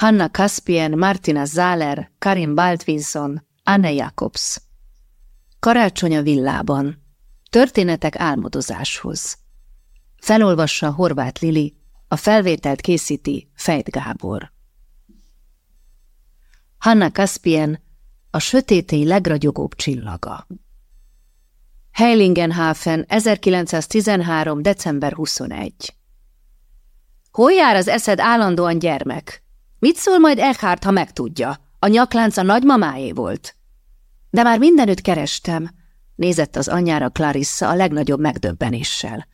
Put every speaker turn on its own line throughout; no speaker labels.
Hanna Caspien, Martina Zahler, Karin Baldwinson, Anne Jacobs. Karácsony a villában. Történetek álmodozáshoz. Felolvassa Horváth Lili, a felvételt készíti Fejt Gábor. Hanna Caspien, a sötétény legragyogóbb csillaga. Heiligenhafen, 1913. december 21. Hol jár az eszed állandóan gyermek? Mit szól majd Eckhart, ha megtudja? A nyaklánc a nagymamáé volt. De már mindenütt kerestem, nézett az anyjára Clarissa a legnagyobb megdöbbenéssel.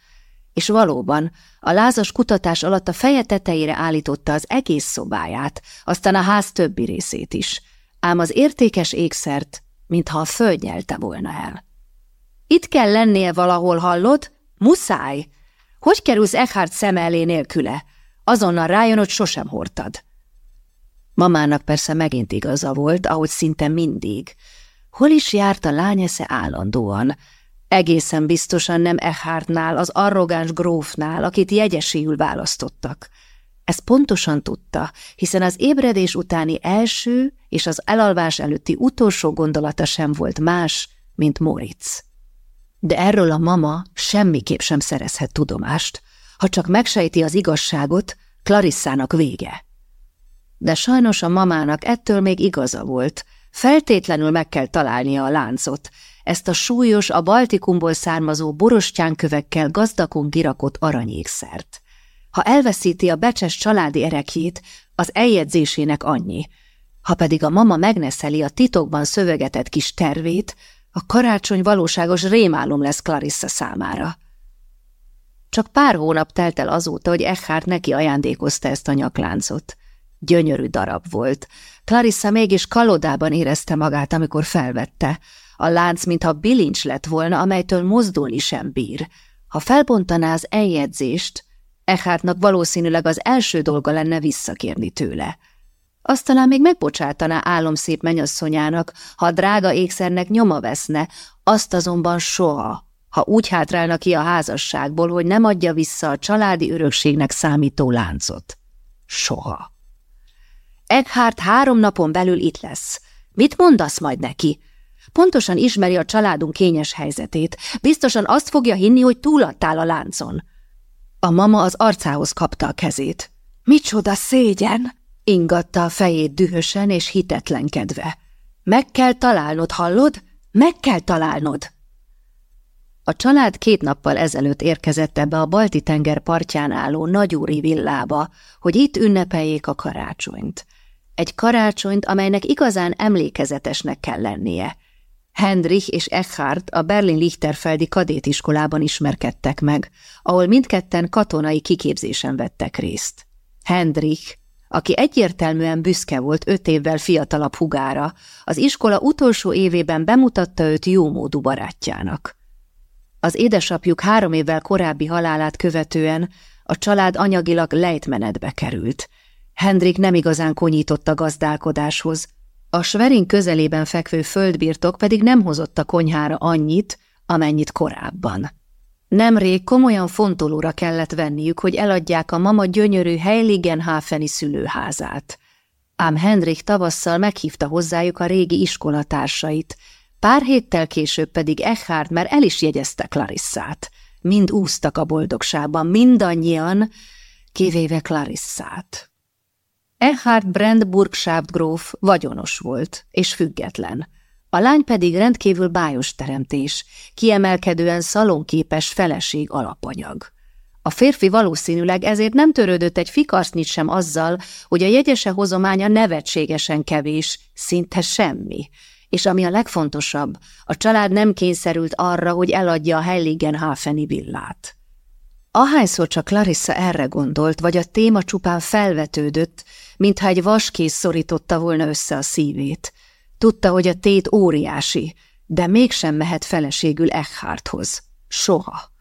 És valóban, a lázas kutatás alatt a feje tetejére állította az egész szobáját, aztán a ház többi részét is, ám az értékes ékszert, mintha a föld nyelte volna el. Itt kell lennie valahol, hallod? Muszáj! Hogy kerülsz Eckhart szem elé nélküle? Azonnal rájön, hogy sosem hordtad. Mamának persze megint igaza volt, ahogy szinte mindig. Hol is járt a lányesze állandóan? Egészen biztosan nem Eckhartnál, az arrogáns grófnál, akit jegyeséül választottak. Ezt pontosan tudta, hiszen az ébredés utáni első és az elalvás előtti utolsó gondolata sem volt más, mint Moritz. De erről a mama semmiképp sem szerezhet tudomást. Ha csak megsejti az igazságot, Clarissának vége. De sajnos a mamának ettől még igaza volt. Feltétlenül meg kell találnia a láncot, ezt a súlyos, a Baltikumból származó borostyánkövekkel gazdakon kirakott aranyékszert. Ha elveszíti a becses családi erekjét, az eljegyzésének annyi. Ha pedig a mama megneszeli a titokban szövegetett kis tervét, a karácsony valóságos rémálom lesz Clarissa számára. Csak pár hónap telt el azóta, hogy Eckhart neki ajándékozta ezt a nyakláncot. Gyönyörű darab volt. Clarissa mégis kalodában érezte magát, amikor felvette. A lánc, mintha bilincs lett volna, amelytől mozdulni sem bír. Ha felbontaná az eljegyzést, Eckhartnak valószínűleg az első dolga lenne visszakérni tőle. Azt talán még megbocsátaná álomszép menyasszonyának, ha a drága ékszernek nyoma veszne, azt azonban soha, ha úgy hátrálna ki a házasságból, hogy nem adja vissza a családi örökségnek számító láncot. Soha. Eckhart három napon belül itt lesz. Mit mondasz majd neki? Pontosan ismeri a családunk kényes helyzetét. Biztosan azt fogja hinni, hogy túladtál a láncon. A mama az arcához kapta a kezét. Micsoda szégyen! Ingatta a fejét dühösen és hitetlenkedve. Meg kell találnod, hallod? Meg kell találnod! A család két nappal ezelőtt érkezett ebbe a Balti-tenger partján álló nagyúri villába, hogy itt ünnepeljék a karácsonyt. Egy karácsonyt, amelynek igazán emlékezetesnek kell lennie. Hendrich és Eckhart a Berlin-Lichterfeldi kadétiskolában ismerkedtek meg, ahol mindketten katonai kiképzésen vettek részt. Hendrich, aki egyértelműen büszke volt öt évvel fiatalabb hugára, az iskola utolsó évében bemutatta őt jómódú barátjának. Az édesapjuk három évvel korábbi halálát követően a család anyagilag lejtmenetbe került. Hendrik nem igazán konyított a gazdálkodáshoz, a Schwerin közelében fekvő földbirtok pedig nem hozott a konyhára annyit, amennyit korábban. Nemrég komolyan fontolóra kellett venniük, hogy eladják a mama gyönyörű Heiligenhafeni szülőházát. Ám Henrik tavasszal meghívta hozzájuk a régi iskolatársait, pár héttel később pedig Eckhard már el is jegyezte Clarissát. Mind úsztak a boldogságban, mindannyian, kivéve Clarissát. Eckhard Brandburg Sábtgróf vagyonos volt, és független. A lány pedig rendkívül bájos teremtés, kiemelkedően szalonképes feleség alapanyag. A férfi valószínűleg ezért nem törődött egy fikarsznyit sem azzal, hogy a jegyese hozománya nevetségesen kevés, szinte semmi, és ami a legfontosabb, a család nem kényszerült arra, hogy eladja a Heiligenhafeni villát. Ahányszor csak Clarissa erre gondolt, vagy a téma csupán felvetődött, mintha egy vaskész szorította volna össze a szívét. Tudta, hogy a tét óriási, de mégsem mehet feleségül Eckharthoz. Soha.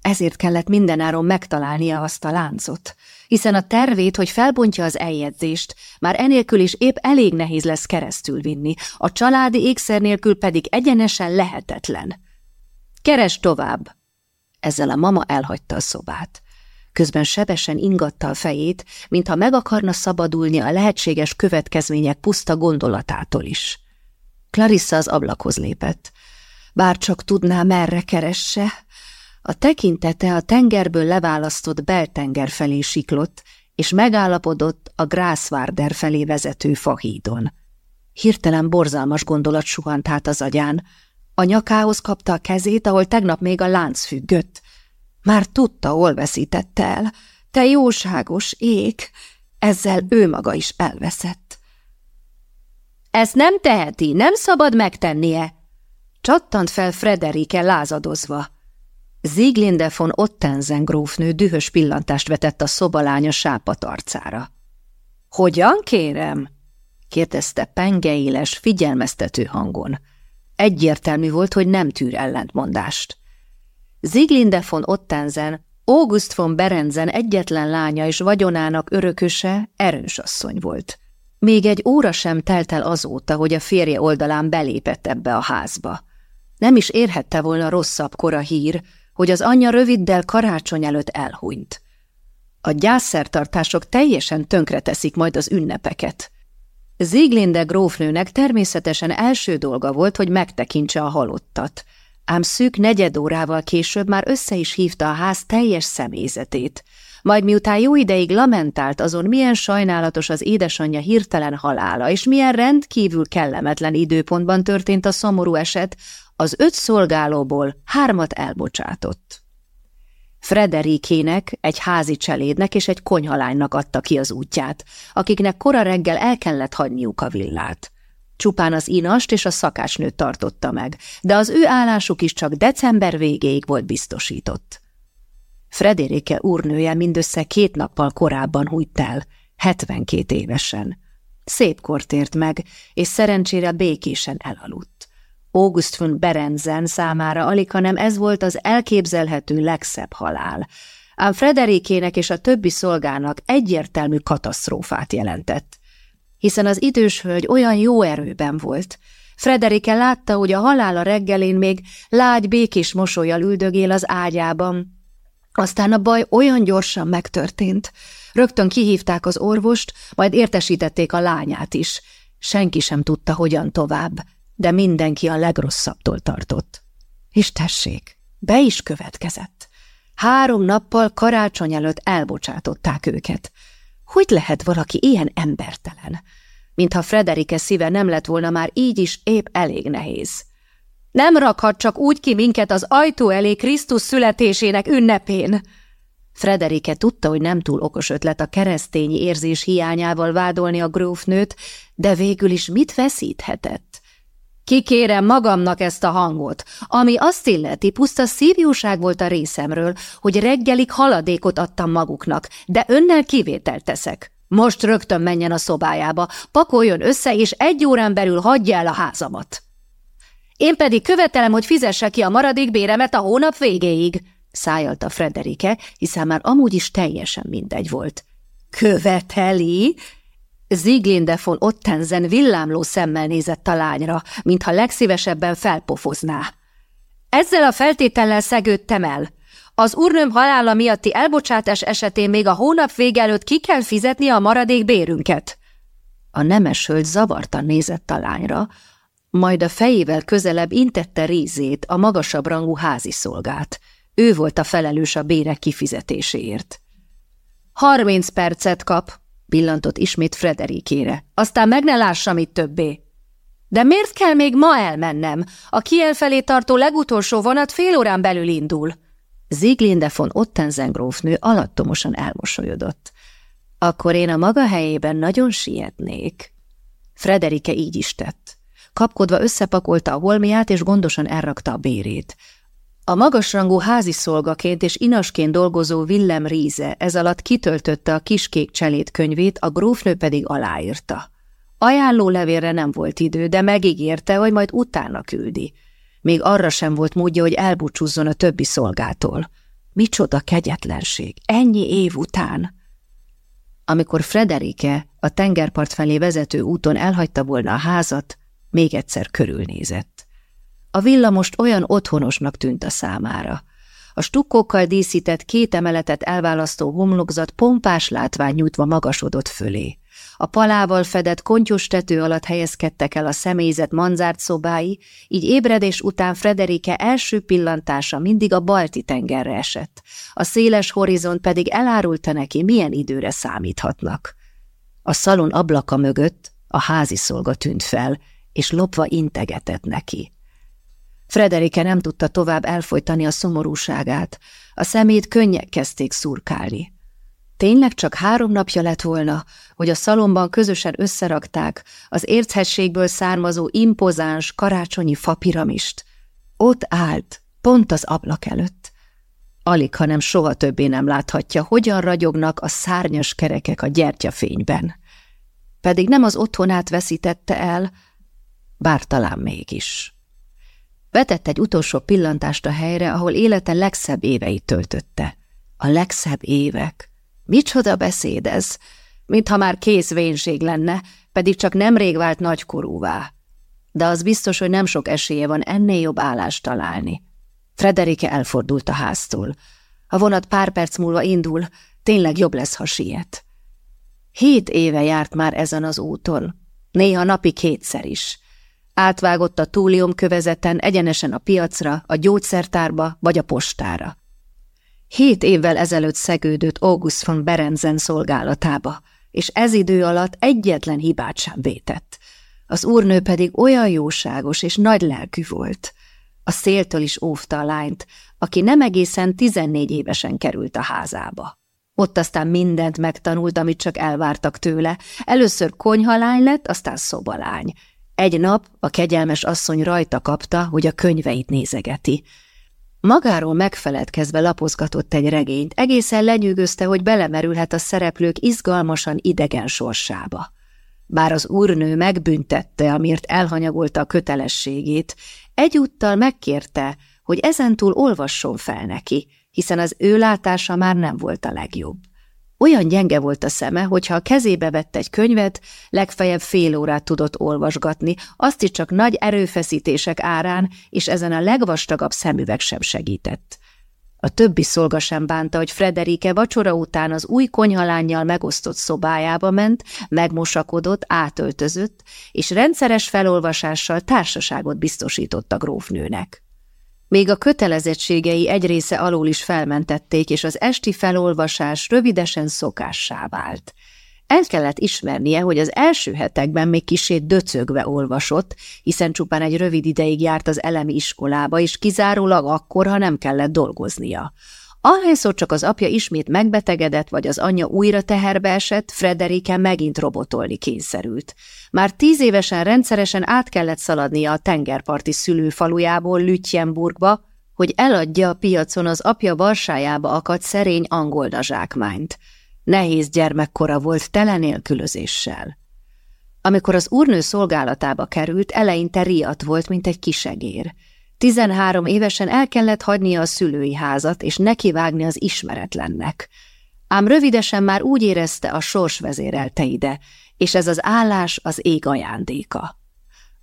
Ezért kellett mindenáron megtalálnia azt a láncot, hiszen a tervét, hogy felbontja az eljegyzést, már enélkül is épp elég nehéz lesz keresztül vinni, a családi ékszer nélkül pedig egyenesen lehetetlen. Keres tovább! Ezzel a mama elhagyta a szobát. Közben sebesen ingatta a fejét, mintha meg akarna szabadulni a lehetséges következmények puszta gondolatától is. Clarissa az ablakhoz lépett. Bár csak tudná, merre keresse. A tekintete a tengerből leválasztott beltenger felé siklott, és megállapodott a Grászvárder felé vezető fahídon. Hirtelen borzalmas gondolat suhant át az agyán. A nyakához kapta a kezét, ahol tegnap még a lánc függött. Már tudta, hol veszítette el. Te jóságos ég! Ezzel ő maga is elveszett. Ezt nem teheti, nem szabad megtennie! Csattant fel Frederike lázadozva. Zieglinde von Ottensen grófnő dühös pillantást vetett a szobalánya sápat arcára. – Hogyan, kérem? – kérdezte pengeéles, figyelmeztető hangon. Egyértelmű volt, hogy nem tűr ellentmondást. Zieglinde von Ottensen, August von Berenzen egyetlen lánya és vagyonának örököse erős asszony volt. Még egy óra sem telt el azóta, hogy a férje oldalán belépett ebbe a házba. Nem is érhette volna rosszabb kora hír, hogy az anyja röviddel karácsony előtt elhunyt. A gyászszertartások teljesen tönkreteszik majd az ünnepeket. Zieglinde grófnőnek természetesen első dolga volt, hogy megtekintse a halottat, ám szűk negyed órával később már össze is hívta a ház teljes személyzetét, majd miután jó ideig lamentált azon, milyen sajnálatos az édesanyja hirtelen halála, és milyen rendkívül kellemetlen időpontban történt a szomorú eset, az öt szolgálóból hármat elbocsátott. Frederikének, egy házi cselédnek és egy konyhalánynak adta ki az útját, akiknek kora reggel el kellett hagyniuk a villát. Csupán az inast és a szakácsnőt tartotta meg, de az ő állásuk is csak december végéig volt biztosított. Frederike úrnője mindössze két nappal korábban hújt el, 72 évesen. Szép kort ért meg, és szerencsére békésen elaludt. August von Berenzen számára alig, hanem ez volt az elképzelhető legszebb halál, ám Frederikének és a többi szolgának egyértelmű katasztrófát jelentett. Hiszen az idős hölgy olyan jó erőben volt. Frederike látta, hogy a halála reggelén még lágy békés mosolyal üldögél az ágyában. Aztán a baj olyan gyorsan megtörtént. Rögtön kihívták az orvost, majd értesítették a lányát is. Senki sem tudta, hogyan tovább de mindenki a legrosszabbtól tartott. És tessék, be is következett. Három nappal karácsony előtt elbocsátották őket. Hogy lehet valaki ilyen embertelen? Mintha Frederike szíve nem lett volna már így is épp elég nehéz. Nem rakhat csak úgy ki minket az ajtó elé Krisztus születésének ünnepén. Frederike tudta, hogy nem túl okos ötlet a keresztényi érzés hiányával vádolni a grófnőt, de végül is mit veszíthetett? Kikérem magamnak ezt a hangot, ami azt illeti, puszta szívjóság volt a részemről, hogy reggelig haladékot adtam maguknak, de önnel kivételt teszek. Most rögtön menjen a szobájába, pakoljon össze, és egy órán belül hagyja el a házamat. Én pedig követelem, hogy fizesse ki a maradék béremet a hónap végéig, szájalta Frederike, hiszen már amúgy is teljesen mindegy volt. Követeli? Zieglinde von Ottensen villámló szemmel nézett a lányra, mintha legszívesebben felpofozná. Ezzel a feltétellel szegődtem el. Az urnöm halála miatti elbocsátás esetén még a hónap vége előtt ki kell fizetni a maradék bérünket. A nemes hölgy zavartan nézett a lányra, majd a fejével közelebb intette Rízét, a magasabb rangú házi szolgát. Ő volt a felelős a bérek kifizetéséért. Harminc percet kap, Pillantott ismét Frederikére. Aztán meg ne lássam itt többé. De miért kell még ma elmennem? A Kiel felé tartó legutolsó vonat fél órán belül indul. Zieglinde von Ottensen grófnő alattomosan elmosolyodott. Akkor én a maga helyében nagyon sietnék. Frederike így is tett. Kapkodva összepakolta a holmiát, és gondosan elrakta a bérét. A magasrangú házi szolgaként és inasként dolgozó Willem Ríze ez alatt kitöltötte a kiskék cselét könyvét, a grófnő pedig aláírta. Ajánló levélre nem volt idő, de megígérte, hogy majd utána küldi. Még arra sem volt módja, hogy elbúcsúzzon a többi szolgától. Micsoda kegyetlenség, ennyi év után! Amikor Frederike a tengerpart felé vezető úton elhagyta volna a házat, még egyszer körülnézett. A villa most olyan otthonosnak tűnt a számára. A stukkókkal díszített két emeletet elválasztó homlokzat pompás látvány nyújtva magasodott fölé. A palával fedett kontyos tető alatt helyezkedtek el a személyzet manzárt szobái, így ébredés után Frederike első pillantása mindig a balti tengerre esett. A széles horizont pedig elárulta neki, milyen időre számíthatnak. A szalon ablaka mögött a házi szolga tűnt fel, és lopva integetett neki. Frederike nem tudta tovább elfolytani a szomorúságát, a szemét könnyek kezdték szurkálni. Tényleg csak három napja lett volna, hogy a szalomban közösen összerakták az érchességből származó impozáns karácsonyi fapiramist. Ott állt, pont az ablak előtt. Alig, hanem soha többé nem láthatja, hogyan ragyognak a szárnyas kerekek a gyertyafényben. Pedig nem az otthonát veszítette el, bár talán mégis. Vetett egy utolsó pillantást a helyre, ahol élete legszebb éveit töltötte. A legszebb évek. Micsoda beszéd ez, mintha már kész vénység lenne, pedig csak nemrég vált nagykorúvá. De az biztos, hogy nem sok esélye van ennél jobb állást találni. Frederike elfordult a háztól. A vonat pár perc múlva indul, tényleg jobb lesz, ha siet. Hét éve járt már ezen az úton, néha napi kétszer is. Átvágott a túlium kövezeten egyenesen a piacra, a gyógyszertárba vagy a postára. Hét évvel ezelőtt szegődött August von Berenzen szolgálatába, és ez idő alatt egyetlen hibát sem vétett. Az úrnő pedig olyan jóságos és nagy lelkű volt. A széltől is óvta a lányt, aki nem egészen tizennégy évesen került a házába. Ott aztán mindent megtanult, amit csak elvártak tőle. Először konyhalány lett, aztán szobalány. Egy nap a kegyelmes asszony rajta kapta, hogy a könyveit nézegeti. Magáról megfeledkezve lapozgatott egy regényt, egészen lenyűgözte, hogy belemerülhet a szereplők izgalmasan idegen sorsába. Bár az úrnő megbüntette, amiért elhanyagolta a kötelességét, egyúttal megkérte, hogy ezentúl olvasson fel neki, hiszen az ő látása már nem volt a legjobb. Olyan gyenge volt a szeme, hogyha a kezébe vett egy könyvet, legfeljebb fél órát tudott olvasgatni, azt is csak nagy erőfeszítések árán, és ezen a legvastagabb szemüveg sem segített. A többi szolga sem bánta, hogy Frederike vacsora után az új konyhalányjal megosztott szobájába ment, megmosakodott, átöltözött, és rendszeres felolvasással társaságot biztosított a grófnőnek. Még a kötelezettségei egy része alól is felmentették, és az esti felolvasás rövidesen szokássá vált. El kellett ismernie, hogy az első hetekben még kisét döcögve olvasott, hiszen csupán egy rövid ideig járt az elemi iskolába, és kizárólag akkor, ha nem kellett dolgoznia. Ahányszor csak az apja ismét megbetegedett, vagy az anyja újra teherbe esett, Frederike megint robotolni kényszerült. Már tíz évesen rendszeresen át kellett szaladnia a tengerparti szülőfalujából Lütjenburgba, hogy eladja a piacon az apja varsájába akadt szerény angol zsákmányt. Nehéz gyermekkora volt tele nélkülözéssel. Amikor az úrnő szolgálatába került, eleinte riadt volt, mint egy kisegér. Tizenhárom évesen el kellett hagynia a szülői házat, és nekivágni az ismeretlennek. Ám rövidesen már úgy érezte, a sors vezérelte ide, és ez az állás az ég ajándéka.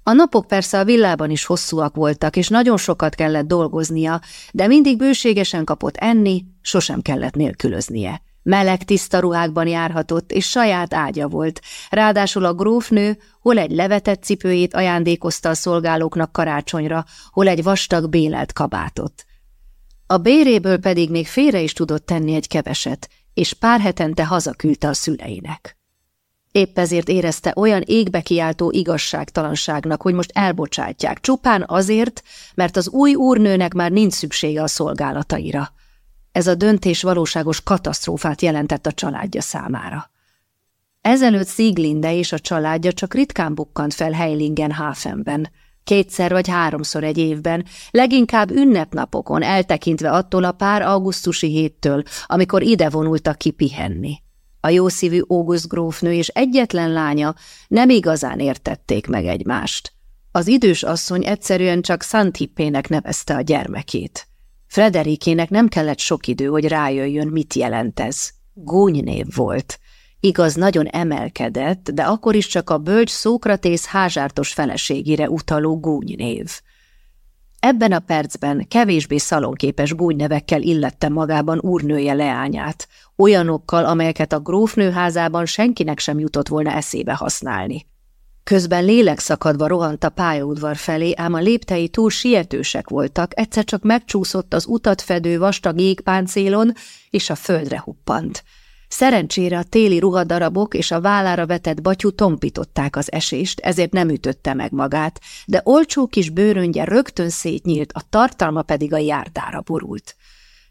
A napok persze a villában is hosszúak voltak, és nagyon sokat kellett dolgoznia, de mindig bőségesen kapott enni, sosem kellett nélkülöznie. Meleg, tiszta ruhákban járhatott, és saját ágya volt, ráadásul a grófnő hol egy levetett cipőjét ajándékozta a szolgálóknak karácsonyra, hol egy vastag bélelt kabátot. A béréből pedig még félre is tudott tenni egy keveset, és pár hetente hazaküldte a szüleinek. Épp ezért érezte olyan égbe kiáltó igazságtalanságnak, hogy most elbocsátják, csupán azért, mert az új úrnőnek már nincs szüksége a szolgálataira. Ez a döntés valóságos katasztrófát jelentett a családja számára. Ezelőtt Sieglinde és a családja csak ritkán bukkant fel Heiligenhafenben, kétszer vagy háromszor egy évben, leginkább ünnepnapokon, eltekintve attól a pár augusztusi héttől, amikor ide vonultak ki pihenni. A jószívű August grófnő és egyetlen lánya nem igazán értették meg egymást. Az idős asszony egyszerűen csak Szantippének nevezte a gyermekét. Frederikének nem kellett sok idő, hogy rájöjjön, mit jelent ez. Gúnynév volt. Igaz, nagyon emelkedett, de akkor is csak a bölcs Szókratész házsártos feleségére utaló gúnynév. Ebben a percben kevésbé szalonképes gúnynevekkel illette magában úrnője leányát, olyanokkal, amelyeket a grófnőházában senkinek sem jutott volna eszébe használni. Közben lélekszakadva rohant a pályaudvar felé, ám a léptei túl sietősek voltak, egyszer csak megcsúszott az utat fedő vastag jégpáncélon, és a földre huppant. Szerencsére a téli ruhadarabok és a vállára vetett batyú tompították az esést, ezért nem ütötte meg magát, de olcsó kis bőröngye rögtön szétnyílt, a tartalma pedig a járdára borult.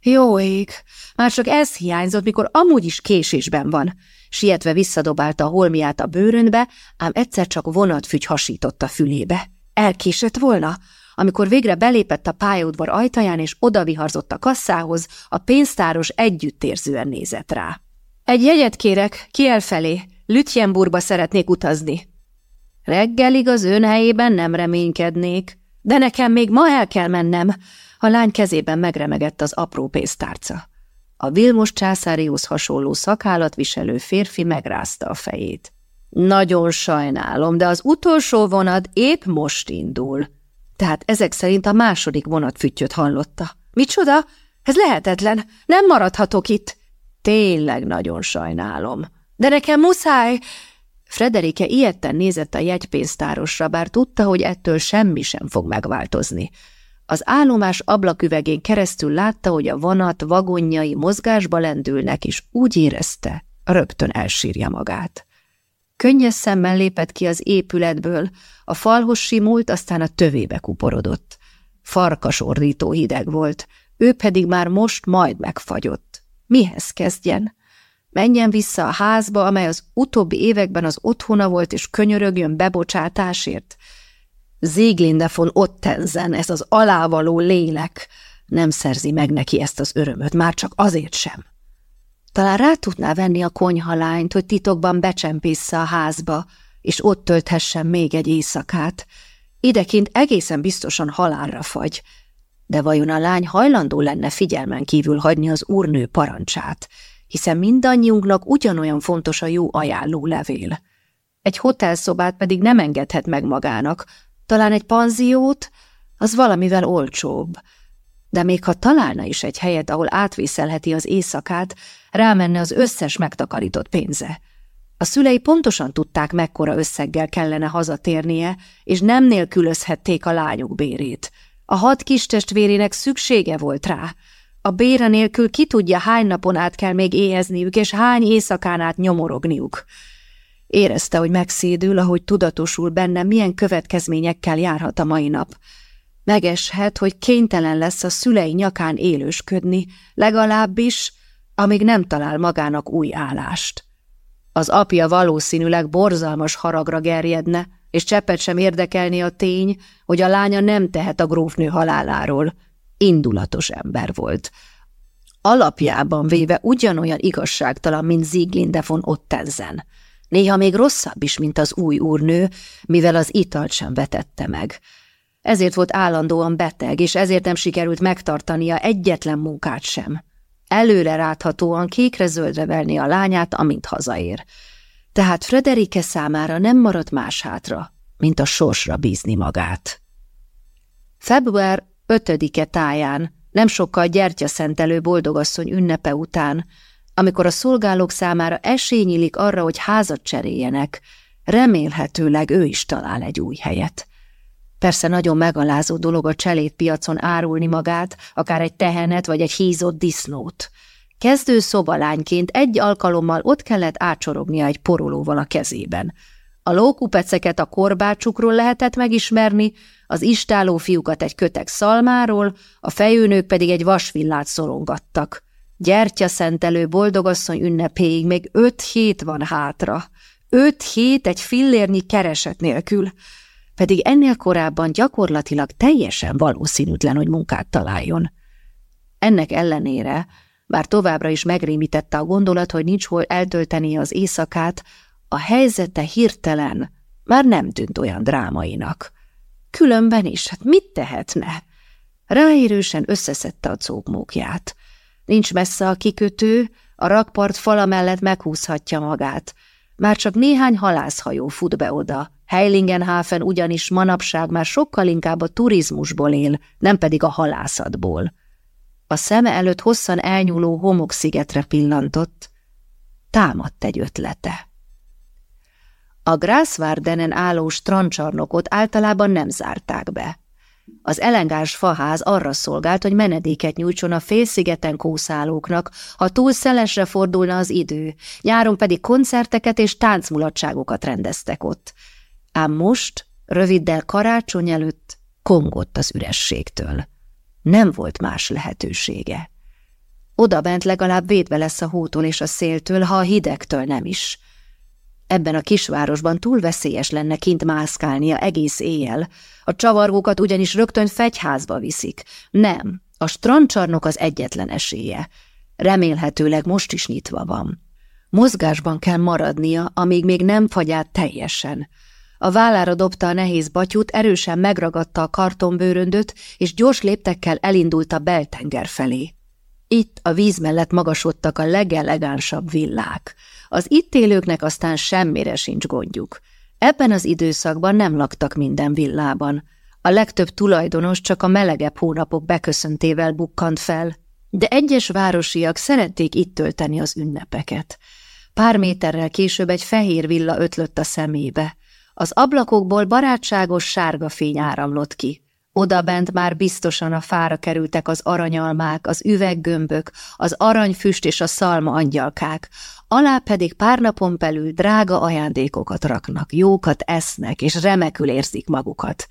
Jó ég, már csak ez hiányzott, mikor amúgy is késésben van. Sietve visszadobálta a holmiát a bőrönbe, ám egyszer csak vonatfügy hasított a fülébe. Elkésett volna? Amikor végre belépett a pályaudvar ajtaján és odaviharzott a kasszához, a pénztáros együttérzően nézett rá. Egy jegyet kérek, ki elfelé, Lütjenburgba szeretnék utazni. Reggelig az ön helyében nem reménykednék, de nekem még ma el kell mennem. A lány kezében megremegett az apró pénztárca. A Vilmos császárius hasonló szakállatviselő férfi megrázta a fejét. Nagyon sajnálom, de az utolsó vonat épp most indul. Tehát ezek szerint a második vonat füttyöt hallotta. Micsoda? Ez lehetetlen. Nem maradhatok itt. Tényleg nagyon sajnálom. De nekem muszáj... Frederike ilyetten nézett a jegypénztárosra, bár tudta, hogy ettől semmi sem fog megváltozni. Az állomás ablaküvegén keresztül látta, hogy a vonat vagonjai mozgásba lendülnek, és úgy érezte, rögtön elsírja magát. Könnyes szemmel lépett ki az épületből, a falhoz simult, aztán a tövébe kuporodott. Farkas ordító hideg volt, ő pedig már most majd megfagyott. Mihez kezdjen? Menjen vissza a házba, amely az utóbbi években az otthona volt, és könyörögjön bebocsátásért? Zéglinde von Ottensen, ez az alávaló lélek, nem szerzi meg neki ezt az örömöt, már csak azért sem. Talán rá tudná venni a konyhalányt, hogy titokban becsempésze a házba, és ott tölthessen még egy éjszakát. Idekint egészen biztosan halálra fagy, de vajon a lány hajlandó lenne figyelmen kívül hagyni az úrnő parancsát, hiszen mindannyiunknak ugyanolyan fontos a jó ajánló levél. Egy hotelszobát pedig nem engedhet meg magának, talán egy panziót, az valamivel olcsóbb. De még ha találna is egy helyet, ahol átvészelheti az éjszakát, rámenne az összes megtakarított pénze. A szülei pontosan tudták, mekkora összeggel kellene hazatérnie, és nem nélkülözhették a lányuk bérét. A hat kis testvérének szüksége volt rá. A béra nélkül ki tudja, hány napon át kell még éhezniük, és hány éjszakán át nyomorogniuk. Érezte, hogy megszédül, ahogy tudatosul benne, milyen következményekkel járhat a mai nap. Megeshet, hogy kénytelen lesz a szülei nyakán élősködni, legalábbis, amíg nem talál magának új állást. Az apja valószínűleg borzalmas haragra gerjedne, és cseppet sem érdekelni a tény, hogy a lánya nem tehet a grófnő haláláról. Indulatos ember volt. Alapjában véve ugyanolyan igazságtalan, mint Zieglinde von Ottensen. Néha még rosszabb is, mint az új úrnő, mivel az italt sem vetette meg. Ezért volt állandóan beteg, és ezért nem sikerült megtartania egyetlen munkát sem. Előre ráthatóan kékre-zöldre verni a lányát, amint hazaér. Tehát Frederike számára nem maradt más hátra, mint a sorsra bízni magát. Február 5-e táján, nem sokkal gyertyaszentelő boldogasszony ünnepe után, amikor a szolgálók számára esély nyílik arra, hogy házat cseréljenek, remélhetőleg ő is talál egy új helyet. Persze nagyon megalázó dolog a piacon árulni magát, akár egy tehenet vagy egy hízott disznót. Kezdő szobalányként egy alkalommal ott kellett ácsorognia egy porolóval a kezében. A lókupeceket a korbácsukról lehetett megismerni, az istáló fiúkat egy kötek szalmáról, a fejőnők pedig egy vasvillát szorongattak. Gyertyaszentelő boldogasszony ünnepéig még öt hét van hátra. Öt hét egy fillérnyi kereset nélkül, pedig ennél korábban gyakorlatilag teljesen valószínűtlen, hogy munkát találjon. Ennek ellenére, bár továbbra is megrémítette a gondolat, hogy nincs hol eltölteni az éjszakát, a helyzete hirtelen már nem tűnt olyan drámainak. Különben is, hát mit tehetne? Ráérősen összeszedte a cókmókját. Nincs messze a kikötő, a rakpart fala mellett meghúzhatja magát. Már csak néhány halászhajó fut be oda, Heilingenhafen ugyanis manapság már sokkal inkább a turizmusból él, nem pedig a halászatból. A szeme előtt hosszan elnyúló homokszigetre pillantott. Támadt egy ötlete. A Grászvárdenen álló strandcsarnokot általában nem zárták be. Az elengás faház arra szolgált, hogy menedéket nyújtson a félszigeten kószálóknak, ha túl szelesre fordulna az idő, nyáron pedig koncerteket és táncmulatságokat rendeztek ott. Ám most, röviddel karácsony előtt, kongott az ürességtől. Nem volt más lehetősége. Oda bent legalább védve lesz a hótól és a széltől, ha a hidegtől nem is. Ebben a kisvárosban túl veszélyes lenne kint mászkálnia egész éjjel, a csavargókat ugyanis rögtön fegyházba viszik. Nem, a strandcsarnok az egyetlen esélye. Remélhetőleg most is nyitva van. Mozgásban kell maradnia, amíg még nem fagyát teljesen. A vállára dobta a nehéz batyút, erősen megragadta a kartonbőröndöt, és gyors léptekkel elindult a beltenger felé. Itt a víz mellett magasodtak a legelegánsabb villák. Az itt élőknek aztán semmire sincs gondjuk. Ebben az időszakban nem laktak minden villában. A legtöbb tulajdonos csak a melegebb hónapok beköszöntével bukkant fel, de egyes városiak szerették itt tölteni az ünnepeket. Pár méterrel később egy fehér villa ötlött a szemébe. Az ablakokból barátságos sárga fény áramlott ki. Oda bent már biztosan a fára kerültek az aranyalmák, az üveggömbök, az aranyfüst és a szalma angyalkák, alá pedig pár napon belül drága ajándékokat raknak, jókat esznek, és remekül érzik magukat.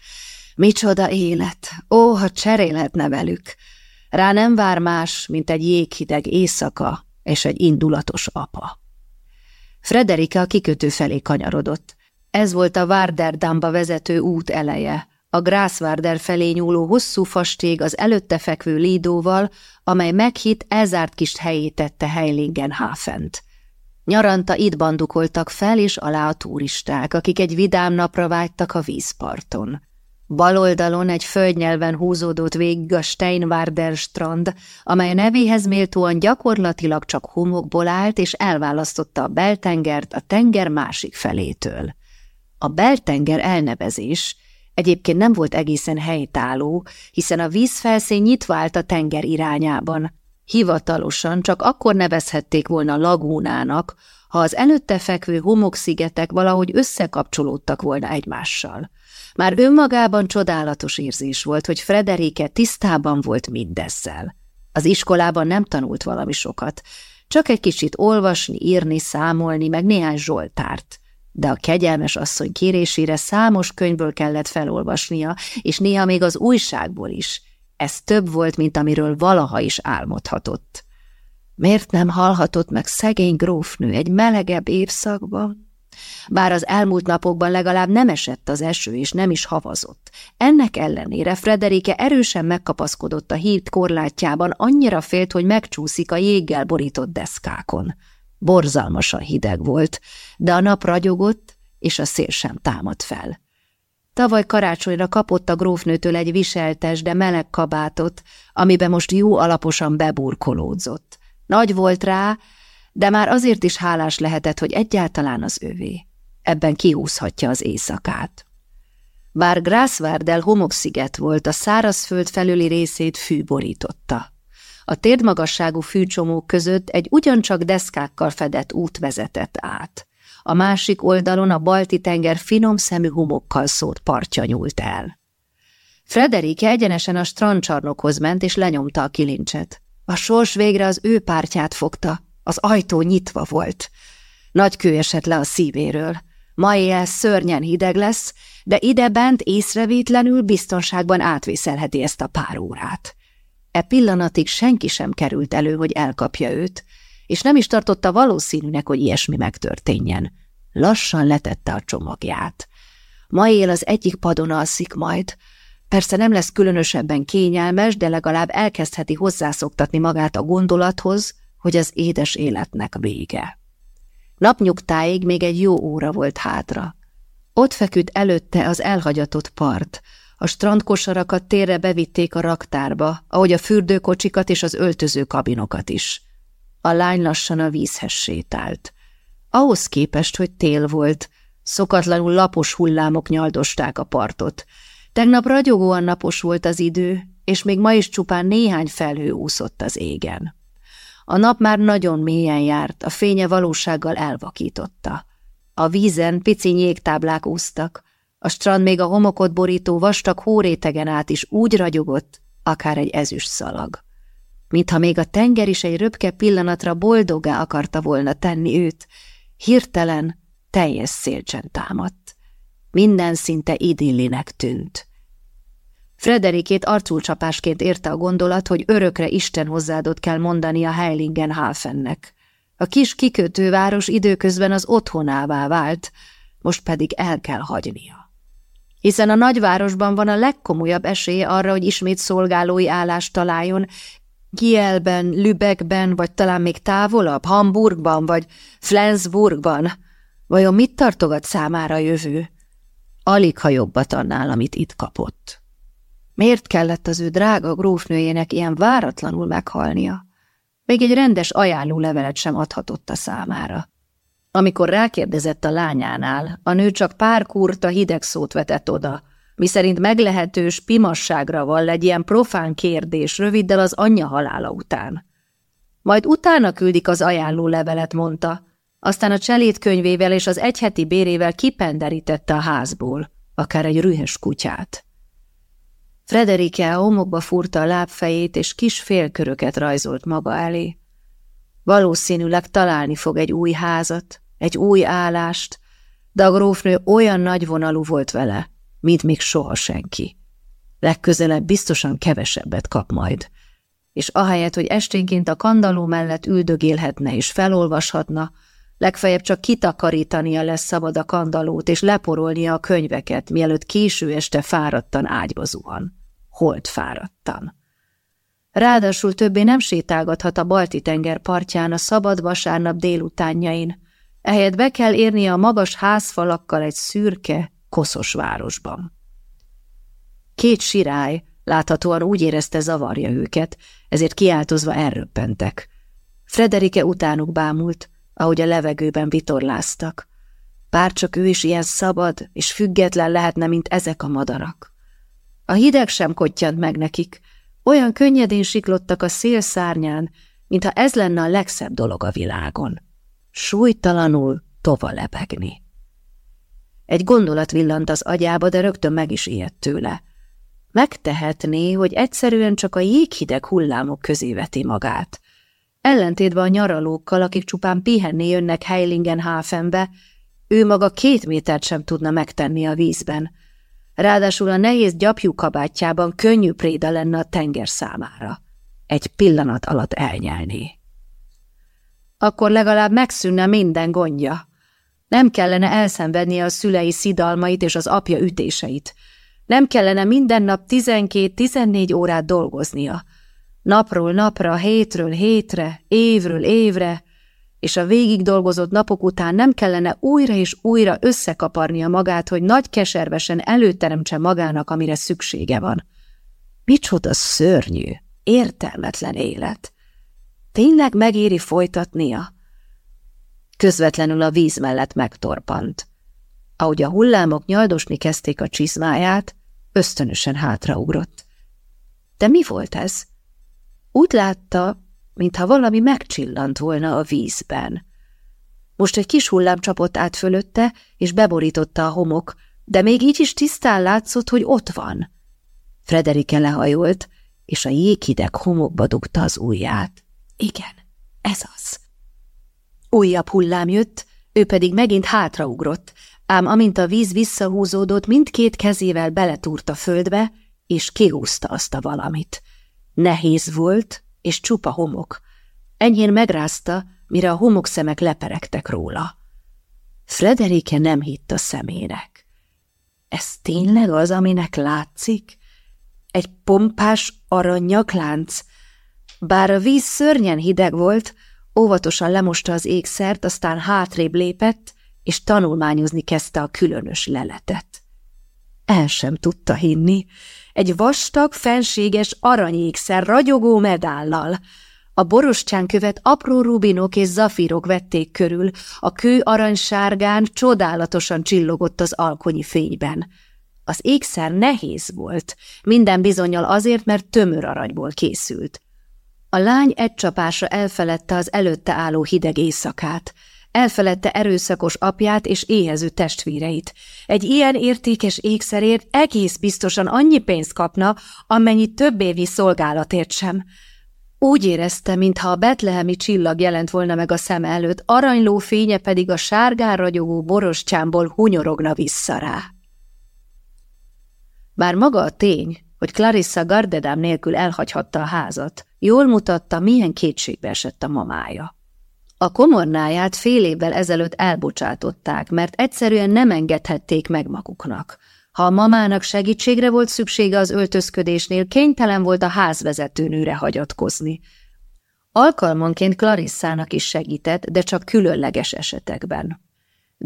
Micsoda élet! Ó, ha cserélhetne velük! Rá nem vár más, mint egy jéghideg éjszaka és egy indulatos apa. Frederika a kikötő felé kanyarodott. Ez volt a Várderdamba vezető út eleje, a Grászvárder felé nyúló hosszú fastég az előtte fekvő Lidóval, amely meghitt elzárt kis helyét tette Heilingenhafent. Nyaranta itt bandukoltak fel és alá a turisták, akik egy vidám napra vágytak a vízparton. Bal oldalon egy földnyelven húzódott végig a Steinwarder strand, amely nevéhez méltóan gyakorlatilag csak homokból állt és elválasztotta a beltengert a tenger másik felétől. A beltenger elnevezés egyébként nem volt egészen helytálló, hiszen a vízfelszín nyitva állt a tenger irányában, Hivatalosan csak akkor nevezhették volna lagúnának, ha az előtte fekvő homokszigetek valahogy összekapcsolódtak volna egymással. Már önmagában csodálatos érzés volt, hogy Frederike tisztában volt mindezzel. Az iskolában nem tanult valami sokat, csak egy kicsit olvasni, írni, számolni, meg néhány zsoltárt. De a kegyelmes asszony kérésére számos könyvből kellett felolvasnia, és néha még az újságból is – ez több volt, mint amiről valaha is álmodhatott. Miért nem hallhatott meg szegény grófnő egy melegebb évszakban? Bár az elmúlt napokban legalább nem esett az eső, és nem is havazott. Ennek ellenére Frederike erősen megkapaszkodott a híd korlátjában, annyira félt, hogy megcsúszik a jéggel borított deszkákon. Borzalmasan hideg volt, de a nap ragyogott, és a szél sem támad fel. Tavaly karácsonyra kapott a grófnőtől egy viseltes, de meleg kabátot, amibe most jó alaposan beburkolódzott. Nagy volt rá, de már azért is hálás lehetett, hogy egyáltalán az övé. Ebben kihúzhatja az éjszakát. Bár Grászvárdel homoksziget volt, a szárazföld felüli részét fű borította. A térdmagasságú fűcsomók között egy ugyancsak deszkákkal fedett út vezetett át a másik oldalon a Balti-tenger finom szemű humokkal szórt partja nyúlt el. Frederike egyenesen a strandcsarnokhoz ment, és lenyomta a kilincset. A sors végre az ő pártját fogta, az ajtó nyitva volt. Nagy kő esett le a szívéről. Ma éjjel szörnyen hideg lesz, de ide bent észrevétlenül biztonságban átvészelheti ezt a pár órát. E pillanatig senki sem került elő, hogy elkapja őt, és nem is tartotta valószínűnek, hogy ilyesmi megtörténjen. Lassan letette a csomagját. Ma él az egyik padon alszik majd. Persze nem lesz különösebben kényelmes, de legalább elkezdheti hozzászoktatni magát a gondolathoz, hogy az édes életnek vége. Napnyugtáig még egy jó óra volt hátra. Ott feküdt előtte az elhagyatott part, a strandkosarakat térre bevitték a raktárba, ahogy a fürdőkocsikat és az öltözőkabinokat is. A lány lassan a vízhez sétált. Ahhoz képest, hogy tél volt, Szokatlanul lapos hullámok nyaldosták a partot. Tegnap ragyogóan napos volt az idő, és még ma is csupán néhány felhő úszott az égen. A nap már nagyon mélyen járt, a fénye valósággal elvakította. A vízen pici nyégtáblák úsztak, a strand még a homokot borító vastag hórétegen át is úgy ragyogott, akár egy ezüst szalag. Mintha még a tenger is egy röpke pillanatra boldogá akarta volna tenni őt, hirtelen teljes szélcsen támadt. Minden szinte idillinek tűnt. Frederikét arculcsapásként érte a gondolat, hogy örökre Isten hozzáadott kell mondani a Heiligenhafennek. A kis kikötőváros időközben az otthonává vált, most pedig el kell hagynia. Hiszen a nagyvárosban van a legkomolyabb esélye arra, hogy ismét szolgálói állást találjon, Kielben, Lübeckben, vagy talán még távolabb, Hamburgban, vagy Flensburgban. Vajon mit tartogat számára a jövő? Alig ha jobbat annál, amit itt kapott. Miért kellett az ő drága grófnőjének ilyen váratlanul meghalnia? Még egy rendes ajánló levelet sem adhatott a számára. Amikor rákérdezett a lányánál, a nő csak pár kurta hideg szót vetett oda, miszerint meglehetős pimasságra van egy ilyen profán kérdés röviddel az anyja halála után. Majd utána küldik az ajánló levelet, mondta, aztán a cselét könyvével és az egyheti bérével kipenderítette a házból, akár egy rühes kutyát. Frederike homokba furta a lábfejét, és kis félköröket rajzolt maga elé. Valószínűleg találni fog egy új házat, egy új állást, de a grófnő olyan nagy vonalú volt vele, mint még soha senki. Legközelebb biztosan kevesebbet kap majd, és ahelyett, hogy esténként a kandaló mellett üldögélhetne és felolvashatna, legfeljebb csak kitakarítania lesz szabad a kandalót, és leporolnia a könyveket, mielőtt késő este fáradtan ágyba zuhan. Holt fáradtan. Ráadásul többé nem sétálgathat a Balti-tenger partján a szabad vasárnap délutánjain, ehelyett be kell érnie a magas házfalakkal egy szürke, koszos városban. Két sirály láthatóan úgy érezte zavarja őket, ezért kiáltozva elröppentek. Frederike utánuk bámult, ahogy a levegőben vitorláztak. Bár csak ő is ilyen szabad és független lehetne, mint ezek a madarak. A hideg sem kottyant meg nekik, olyan könnyedén siklottak a szél szárnyán, mintha ez lenne a legszebb dolog a világon. Súlytalanul tova lebegni. Egy gondolat villant az agyába, de rögtön meg is ijedt tőle. Megtehetné, hogy egyszerűen csak a jéghideg hullámok közé veti magát. Ellentétben a nyaralókkal, akik csupán pihenni jönnek Heilingenhafenbe, ő maga két métert sem tudna megtenni a vízben. Ráadásul a nehéz gyapjú kabátjában könnyű préda lenne a tenger számára. Egy pillanat alatt elnyelné. Akkor legalább megszűnne minden gondja. Nem kellene elszenvednie a szülei szidalmait és az apja ütéseit. Nem kellene minden nap 12-14 órát dolgoznia. Napról napra, hétről hétre, évről évre, és a végig dolgozott napok után nem kellene újra és újra összekaparnia magát, hogy nagy keservesen előteremtse magának, amire szüksége van. Micsoda szörnyű, értelmetlen élet. Tényleg megéri folytatnia? közvetlenül a víz mellett megtorpant. Ahogy a hullámok nyaldosni kezdték a csizmáját, ösztönösen hátraugrott. De mi volt ez? Úgy látta, mintha valami megcsillant volna a vízben. Most egy kis hullám csapott át fölötte, és beborította a homok, de még így is tisztán látszott, hogy ott van. Frederike lehajolt, és a jéghideg homokba dugta az ujját. Igen, ez az. Újabb hullám jött, ő pedig megint hátraugrott, ám amint a víz visszahúzódott, mindkét kezével beletúrt a földbe, és kihúzta azt a valamit. Nehéz volt, és csupa homok. Enyhén megrázta, mire a homokszemek leperegtek róla. Frederike nem hitt a szemének. Ez tényleg az, aminek látszik? Egy pompás aranyaklánc? Bár a víz szörnyen hideg volt, Óvatosan lemosta az ékszert, aztán hátrébb lépett, és tanulmányozni kezdte a különös leletet. El sem tudta hinni. Egy vastag, fenséges aranyékszer ragyogó medállal. A borostyán követ apró rubinok és zafírok vették körül, a kő aranysárgán csodálatosan csillogott az alkonyi fényben. Az ékszer nehéz volt, minden bizonyal azért, mert tömör aranyból készült. A lány egy csapásra elfeledte az előtte álló hideg éjszakát, elfeledte erőszakos apját és éhező testvéreit. Egy ilyen értékes ékszerért egész biztosan annyi pénzt kapna, amennyi több évi szolgálatért sem. Úgy érezte, mintha a betlehemi csillag jelent volna meg a szem előtt, aranyló fénye pedig a sárgán ragyogó borostyámból hunyorogna vissza rá. Bár maga a tény, hogy Clarissa Gardedám nélkül elhagyhatta a házat, jól mutatta, milyen kétségbe esett a mamája. A komornáját fél évvel ezelőtt elbocsátották, mert egyszerűen nem engedhették meg maguknak. Ha a mamának segítségre volt szüksége az öltözködésnél, kénytelen volt a házvezetőnőre hagyatkozni. Alkalmanként Clarissának is segített, de csak különleges esetekben.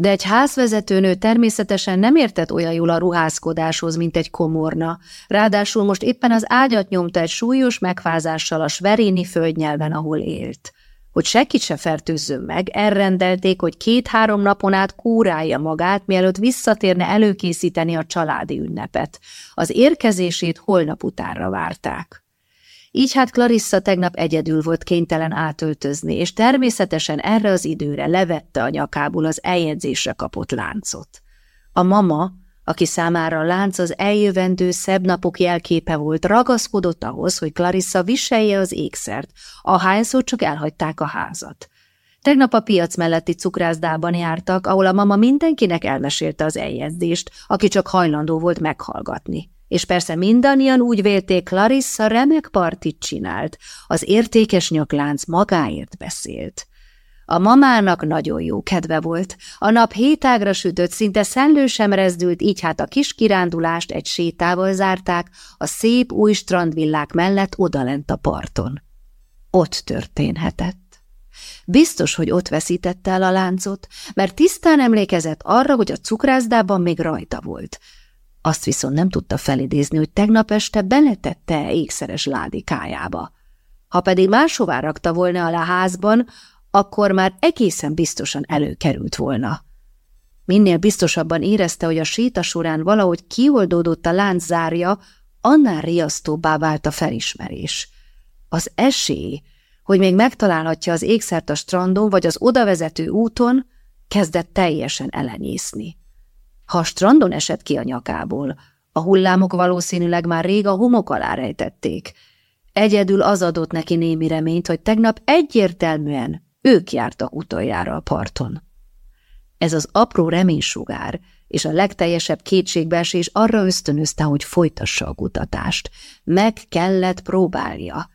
De egy házvezetőnő természetesen nem értett olyan jól a ruházkodáshoz, mint egy komorna, ráadásul most éppen az ágyat nyomta egy súlyos megfázással a sveréni földnyelven, ahol élt. Hogy senkit se fertőzzön meg, elrendelték, hogy két-három napon át kúrálja magát, mielőtt visszatérne előkészíteni a családi ünnepet. Az érkezését holnap utánra várták. Így hát Clarissa tegnap egyedül volt kénytelen átöltözni, és természetesen erre az időre levette a nyakából az eljegyzésre kapott láncot. A mama, aki számára a lánc az eljövendő szebb napok jelképe volt, ragaszkodott ahhoz, hogy Clarissa viselje az ékszert, ahányszor csak elhagyták a házat. Tegnap a piac melletti cukrászdában jártak, ahol a mama mindenkinek elmesélte az eljegyzést, aki csak hajlandó volt meghallgatni. És persze mindannyian úgy vélték, Clarissa remek partit csinált, az értékes nyaklánc magáért beszélt. A mamának nagyon jó kedve volt. A nap hétágra sütött, szinte szellő sem rezdült, így hát a kis kirándulást egy sétával zárták, a szép új strandvillák mellett odalent a parton. Ott történhetett. Biztos, hogy ott veszítette el a láncot, mert tisztán emlékezett arra, hogy a cukrászdában még rajta volt. Azt viszont nem tudta felidézni, hogy tegnap este beletette ékszeres ládikájába. Ha pedig máshová rakta volna a házban, akkor már egészen biztosan előkerült volna. Minél biztosabban érezte, hogy a séta során valahogy kioldódott a lánc zárja, annál riasztóbbá vált a felismerés. Az esély, hogy még megtalálhatja az ékszert a strandon vagy az odavezető úton, kezdett teljesen elenyészni. Ha a strandon esett ki a nyakából, a hullámok valószínűleg már rég a homok alá rejtették. Egyedül az adott neki némi reményt, hogy tegnap egyértelműen ők jártak utoljára a parton. Ez az apró reménysugár és a legteljesebb kétségbeesés arra ösztönözte, hogy folytassa a kutatást. Meg kellett próbálja.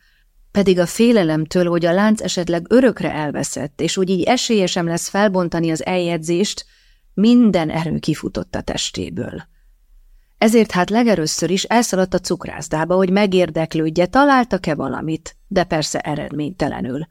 Pedig a félelemtől, hogy a lánc esetleg örökre elveszett, és úgy így esélyesem lesz felbontani az eljegyzést, minden erő kifutott a testéből. Ezért hát legerőször is elszaladt a cukrászdába, hogy megérdeklődje, találtak-e valamit, de persze eredménytelenül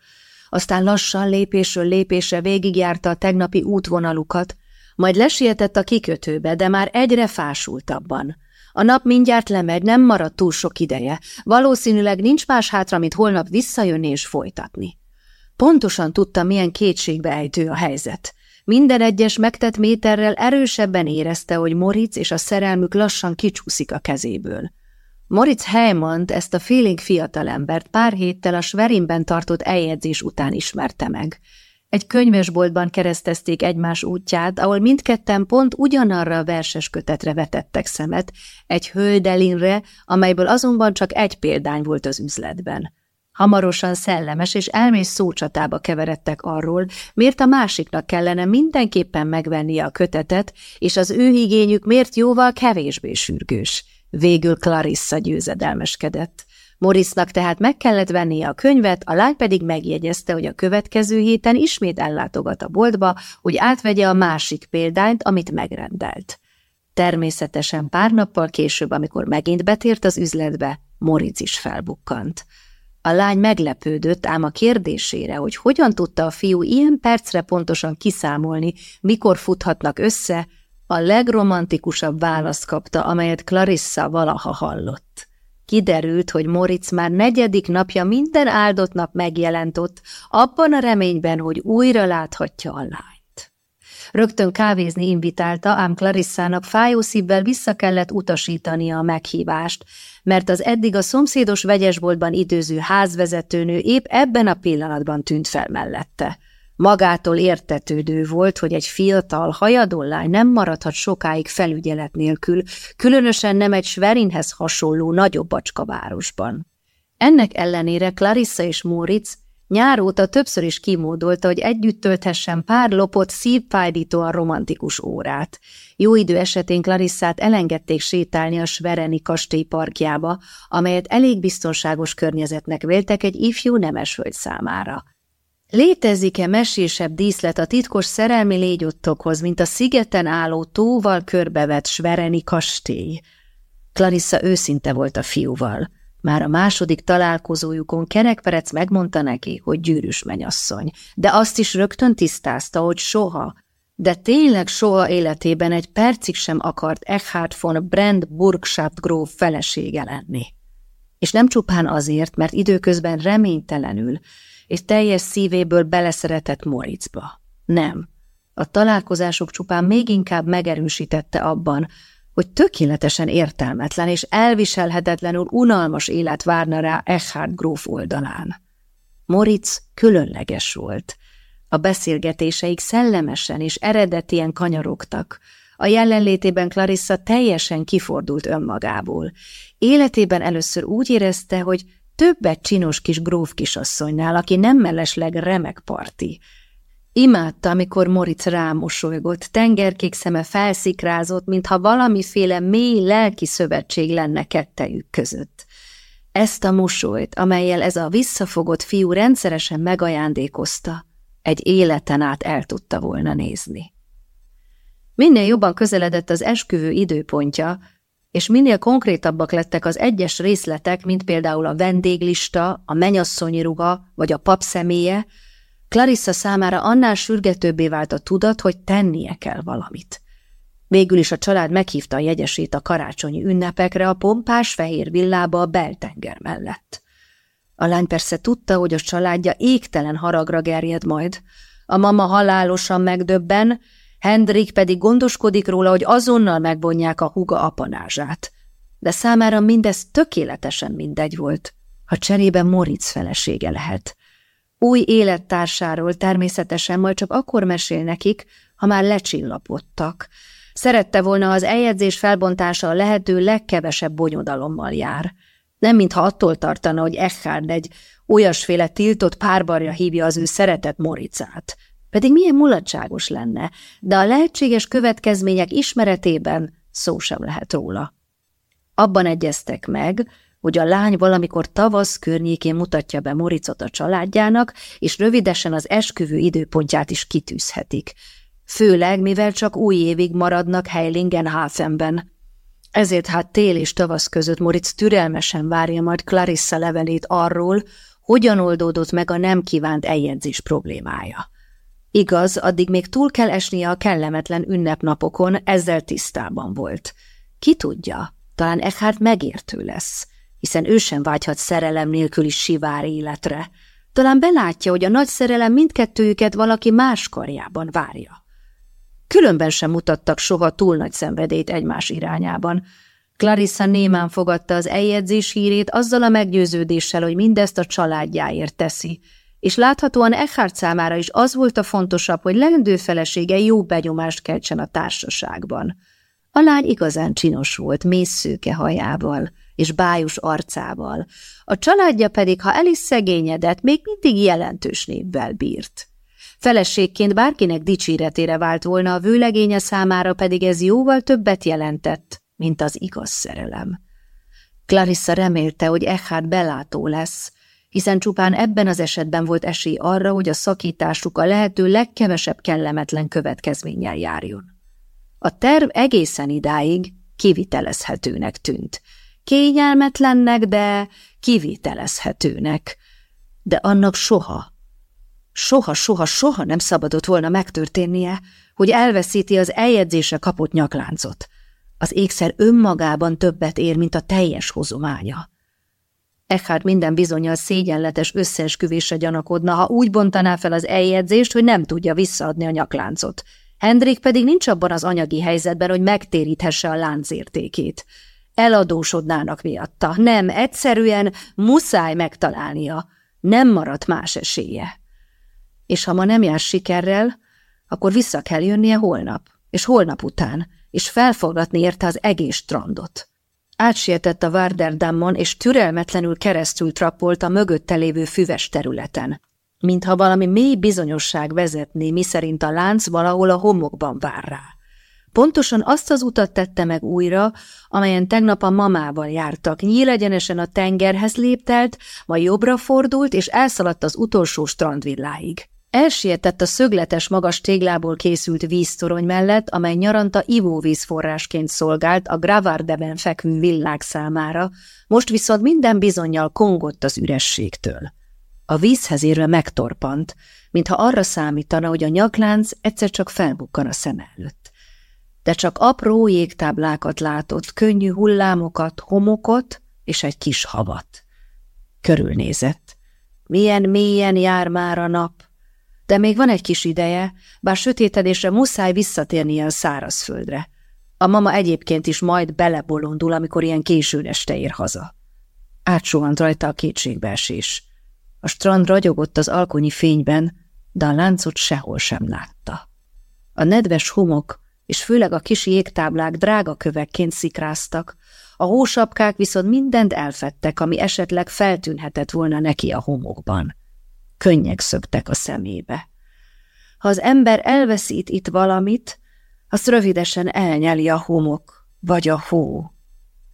aztán lassan lépésről lépésre végigjárta a tegnapi útvonalukat, majd lesietett a kikötőbe, de már egyre fásultabban. A nap mindjárt lemegy, nem maradt túl sok ideje, valószínűleg nincs más hátra, mint holnap visszajönni és folytatni. Pontosan tudta, milyen kétségbe ejtő a helyzet. Minden egyes megtett méterrel erősebben érezte, hogy Moritz és a szerelmük lassan kicsúszik a kezéből. Moritz Heymond ezt a félénk fiatalembert pár héttel a Sverinben tartott eljegyzés után ismerte meg. Egy könyvesboltban keresztezték egymás útját, ahol mindketten pont ugyanarra a verses kötetre vetettek szemet, egy höldelinre, amelyből azonban csak egy példány volt az üzletben. Hamarosan szellemes és elmész szócsatába keveredtek arról, miért a másiknak kellene mindenképpen megvennie a kötetet, és az ő igényük miért jóval kevésbé sürgős. Végül Clarissa győzedelmeskedett. Morisnak tehát meg kellett vennie a könyvet, a lány pedig megjegyezte, hogy a következő héten ismét ellátogat a boltba, hogy átvegye a másik példányt, amit megrendelt. Természetesen pár nappal később, amikor megint betért az üzletbe, Moritz is felbukkant. A lány meglepődött, ám a kérdésére, hogy hogyan tudta a fiú ilyen percre pontosan kiszámolni, mikor futhatnak össze, a legromantikusabb választ kapta, amelyet Clarissa valaha hallott. Kiderült, hogy Moritz már negyedik napja minden áldott nap megjelent ott, abban a reményben, hogy újra láthatja a lányt. Rögtön kávézni invitálta, ám Clarissának fájó szívvel vissza kellett utasítania a meghívást, mert az eddig a szomszédos vegyesboltban időző házvezetőnő épp ebben a pillanatban tűnt fel mellette. Magától értetődő volt, hogy egy fiatal, hajadollány nem maradhat sokáig felügyelet nélkül, különösen nem egy Sverinhez hasonló nagyobb városban. Ennek ellenére Clarissa és Moritz nyár óta többször is kimódolta, hogy együtt tölthessen pár lopott, szívfájdítóan romantikus órát. Jó idő esetén Clarissát elengedték sétálni a Svereni kastély parkjába, amelyet elég biztonságos környezetnek véltek egy ifjú nemesvölgy számára. Létezik-e mesésebb díszlet a titkos szerelmi légyottokhoz, mint a szigeten álló tóval körbevett Svereni kastély? Clarissa őszinte volt a fiúval. Már a második találkozójukon Kerekperec megmondta neki, hogy gyűrűs menyasszony, de azt is rögtön tisztázta, hogy soha, de tényleg soha életében egy percig sem akart Eckhard von Brand Burgschaft gróf felesége lenni. És nem csupán azért, mert időközben reménytelenül, és teljes szívéből beleszeretett Moritzba. Nem. A találkozások csupán még inkább megerősítette abban, hogy tökéletesen értelmetlen és elviselhetetlenül unalmas élet várna rá Eckhard gróf oldalán. Moritz különleges volt. A beszélgetéseik szellemesen és eredetien kanyarogtak. A jelenlétében Clarissa teljesen kifordult önmagából. Életében először úgy érezte, hogy Többet csinos kis gróf kisasszonynál, aki nem mellesleg remek parti. Imádta, amikor Moritz rámosolygott, tengerkék szeme felszikrázott, mintha valamiféle mély lelki szövetség lenne kettejük között. Ezt a mosolyt, amelyel ez a visszafogott fiú rendszeresen megajándékozta, egy életen át el tudta volna nézni. Minél jobban közeledett az esküvő időpontja, és minél konkrétabbak lettek az egyes részletek, mint például a vendéglista, a menyasszonyi ruga vagy a pap személye, Clarissa számára annál sürgetőbbé vált a tudat, hogy tennie kell valamit. Végül is a család meghívta a jegyesét a karácsonyi ünnepekre a pompás fehér villába a beltenger mellett. A lány persze tudta, hogy a családja égtelen haragra gerjed majd. A mama halálosan megdöbben, Hendrik pedig gondoskodik róla, hogy azonnal megbonják a huga apanázsát. De számára mindez tökéletesen mindegy volt, ha cserébe Moritz felesége lehet. Új élettársáról természetesen majd csak akkor mesél nekik, ha már lecsillapodtak. Szerette volna az eljegyzés felbontása a lehető legkevesebb bonyodalommal jár. Nem mintha attól tartana, hogy Eckhard egy olyasféle tiltott párbarja hívja az ő szeretett Moricát. Pedig milyen mulatságos lenne, de a lehetséges következmények ismeretében szó sem lehet róla. Abban egyeztek meg, hogy a lány valamikor tavasz környékén mutatja be Moricot a családjának, és rövidesen az esküvő időpontját is kitűzhetik. Főleg, mivel csak új évig maradnak Heilingenhafenben. Ezért hát tél és tavasz között Moritz türelmesen várja majd Clarissa levelét arról, hogyan oldódott meg a nem kívánt eljegyzés problémája. Igaz, addig még túl kell esnie a kellemetlen ünnepnapokon, ezzel tisztában volt. Ki tudja, talán Eckhart megértő lesz, hiszen ő sem vágyhat szerelem nélküli sivár életre. Talán belátja, hogy a nagy szerelem mindkettőjüket valaki más karjában várja. Különben sem mutattak soha túl nagy szenvedélyt egymás irányában. Clarissa némán fogadta az eljegyzés hírét azzal a meggyőződéssel, hogy mindezt a családjáért teszi, és láthatóan Eckhart számára is az volt a fontosabb, hogy leendő felesége jó benyomást keltsen a társaságban. A lány igazán csinos volt, mészszőke hajával és bájus arcával, a családja pedig, ha el is szegényedett, még mindig jelentős névvel bírt. Feleségként bárkinek dicséretére vált volna, a vőlegénye számára pedig ez jóval többet jelentett, mint az igaz szerelem. Clarissa remélte, hogy Eckhart belátó lesz, hiszen csupán ebben az esetben volt esély arra, hogy a szakításuk a lehető legkevesebb kellemetlen következménnyel járjon. A terv egészen idáig kivitelezhetőnek tűnt. Kényelmetlennek, de kivitelezhetőnek. De annak soha, soha, soha, soha nem szabadott volna megtörténnie, hogy elveszíti az eljegyzése kapott nyakláncot. Az ékszer önmagában többet ér, mint a teljes hozománya. Eckhart minden bizonyal szégyenletes összeesküvésre gyanakodna, ha úgy bontaná fel az eljegyzést, hogy nem tudja visszaadni a nyakláncot. Hendrik pedig nincs abban az anyagi helyzetben, hogy megtéríthesse a lánc értékét. Eladósodnának miatta. Nem, egyszerűen muszáj megtalálnia. Nem maradt más esélye. És ha ma nem jár sikerrel, akkor vissza kell jönnie holnap, és holnap után, és felfogatni érte az egész strandot. Átsietett a Várderdammon, és türelmetlenül keresztül trappolt a mögötte lévő füves területen. Mintha valami mély bizonyosság vezetné, miszerint a lánc valahol a homokban vár rá. Pontosan azt az utat tette meg újra, amelyen tegnap a mamával jártak. Nyílegyenesen a tengerhez léptelt, majd jobbra fordult, és elszaladt az utolsó strandvilláig. Elsietett a szögletes magas téglából készült víztorony mellett, amely nyaranta ivóvízforrásként szolgált a Gravardeben fekvő világ számára, most viszont minden bizonyal kongott az ürességtől. A vízhez érve megtorpant, mintha arra számítana, hogy a nyaklánc egyszer csak felbukkan a szem előtt. De csak apró jégtáblákat látott, könnyű hullámokat, homokot és egy kis havat. Körülnézett. Milyen mélyen jár már a nap, de még van egy kis ideje, bár sötétedésre muszáj visszatérnie a szárazföldre. A mama egyébként is majd belebolondul, amikor ilyen későn este ér haza. Átsuhant rajta a kétségbeesés. A strand ragyogott az alkonyi fényben, de a láncot sehol sem látta. A nedves homok és főleg a kis jégtáblák drága kövekként szikráztak, a hósapkák viszont mindent elfettek, ami esetleg feltűnhetett volna neki a homokban. Könnyek szöktek a szemébe. Ha az ember elveszít itt valamit, azt rövidesen elnyeli a homok, vagy a hó.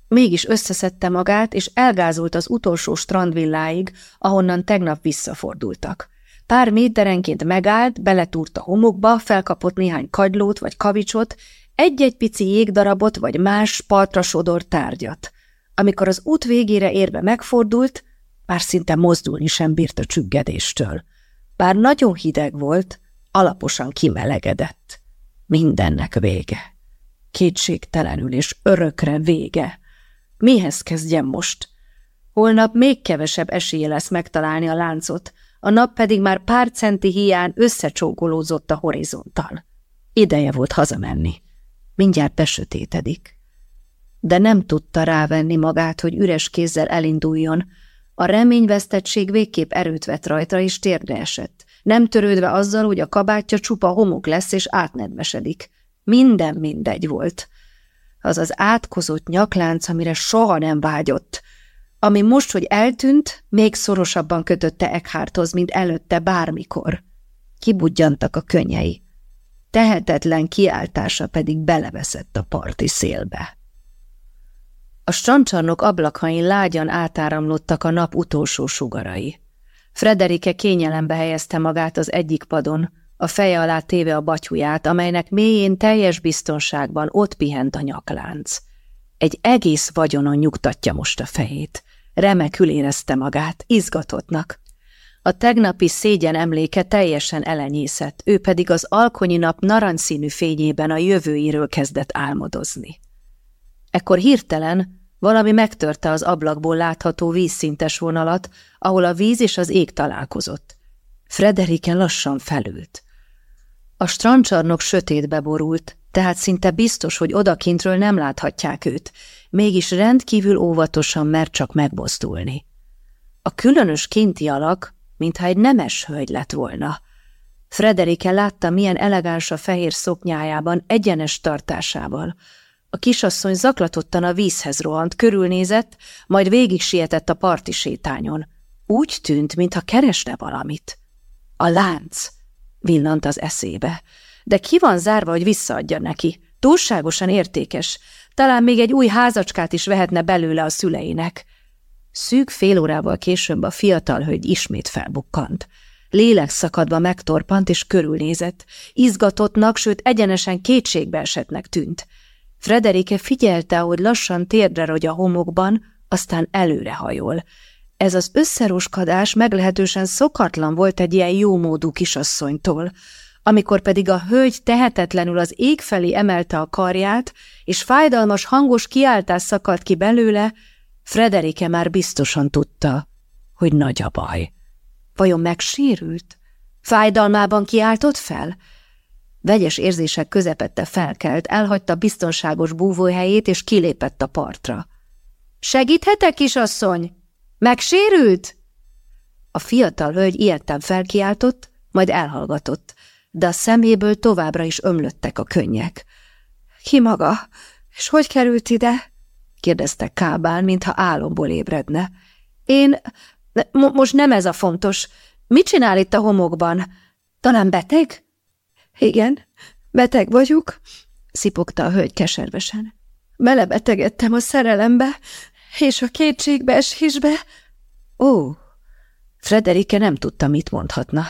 Mégis összeszedte magát, és elgázolt az utolsó strandvilláig, ahonnan tegnap visszafordultak. Pár méterenként megállt, beletúrt a homokba, felkapott néhány kagylót vagy kavicsot, egy-egy pici jégdarabot vagy más partra sodor tárgyat. Amikor az út végére érve megfordult, már szinte mozdulni sem bírt a csüggedéstől. Bár nagyon hideg volt, alaposan kimelegedett. Mindennek vége. Kétségtelenül és örökre vége. Mihez kezdjem most? Holnap még kevesebb esélye lesz megtalálni a láncot, a nap pedig már pár centi hiány összecsókolózott a horizonttal. Ideje volt hazamenni. Mindjárt besötétedik. De nem tudta rávenni magát, hogy üres kézzel elinduljon, a reményvesztettség végképp erőt vett rajta, és térdre esett, nem törődve azzal, hogy a kabátja csupa homok lesz, és átnedvesedik. Minden mindegy volt. Az az átkozott nyaklánc, amire soha nem vágyott, ami most, hogy eltűnt, még szorosabban kötötte Eckharthoz, mint előtte bármikor. Kibudjantak a könnyei. Tehetetlen kiáltása pedig beleveszett a parti szélbe. A strandcsarnok ablakain lágyan átáramlottak a nap utolsó sugarai. Frederike kényelembe helyezte magát az egyik padon, a feje alá téve a batyuját, amelynek mélyén teljes biztonságban ott pihent a nyaklánc. Egy egész vagyonon nyugtatja most a fejét. Remekül érezte magát, izgatottnak. A tegnapi szégyen emléke teljesen elenyészett, ő pedig az alkonyi nap narancsszínű fényében a jövőiről kezdett álmodozni. Ekkor hirtelen valami megtörte az ablakból látható vízszintes vonalat, ahol a víz és az ég találkozott. Frederike lassan felült. A strandcsarnok sötétbe borult, tehát szinte biztos, hogy odakintről nem láthatják őt, mégis rendkívül óvatosan mert csak megmozdulni. A különös kinti alak, mintha egy nemes hölgy lett volna. Frederike látta, milyen elegáns a fehér szoknyájában, egyenes tartásával, a kisasszony zaklatottan a vízhez rohant, körülnézett, majd végig sietett a parti sétányon. Úgy tűnt, mintha keresne valamit. A lánc, villant az eszébe. De ki van zárva, hogy visszaadja neki? Túlságosan értékes. Talán még egy új házacskát is vehetne belőle a szüleinek. Szűk fél órával később a fiatal hölgy ismét felbukkant. Lélek szakadva megtorpant és körülnézett. Izgatottnak, sőt egyenesen kétségbeesetnek tűnt. Frederike figyelte, hogy lassan térdre rogy a homokban, aztán előrehajol. Ez az összeroskadás meglehetősen szokatlan volt egy ilyen jómódú kisasszonytól. Amikor pedig a hölgy tehetetlenül az ég felé emelte a karját, és fájdalmas hangos kiáltás szakadt ki belőle, Frederike már biztosan tudta, hogy nagy a baj. Vajon megsérült? Fájdalmában kiáltott fel? Vegyes érzések közepette felkelt, elhagyta biztonságos búvóhelyét, és kilépett a partra. – Segíthetek, kisasszony? Megsérült? A fiatal hölgy ilyetten felkiáltott, majd elhallgatott, de a szeméből továbbra is ömlöttek a könnyek. – Ki maga? És hogy került ide? – kérdezte Kábán, mintha álomból ébredne. – Én... Mo most nem ez a fontos. Mit csinál itt a homokban? Talán beteg? – Igen, beteg vagyok – szipogta a hölgy keservesen. Belebetegedtem a szerelembe, és a kétségbeesésbe. Ó, Frederike nem tudta, mit mondhatna.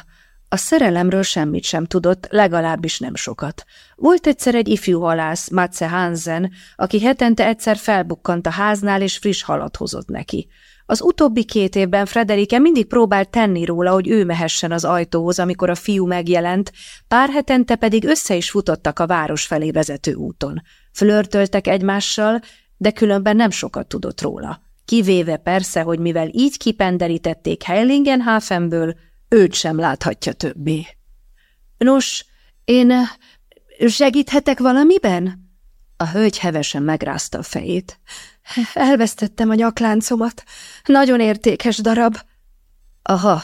A szerelemről semmit sem tudott, legalábbis nem sokat. Volt egyszer egy ifjú halász, Matze Hansen, aki hetente egyszer felbukkant a háznál, és friss halat hozott neki. Az utóbbi két évben Frederike mindig próbált tenni róla, hogy ő mehessen az ajtóhoz, amikor a fiú megjelent, pár hetente pedig össze is futottak a város felé vezető úton. Flörtöltek egymással, de különben nem sokat tudott róla. Kivéve persze, hogy mivel így kipenderítették Heilingenhafenből, őt sem láthatja többé. Nos, én segíthetek valamiben? A hölgy hevesen megrázta a fejét. Elvesztettem a nyakláncomat. Nagyon értékes darab. Aha,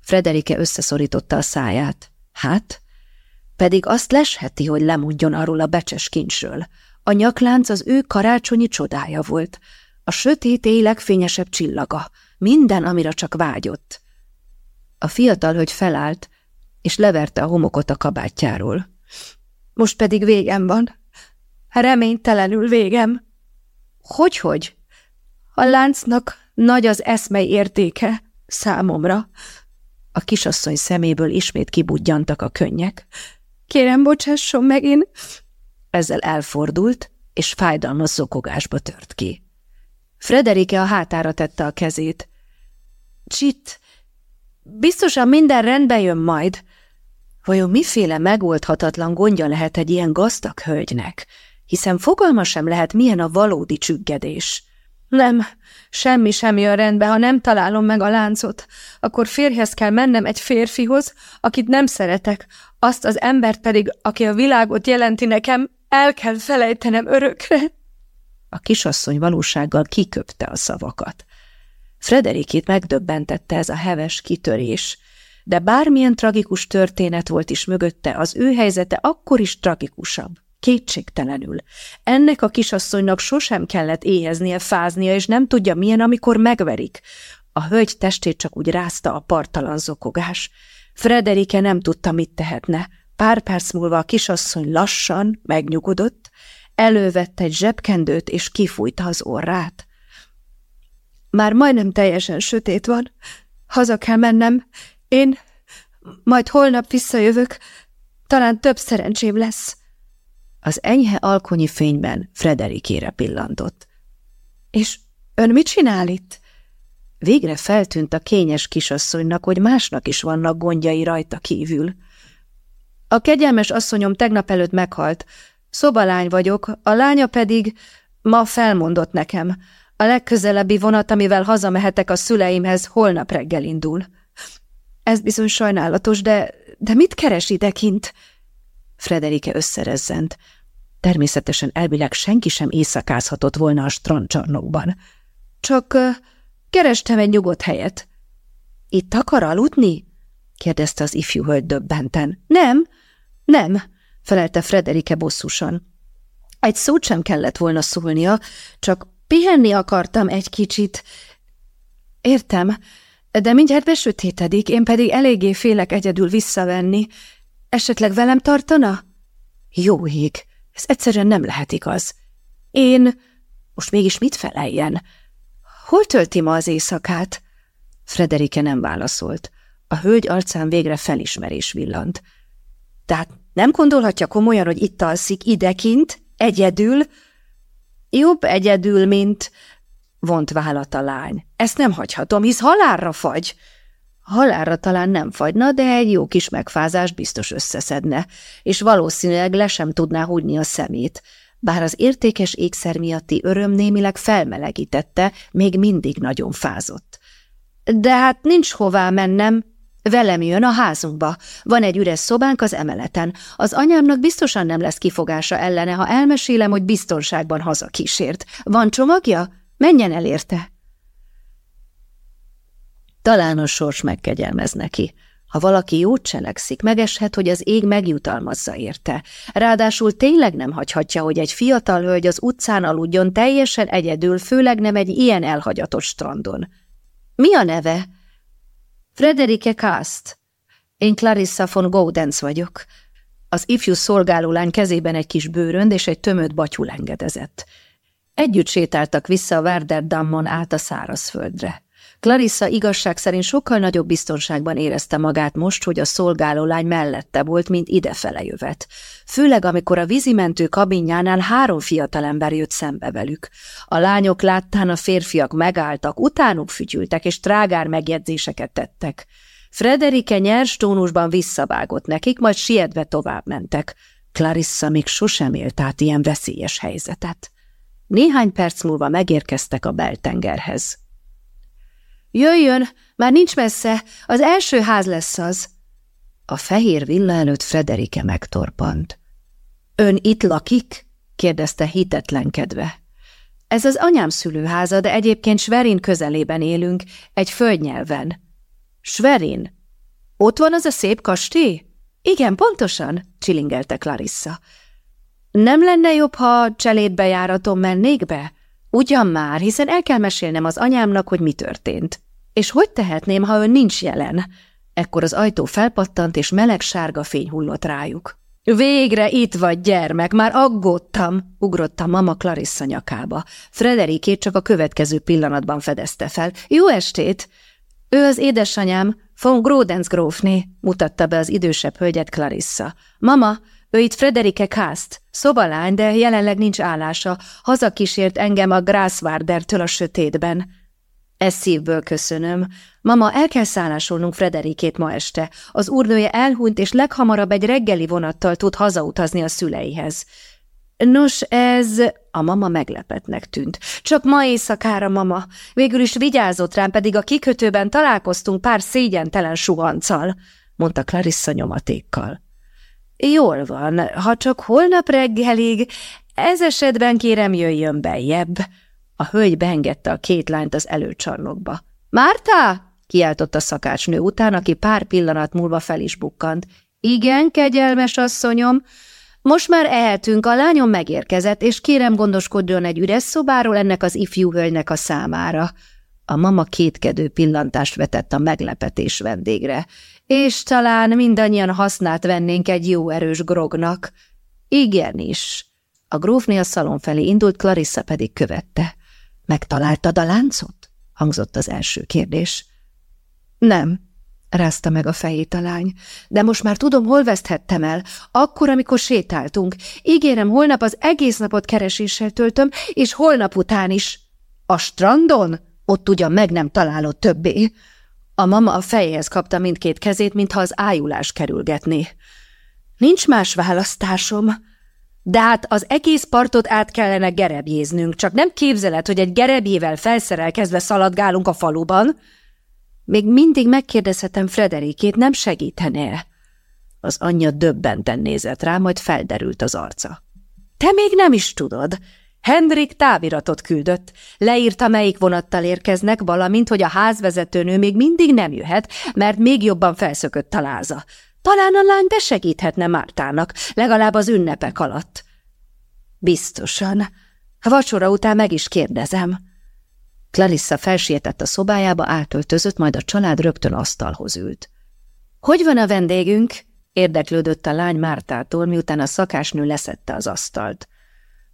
Frederike összeszorította a száját. Hát? Pedig azt lesheti, hogy lemondjon arról a becses kincsről. A nyaklánc az ő karácsonyi csodája volt. A sötét éj legfényesebb csillaga. Minden, amire csak vágyott. A fiatal hölgy felállt, és leverte a homokot a kabátjáról. Most pedig végem van. Reménytelenül végem. Hogy-hogy? A láncnak nagy az eszmei értéke számomra. A kisasszony szeméből ismét kibudjantak a könnyek. Kérem, bocsásson meg, én... Ezzel elfordult, és fájdalmas zokogásba tört ki. Frederike a hátára tette a kezét. Csit, biztosan minden rendbe jön majd. Vajon miféle megoldhatatlan gondja lehet egy ilyen gazdag hölgynek? hiszen fogalma sem lehet, milyen a valódi csüggedés. Nem, semmi sem jön rendbe, ha nem találom meg a láncot. Akkor férjhez kell mennem egy férfihoz, akit nem szeretek, azt az embert pedig, aki a világot jelenti nekem, el kell felejtenem örökre. A kisasszony valósággal kiköpte a szavakat. Frederikét megdöbbentette ez a heves kitörés, de bármilyen tragikus történet volt is mögötte, az ő helyzete akkor is tragikusabb. Kétségtelenül. Ennek a kisasszonynak sosem kellett éheznie, fáznia, és nem tudja milyen, amikor megverik. A hölgy testét csak úgy rázta a partalan zokogás. Frederike nem tudta, mit tehetne. Pár perc múlva a kisasszony lassan megnyugodott, elővette egy zsebkendőt, és kifújta az orrát. Már majdnem teljesen sötét van. Haza kell mennem. Én majd holnap visszajövök. Talán több szerencsém lesz. Az enyhe alkonyi fényben Frederikére pillantott. És ön mit csinál itt? Végre feltűnt a kényes kisasszonynak, hogy másnak is vannak gondjai rajta kívül. A kegyelmes asszonyom tegnap előtt meghalt. Szobalány vagyok, a lánya pedig ma felmondott nekem. A legközelebbi vonat, amivel hazamehetek a szüleimhez, holnap reggel indul. Ez bizony sajnálatos, de, de mit keres idekint? Frederike összerezzent. Természetesen elvileg senki sem éjszakázhatott volna a strandcsarnokban. Csak uh, kerestem egy nyugodt helyet. Itt akar aludni? kérdezte az ifjú hölgy döbbenten. Nem, nem, felelte Frederike bosszusan. Egy szót sem kellett volna szólnia, csak pihenni akartam egy kicsit. Értem, de mindjárt besötétedik, én pedig eléggé félek egyedül visszavenni. Esetleg velem tartana? Jó ég, ez egyszerűen nem lehet igaz. Én... Most mégis mit feleljen? Hol tölti ma az éjszakát? Frederike nem válaszolt. A hölgy arcán végre felismerés villant. Tehát nem gondolhatja komolyan, hogy itt alszik idekint, egyedül? Jobb egyedül, mint... Vont vállat a lány. Ezt nem hagyhatom, hisz halálra fagy. Halára talán nem fagyna, de egy jó kis megfázás biztos összeszedne, és valószínűleg le sem tudná húgyni a szemét. bár az értékes ékszer miatti öröm némileg felmelegítette, még mindig nagyon fázott. De hát nincs hová mennem, Velem jön a házunkba. Van egy üres szobánk az emeleten. Az anyámnak biztosan nem lesz kifogása ellene, ha elmesélem, hogy biztonságban hazakísért. Van csomagja? Menjen el érte. Talán a sors megkegyelmez neki. Ha valaki jót cselekszik, megeshet, hogy az ég megjutalmazza érte. Ráadásul tényleg nem hagyhatja, hogy egy fiatal hölgy az utcán aludjon teljesen egyedül, főleg nem egy ilyen elhagyatott strandon. Mi a neve? Frederike Kast. Én Clarissa von Gaudens vagyok. Az ifjú szolgálólány kezében egy kis bőrönd és egy tömött batyul engedezett. Együtt sétáltak vissza a Werderdammon át a szárazföldre. Clarissa igazság szerint sokkal nagyobb biztonságban érezte magát most, hogy a szolgálólány mellette volt, mint idefele jövet. Főleg, amikor a vízimentő kabinjánál három fiatalember jött szembe velük. A lányok láttán a férfiak megálltak, utánuk fütyültek, és trágár megjegyzéseket tettek. Frederike nyers tónusban visszavágott nekik, majd sietve tovább mentek. Clarissa még sosem élt át ilyen veszélyes helyzetet. Néhány perc múlva megérkeztek a beltengerhez. Jöjjön, már nincs messze, az első ház lesz az. A fehér villa előtt Frederike megtorpant. Ön itt lakik? kérdezte hitetlenkedve. Ez az anyám szülőháza, de egyébként Sverin közelében élünk, egy földnyelven. Sverin? Ott van az a szép kastély? Igen, pontosan, csilingelte Clarissa. Nem lenne jobb, ha cselédbejáraton mennék be? Ugyan már, hiszen el kell mesélnem az anyámnak, hogy mi történt. És hogy tehetném, ha ön nincs jelen? Ekkor az ajtó felpattant, és meleg sárga fény hullott rájuk. Végre itt vagy, gyermek, már aggódtam, ugrott a mama Clarissa nyakába. Frederikét csak a következő pillanatban fedezte fel. Jó estét! Ő az édesanyám, von Grodens grófné, mutatta be az idősebb hölgyet Clarissa. Mama, ő itt Frederike Kast, szobalány, de jelenleg nincs állása. Hazakísért engem a Grászvárdertől a sötétben. Ezt szívből köszönöm. Mama, el kell szállásolnunk Frederikét ma este. Az úrnője elhunyt, és leghamarabb egy reggeli vonattal tud hazautazni a szüleihez. Nos, ez... A mama meglepetnek tűnt. Csak ma éjszakára, mama. Végül is vigyázott rám, pedig a kikötőben találkoztunk pár szégyentelen suhanccal, mondta Clarissa nyomatékkal. Jól van, ha csak holnap reggelig, ez esetben kérem jöjjön bejebb. A hölgy beengedte a két lányt az előcsarnokba. – Márta! – kiáltott a szakácsnő után, aki pár pillanat múlva fel is bukkant. – Igen, kegyelmes asszonyom, most már ehetünk, a lányom megérkezett, és kérem gondoskodjon egy üres szobáról ennek az ifjú hölgynek a számára. A mama kétkedő pillantást vetett a meglepetés vendégre. És talán mindannyian hasznát vennénk egy jó erős grognak. Igenis. A grófné a szalon felé indult, Clarissa pedig követte. Megtaláltad a láncot? hangzott az első kérdés. Nem, rázta meg a fejét a lány, de most már tudom, hol veszthettem el, akkor, amikor sétáltunk. Ígérem, holnap az egész napot kereséssel töltöm, és holnap után is. A strandon? Ott ugyan meg nem találod többé. A mama a fejéhez kapta mindkét kezét, mintha az ájulás kerülgetné. Nincs más választásom, de hát az egész partot át kellene gerebjéznünk, csak nem képzeled, hogy egy gerebjével felszerelkezve szaladgálunk a faluban? Még mindig megkérdezhetem Frederikét, nem segítene Az anyja döbbenten nézett rá, majd felderült az arca. Te még nem is tudod. Hendrik táviratot küldött. Leírta, melyik vonattal érkeznek, valamint, hogy a házvezetőnő még mindig nem jöhet, mert még jobban felszökött a láza. Talán a lány de segíthetne Mártának, legalább az ünnepek alatt. Biztosan. Vacsora után meg is kérdezem. Clarissa felsietett a szobájába, átöltözött, majd a család rögtön asztalhoz ült. Hogy van a vendégünk? érdeklődött a lány Mártától, miután a szakásnő leszette az asztalt.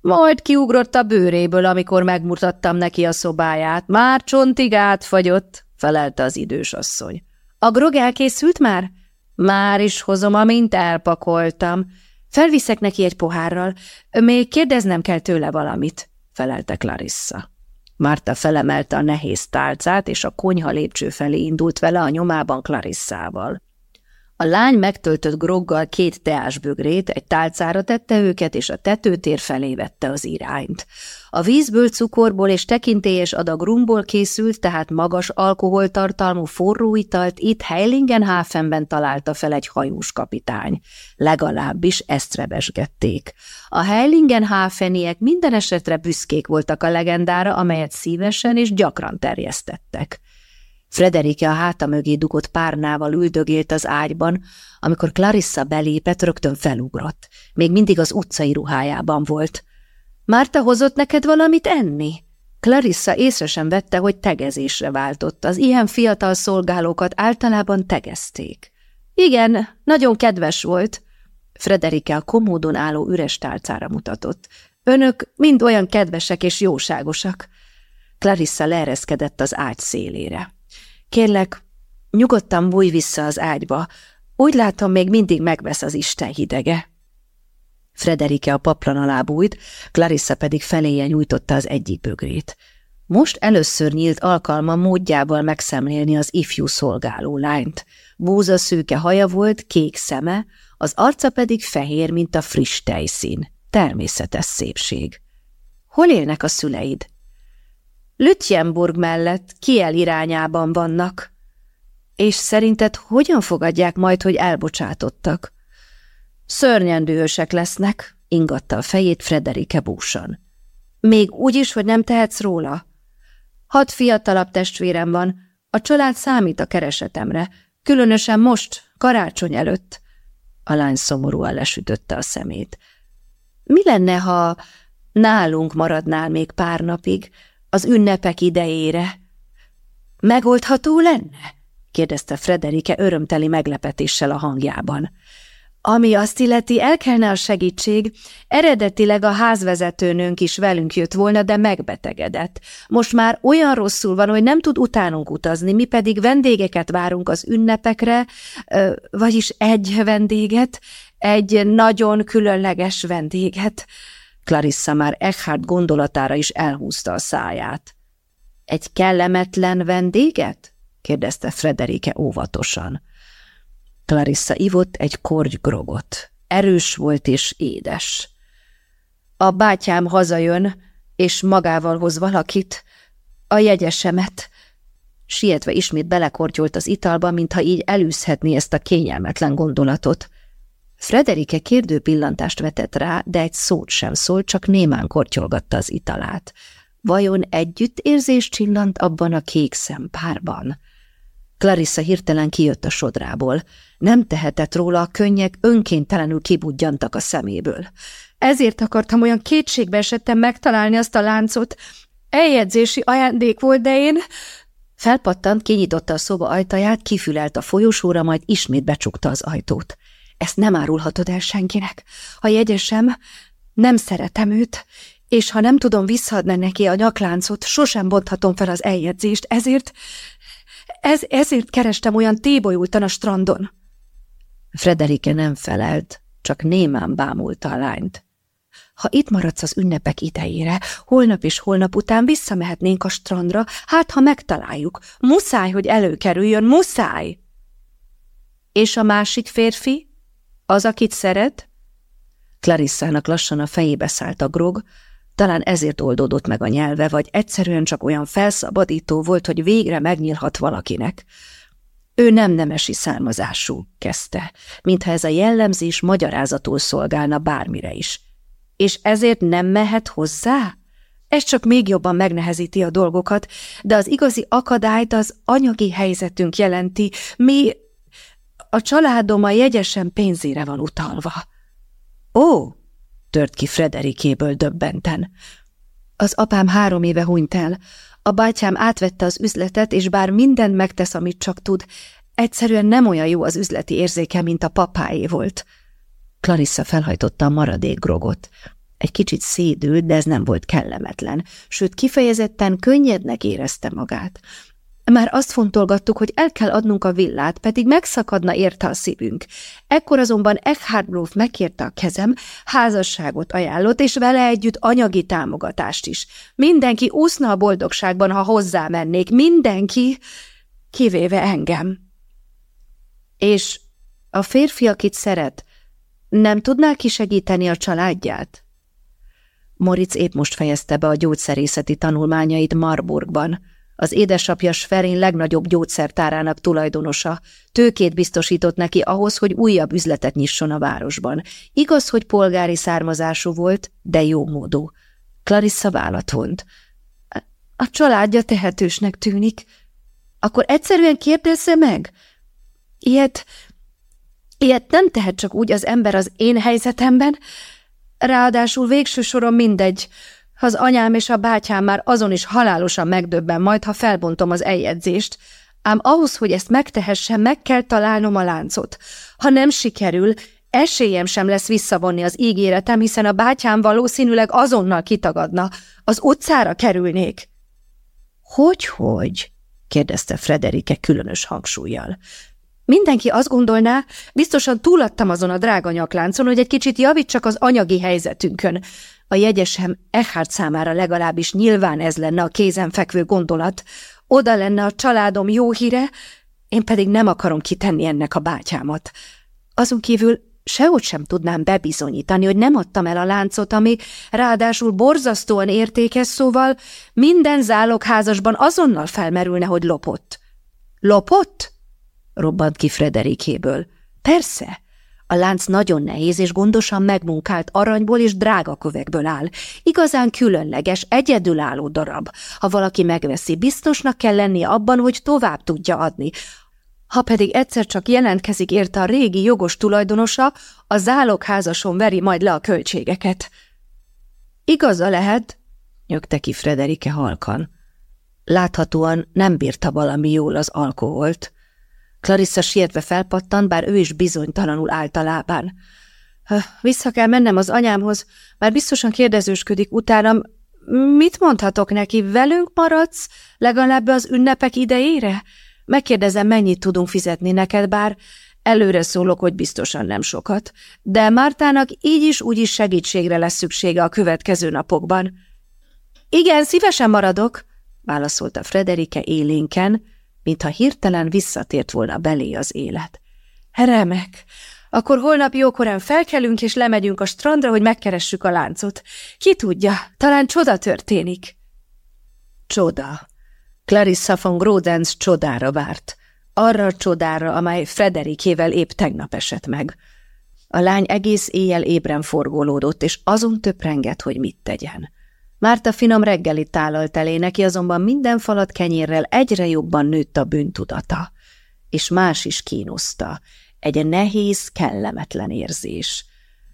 Majd kiugrott a bőréből, amikor megmutattam neki a szobáját. Már csontig átfagyott, felelte az idős asszony. A grog elkészült már? Már is hozom, amint elpakoltam. Felviszek neki egy pohárral. Még kérdeznem kell tőle valamit, felelte Clarissa. Márta felemelte a nehéz tálcát, és a konyha lépcső felé indult vele a nyomában Clarissával. A lány megtöltött groggal két teásbögrét, egy tálcára tette őket, és a tetőtér felé vette az irányt. A vízből, cukorból és tekintélyes adag rumból készült, tehát magas alkoholtartalmú forró italt itt Heilingenhafenben találta fel egy hajós kapitány. Legalábbis ezt rebesgették. A Heilingenhafeniek minden esetre büszkék voltak a legendára, amelyet szívesen és gyakran terjesztettek. Frederike a háta mögé dugott párnával üldögélt az ágyban, amikor Clarissa belépett, rögtön felugrott. Még mindig az utcai ruhájában volt. Márta hozott neked valamit enni? Clarissa észre sem vette, hogy tegezésre váltott. Az ilyen fiatal szolgálókat általában tegezték. Igen, nagyon kedves volt. Frederike a komódon álló üres tálcára mutatott. Önök mind olyan kedvesek és jóságosak. Clarissa leereszkedett az ágy szélére. Kérlek, nyugodtan bújj vissza az ágyba. Úgy látom, még mindig megvesz az Isten hidege. Frederike a paplan alá bújt, Clarissa pedig feléje nyújtotta az egyik bögrét. Most először nyílt alkalma módjával megszemlélni az ifjú szolgáló lányt. Búza szőke haja volt, kék szeme, az arca pedig fehér, mint a friss tejszín. Természetes szépség. Hol élnek a szüleid? Lütjenburg mellett Kiel irányában vannak. És szerinted hogyan fogadják majd, hogy elbocsátottak? Szörnyen dühösek lesznek, ingatta a fejét Frederike búsan. Még úgy is, hogy nem tehetsz róla? Hat fiatalabb testvérem van, a család számít a keresetemre, különösen most, karácsony előtt. A lány szomorúan lesütötte a szemét. Mi lenne, ha nálunk maradnál még pár napig, az ünnepek idejére. Megoldható lenne? kérdezte Frederike örömteli meglepetéssel a hangjában. Ami azt illeti, el kellene a segítség, eredetileg a házvezetőnőnk is velünk jött volna, de megbetegedett. Most már olyan rosszul van, hogy nem tud utánunk utazni, mi pedig vendégeket várunk az ünnepekre, vagyis egy vendéget, egy nagyon különleges vendéget. Clarissa már Eckhart gondolatára is elhúzta a száját. Egy kellemetlen vendéget? kérdezte Frederike óvatosan. Clarissa ivott egy korgy grogot. Erős volt és édes. A bátyám hazajön, és magával hoz valakit, a jegyesemet. Sietve ismét belekortyolt az italba, mintha így elűzhetné ezt a kényelmetlen gondolatot. Frederike kérdő pillantást vetett rá, de egy szót sem szólt, csak némán kortyolgatta az italát. Vajon együttérzés csillant abban a kék szempárban? Clarissa hirtelen kijött a sodrából. Nem tehetett róla, a könnyek önkéntelenül kibudjantak a szeméből. Ezért akartam olyan kétségbe esettem megtalálni azt a láncot. Eljegyzési ajándék volt, de én... Felpattant, kinyitotta a szoba ajtaját, kifülelt a folyosóra, majd ismét becsukta az ajtót. Ezt nem árulhatod el senkinek. Ha jegyesem, nem szeretem őt, és ha nem tudom visszaadni neki a nyakláncot, sosem bonthatom fel az eljegyzést, ezért, ez, ezért kerestem olyan tébolyultan a strandon. Frederike nem felelt, csak némán bámulta a lányt. Ha itt maradsz az ünnepek idejére, holnap és holnap után visszamehetnénk a strandra, hát ha megtaláljuk. Muszáj, hogy előkerüljön, muszáj! És a másik férfi? Az, akit szeret? Clarissának lassan a fejébe szállt a grog, talán ezért oldódott meg a nyelve, vagy egyszerűen csak olyan felszabadító volt, hogy végre megnyílhat valakinek. Ő nem nemesi származású, kezdte, mintha ez a jellemzés magyarázatul szolgálna bármire is. És ezért nem mehet hozzá? Ez csak még jobban megnehezíti a dolgokat, de az igazi akadályt az anyagi helyzetünk jelenti. Mi a családom a jegyesen pénzére van utalva. Ó, tört ki Frederikéből döbbenten. Az apám három éve hunyt el. A bátyám átvette az üzletet, és bár mindent megtesz, amit csak tud, egyszerűen nem olyan jó az üzleti érzéke, mint a papáé volt. Clarissa felhajtotta a maradék grogot. Egy kicsit szédült, de ez nem volt kellemetlen, sőt kifejezetten könnyednek érezte magát. Már azt fontolgattuk, hogy el kell adnunk a villát, pedig megszakadna érte a szívünk. Ekkor azonban Eckhard Gróf megkérte a kezem, házasságot ajánlott, és vele együtt anyagi támogatást is. Mindenki úszna a boldogságban, ha hozzá mennék. Mindenki, kivéve engem. És A férfi, akit szeret, nem tudná kisegíteni a családját? Moritz épp most fejezte be a gyógyszerészeti tanulmányait Marburgban. Az édesapja Sferin legnagyobb gyógyszertárának tulajdonosa. Tőkét biztosított neki ahhoz, hogy újabb üzletet nyisson a városban. Igaz, hogy polgári származású volt, de jó módú. Clarissa vállat vont. A családja tehetősnek tűnik. Akkor egyszerűen kérdezze meg? Ilyet, ilyet nem tehet csak úgy az ember az én helyzetemben, Ráadásul végső soron mindegy. Az anyám és a bátyám már azon is halálosan megdöbben majd, ha felbontom az eljegyzést. Ám ahhoz, hogy ezt megtehessem, meg kell találnom a láncot. Ha nem sikerül, esélyem sem lesz visszavonni az ígéretem, hiszen a bátyám valószínűleg azonnal kitagadna. Az utcára kerülnék. Hogy-hogy? kérdezte Frederike különös hangsúlyjal. Mindenki azt gondolná, biztosan túladtam azon a drága nyakláncon, hogy egy kicsit javítsak az anyagi helyzetünkön. A jegyesem Eckhart számára legalábbis nyilván ez lenne a kézenfekvő gondolat. Oda lenne a családom jó híre, én pedig nem akarom kitenni ennek a bátyámat. Azon kívül sehogy sem tudnám bebizonyítani, hogy nem adtam el a láncot, ami ráadásul borzasztóan értékes, szóval minden zálogházasban azonnal felmerülne, hogy lopott. Lopott? robbant ki Frederikéből. Persze, a lánc nagyon nehéz és gondosan megmunkált aranyból és drága kövekből áll. Igazán különleges, egyedülálló darab. Ha valaki megveszi, biztosnak kell lennie abban, hogy tovább tudja adni. Ha pedig egyszer csak jelentkezik érte a régi jogos tulajdonosa, a zálogházason veri majd le a költségeket. Igaza lehet, nyögte ki Frederike halkan. Láthatóan nem bírta valami jól az alkoholt. Clarissa sietve felpattant, bár ő is bizonytalanul lábán. Vissza kell mennem az anyámhoz, már biztosan kérdezősködik utánam. Mit mondhatok neki, velünk maradsz, legalább az ünnepek idejére? Megkérdezem, mennyit tudunk fizetni neked, bár előre szólok, hogy biztosan nem sokat. De Mártának így is úgy is segítségre lesz szüksége a következő napokban. Igen, szívesen maradok, válaszolta Frederike élénken, mintha hirtelen visszatért volna belé az élet. Remek! Akkor holnap jókorán felkelünk és lemegyünk a strandra, hogy megkeressük a láncot. Ki tudja, talán csoda történik. Csoda. Clarissa von Grodens csodára várt. Arra a csodára, amely Frederikével épp tegnap esett meg. A lány egész éjjel ébren forgolódott, és azon töprengett, hogy mit tegyen. Márta finom reggelit tálalt elé, neki azonban minden falat kenyérrel egyre jobban nőtt a bűntudata. És más is kínoszta. Egy nehéz, kellemetlen érzés.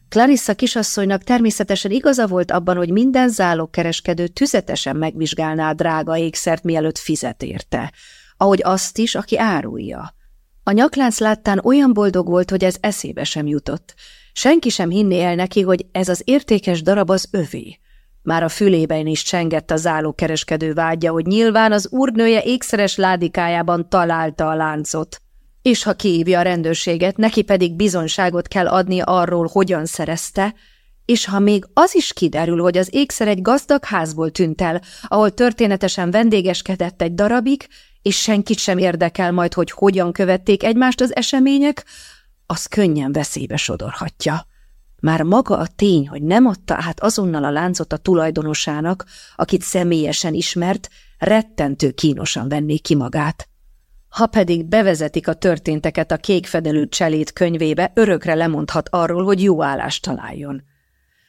Clarissa kisasszonynak természetesen igaza volt abban, hogy minden zálogkereskedő tüzetesen megvizsgálná a drága ékszert, mielőtt fizet érte, ahogy azt is, aki árulja. A nyaklánc láttán olyan boldog volt, hogy ez eszébe sem jutott. Senki sem hinné el neki, hogy ez az értékes darab az övé. Már a fülében is csengett a zálókereskedő vágya, hogy nyilván az úrnője ékszeres ládikájában találta a láncot. És ha kiívja a rendőrséget, neki pedig bizonságot kell adni arról, hogyan szerezte, és ha még az is kiderül, hogy az ékszer egy gazdag házból tűnt el, ahol történetesen vendégeskedett egy darabig, és senkit sem érdekel majd, hogy hogyan követték egymást az események, az könnyen veszélybe sodorhatja. Már maga a tény, hogy nem adta át azonnal a láncot a tulajdonosának, akit személyesen ismert, rettentő kínosan venné ki magát. Ha pedig bevezetik a történteket a kékfedelű cselét könyvébe, örökre lemondhat arról, hogy jó állást találjon.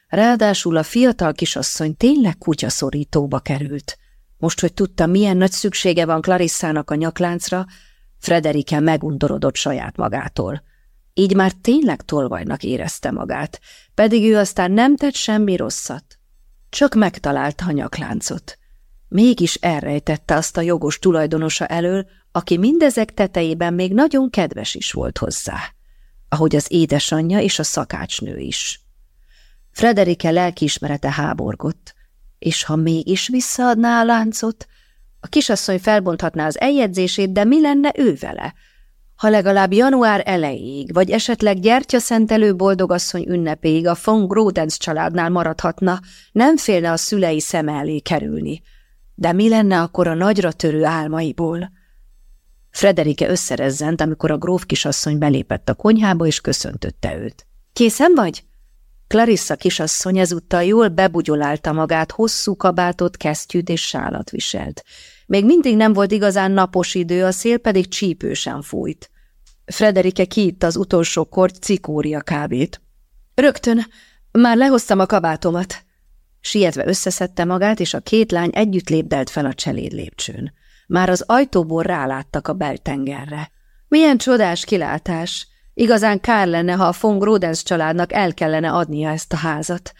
Ráadásul a fiatal kisasszony tényleg kutyaszorítóba került. Most, hogy tudta, milyen nagy szüksége van Clarissának a nyakláncra, Frederike megundorodott saját magától. Így már tényleg tolvajnak érezte magát, pedig ő aztán nem tett semmi rosszat. Csak megtalálta a nyakláncot. Mégis elrejtette azt a jogos tulajdonosa elől, aki mindezek tetejében még nagyon kedves is volt hozzá, ahogy az édesanyja és a szakácsnő is. Frederike lelkiismerete háborgott, és ha mégis visszaadná a láncot, a kisasszony felbonthatná az eljegyzését, de mi lenne ő vele – ha legalább január elejéig, vagy esetleg gyertyaszentelő boldogasszony ünnepéig a von Grodens családnál maradhatna, nem félne a szülei szem elé kerülni. De mi lenne akkor a nagyra törő álmaiból? Frederike összerezzent, amikor a gróf kisasszony belépett a konyhába, és köszöntötte őt. – Készen vagy? Clarissa kisasszony ezúttal jól bebugyolálta magát, hosszú kabátot, kesztyűt és sálat viselt. Még mindig nem volt igazán napos idő, a szél pedig csípősen fújt. Frederike kiitt az utolsó kort cikória kávét. Rögtön, már lehoztam a kabátomat. Sietve összeszedte magát, és a két lány együtt lépdelt fel a cseléd lépcsőn. Már az ajtóból ráláttak a beltengerre. Milyen csodás kilátás! Igazán kár lenne, ha a von Grodens családnak el kellene adnia ezt a házat.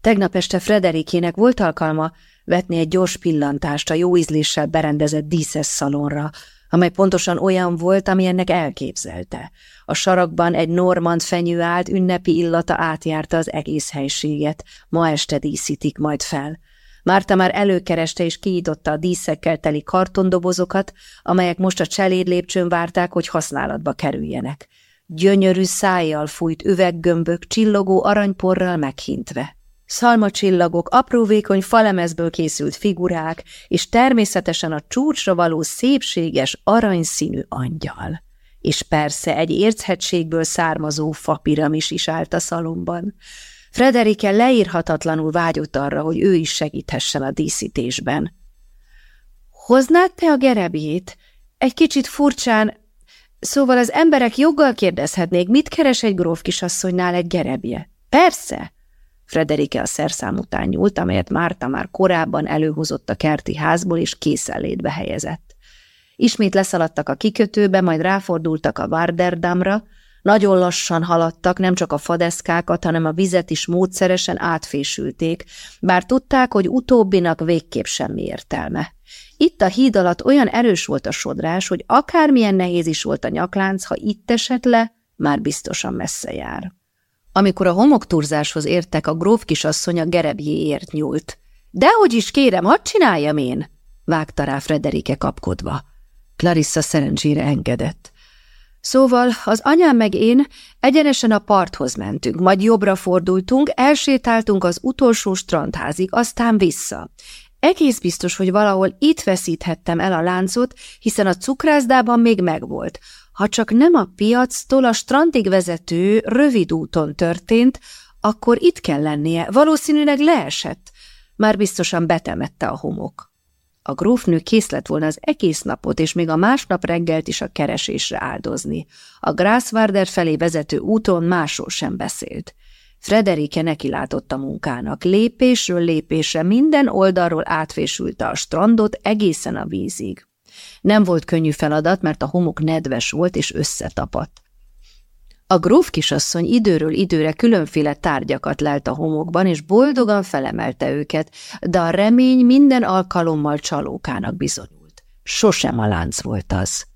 Tegnap este Frederikének volt alkalma vetni egy gyors pillantást a jó ízléssel berendezett díszes szalonra, amely pontosan olyan volt, ami ennek elképzelte. A sarakban egy normand fenyő állt, ünnepi illata átjárta az egész helységet. Ma este díszítik majd fel. Márta már előkereste és kiította a díszekkel teli kartondobozokat, amelyek most a cseléd lépcsőn várták, hogy használatba kerüljenek. Gyönyörű szájjal fújt üveggömbök, csillogó aranyporral meghintve. Szalmacsillagok, apró vékony falemezből készült figurák, és természetesen a csúcsra való szépséges, aranyszínű angyal. És persze egy érchegységből származó fapiramis is állt a szalomban. Frederike leírhatatlanul vágyott arra, hogy ő is segíthessen a díszítésben. – Hoznád te a gerebjét? Egy kicsit furcsán, Szóval az emberek joggal kérdezhetnék, mit keres egy gróf kisasszonynál egy gerebje? Persze! Frederike a szerszám után nyúlt, amelyet Márta már korábban előhozott a kerti házból, és készenlétbe helyezett. Ismét leszaladtak a kikötőbe, majd ráfordultak a Várderdamra, nagyon lassan haladtak, nem csak a fadeszkákat, hanem a vizet is módszeresen átfésülték, bár tudták, hogy utóbbinak végképp semmi értelme. Itt a híd alatt olyan erős volt a sodrás, hogy akármilyen nehéz is volt a nyaklánc, ha itt esett le, már biztosan messze jár. Amikor a homokturzáshoz értek, a gróf kisasszony a gerebjéért nyúlt. – Dehogy is kérem, hadd csináljam én! – vágta rá Frederike kapkodva. Clarissa szerencsére engedett. Szóval az anyám meg én egyenesen a parthoz mentünk, majd jobbra fordultunk, elsétáltunk az utolsó strandházig, aztán vissza. Egész biztos, hogy valahol itt veszíthettem el a láncot, hiszen a cukrászdában még megvolt. Ha csak nem a piactól a strandig vezető, rövid úton történt, akkor itt kell lennie, valószínűleg leesett. Már biztosan betemette a homok. A grófnő kész lett volna az egész napot, és még a másnap reggelt is a keresésre áldozni. A Grászvárder felé vezető úton másról sem beszélt. Frederike nekilátott a munkának. Lépésről lépésre minden oldalról átfésülte a strandot egészen a vízig. Nem volt könnyű feladat, mert a homok nedves volt és összetapadt. A gróf kisasszony időről időre különféle tárgyakat lelt a homokban, és boldogan felemelte őket, de a remény minden alkalommal csalókának bizonyult. Sosem a lánc volt az.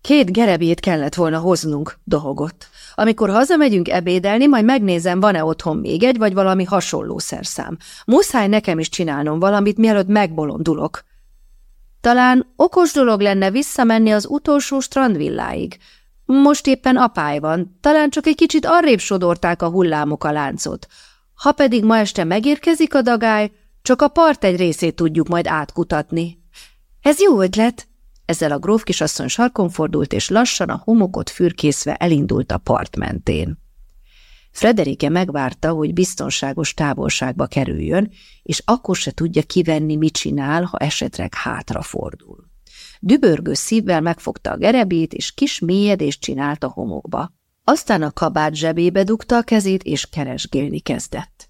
Két gerebét kellett volna hoznunk, dohogott. Amikor hazamegyünk ebédelni, majd megnézem, van-e otthon még egy, vagy valami hasonló szerszám. Muszáj nekem is csinálnom valamit, mielőtt megbolondulok. Talán okos dolog lenne visszamenni az utolsó strandvilláig. Most éppen apály van, talán csak egy kicsit arrébb sodorták a hullámok a láncot. Ha pedig ma este megérkezik a dagály, csak a part egy részét tudjuk majd átkutatni. Ez jó ötlet, ezzel a gróf kisasszony sarkon fordult, és lassan a homokot fürkészve elindult a part mentén. Frederike megvárta, hogy biztonságos távolságba kerüljön, és akkor se tudja kivenni, mit csinál, ha esetleg hátrafordul. Dübörgő szívvel megfogta a gerebét, és kis mélyedést csinált a homokba. Aztán a kabát zsebébe dugta a kezét, és keresgélni kezdett.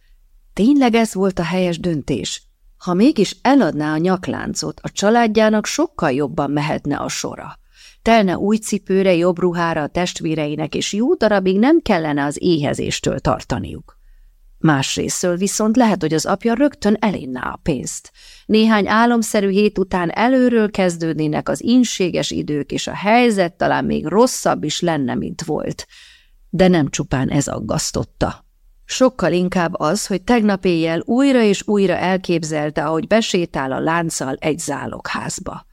Tényleg ez volt a helyes döntés? Ha mégis eladná a nyakláncot, a családjának sokkal jobban mehetne a sora. Telne új cipőre, jobb ruhára a testvéreinek, és jó darabig nem kellene az éhezéstől tartaniuk. Másrésztől viszont lehet, hogy az apja rögtön elinná a pénzt. Néhány álomszerű hét után előről kezdődnének az inséges idők, és a helyzet talán még rosszabb is lenne, mint volt. De nem csupán ez aggasztotta. Sokkal inkább az, hogy tegnap éjjel újra és újra elképzelte, ahogy besétál a lánccal egy zálogházba.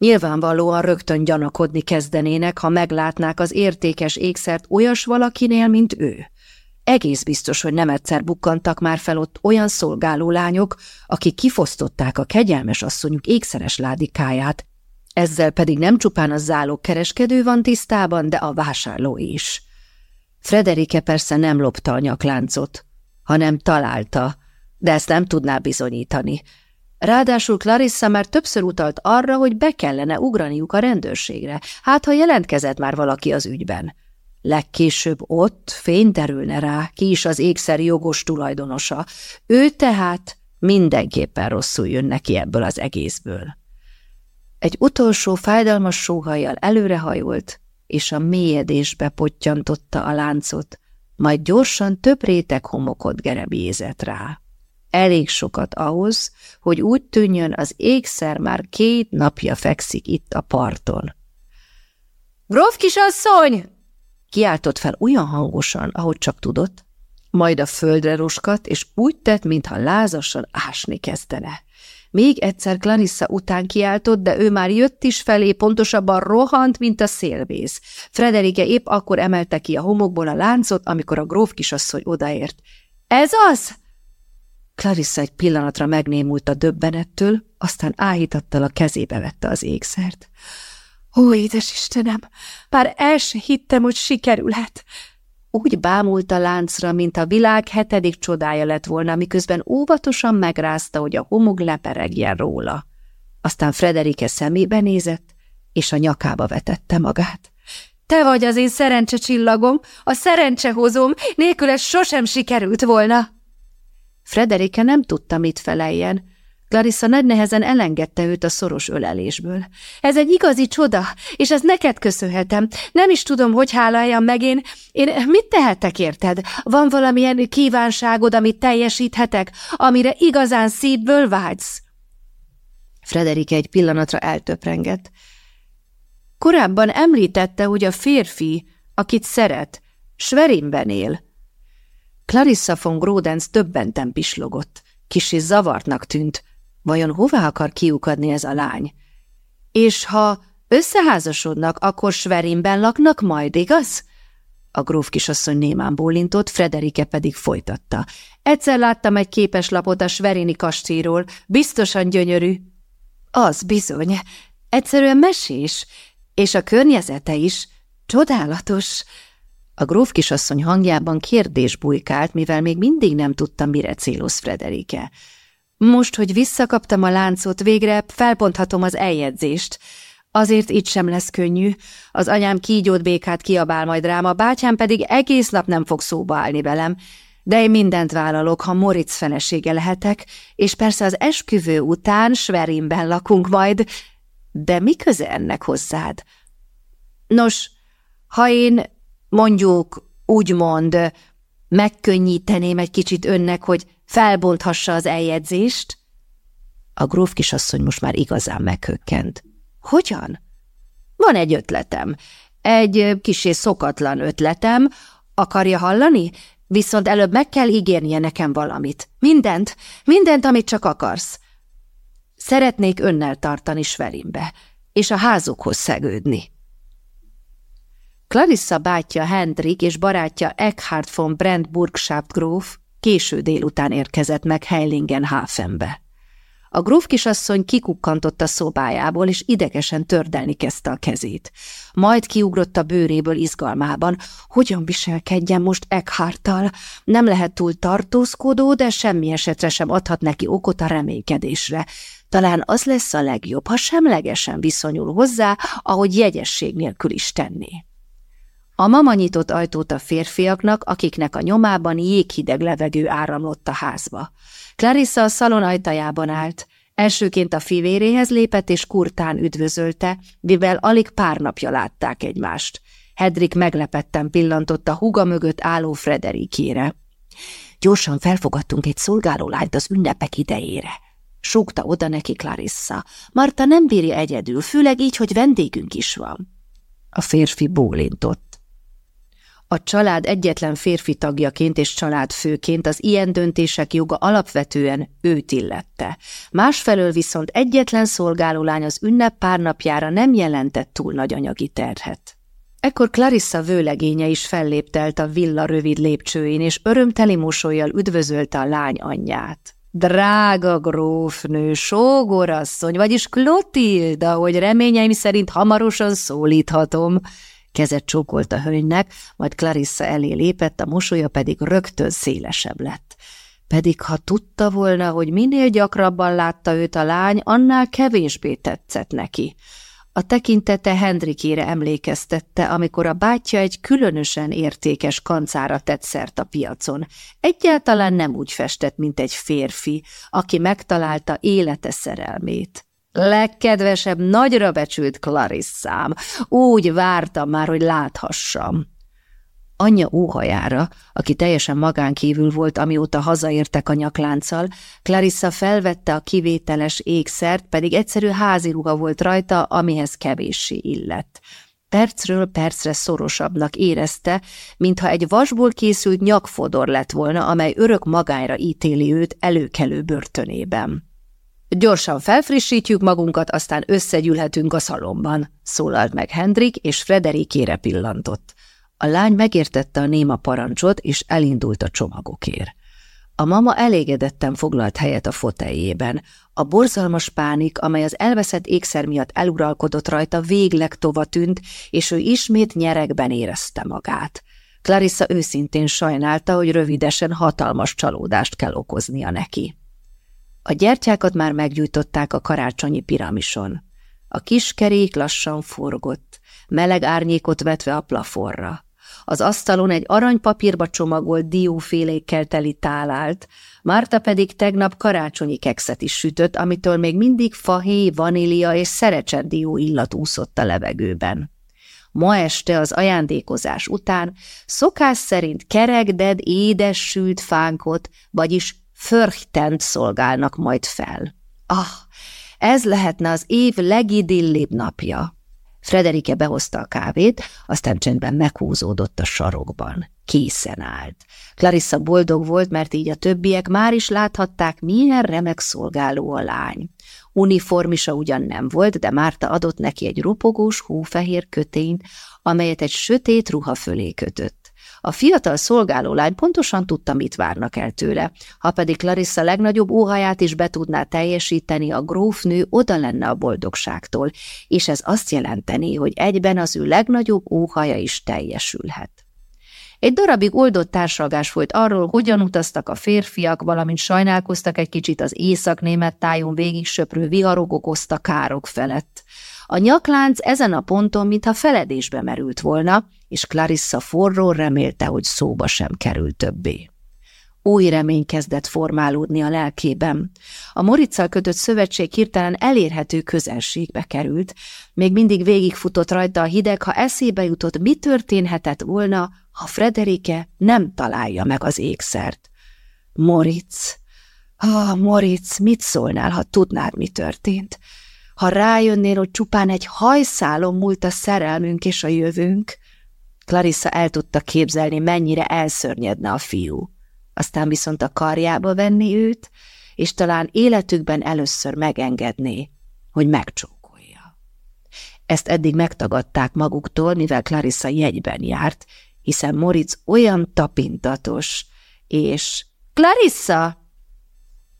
Nyilvánvalóan rögtön gyanakodni kezdenének, ha meglátnák az értékes ékszert olyas valakinél, mint ő. Egész biztos, hogy nem egyszer bukkantak már fel ott olyan szolgáló lányok, akik kifosztották a kegyelmes asszonyuk ékszeres ládikáját, Ezzel pedig nem csupán a zálók kereskedő van tisztában, de a vásárló is. Frederike persze nem lopta a nyakláncot, hanem találta, de ezt nem tudná bizonyítani. Ráadásul Clarissa már többször utalt arra, hogy be kellene ugraniuk a rendőrségre, hát ha jelentkezett már valaki az ügyben. Legkésőbb ott fény derülne rá, ki is az ékszer jogos tulajdonosa. Ő tehát mindenképpen rosszul jön neki ebből az egészből. Egy utolsó fájdalmas sóhajjal előrehajolt, és a mélyedésbe pottyantotta a láncot, majd gyorsan több réteg homokot gerebézett rá. Elég sokat ahhoz, hogy úgy tűnjön, az ékszer már két napja fekszik itt a parton. – Gróf kisasszony! – kiáltott fel olyan hangosan, ahogy csak tudott, majd a földre roskat, és úgy tett, mintha lázasan ásni kezdene. Még egyszer Clarissa után kiáltott, de ő már jött is felé, pontosabban rohant, mint a szélvész. Frederike épp akkor emelte ki a homokból a láncot, amikor a gróf kisasszony odaért. – Ez az? Clarissa egy pillanatra megnémult a döbbenettől, aztán áhítattal a kezébe vette az ékszert. – Ó, édes Istenem, bár el se hittem, hogy sikerülhet! Úgy bámult a láncra, mint a világ hetedik csodája lett volna, miközben óvatosan megrázta, hogy a homog leperegjen róla. Aztán Frederike szemébe nézett, és a nyakába vetette magát. Te vagy az én szerencsecsillagom, a szerencsehozom, nélküles sosem sikerült volna. Frederike nem tudta, mit feleljen, Clarissa nagy nehezen elengedte őt a szoros ölelésből. Ez egy igazi csoda, és ez neked köszönhetem. Nem is tudom, hogy hálaljam meg én. Én mit tehetek érted? Van valamilyen kívánságod, amit teljesíthetek, amire igazán szívből vágysz? Frederike egy pillanatra eltöprengett. Korábban említette, hogy a férfi, akit szeret, Sverimben él. Clarissa von Grodens többenten pislogott. Kisi zavartnak tűnt. Vajon hová akar kiukadni ez a lány? És ha összeházasodnak, akkor Sverinben laknak majd, igaz? A gróf kisasszony némán bólintott, Frederike pedig folytatta. Egyszer láttam egy képeslapot a Sverini kastélyról, biztosan gyönyörű. Az bizony, egyszerűen mesés, és a környezete is csodálatos. A gróf kisasszony hangjában kérdés bujkált, mivel még mindig nem tudta, mire céloz Frederike. Most, hogy visszakaptam a láncot, végre felponthatom az eljegyzést. Azért itt sem lesz könnyű. Az anyám kígyót békát kiabál majd rám, a bátyám pedig egész nap nem fog szóba állni velem. De én mindent vállalok, ha Moritz felesége lehetek, és persze az esküvő után Sverinben lakunk majd. De mi köze ennek hozzád? Nos, ha én mondjuk úgymond megkönnyíteném egy kicsit önnek, hogy felbonthassa az eljegyzést? A gróf kisasszony most már igazán meghökkent. Hogyan? Van egy ötletem. Egy kisé szokatlan ötletem. Akarja hallani? Viszont előbb meg kell ígérnie nekem valamit. Mindent, mindent, amit csak akarsz. Szeretnék önnel tartani Sverimbe, és a házukhoz szegődni. Clarissa bátyja Hendrik és barátja Eckhard von Brandburgschaft gróf Késő délután érkezett meg Heilingen-Hafenbe. A gróf kisasszony kikukkantott a szobájából, és idegesen tördelni kezdte a kezét. Majd kiugrott a bőréből izgalmában. Hogyan viselkedjen most Eckhártal? Nem lehet túl tartózkodó, de semmi esetre sem adhat neki okot a reménykedésre. Talán az lesz a legjobb, ha semlegesen viszonyul hozzá, ahogy jegyesség nélkül is tenné. A mama nyitott ajtót a férfiaknak, akiknek a nyomában jéghideg levegő áramlott a házba. Clarissa a szalon ajtajában állt. Elsőként a fivéréhez lépett és kurtán üdvözölte, mivel alig pár napja látták egymást. Hedrik meglepetten pillantott a húga mögött álló Frederikére. Gyorsan felfogadtunk egy szolgálólányt az ünnepek idejére. Súgta oda neki Clarissa. Marta nem bírja egyedül, főleg így, hogy vendégünk is van. A férfi bólintott. A család egyetlen férfi tagjaként és családfőként az ilyen döntések joga alapvetően őt illette. Másfelől viszont egyetlen szolgálólány az ünnep pár napjára nem jelentett túl nagy anyagi terhet. Ekkor Clarissa vőlegénye is felléptelt a villa rövid lépcsőin, és örömteli mosolyjal üdvözölte a lány anyját. Drága grófnő, sógorasszony, vagyis Klotilda, hogy reményeim szerint hamarosan szólíthatom. Kezet csókolt a hölgynek, majd Clarissa elé lépett, a mosolya pedig rögtön szélesebb lett. Pedig ha tudta volna, hogy minél gyakrabban látta őt a lány, annál kevésbé tetszett neki. A tekintete Hendrikére emlékeztette, amikor a bátyja egy különösen értékes kancára tett szert a piacon. Egyáltalán nem úgy festett, mint egy férfi, aki megtalálta élete szerelmét. Legkedvesebb, nagyra becsült Clarissám, úgy vártam már, hogy láthassam. Anyja óhajára, aki teljesen magán kívül volt, amióta hazaértek a nyaklánccal, Clarissa felvette a kivételes ékszert, pedig egyszerű házi ruha volt rajta, amihez kevéssé illett. Percről percre szorosabbnak érezte, mintha egy vasból készült nyakfodor lett volna, amely örök magányra ítéli őt előkelő börtönében. Gyorsan felfrissítjük magunkat, aztán összegyűlhetünk a szalomban, szólalt meg Hendrik, és Frederikére pillantott. A lány megértette a néma parancsot, és elindult a csomagokért. A mama elégedetten foglalt helyet a foteljében. A borzalmas pánik, amely az elveszett ékszer miatt eluralkodott rajta, végleg tova tűnt, és ő ismét nyerekben érezte magát. Clarissa őszintén sajnálta, hogy rövidesen hatalmas csalódást kell okoznia neki. A gyertyákat már meggyújtották a karácsonyi piramison. A kis kerék lassan forgott, meleg árnyékot vetve a plaforra. Az asztalon egy aranypapírba csomagolt diófélékkel teli tálált, Márta pedig tegnap karácsonyi kekszet is sütött, amitől még mindig fahéj, vanília és szerecsendió illat úszott a levegőben. Ma este az ajándékozás után szokás szerint kerekded édes sült fánkot, vagyis förchtent szolgálnak majd fel. Ah, ez lehetne az év legidillibb napja. Frederike behozta a kávét, aztán csendben meghúzódott a sarokban. Készen állt. Clarissa boldog volt, mert így a többiek már is láthatták, milyen remek szolgáló a lány. Uniformisa ugyan nem volt, de Márta adott neki egy ropogós hófehér kötényt, amelyet egy sötét ruha fölé kötött. A fiatal szolgálólány pontosan tudta, mit várnak el tőle. Ha pedig Clarissa legnagyobb óhaját is be tudná teljesíteni, a grófnő oda lenne a boldogságtól, és ez azt jelenteni, hogy egyben az ő legnagyobb óhaja is teljesülhet. Egy darabig oldott társalgás volt arról, hogyan utaztak a férfiak, valamint sajnálkoztak egy kicsit az észak-német tájon végig söprő viharok okozta károk felett. A nyaklánc ezen a ponton mintha feledésbe merült volna, és Clarissa forró remélte, hogy szóba sem kerül többé. Új remény kezdett formálódni a lelkében. A Moricsal kötött szövetség hirtelen elérhető közelségbe került, még mindig végigfutott rajta a hideg, ha eszébe jutott, mi történhetett volna, ha Frederike nem találja meg az ékszert. Moritz, ah, Moritz, mit szólnál, ha tudnád, mi történt? Ha rájönnél, hogy csupán egy hajszálon múlt a szerelmünk és a jövőnk, Clarissa el tudta képzelni, mennyire elszörnyedne a fiú. Aztán viszont a karjába venni őt, és talán életükben először megengedné, hogy megcsókolja. Ezt eddig megtagadták maguktól, mivel Clarissa jegyben járt, hiszen Moritz olyan tapintatos, és... Clarissa!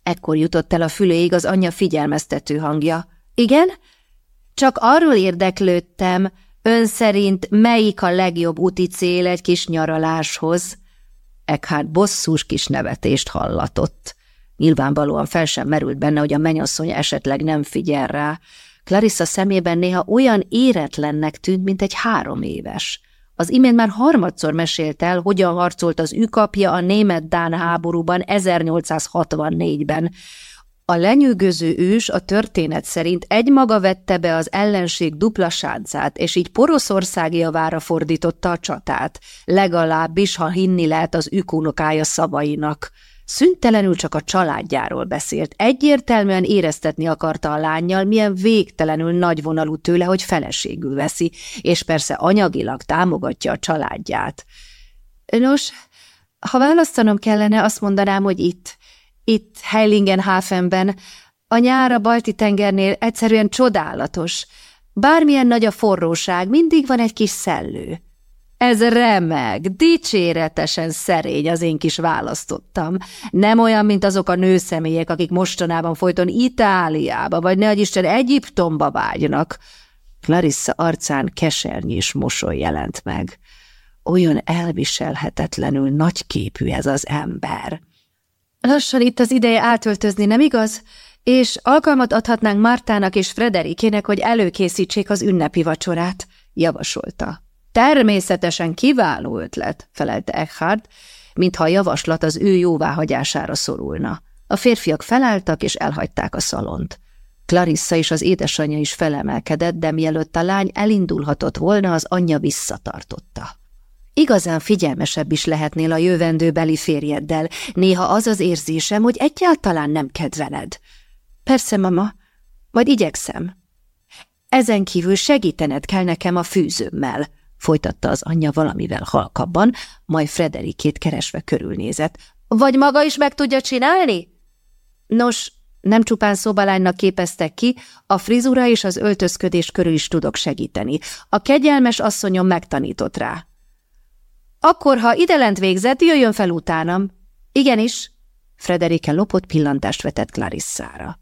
Ekkor jutott el a füléig az anyja figyelmeztető hangja. Igen? Csak arról érdeklődtem, ön szerint melyik a legjobb úti cél egy kis nyaraláshoz? Eckhart bosszús kis nevetést hallatott. Nyilvánvalóan fel sem merült benne, hogy a menyasszony esetleg nem figyel rá. Clarissa szemében néha olyan éretlennek tűnt, mint egy három éves. Az imént már harmadszor mesélt el, hogyan harcolt az ükapja a német-dán háborúban 1864-ben, a lenyűgöző ős a történet szerint egymaga vette be az ellenség dupla sáncát, és így Poroszország javára fordította a csatát, legalábbis, ha hinni lehet az ükunokája szavainak. Szüntelenül csak a családjáról beszélt, egyértelműen éreztetni akarta a lányjal, milyen végtelenül nagyvonalú tőle, hogy feleségül veszi, és persze anyagilag támogatja a családját. Nos, ha választanom kellene, azt mondanám, hogy itt – itt, Heilingenhafenben, a nyár a Balti-tengernél egyszerűen csodálatos. Bármilyen nagy a forróság, mindig van egy kis szellő. Ez remek, dicséretesen szerény az én kis választottam. Nem olyan, mint azok a nőszemélyek, akik mostanában folyton Itáliába, vagy ne Isten Egyiptomba vágynak. Clarissa arcán kesernyés mosoly jelent meg. Olyan elviselhetetlenül nagyképű ez az ember. Lassan itt az ideje átöltözni, nem igaz? És alkalmat adhatnánk Mártának és Frederikének, hogy előkészítsék az ünnepi vacsorát, javasolta. Természetesen kiváló ötlet, felelte Eckhart, mintha a javaslat az ő jóváhagyására szorulna. A férfiak felálltak és elhagyták a szalont. Clarissa és az édesanyja is felemelkedett, de mielőtt a lány elindulhatott volna, az anyja visszatartotta. Igazán figyelmesebb is lehetnél a jövendőbeli férjeddel, néha az az érzésem, hogy egyáltalán nem kedveled. Persze, mama, majd igyekszem. Ezen kívül segítened kell nekem a fűzőmmel, folytatta az anyja valamivel halkabban, majd Frederikét keresve körülnézett. Vagy maga is meg tudja csinálni? Nos, nem csupán szobalánynak képeztek ki, a frizura és az öltözködés körül is tudok segíteni. A kegyelmes asszonyom megtanított rá. Akkor, ha lent végzett, jöjjön fel utánam. Igenis. Frederike lopott pillantást vetett Clarissára.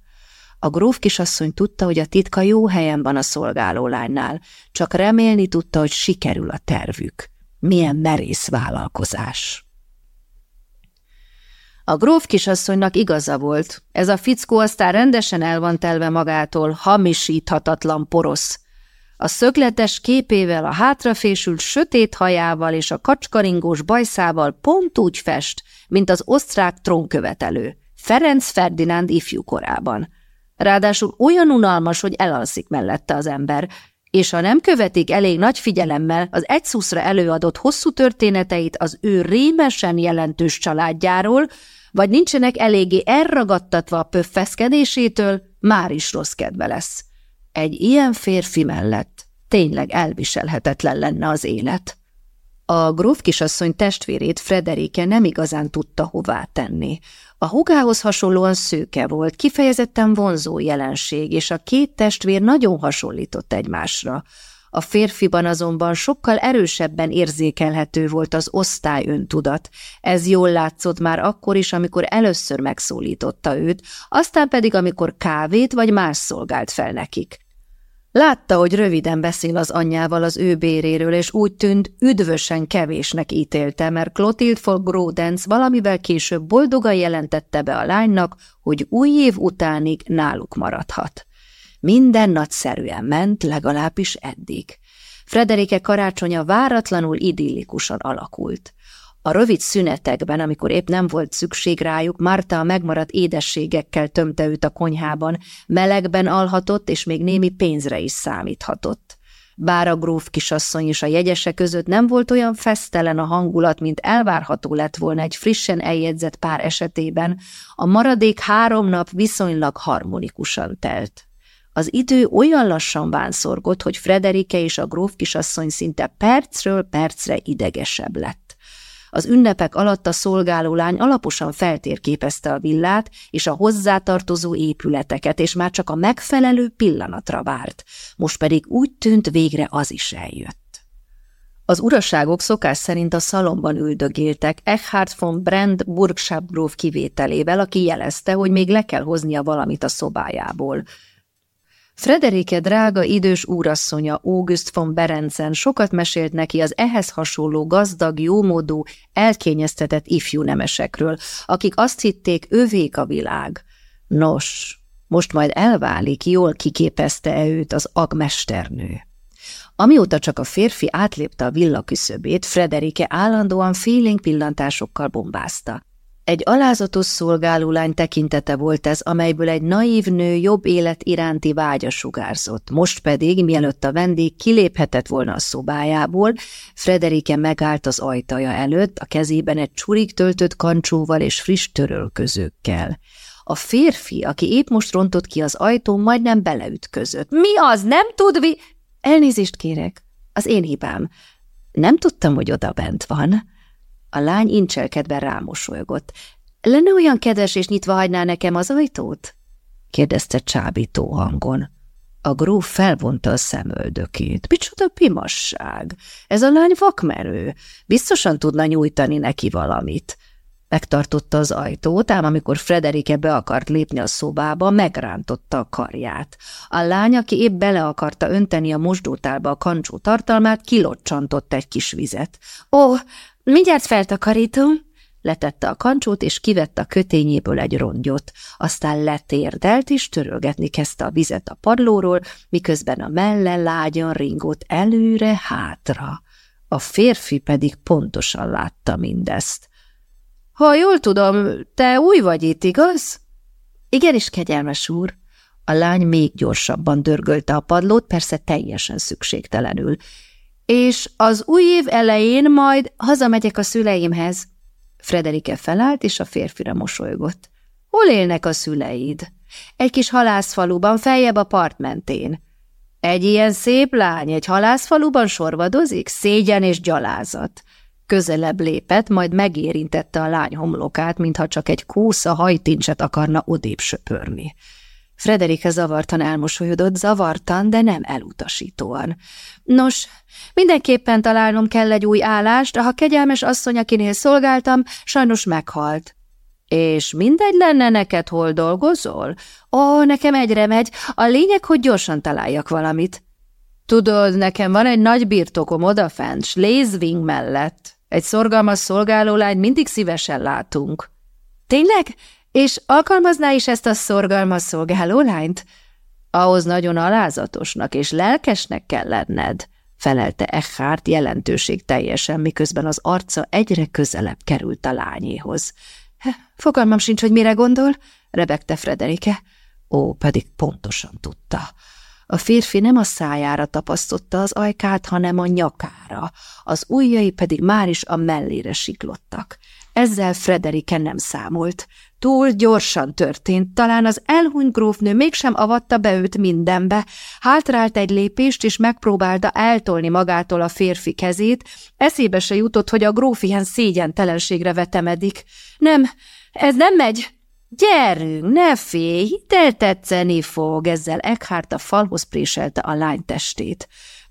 A gróf kisasszony tudta, hogy a titka jó helyen van a szolgáló lánynál, csak remélni tudta, hogy sikerül a tervük. Milyen merész vállalkozás! A gróf kisasszonynak igaza volt, ez a fickó aztán rendesen el van telve magától, hamisíthatatlan porosz. A szögletes képével, a hátrafésült sötét hajával és a kacskaringós bajszával pont úgy fest, mint az osztrák trónkövetelő, Ferenc Ferdinánd ifjú korában. Ráadásul olyan unalmas, hogy elalszik mellette az ember, és ha nem követik elég nagy figyelemmel az egyszuszra előadott hosszú történeteit az ő rémesen jelentős családjáról, vagy nincsenek eléggé elragadtatva a pöffeszkedésétől, már is rossz kedve lesz. Egy ilyen férfi mellett tényleg elviselhetetlen lenne az élet. A gróf kisasszony testvérét Frederike nem igazán tudta hová tenni. A hugához hasonlóan szőke volt, kifejezetten vonzó jelenség, és a két testvér nagyon hasonlított egymásra. A férfiban azonban sokkal erősebben érzékelhető volt az osztály öntudat. Ez jól látszott már akkor is, amikor először megszólította őt, aztán pedig, amikor kávét vagy más szolgált fel nekik. Látta, hogy röviden beszél az anyjával az ő béréről, és úgy tűnt, üdvösen kevésnek ítélte, mert Clotilde von Grodenz valamivel később boldogan jelentette be a lánynak, hogy új év utánig náluk maradhat. Minden nagyszerűen ment, legalábbis eddig. Frederike karácsonya váratlanul idillikusan alakult. A rövid szünetekben, amikor épp nem volt szükség rájuk, Marta a megmaradt édességekkel tömte őt a konyhában, melegben alhatott, és még némi pénzre is számíthatott. Bár a gróf kisasszony és a jegyese között nem volt olyan fesztelen a hangulat, mint elvárható lett volna egy frissen eljegyzett pár esetében, a maradék három nap viszonylag harmonikusan telt. Az idő olyan lassan bánszorgott, hogy Frederike és a gróf kisasszony szinte percről percre idegesebb lett. Az ünnepek alatt a szolgáló lány alaposan feltérképezte a villát és a hozzátartozó épületeket, és már csak a megfelelő pillanatra várt. Most pedig úgy tűnt, végre az is eljött. Az uraságok szokás szerint a szalomban üldögéltek Eckhard von Brand Burgschabgróf kivételével, aki jelezte, hogy még le kell hoznia valamit a szobájából – Frederike drága idős úrasszonya August von Berenzen sokat mesélt neki az ehhez hasonló gazdag, jómódú, elkényeztetett ifjú nemesekről, akik azt hitték, övék a világ. Nos, most majd elválik, jól kiképezte-e őt az agmesternő. Amióta csak a férfi átlépte a villa Frederike állandóan félénk pillantásokkal bombázta. Egy alázatos szolgálólány tekintete volt ez, amelyből egy naív nő jobb élet iránti vágya sugárzott. Most pedig, mielőtt a vendég kiléphetett volna a szobájából, Frederike megállt az ajtaja előtt, a kezében egy csurig töltött kancsóval és friss törölközőkkel. A férfi, aki épp most rontott ki az ajtón, majdnem beleütközött. – Mi az? Nem tud vi… – Elnézést kérek. Az én hibám. Nem tudtam, hogy oda bent van. A lány incselkedve rámosolygott. Lenne olyan kedves, és nyitva hagyná nekem az ajtót? kérdezte csábító hangon. A gróf felvonta a szemöldökét. Micsoda pimasság! Ez a lány vakmerő. Biztosan tudna nyújtani neki valamit. Megtartotta az ajtót, ám amikor Frederike be akart lépni a szobába, megrántotta a karját. A lány, aki épp bele akarta önteni a mosdótálba a kancsó tartalmát, kilocsantott egy kis vizet. – Ó, mindjárt feltakarítom! Letette a kancsót, és kivette a kötényéből egy rongyot. Aztán letérdelt, és törölgetni kezdte a vizet a padlóról, miközben a melle lágyan ringott előre-hátra. A férfi pedig pontosan látta mindezt. – Ha jól tudom, te új vagy itt, igaz? – Igenis, kegyelmes úr. A lány még gyorsabban dörgölte a padlót, persze teljesen szükségtelenül. – És az új év elején majd hazamegyek a szüleimhez – Frederike felállt, és a férfira mosolygott. Hol élnek a szüleid? Egy kis halászfaluban, feljebb a part mentén. Egy ilyen szép lány egy halászfaluban sorvadozik? Szégyen és gyalázat. Közelebb lépett, majd megérintette a lány homlokát, mintha csak egy kósza hajtincset akarna odébb söpörni. Frederike zavartan elmosolyodott, zavartan, de nem elutasítóan. Nos, mindenképpen találnom kell egy új állást, ha kegyelmes asszony, akinél szolgáltam, sajnos meghalt. És mindegy lenne neked, hol dolgozol? Ó, nekem egyre megy, a lényeg, hogy gyorsan találjak valamit. Tudod, nekem van egy nagy birtokom odafent, Schleeswing mellett. Egy szorgalmas szolgálólányt mindig szívesen látunk. Tényleg? És alkalmazná is ezt a szorgalmas szolgálólányt? Ahhoz nagyon alázatosnak és lelkesnek kell lenned, felelte Eckhart jelentőség teljesen, miközben az arca egyre közelebb került a lányéhoz. Fogalmam sincs, hogy mire gondol, rebegte Frederike. Ó, pedig pontosan tudta. A férfi nem a szájára tapasztotta az ajkát, hanem a nyakára, az ujjai pedig már is a mellére siklottak. Ezzel Frederike nem számolt. Túl gyorsan történt, talán az elhunyt grófnő mégsem avatta be őt mindenbe. Hátrált egy lépést, és megpróbálta eltolni magától a férfi kezét, eszébe se jutott, hogy a gróf ilyen szégyentelenségre vetemedik. Nem, ez nem megy! Gyerünk, ne félj, hitel tetszeni fog, ezzel Eckhart a falhoz préselte a lány testét.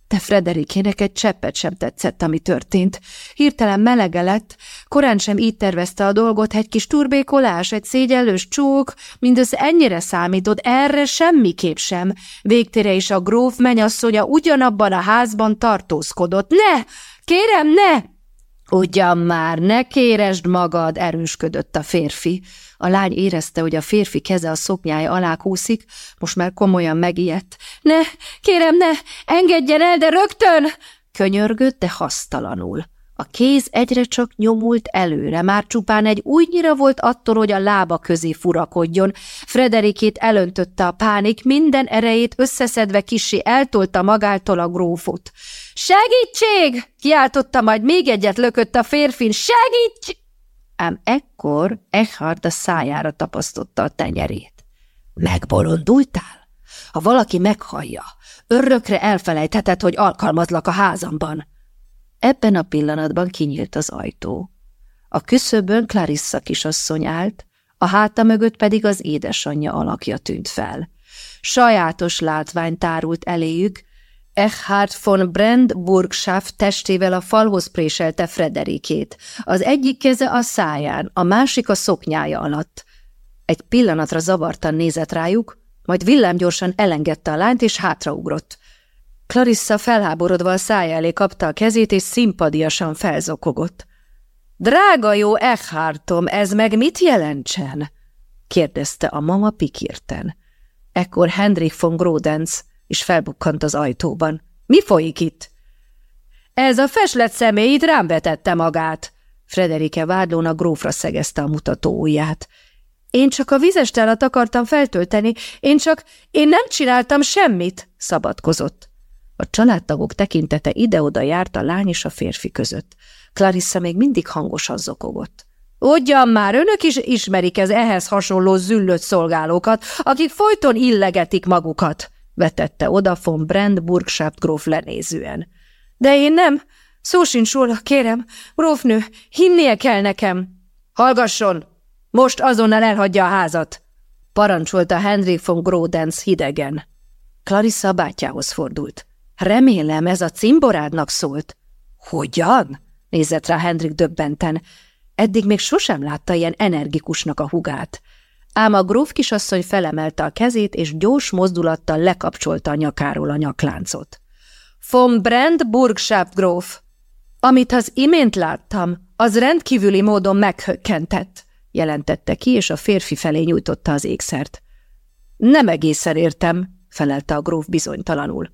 De Frederikének egy cseppet sem tetszett, ami történt. Hirtelen melege lett, korán sem így tervezte a dolgot, egy kis turbékolás, egy szégyellős csók, mindössze ennyire számított, erre semmiképp sem. Végtére is a gróf menyasszonya ugyanabban a házban tartózkodott. Ne! Kérem, ne! Ugyan már, ne kéresd magad, erősködött a férfi. A lány érezte, hogy a férfi keze a szoknyája alá kúszik, most már komolyan megijedt. Ne, kérem, ne, engedjen el, de rögtön! Könyörgött, de hasztalanul. A kéz egyre csak nyomult előre, már csupán egy újnyira volt attól, hogy a lába közé furakodjon. Frederikét elöntötte a pánik, minden erejét összeszedve kisé eltolta magától a grófot. Segítség! kiáltotta, majd még egyet lökött a férfin. Segíts! Ám ekkor Eckhart a szájára tapasztotta a tenyerét. Megbolondultál? Ha valaki meghallja, örökre elfelejtheted, hogy alkalmazlak a házamban. Ebben a pillanatban kinyílt az ajtó. A küszöbön Clarissa kisasszony állt, a háta mögött pedig az édesanyja alakja tűnt fel. Sajátos látvány tárult eléjük, Eckhard von Brandburgschaft testével a falhoz préselte Frederikét. Az egyik keze a száján, a másik a szoknyája alatt. Egy pillanatra zavartan nézett rájuk, majd villámgyorsan elengedte a lányt és hátraugrott. Clarissa felháborodva a szája elé kapta a kezét, és szimpadiasan felzokogott. – Drága jó Eckhártom, ez meg mit jelentsen? – kérdezte a mama pikirten. Ekkor Hendrik von Grodenz és felbukkant az ajtóban. – Mi folyik itt? – Ez a feslet személy itt rám vetette magát. Frederike vádlón a grófra szegezte a mutató ujját. Én csak a vizestelat akartam feltölteni, én csak, én nem csináltam semmit, szabadkozott. A családtagok tekintete ide-oda járt a lány és a férfi között. Clarissa még mindig hangosan zokogott. Ugyan már, önök is ismerik ez ehhez hasonló züllött szolgálókat, akik folyton illegetik magukat, vetette oda von Brand Burgschaft gróf lenézően. De én nem, szó sincs róla, kérem, grófnő, hinnie kell nekem. Hallgasson, most azonnal elhagyja a házat, parancsolta Henry von Grodenz hidegen. Clarissa bátyjához fordult. Remélem ez a cimborádnak szólt. Hogyan? nézett rá Hendrik döbbenten. Eddig még sosem látta ilyen energikusnak a hugát. Ám a gróf kisasszony felemelte a kezét, és gyors mozdulattal lekapcsolta a nyakáról a nyakláncot. Von Brand Burgschaft Amit az imént láttam, az rendkívüli módon meghökkentett, jelentette ki, és a férfi felé nyújtotta az ékszert. Nem egészen értem, felelte a gróf bizonytalanul.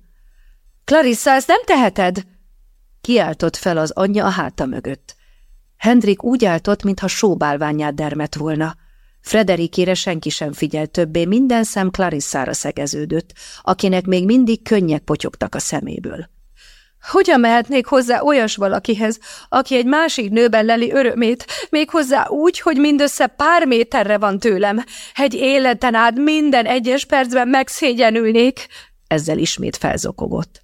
Clarissa, ezt nem teheted! Kiáltott fel az anyja a háta mögött. Hendrik úgy áltott, mintha sóbálványát dermet volna. Frederikére senki sem figyelt többé, minden szem Clarissára szegeződött, akinek még mindig könnyek potyogtak a szeméből. Hogyan mehetnék hozzá olyas valakihez, aki egy másik nőben leli örömét, méghozzá úgy, hogy mindössze pár méterre van tőlem? Egy életen át minden egyes percben megszégyenülnék. Ezzel ismét felzokogott.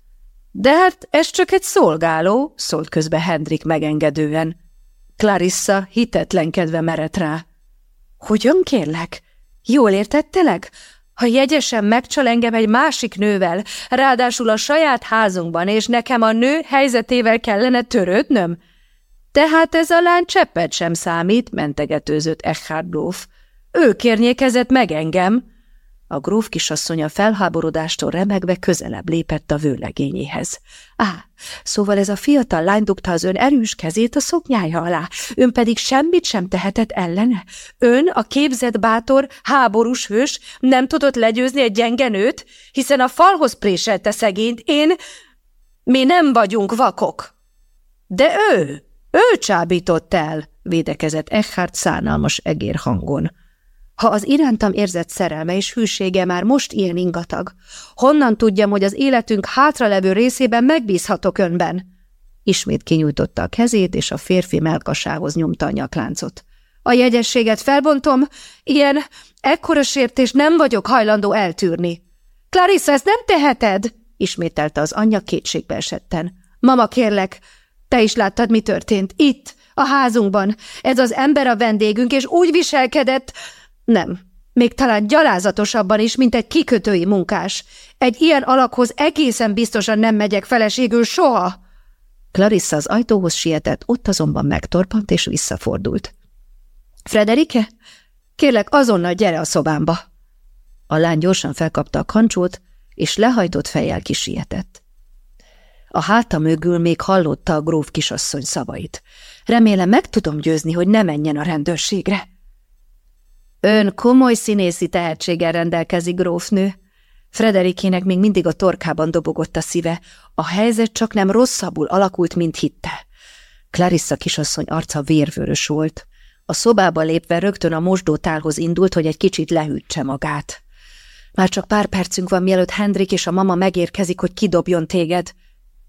De hát ez csak egy szolgáló, szólt közbe Hendrik megengedően. Clarissa hitetlenkedve merett rá. Hogyan kérlek? Jól értettelek? Ha jegyesen megcsal engem egy másik nővel, ráadásul a saját házunkban, és nekem a nő helyzetével kellene törődnöm? Tehát ez a lány cseppet sem számít, mentegetőzött Eckhard. Ő kérnyékezett meg engem. A gróf kisasszonya felháborodástól remegve közelebb lépett a vőlegényéhez. Á, szóval ez a fiatal lány dugta az ön erős kezét a szoknyája alá, ön pedig semmit sem tehetett ellene? Ön, a képzett bátor, háborús hős nem tudott legyőzni egy gyenge hiszen a falhoz préselte szegényt, én... Mi nem vagyunk vakok. De ő, ő csábított el, védekezett Eckhart szánalmas egér hangon ha az irántam érzett szerelme és hűsége már most ilyen ingatag? Honnan tudjam, hogy az életünk hátralevő részében megbízhatok önben? Ismét kinyújtotta a kezét, és a férfi melkasához nyomta a nyakláncot. A jegyességet felbontom, ilyen, ekkora sértés nem vagyok hajlandó eltűrni. Clarissa, ezt nem teheted, ismételte az anyja kétségbe esetten. Mama, kérlek, te is láttad, mi történt. Itt, a házunkban. Ez az ember a vendégünk, és úgy viselkedett, nem. Még talán gyalázatosabban is, mint egy kikötői munkás. Egy ilyen alakhoz egészen biztosan nem megyek feleségül soha. Clarissa az ajtóhoz sietett, ott azonban megtorpant és visszafordult. Frederike, kérlek azonnal gyere a szobámba. A lány gyorsan felkapta a kancsót, és lehajtott fejjel kisietett. A háta mögül még hallotta a gróf kisasszony szavait. Remélem meg tudom győzni, hogy ne menjen a rendőrségre. Ön komoly színészi tehetséggel rendelkezik, grófnő. Frederikének még mindig a torkában dobogott a szíve. A helyzet csak nem rosszabbul alakult, mint hitte. Clarissa kisasszony arca vérvörös volt. A szobába lépve rögtön a mosdótálhoz indult, hogy egy kicsit lehűtse magát. Már csak pár percünk van, mielőtt Hendrik és a mama megérkezik, hogy kidobjon téged.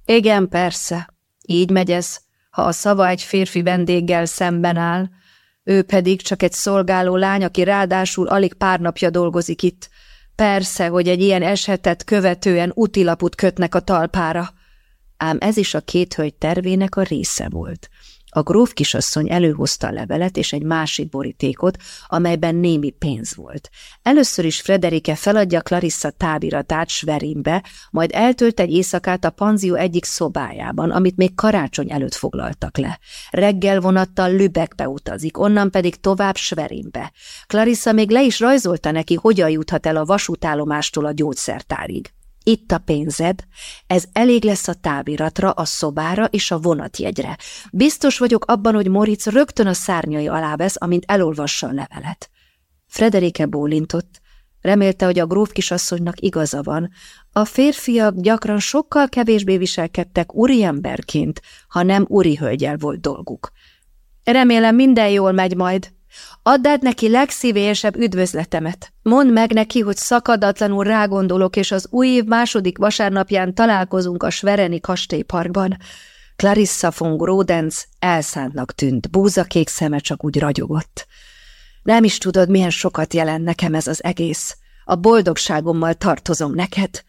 Igen, persze. Így megy ez, ha a szava egy férfi vendéggel szemben áll, ő pedig csak egy szolgáló lány, aki ráadásul alig pár napja dolgozik itt. Persze, hogy egy ilyen esetet követően utilaput kötnek a talpára. Ám ez is a két hölgy tervének a része volt. A gróf kisasszony előhozta a levelet és egy másik borítékot, amelyben némi pénz volt. Először is Frederike feladja Clarissa táviratát Sverinbe, majd eltölt egy éjszakát a panzió egyik szobájában, amit még karácsony előtt foglaltak le. Reggel vonattal Lübeckbe utazik, onnan pedig tovább Sverinbe. Clarissa még le is rajzolta neki, hogyan juthat el a vasútállomástól a gyógyszertárig. Itt a pénzed, ez elég lesz a táviratra, a szobára és a vonatjegyre. Biztos vagyok abban, hogy Moritz rögtön a szárnyai alá vesz, amint elolvassa a levelet. Frederike bólintott. Remélte, hogy a gróf kisasszonynak igaza van. A férfiak gyakran sokkal kevésbé viselkedtek úriemberként, ha nem úri hölgyel volt dolguk. Remélem minden jól megy majd, Add át neki legszívélyesebb üdvözletemet. Mondd meg neki, hogy szakadatlanul rágondolok, és az új év második vasárnapján találkozunk a Svereni kastélyparkban. Clarissa von Grodenz elszántnak tűnt, búzakék szeme csak úgy ragyogott. Nem is tudod, milyen sokat jelent nekem ez az egész. A boldogságommal tartozom neked.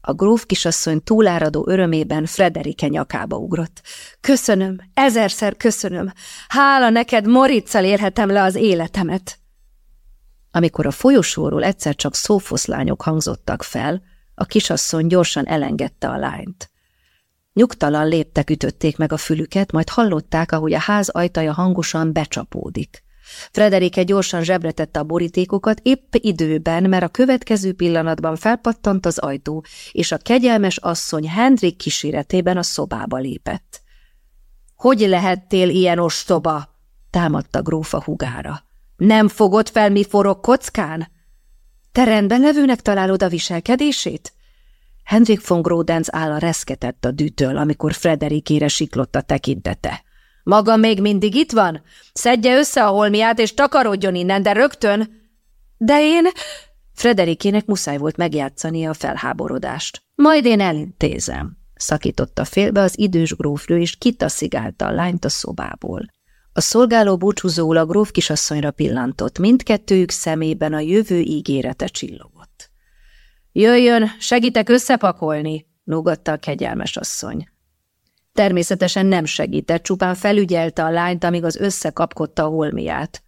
A gróf kisasszony túláradó örömében Frederike nyakába ugrott. Köszönöm, ezerszer köszönöm. Hála neked, Moriccel érhetem le az életemet. Amikor a folyosóról egyszer csak szófoszlányok hangzottak fel, A kisasszony gyorsan elengedte a lányt. Nyugtalan léptek ütötték meg a fülüket, majd hallották, ahogy a ház ajtaja hangosan becsapódik. Frederike gyorsan zsebre tette a borítékokat épp időben, mert a következő pillanatban felpattant az ajtó, és a kegyelmes asszony Hendrik kíséretében a szobába lépett. – Hogy lehettél ilyen ostoba? – támadta grófa hugára. – Nem fogod fel, mi forog kockán? – Te rendben levőnek találod a viselkedését? Hendrik von Grodens álla reszketett a dűtől, amikor Frederikére siklott a tekintete. Maga még mindig itt van? Szedje össze a holmiát, és takarodjon innen, de rögtön! De én... Frederikének muszáj volt megjátszani a felháborodást. Majd én elintézem, szakította félbe az idős grófrő, és kitaszigálta a lányt a szobából. A szolgáló búcsúzóul a gróf kisasszonyra pillantott, mindkettőjük szemében a jövő ígérete csillogott. Jöjjön, segítek összepakolni, nógatta a kegyelmes asszony. Természetesen nem segített, csupán felügyelte a lányt, amíg az összekapkodta a holmiát.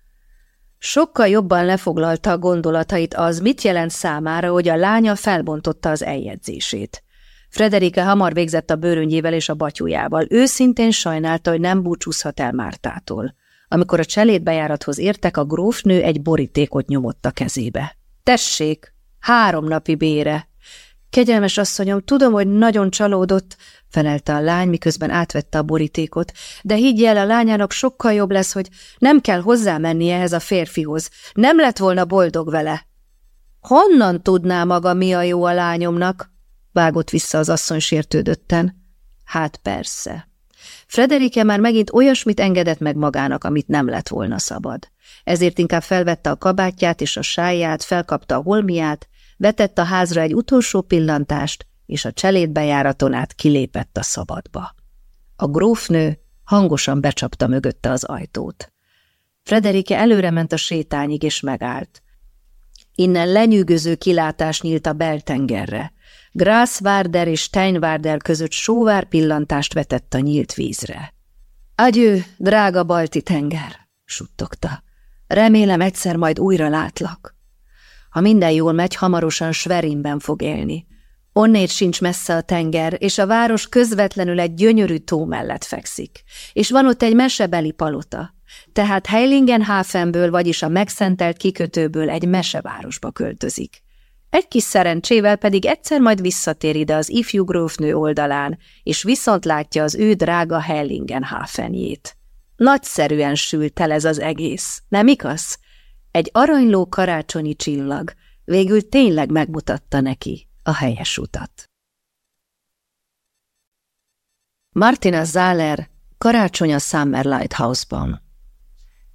Sokkal jobban lefoglalta a gondolatait az, mit jelent számára, hogy a lánya felbontotta az eljegyzését. Frederike hamar végzett a bőröngyével és a batyújával. Őszintén sajnálta, hogy nem búcsúzhat el Mártától. Amikor a cselédbejárathoz értek, a grófnő egy borítékot nyomott a kezébe. Tessék, három napi bére. Kegyelmes asszonyom, tudom, hogy nagyon csalódott, felelte a lány, miközben átvette a borítékot, de higgy el, a lányának sokkal jobb lesz, hogy nem kell hozzámennie ehhez a férfihoz. Nem lett volna boldog vele. Honnan tudná maga, mi a jó a lányomnak? vágott vissza az asszony sértődötten. Hát persze. Frederike már megint olyasmit engedett meg magának, amit nem lett volna szabad. Ezért inkább felvette a kabátját és a sáját, felkapta a holmiát, vetett a házra egy utolsó pillantást, és a cselédbejáraton át kilépett a szabadba. A grófnő hangosan becsapta mögötte az ajtót. Frederike előre ment a sétányig, és megállt. Innen lenyűgöző kilátás nyílt a beltengerre. Grászvárder és Steinvárder között sóvár pillantást vetett a nyílt vízre. Agyő, drága balti tenger, suttogta. Remélem egyszer majd újra látlak. Ha minden jól megy, hamarosan Sverinben fog élni. Onnét sincs messze a tenger, és a város közvetlenül egy gyönyörű tó mellett fekszik, és van ott egy mesebeli palota, tehát Heilingenhafenből, vagyis a megszentelt kikötőből egy mesevárosba költözik. Egy kis szerencsével pedig egyszer majd visszatér ide az ifjú grófnő oldalán, és viszont látja az ő drága Heilingenhafenjét. Nagyszerűen sült el ez az egész, nem igaz? Egy aranyló karácsonyi csillag végül tényleg megmutatta neki, a helyes utat. Martina Zahler Karácsony a Summer Lighthouse-ban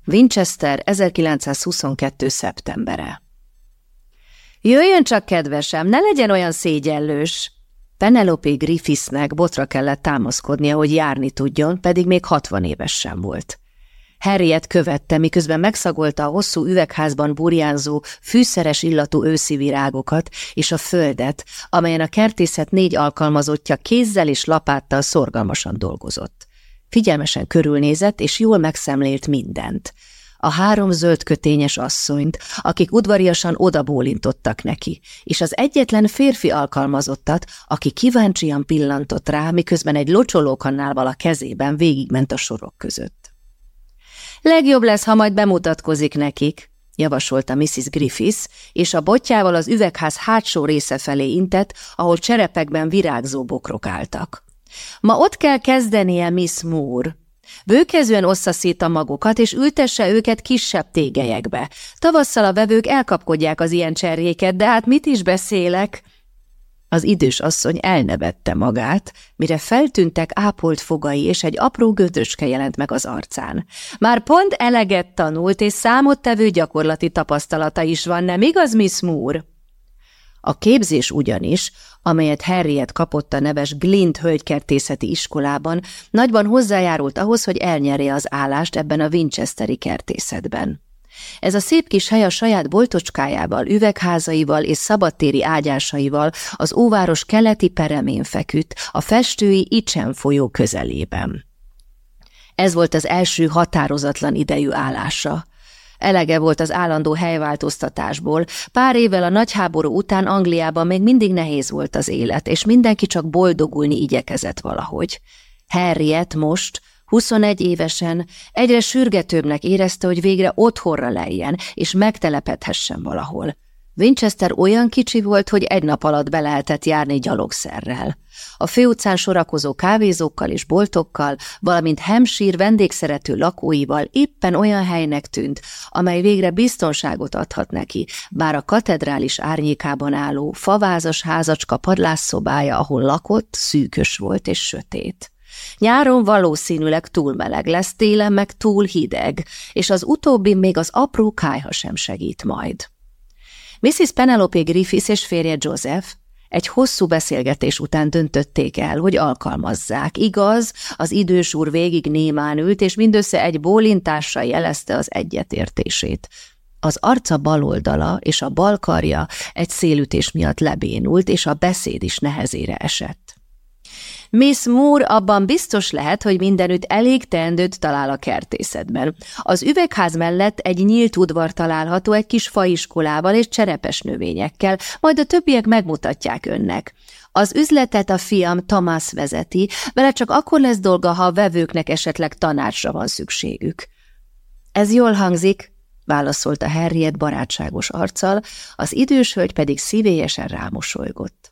Winchester 1922. szeptembere Jöjjön csak, kedvesem, ne legyen olyan szégyellős! Penelope Griffithsnek botra kellett támaszkodnia, hogy járni tudjon, pedig még hatvan éves sem volt. Harriet követte, miközben megszagolta a hosszú üvegházban burjánzó, fűszeres illatú őszi virágokat és a földet, amelyen a kertészet négy alkalmazottja kézzel és lapáttal szorgalmasan dolgozott. Figyelmesen körülnézett, és jól megszemlélt mindent. A három zöld kötényes asszonyt, akik udvariasan odabólintottak neki, és az egyetlen férfi alkalmazottat, aki kíváncsian pillantott rá, miközben egy locsolókannálval a kezében végigment a sorok között. Legjobb lesz, ha majd bemutatkozik nekik, javasolta Mrs. Griffiths, és a botjával az üvegház hátsó része felé intett, ahol cserepekben virágzó bokrok álltak. Ma ott kell kezdenie Miss Moore. Bőkezően ossza szét a magokat, és ültesse őket kisebb tégelyekbe. Tavasszal a vevők elkapkodják az ilyen cserjéket, de hát mit is beszélek? Az idős asszony elnevette magát, mire feltűntek ápolt fogai, és egy apró gödröske jelent meg az arcán. Már pont eleget tanult, és számottevő gyakorlati tapasztalata is van, nem igaz, Miss Moore? A képzés ugyanis, amelyet Harriet kapott a neves Glint hölgykertészeti iskolában, nagyban hozzájárult ahhoz, hogy elnyerje az állást ebben a Winchesteri kertészetben. Ez a szép kis hely a saját boltocskájával, üvegházaival és szabadtéri ágyásaival az óváros keleti peremén feküdt, a festői Icsen folyó közelében. Ez volt az első határozatlan idejű állása. Elege volt az állandó helyváltoztatásból. Pár évvel a nagyháború után Angliában még mindig nehéz volt az élet, és mindenki csak boldogulni igyekezett valahogy. Harriet most, 21 évesen, egyre sürgetőbbnek érezte, hogy végre otthonra lejjen, és megtelepedhessen valahol. Winchester olyan kicsi volt, hogy egy nap alatt be lehetett járni gyalogszerrel. A főutcán sorakozó kávézókkal és boltokkal, valamint Hampshire vendégszerető lakóival éppen olyan helynek tűnt, amely végre biztonságot adhat neki, bár a katedrális árnyékában álló, favázas házacska padlásszobája, ahol lakott, szűkös volt és sötét. Nyáron valószínűleg túl meleg lesz, télen meg túl hideg, és az utóbbi még az apró kájha sem segít majd. Mrs. Penelope Griffiths és férje Joseph egy hosszú beszélgetés után döntötték el, hogy alkalmazzák. Igaz, az idős úr végig némán ült, és mindössze egy bólintással jelezte az egyetértését. Az arca baloldala és a balkarja egy szélütés miatt lebénult, és a beszéd is nehezére esett. Miss Moore abban biztos lehet, hogy mindenütt elég teendőt talál a kertészetben. Az üvegház mellett egy nyílt udvar található egy kis faiskolával és cserepes növényekkel, majd a többiek megmutatják önnek. Az üzletet a fiam Thomas vezeti, vele csak akkor lesz dolga, ha a vevőknek esetleg tanácsra van szükségük. Ez jól hangzik, válaszolta Harriet barátságos arccal, az idős hölgy pedig szívélyesen rámosolygott.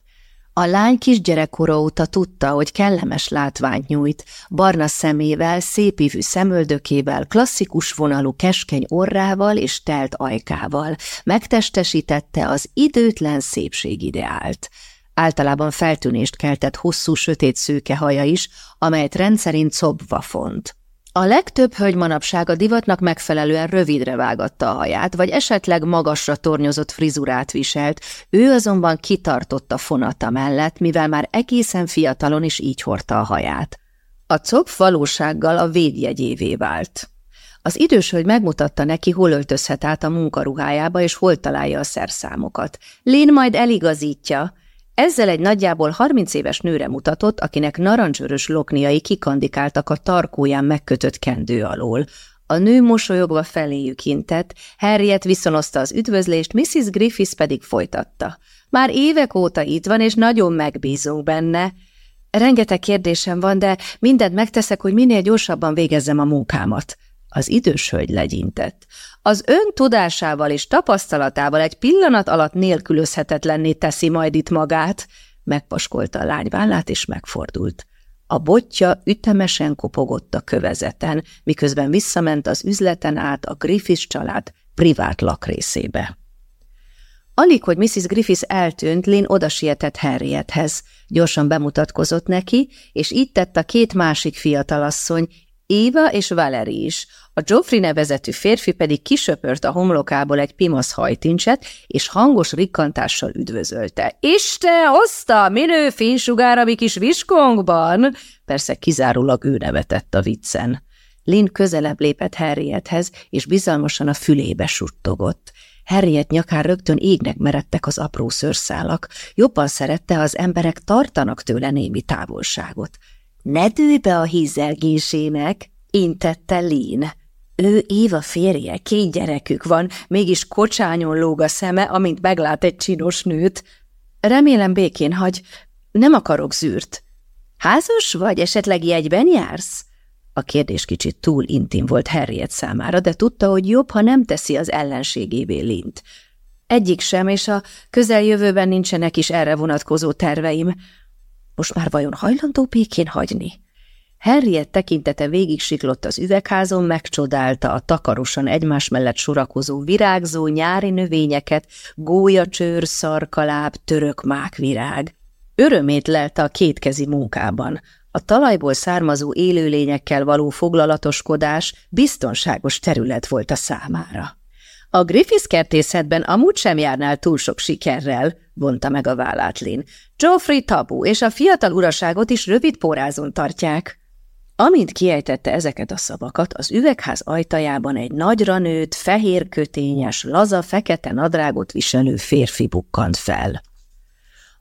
A lány kisgyerekkora óta tudta, hogy kellemes látványt nyújt, barna szemével, szépívű szemöldökével, klasszikus vonalú keskeny orrával és telt ajkával. Megtestesítette az időtlen szépségideált. Általában feltűnést keltett hosszú sötét szőke haja is, amelyet rendszerint szobva font. A legtöbb hölgy manapság a divatnak megfelelően rövidre vágatta a haját, vagy esetleg magasra tornyozott frizurát viselt, ő azonban kitartott a fonata mellett, mivel már egészen fiatalon is így hordta a haját. A cop valósággal a védjegyévé vált. Az idős hölgy megmutatta neki, hol öltözhet át a munkaruhájába, és hol találja a szerszámokat. Lén majd eligazítja, ezzel egy nagyjából harminc éves nőre mutatott, akinek narancsörös lokniai kikandikáltak a tarkóján megkötött kendő alól. A nő mosolyogva feléjük intett, Harriet viszonozta az üdvözlést, Mrs. Griffiths pedig folytatta. Már évek óta itt van, és nagyon megbízunk benne. Rengeteg kérdésem van, de mindent megteszek, hogy minél gyorsabban végezzem a munkámat. Az idős hölgy legyintett. Az ön tudásával és tapasztalatával egy pillanat alatt nélkülözhetetlenné teszi majd itt magát, megpaskolta a lány és megfordult. A botja ütemesen kopogott a kövezeten, miközben visszament az üzleten át a Griffiths család privát lakrészébe. Alig, hogy Mrs. Griffiths eltűnt, Lynn odasietett Harriethez. Gyorsan bemutatkozott neki, és így tett a két másik fiatalasszony, Éva és Valeri is, a Geoffrey nevezetű férfi pedig kisöpört a homlokából egy pimasz hajtincset, és hangos rikkantással üdvözölte. – Isten hozta, minő fénysugár a mi kis viskongban! Persze kizárólag ő nevetett a viccen. Lynn közelebb lépett Harriethez, és bizalmasan a fülébe suttogott. Harriet nyakán rögtön égnek meredtek az apró szőrszálak. Jobban szerette, az emberek tartanak tőle némi távolságot. – Ne dőj be a hízelgésének! – intette Lynn. Ő Éva férje, két gyerekük van, mégis kocsányon lóg a szeme, amint meglát egy csinos nőt. Remélem békén hagy, nem akarok zűrt. Házas vagy, esetleg jegyben jársz? A kérdés kicsit túl intim volt Harriet számára, de tudta, hogy jobb, ha nem teszi az ellenségévé lint. Egyik sem, és a közeljövőben nincsenek is erre vonatkozó terveim. Most már vajon hajlandó békén hagyni? Harriet tekintete végig siklott az üvegházon, megcsodálta a takarosan egymás mellett sorakozó virágzó nyári növényeket, gólyacsőr, szarkaláb, török mákvirág. Örömét lelte a kétkezi munkában. A talajból származó élőlényekkel való foglalatoskodás biztonságos terület volt a számára. A Griffiths kertészetben amúgy sem járnál túl sok sikerrel, vonta meg a vállát Lin. Geoffrey tabu, és a fiatal uraságot is rövid pórázon tartják. Amint kiejtette ezeket a szavakat, az üvegház ajtajában egy nagyra nőtt, fehér kötényes, laza, fekete nadrágot viselő férfi bukkant fel.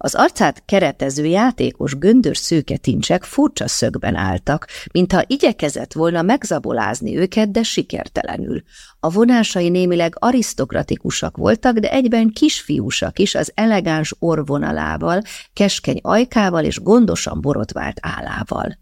Az arcát keretező játékos göndör szőke tincsek furcsa szögben álltak, mintha igyekezett volna megzabolázni őket, de sikertelenül. A vonásai némileg arisztokratikusak voltak, de egyben kisfiúsak is az elegáns orvonalával, keskeny ajkával és gondosan borotvált állával.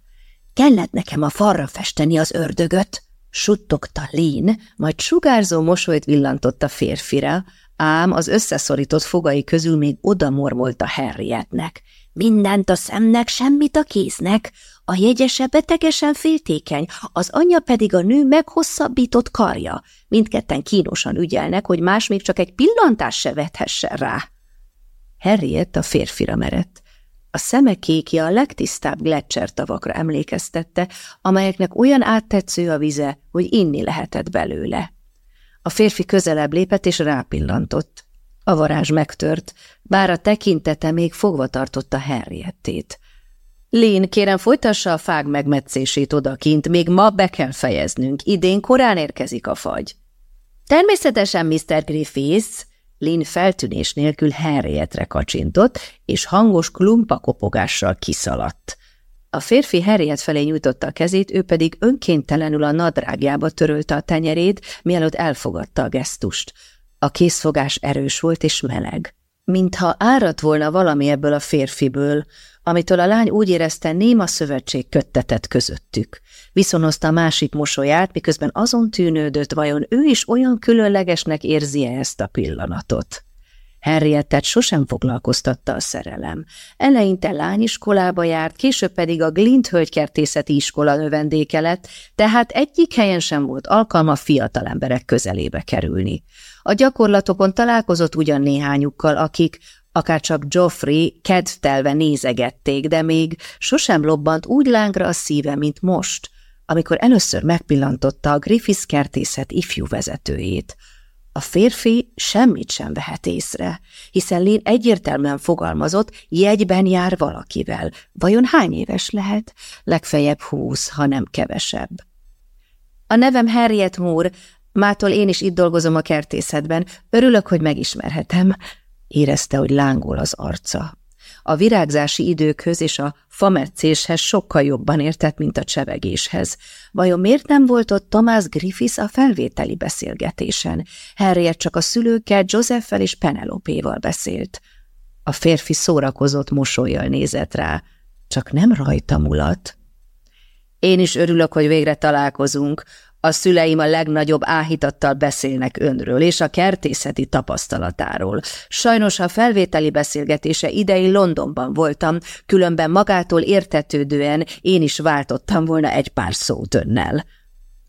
Kellett nekem a falra festeni az ördögöt, suttogta Lén, majd sugárzó mosolyt villantott a férfira, ám az összeszorított fogai közül még oda mormolta Henrietnek. Mindent a szemnek, semmit a kéznek, a jegyese betegesen féltékeny, az anyja pedig a nő meghosszabbított karja. Mindketten kínosan ügyelnek, hogy más még csak egy pillantás se vethessen rá. Henriett a férfira merett. A szeme kékje a legtisztább tavakra emlékeztette, amelyeknek olyan áttetsző a vize, hogy inni lehetett belőle. A férfi közelebb lépett és rápillantott. A varázs megtört, bár a tekintete még fogva tartotta Henriettét. Lén, kérem, folytassa a fág megmetszését odakint, még ma be kell fejeznünk, idén korán érkezik a fagy. Természetesen, Mr. Griffiths, Lin feltűnés nélkül Henrietre kacsintott, és hangos klumpakopogással kiszaladt. A férfi Harriet felé nyújtotta a kezét, ő pedig önkéntelenül a nadrágjába törölte a tenyerét, mielőtt elfogadta a gesztust. A készfogás erős volt és meleg. Mintha áradt volna valami ebből a férfiből, amitől a lány úgy érezte néma szövetség köttetett közöttük. Viszonozta a másik mosolyát, miközben azon tűnődött, vajon ő is olyan különlegesnek érzi -e ezt a pillanatot. Henriettet sosem foglalkoztatta a szerelem. Eleinte lányiskolába járt, később pedig a Glint hölgykertészeti iskola növendéke lett, tehát egyik helyen sem volt alkalma fiatal emberek közelébe kerülni. A gyakorlatokon találkozott ugyan néhányukkal, akik, akár csak Geoffrey kedvtelve nézegették, de még sosem lobbant úgy lángra a szíve, mint most, amikor először megpillantotta a Griffiths kertészet ifjú vezetőjét. A férfi semmit sem vehet észre, hiszen Lén egyértelműen fogalmazott, jegyben jár valakivel. Vajon hány éves lehet? Legfeljebb húsz, ha nem kevesebb. A nevem Harriet Moore, mától én is itt dolgozom a kertészetben. Örülök, hogy megismerhetem. Érezte, hogy lángol az arca. A virágzási időkhöz és a fametszéshez sokkal jobban értett, mint a csevegéshez. Vajon miért nem volt ott Thomas Griffiths a felvételi beszélgetésen? Harriet csak a szülőkkel, Joseph-fel és Penelopéval beszélt. A férfi szórakozott mosolyjal nézett rá. Csak nem rajta mulat. Én is örülök, hogy végre találkozunk. A szüleim a legnagyobb áhítattal beszélnek önről és a kertészeti tapasztalatáról. Sajnos a felvételi beszélgetése idei Londonban voltam, különben magától értetődően én is váltottam volna egy pár szót önnel.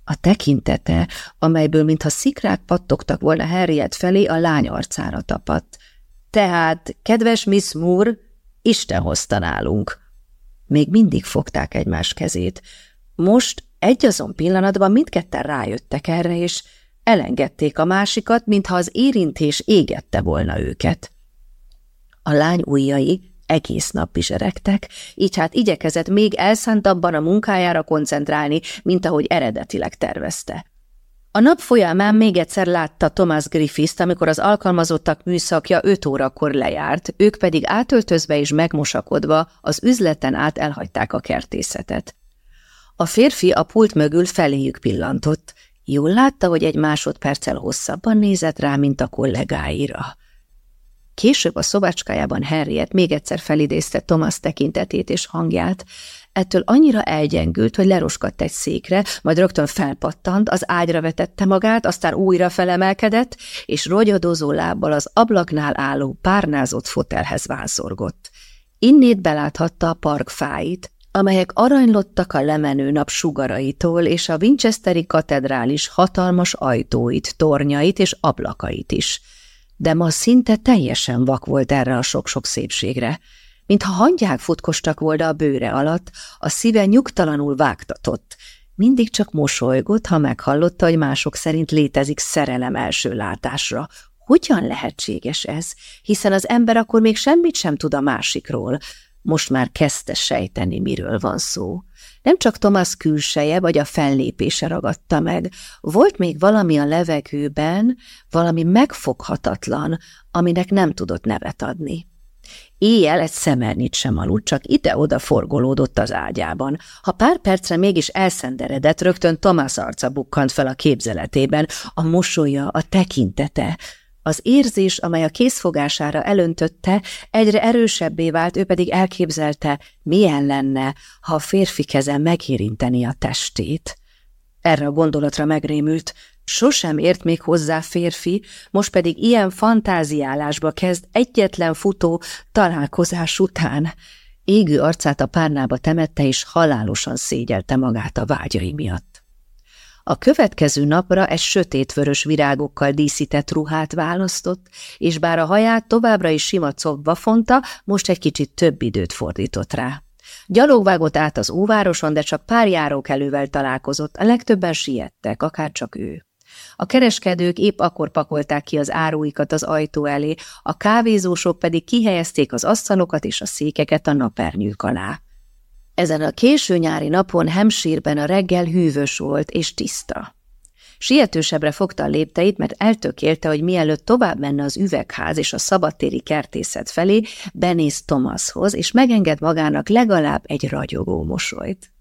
A tekintete, amelyből mintha szikrák pattogtak volna Harriet felé, a lány arcára tapadt. Tehát, kedves Miss Moore, Isten hozta nálunk. Még mindig fogták egymás kezét. Most egy azon pillanatban mindketten rájöttek erre, és elengedték a másikat, mintha az érintés égette volna őket. A lány ujjai egész nap zseregtek, így hát igyekezett még elszántabban a munkájára koncentrálni, mint ahogy eredetileg tervezte. A nap folyamán még egyszer látta Thomas Griffith-t, amikor az alkalmazottak műszakja öt órakor lejárt, ők pedig átöltözve és megmosakodva az üzleten át elhagyták a kertészetet. A férfi a pult mögül feléjük pillantott. Jól látta, hogy egy másodperccel hosszabban nézett rá, mint a kollégáira. Később a szobácskájában Harriet még egyszer felidézte Thomas tekintetét és hangját. Ettől annyira elgyengült, hogy leroskadt egy székre, majd rögtön felpattant, az ágyra vetette magát, aztán újra felemelkedett, és rogyadozó lábbal az ablaknál álló párnázott fotelhez vászorgott. Innét beláthatta a park fáit, amelyek aranylottak a lemenő nap sugaraitól és a Winchesteri katedrális hatalmas ajtóit, tornyait és ablakait is. De ma szinte teljesen vak volt erre a sok-sok szépségre. Mintha hangyák futkostak volna a bőre alatt, a szíve nyugtalanul vágtatott. Mindig csak mosolygott, ha meghallotta, hogy mások szerint létezik szerelem első látásra. Hogyan lehetséges ez? Hiszen az ember akkor még semmit sem tud a másikról, most már kezdte sejteni, miről van szó. Nem csak Thomas külseje vagy a fellépése ragadta meg, volt még valami a levegőben, valami megfoghatatlan, aminek nem tudott nevet adni. Éjjel egy szemernyit sem aludt, csak ide-oda forgolódott az ágyában. Ha pár percre mégis elszenderedett, rögtön Thomas arca bukkant fel a képzeletében, a mosolya, a tekintete. Az érzés, amely a készfogására elöntötte, egyre erősebbé vált, ő pedig elképzelte, milyen lenne, ha a férfi keze megérinteni a testét. Erre a gondolatra megrémült, Sosem ért még hozzá férfi, most pedig ilyen fantáziálásba kezd egyetlen futó találkozás után. Égő arcát a párnába temette, és halálosan szégyelte magát a vágyai miatt. A következő napra egy sötétvörös virágokkal díszített ruhát választott, és bár a haját továbbra is sima cobba fonta, most egy kicsit több időt fordított rá. Gyalogvágott át az óvároson, de csak pár járókelővel találkozott, a legtöbben siettek, akár csak ő. A kereskedők épp akkor pakolták ki az áruikat az ajtó elé, a kávézósok pedig kihelyezték az asztalokat és a székeket a napernyők alá. Ezen a késő nyári napon Hemsírben a reggel hűvös volt és tiszta. Sietősebbre fogta a lépteit, mert eltökélte, hogy mielőtt tovább menne az üvegház és a szabadtéri kertészet felé, benéz Thomashoz, és megenged magának legalább egy ragyogó mosolyt.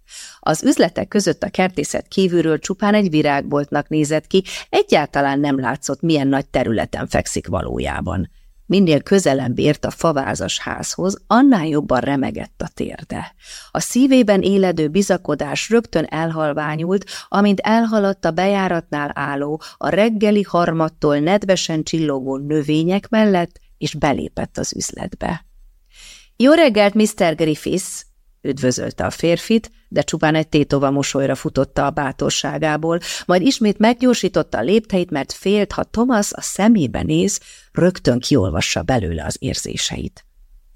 Az üzletek között a kertészet kívülről csupán egy virágboltnak nézett ki, egyáltalán nem látszott, milyen nagy területen fekszik valójában. Minél közelebb ért a favázas házhoz, annál jobban remegett a térde. A szívében éledő bizakodás rögtön elhalványult, amint elhaladt a bejáratnál álló, a reggeli harmattól nedvesen csillogó növények mellett, és belépett az üzletbe. – Jó reggelt, Mr. Griffiths! üdvözölte a férfit, de csupán egy tétova mosolyra futotta a bátorságából, majd ismét meggyorsította a lépteit, mert félt, ha Thomas a szemébe néz, rögtön kiolvassa belőle az érzéseit.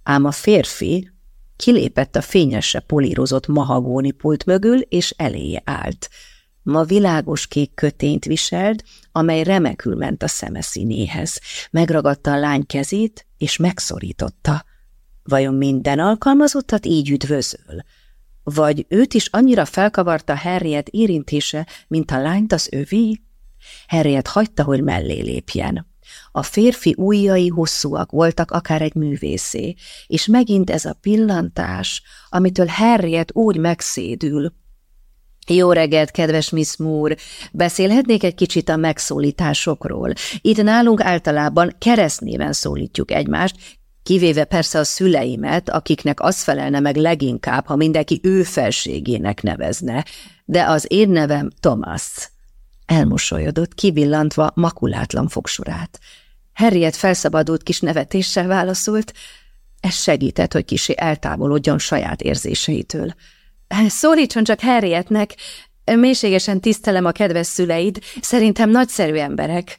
Ám a férfi kilépett a fényesre polírozott mahagóni pult mögül, és eléje állt. Ma világos kék kötényt viselt, amely remekül ment a szeme színéhez. Megragadta a lány kezét, és megszorította – Vajon minden alkalmazottat így üdvözöl? Vagy őt is annyira felkavarta Harriet érintése, mint a lányt az övé? Harriet hagyta, hogy mellé lépjen. A férfi ujjai hosszúak voltak, akár egy művészé, és megint ez a pillantás, amitől Harriet úgy megszédül. Jó reggelt, kedves Miss Moore! Beszélhetnék egy kicsit a megszólításokról. Itt nálunk általában keresztnéven szólítjuk egymást, Kivéve persze a szüleimet, akiknek az felelne meg leginkább, ha mindenki ő felségének nevezne, de az én nevem Thomas. Elmosolyodott, kivillantva makulátlan fogsorát. Harriet felszabadult kis nevetéssel válaszolt, ez segített, hogy kisé eltávolodjon saját érzéseitől. Szólítson csak Harrietnek, mélységesen tisztelem a kedves szüleid, szerintem nagyszerű emberek.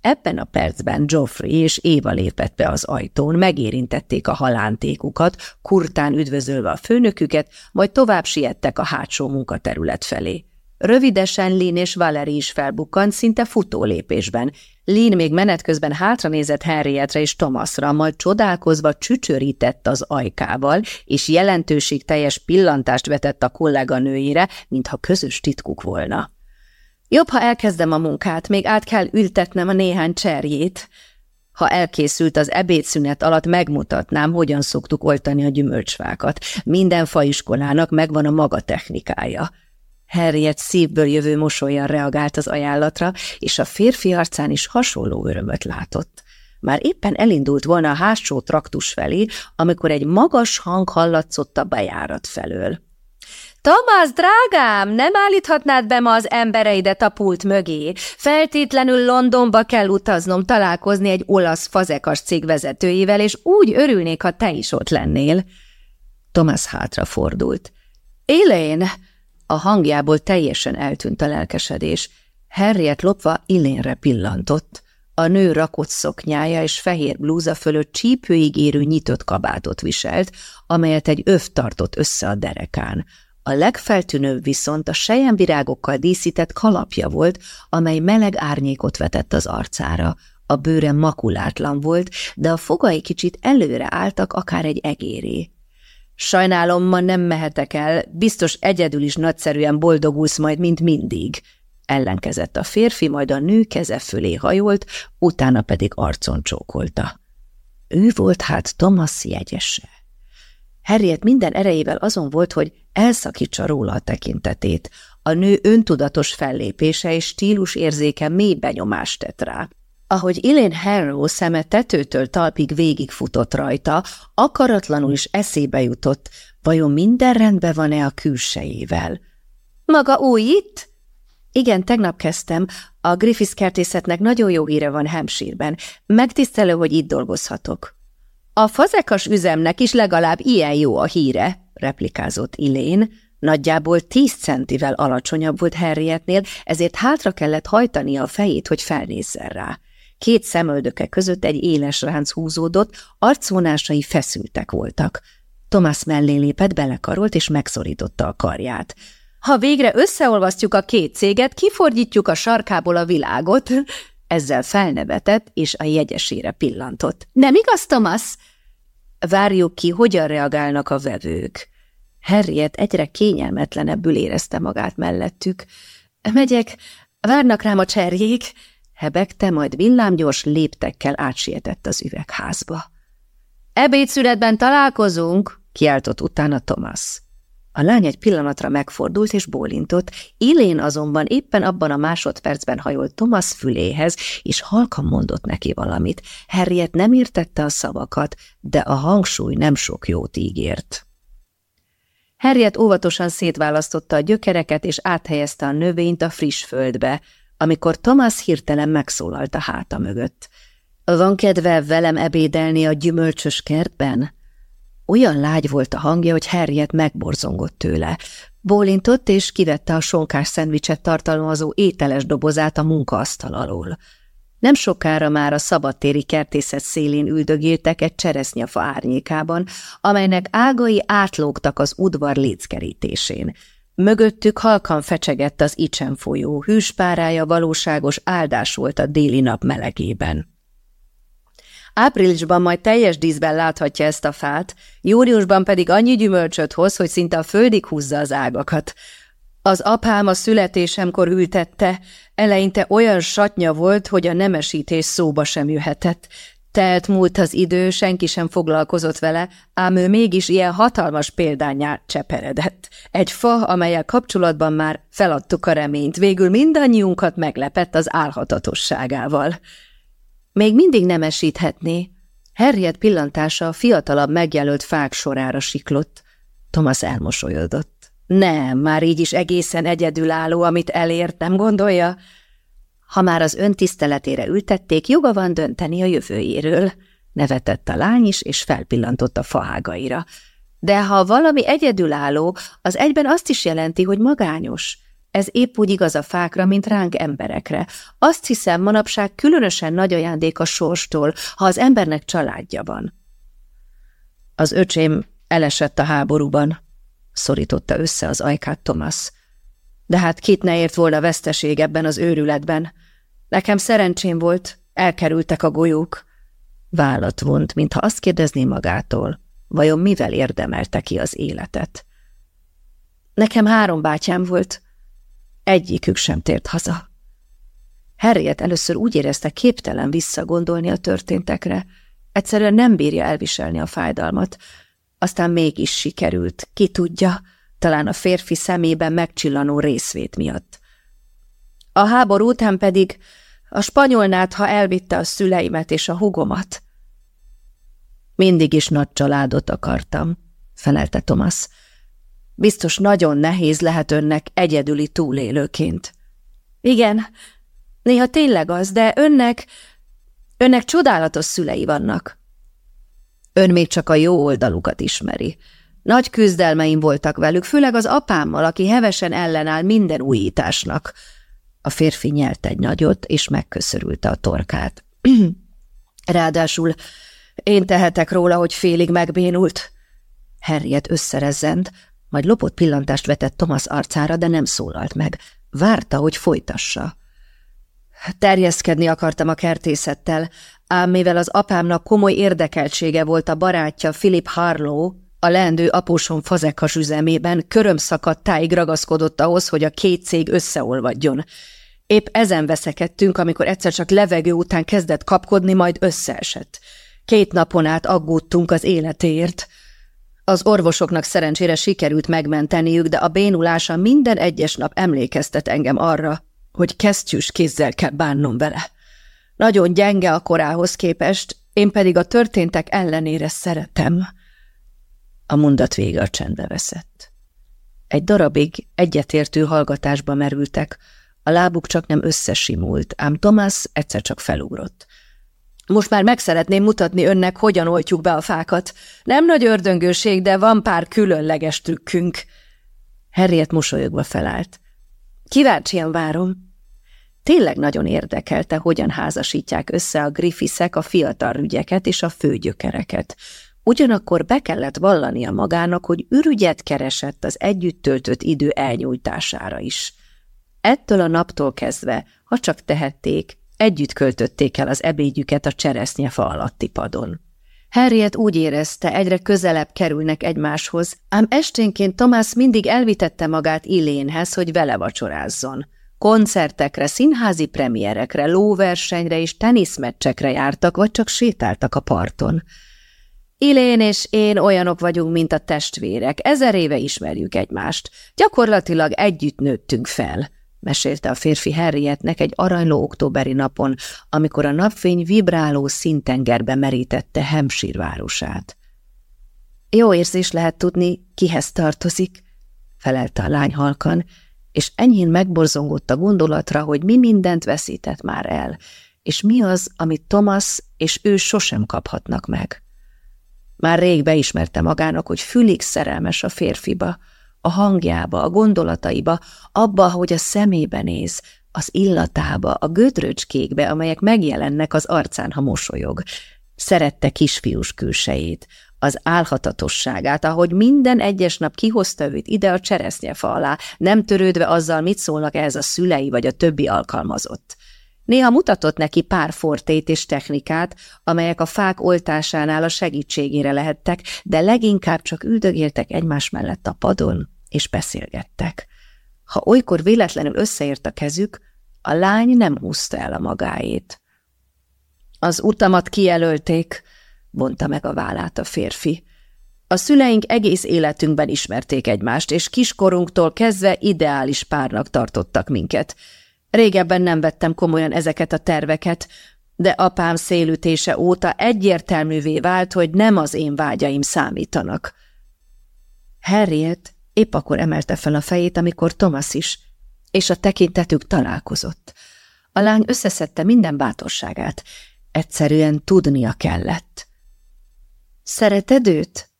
Ebben a percben Geoffrey és Éva lépett be az ajtón, megérintették a halántékukat, kurtán üdvözölve a főnöküket, majd tovább siettek a hátsó munkaterület felé. Rövidesen Lin és Valeri is felbukkant, szinte futólépésben. Lin még menet közben hátranézett Henrietre és Thomasra, majd csodálkozva csücsörített az ajkával, és jelentőségteljes pillantást vetett a kolléganőjére, mintha közös titkuk volna. Jobb, ha elkezdem a munkát, még át kell ültetnem a néhány cserjét. Ha elkészült az ebédszünet alatt, megmutatnám, hogyan szoktuk oltani a gyümölcsfákat. Minden faiskolának megvan a maga technikája. Harriet szívből jövő mosolyan reagált az ajánlatra, és a férfi arcán is hasonló örömöt látott. Már éppen elindult volna a hátsó traktus felé, amikor egy magas hang hallatszott a bejárat felől. Tamás, drágám, nem állíthatnád be ma az embereidet a pult mögé? Feltétlenül Londonba kell utaznom, találkozni egy olasz fazekas cég vezetőjével, és úgy örülnék, ha te is ott lennél. Thomas hátra fordult. A hangjából teljesen eltűnt a lelkesedés. Harriet lopva Ilénre pillantott. A nő rakott szoknyája és fehér blúza fölött csípőig érő nyitott kabátot viselt, amelyet egy öv tartott össze a derekán. A legfeltűnőbb viszont a sejemvirágokkal díszített kalapja volt, amely meleg árnyékot vetett az arcára. A bőre makulátlan volt, de a fogai kicsit előre álltak akár egy egéré. Sajnálom, ma nem mehetek el, biztos egyedül is nagyszerűen boldogulsz majd, mint mindig. Ellenkezett a férfi, majd a nő keze fölé hajolt, utána pedig arcon csókolta. Ő volt hát Thomas jegyese. Harriet minden erejével azon volt, hogy elszakítsa róla a tekintetét. A nő öntudatos fellépése és stílus érzéke mély benyomást tett rá. Ahogy Elaine Harrow szeme tetőtől talpig végigfutott rajta, akaratlanul is eszébe jutott, vajon minden rendben van-e a külsejével. – Maga új itt? – Igen, tegnap kezdtem. A Griffiths kertészetnek nagyon jó híre van Hampshire-ben. Megtisztelő, hogy itt dolgozhatok. – A fazekas üzemnek is legalább ilyen jó a híre – replikázott Elaine. Nagyjából tíz centivel alacsonyabb volt Harrietnél, ezért hátra kellett hajtania a fejét, hogy felnézzen rá. Két szemöldöke között egy éles ránc húzódott, arcvonásai feszültek voltak. Thomas mellé lépett, belekarolt és megszorította a karját. Ha végre összeolvasztjuk a két céget, kifordítjuk a sarkából a világot. Ezzel felnevetett, és a jegyesére pillantott. Nem igaz, Thomas? Várjuk ki, hogyan reagálnak a vevők. Harriet egyre kényelmetlenebbül érezte magát mellettük. Megyek, várnak rám a cserjék, hebegte, majd villámgyors léptekkel átsietett az üvegházba. Ebédszületben találkozunk, kiáltott utána Thomas. A lány egy pillanatra megfordult és bólintott, Ilén azonban éppen abban a másodpercben hajolt Thomas füléhez, és halkan mondott neki valamit. Harriet nem értette a szavakat, de a hangsúly nem sok jót ígért. Harriet óvatosan szétválasztotta a gyökereket, és áthelyezte a növényt a friss földbe, amikor Thomas hirtelen megszólalt a háta mögött. Van kedve velem ebédelni a gyümölcsös kertben? Olyan lágy volt a hangja, hogy Harriet megborzongott tőle. Bólintott, és kivette a sonkás szendvicset tartalmazó ételes dobozát a munkaasztal alól. Nem sokára már a szabadtéri kertészet szélén üldögéltek egy cseresznyafa árnyékában, amelynek ágai átlógtak az udvar léckerítésén. Mögöttük halkan fecsegett az Icsen folyó, hűspárája valóságos áldás volt a déli nap melegében. Áprilisban majd teljes díszben láthatja ezt a fát, júniusban pedig annyi gyümölcsöt hoz, hogy szinte a földig húzza az ágakat. Az apám a születésemkor ültette, eleinte olyan satnya volt, hogy a nemesítés szóba sem jöhetett. Telt múlt az idő, senki sem foglalkozott vele, ám ő mégis ilyen hatalmas példányát cseperedett. Egy fa, amelyel kapcsolatban már feladtuk a reményt, végül mindannyiunkat meglepett az álhatatosságával. Még mindig nemesíthetné. Harriet pillantása a fiatalabb megjelölt fák sorára siklott. Thomas elmosolyodott. Nem, már így is egészen egyedülálló, amit elért, nem gondolja? Ha már az öntiszteletére ültették, joga van dönteni a jövőjéről. Nevetett a lány is, és felpillantott a fahágaira. De ha valami egyedülálló, az egyben azt is jelenti, hogy magányos. Ez épp úgy igaz a fákra, mint ránk emberekre. Azt hiszem, manapság különösen nagy ajándék a sorstól, ha az embernek családja van. Az öcsém elesett a háborúban, szorította össze az ajkát Thomas. De hát kit ne ért volna veszteség ebben az őrületben. Nekem szerencsém volt, elkerültek a golyók. Vállat vont, mintha azt kérdezné magától, vajon mivel érdemelte ki az életet. Nekem három bátyám volt, Egyikük sem tért haza. Harriet először úgy érezte képtelen visszagondolni a történtekre, egyszerűen nem bírja elviselni a fájdalmat, aztán mégis sikerült, ki tudja, talán a férfi szemében megcsillanó részvét miatt. A háború után pedig a spanyolnát, ha elvitte a szüleimet és a hugomat. Mindig is nagy családot akartam, felelte Thomas. Biztos nagyon nehéz lehet önnek egyedüli túlélőként. Igen, néha tényleg az, de önnek, önnek csodálatos szülei vannak. Ön még csak a jó oldalukat ismeri. Nagy küzdelmeim voltak velük, főleg az apámmal, aki hevesen ellenáll minden újításnak. A férfi nyelt egy nagyot, és megköszörülte a torkát. Ráadásul én tehetek róla, hogy félig megbénult. Harriet összerezzent, majd lopott pillantást vetett Thomas arcára, de nem szólalt meg. Várta, hogy folytassa. Terjeszkedni akartam a kertészettel, ám mivel az apámnak komoly érdekeltsége volt a barátja Philip Harlow, a leendő apósom fazekas üzemében körömszakadtáig ragaszkodott ahhoz, hogy a két cég összeolvadjon. Épp ezen veszekedtünk, amikor egyszer csak levegő után kezdett kapkodni, majd összeesett. Két napon át aggódtunk az életéért. Az orvosoknak szerencsére sikerült megmenteniük, de a bénulása minden egyes nap emlékeztet engem arra, hogy kesztyűs kézzel kell bánnom vele. Nagyon gyenge a korához képest, én pedig a történtek ellenére szeretem. A mondat vége a csendbe veszett. Egy darabig egyetértő hallgatásba merültek, a lábuk csak nem összesimult, ám Thomas egyszer csak felugrott. Most már meg szeretném mutatni önnek, hogyan oltjuk be a fákat. Nem nagy ördöngőség, de van pár különleges trükkünk. Harriet mosolyogva felállt. Kíváncsian várom. Tényleg nagyon érdekelte, hogyan házasítják össze a Griffithsek a fiatal ügyeket és a főgyökereket. Ugyanakkor be kellett vallania magának, hogy ürügyet keresett az együtt töltött idő elnyújtására is. Ettől a naptól kezdve, ha csak tehették, együtt költötték el az ebédjüket a cseresznyefa alatti padon. Harriet úgy érezte, egyre közelebb kerülnek egymáshoz, ám esténként Thomas mindig elvitette magát Ilénhez, hogy vele vacsorázzon. Koncertekre, színházi premierekre, lóversenyre és teniszmeccsekre jártak, vagy csak sétáltak a parton. Ilén és én olyanok vagyunk, mint a testvérek, ezer éve ismerjük egymást. Gyakorlatilag együtt nőttünk fel, mesélte a férfi Harrietnek egy aranyló októberi napon, amikor a napfény vibráló szintengerbe merítette Hampshire városát. Jó érzés lehet tudni, kihez tartozik, felelte a lány halkan, és enyhén megborzongott a gondolatra, hogy mi mindent veszített már el, és mi az, amit Thomas és ő sosem kaphatnak meg. Már rég beismerte magának, hogy fülig szerelmes a férfiba, a hangjába, a gondolataiba, abba, hogy a szemébe néz, az illatába, a gödröcskékbe, amelyek megjelennek az arcán, ha mosolyog. Szerette kisfiús külsejét, az álhatatosságát, ahogy minden egyes nap kihozta őt ide a cseresznyefa alá, nem törődve azzal, mit szólnak ehhez a szülei vagy a többi alkalmazott. Néha mutatott neki pár fortét és technikát, amelyek a fák oltásánál a segítségére lehettek, de leginkább csak üldögéltek egymás mellett a padon, és beszélgettek. Ha olykor véletlenül összeért a kezük, a lány nem húzta el a magáét. Az utamat kijelölték, bonta meg a vállát a férfi. A szüleink egész életünkben ismerték egymást, és kiskorunktól kezdve ideális párnak tartottak minket. Régebben nem vettem komolyan ezeket a terveket, de apám szélütése óta egyértelművé vált, hogy nem az én vágyaim számítanak. Harriet épp akkor emelte fel a fejét, amikor Thomas is, és a tekintetük találkozott. A lány összeszedte minden bátorságát. Egyszerűen tudnia kellett. Szereted őt?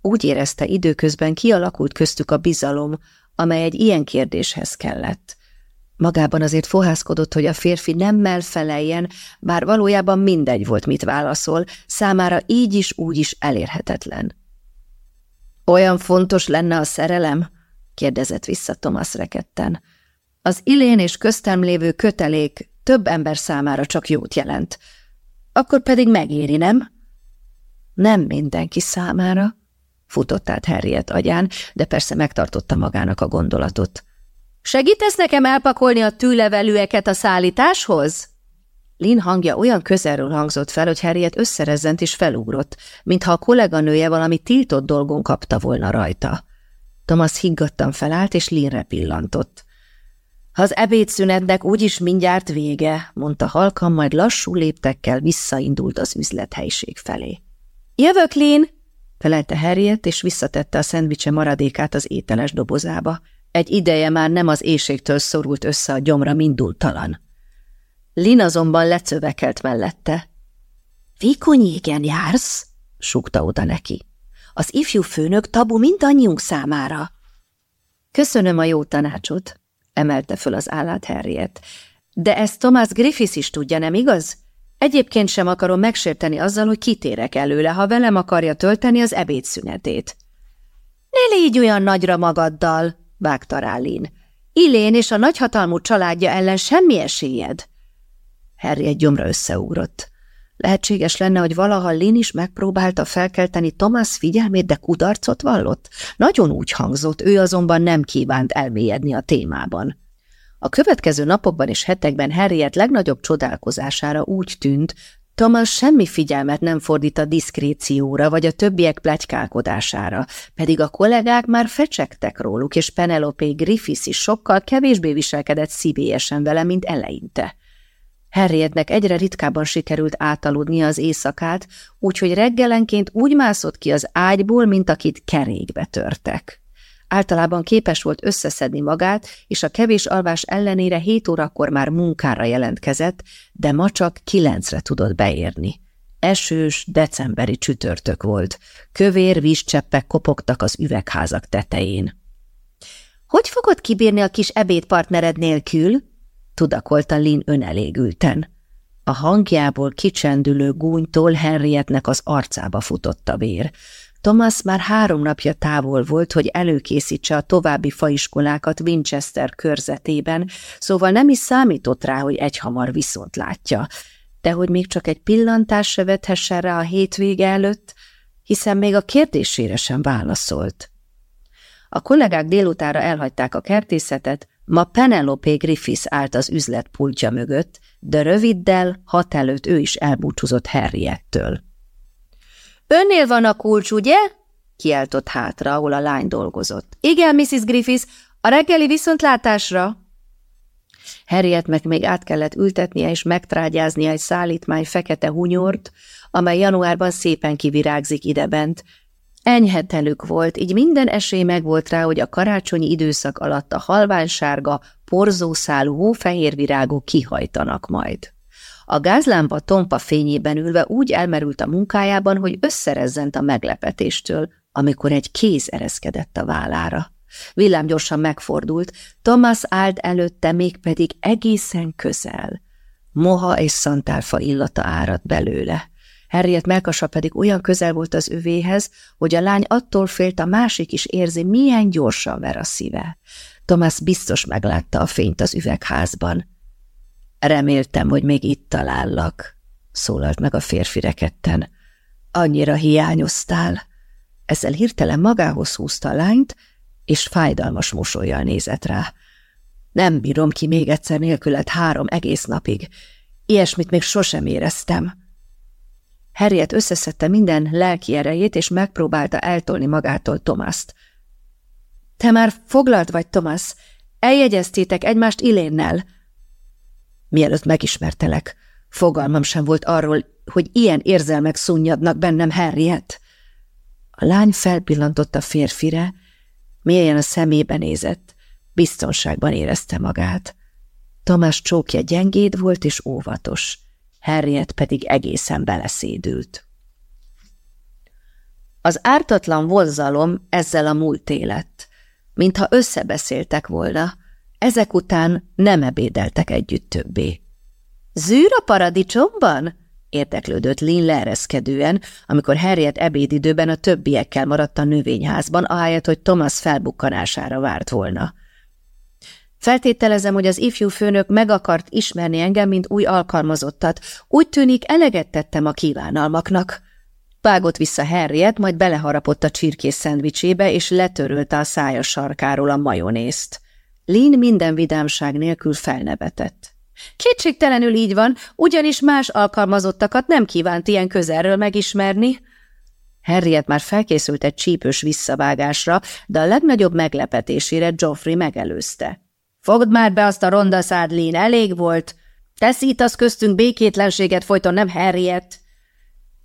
Úgy érezte időközben kialakult köztük a bizalom, amely egy ilyen kérdéshez kellett. Magában azért fohászkodott, hogy a férfi nemmel feleljen, bár valójában mindegy volt, mit válaszol, számára így is úgy is elérhetetlen. Olyan fontos lenne a szerelem? kérdezett vissza Thomas reketten. Az ilén és köztem lévő kötelék több ember számára csak jót jelent. Akkor pedig megéri, nem? Nem mindenki számára, futott át Harriet agyán, de persze megtartotta magának a gondolatot. Segítesz nekem elpakolni a tűlevelűeket a szállításhoz? Lin hangja olyan közelről hangzott fel, hogy Harriet összerezzent és felugrott, mintha a kolléganője valami tiltott dolgon kapta volna rajta. Thomas higgadtan felállt, és Linre pillantott. Az ebédszünetnek úgyis mindjárt vége, mondta halkan, majd lassú léptekkel visszaindult az üzlethelyiség felé. Jövök, Lin! felelte Harriet, és visszatette a szendvicse maradékát az ételes dobozába. Egy ideje már nem az éjségtől szorult össze a gyomra mindultalan. Lin azonban lecövekelt mellette. – Vikonyégen jársz? – súgta oda neki. – Az ifjú főnök tabu mindannyiunk számára. – Köszönöm a jó tanácsot – emelte föl az állát Harriet. – De ezt Thomas Griffiths is tudja, nem igaz? Egyébként sem akarom megsérteni azzal, hogy kitérek előle, ha velem akarja tölteni az ebédszünetét. – Ne légy olyan nagyra magaddal! – vágta rá Ilén és a nagyhatalmú családja ellen semmi esélyed – Harry egy gyomra összeugrott. Lehetséges lenne, hogy valaha Lin is megpróbálta felkelteni Thomas figyelmét, de kudarcot vallott? Nagyon úgy hangzott, ő azonban nem kívánt elmélyedni a témában. A következő napokban és hetekben Harriet legnagyobb csodálkozására úgy tűnt, Thomas semmi figyelmet nem fordít a diszkrécióra vagy a többiek plegykálkodására, pedig a kollégák már fecsegtek róluk, és Penelope Griffiths is sokkal kevésbé viselkedett szívélyesen vele, mint eleinte. Harrietnek egyre ritkábban sikerült átaludni az éjszakát, úgyhogy reggelenként úgy mászott ki az ágyból, mint akit kerékbe törtek. Általában képes volt összeszedni magát, és a kevés alvás ellenére hét órakor már munkára jelentkezett, de ma csak kilencre tudott beérni. Esős, decemberi csütörtök volt. Kövér vízcseppek kopogtak az üvegházak tetején. – Hogy fogod kibírni a kis ebédpartnered nélkül? – tudakolta Lin önelégülten. A hangjából kicsendülő gúnytól Henrietnek az arcába futott a vér. Thomas már három napja távol volt, hogy előkészítse a további faiskolákat Winchester körzetében, szóval nem is számított rá, hogy egyhamar viszont látja. De hogy még csak egy pillantás se vethessen rá a hétvége előtt, hiszen még a kérdésére sem válaszolt. A kollégák délutára elhagyták a kertészetet, ma Penelope Griffiths állt az üzletpultja mögött, de röviddel, hat előtt ő is elbúcsúzott Harriettől. Önnél van a kulcs, ugye? kiáltott hátra, ahol a lány dolgozott. Igen, Mrs. Griffiths, a reggeli viszontlátásra. Harriet meg még át kellett ültetnie és megtrágyáznia egy szállítmány fekete hunyort, amely januárban szépen kivirágzik idebent. Enyhetelük volt, így minden esély megvolt rá, hogy a karácsonyi időszak alatt a halványsárga, porzószálú hófehér virágok kihajtanak majd. A gázlámpa tompa fényében ülve úgy elmerült a munkájában, hogy összerezzent a meglepetéstől, amikor egy kéz ereszkedett a vállára. Villám gyorsan megfordult, Thomas állt előtte mégpedig egészen közel. Moha és szantálfa illata áradt belőle. Harriet melkasa pedig olyan közel volt az övéhez, hogy a lány attól félt, a másik is érzi, milyen gyorsan ver a szíve. Thomas biztos meglátta a fényt az üvegházban. Reméltem, hogy még itt talállak, szólalt meg a férfi reketten. Annyira hiányoztál. Ezzel hirtelen magához húzta a lányt, és fájdalmas mosolyjal nézett rá. Nem bírom ki még egyszer nélkület három egész napig. Ilyesmit még sosem éreztem. Harriet összeszedte minden lelki erejét, és megpróbálta eltolni magától Tomaszt. Te már foglalt vagy, Thomas. Eljegyeztétek egymást Ilénnel. Mielőtt megismertelek, fogalmam sem volt arról, hogy ilyen érzelmek szunnyadnak bennem Harriet. A lány felpillantott a férfire, mélyen a szemébe nézett, biztonságban érezte magát. Tamás csókja gyengéd volt és óvatos, Harriet pedig egészen beleszédült. Az ártatlan vonzalom ezzel a múlt élet, mintha összebeszéltek volna, ezek után nem ebédeltek együtt többé. Zűr a paradicsomban? érdeklődött Lin leereszkedően, amikor Harriet ebédidőben a többiekkel maradt a növényházban, ahelyett, hogy Thomas felbukkanására várt volna. Feltételezem, hogy az ifjú főnök meg akart ismerni engem, mint új alkalmazottat. Úgy tűnik, eleget tettem a kívánalmaknak. Vágott vissza Harriet, majd beleharapott a csirkés szendvicsébe, és letörölte a szája sarkáról a majonészt. Lin minden vidámság nélkül felnevetett. Kétségtelenül így van, ugyanis más alkalmazottakat nem kívánt ilyen közelről megismerni. Harriet már felkészült egy csípős visszavágásra, de a legnagyobb meglepetésére Geoffrey megelőzte. Fogd már be azt a ronda szád, Lin, elég volt. Teszítasz köztünk békétlenséget, folyton nem Harriet.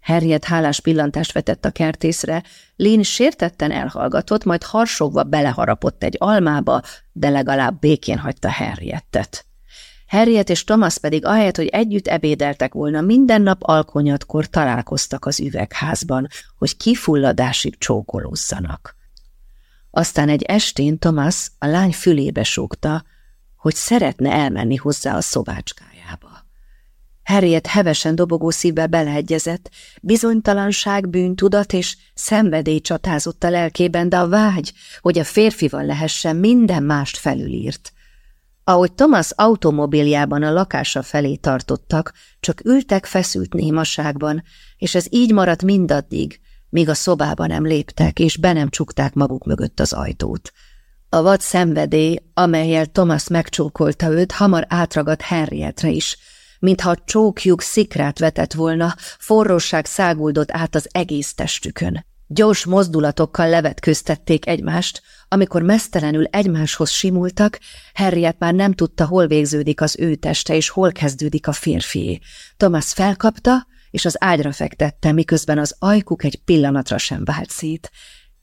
Harriet hálás pillantást vetett a kertészre, Lin sértetten elhallgatott, majd harsogva beleharapott egy almába, de legalább békén hagyta Harriettet. Harriet és Thomas pedig ahelyett, hogy együtt ebédeltek volna, minden nap alkonyatkor találkoztak az üvegházban, hogy kifulladásig csókolózzanak. Aztán egy estén Thomas a lány fülébe súgta, hogy szeretne elmenni hozzá a szobácskájába. Harriet hevesen dobogó szívvel beleegyezett, bizonytalanság, bűntudat és szenvedély csatázott a lelkében, de a vágy, hogy a férfival lehessen, minden mást felülírt. Ahogy Thomas automobiljában a lakása felé tartottak, csak ültek feszült némaságban, és ez így maradt mindaddig, míg a szobába nem léptek, és be nem csukták maguk mögött az ajtót. A vad szenvedély, amelyel Thomas megcsókolta őt, hamar átragadt Henrietre is, mintha csókjuk szikrát vetett volna, forróság száguldott át az egész testükön. Gyors mozdulatokkal levetköztették egymást, amikor mesztelenül egymáshoz simultak, Harriet már nem tudta, hol végződik az ő teste, és hol kezdődik a férfié. Thomas felkapta, és az ágyra fektette, miközben az ajkuk egy pillanatra sem vált szét.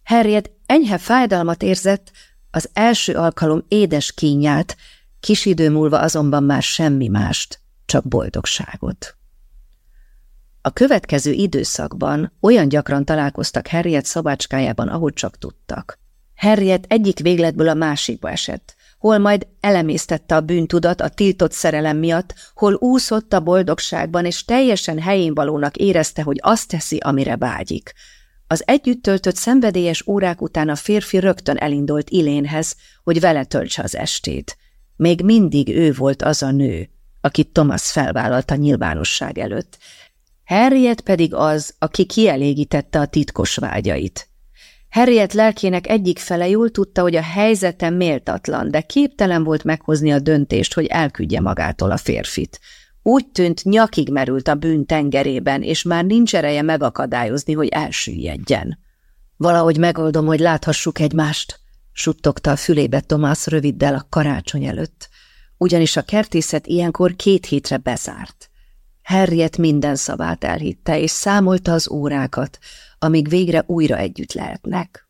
Harriet enyhe fájdalmat érzett, az első alkalom édes kínját, kis idő múlva azonban már semmi mást, csak boldogságot. A következő időszakban olyan gyakran találkoztak Harriet szabácskájában, ahogy csak tudtak. Harriet egyik végletből a másikba esett, hol majd elemésztette a bűntudat a tiltott szerelem miatt, hol úszott a boldogságban, és teljesen helyén valónak érezte, hogy azt teszi, amire vágyik. Az együtt töltött szenvedélyes órák után a férfi rögtön elindult Ilénhez, hogy vele töltse az estét. Még mindig ő volt az a nő, akit Thomas felvállalta nyilvánosság előtt. Harriet pedig az, aki kielégítette a titkos vágyait. Harriet lelkének egyik fele jól tudta, hogy a helyzete méltatlan, de képtelen volt meghozni a döntést, hogy elküldje magától a férfit. Úgy tűnt, nyakig merült a bűn tengerében, és már nincs ereje megakadályozni, hogy elsüllyedjen. Valahogy megoldom, hogy láthassuk egymást, suttogta a fülébe Tomás röviddel a karácsony előtt, ugyanis a kertészet ilyenkor két hétre bezárt. Harriet minden szavát elhitte, és számolta az órákat, amíg végre újra együtt lehetnek.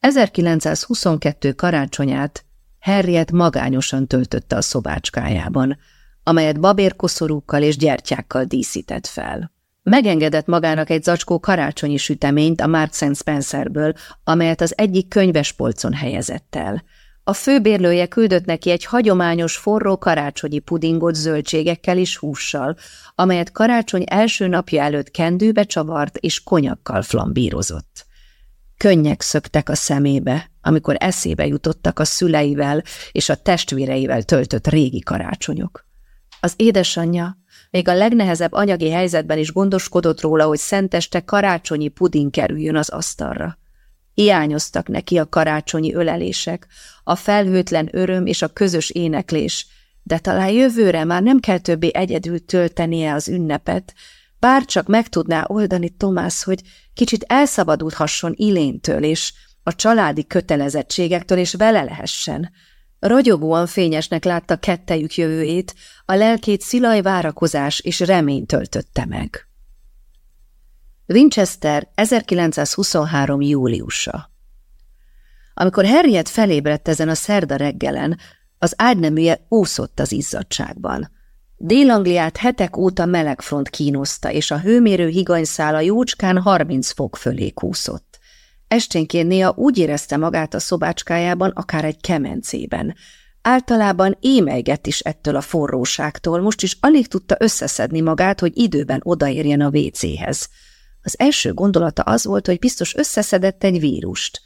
1922 karácsonyát Harriet magányosan töltötte a szobácskájában, amelyet babérkoszorúkkal és gyertyákkal díszített fel. Megengedett magának egy zacskó karácsonyi süteményt a Marks Spencerből, amelyet az egyik könyvespolcon helyezett el. A főbérlője küldött neki egy hagyományos forró karácsonyi pudingot zöldségekkel és hússal, amelyet karácsony első napja előtt kendőbe csavart és konyakkal flambírozott. Könnyek szöktek a szemébe, amikor eszébe jutottak a szüleivel és a testvéreivel töltött régi karácsonyok. Az édesanyja még a legnehezebb anyagi helyzetben is gondoskodott róla, hogy szenteste karácsonyi puding kerüljön az asztalra. Hiányoztak neki a karácsonyi ölelések, a felhőtlen öröm és a közös éneklés, de talán jövőre már nem kell többé egyedül töltenie az ünnepet, bár csak meg tudná oldani Tomás, hogy kicsit elszabadulhasson Iléntől és a családi kötelezettségektől, és vele lehessen. Ragyogóan fényesnek látta kettejük jövőjét, a lelkét szilaj várakozás és remény töltötte meg. Winchester 1923. júliusa Amikor Harriet felébredt ezen a szerda reggelen, az ágyneműje úszott az izzadságban. Dél-Angliát hetek óta melegfront kínoszta, és a hőmérő higanyszála jócskán 30 fok fölé kúszott. Esténként néha úgy érezte magát a szobácskájában, akár egy kemencében. Általában émelygett is ettől a forróságtól, most is alig tudta összeszedni magát, hogy időben odaérjen a vécéhez. Az első gondolata az volt, hogy biztos összeszedett egy vírust.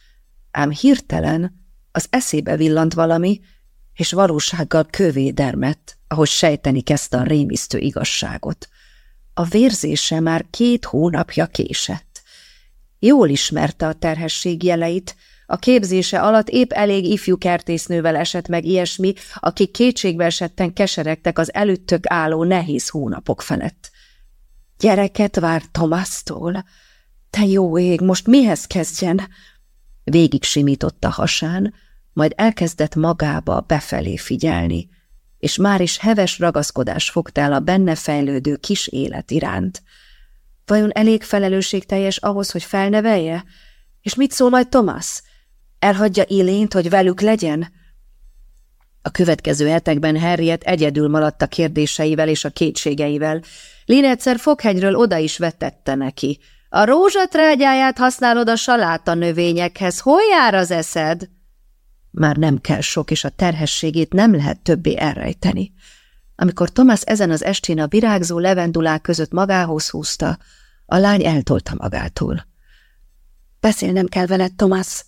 Ám hirtelen az eszébe villant valami, és valósággal kövé dermett, ahogy sejteni kezdte a rémisztő igazságot. A vérzése már két hónapja késett. Jól ismerte a terhesség jeleit, a képzése alatt épp elég ifjú kertésznővel esett meg ilyesmi, akik kétségbe esetten keseregtek az előttök álló nehéz hónapok felett. Gyereket vár Tomasztól. Te jó ég, most mihez kezdjen? Végig simította hasán, majd elkezdett magába befelé figyelni, és már is heves ragaszkodás fogta a benne fejlődő kis élet iránt. Vajon elég felelősségteljes ahhoz, hogy felnevelje? És mit szól majd Thomas? Elhagyja Ilént, hogy velük legyen? A következő hetekben Harriet egyedül maradt a kérdéseivel és a kétségeivel. Lin egyszer foghegyről oda is vetette neki. A rózsatrágyáját használod a saláta növényekhez, hol jár az eszed? Már nem kell sok, és a terhességét nem lehet többé elrejteni. Amikor Thomas ezen az estén a virágzó levendulák között magához húzta, a lány eltolta magától. Beszélnem kell veled, Thomas.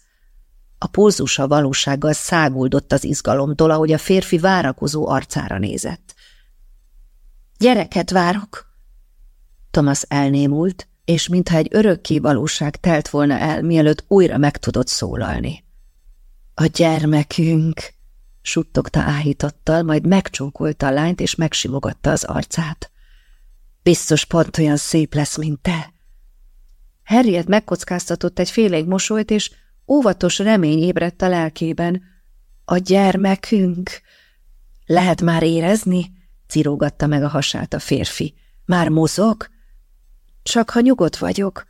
A pulzusa valósággal száguldott az izgalomtól, ahogy a férfi várakozó arcára nézett. Gyereket várok. Thomas elnémult, és mintha egy örökké valóság telt volna el, mielőtt újra meg tudott szólalni. A gyermekünk, suttogta áhítattal, majd megcsókolta a lányt, és megsimogatta az arcát. Biztos pont olyan szép lesz, mint te. Harriet megkockáztatott egy félig mosolyt, és óvatos remény ébredt a lelkében. A gyermekünk! Lehet már érezni? Cirógatta meg a hasát a férfi. Már mozog? Csak ha nyugodt vagyok.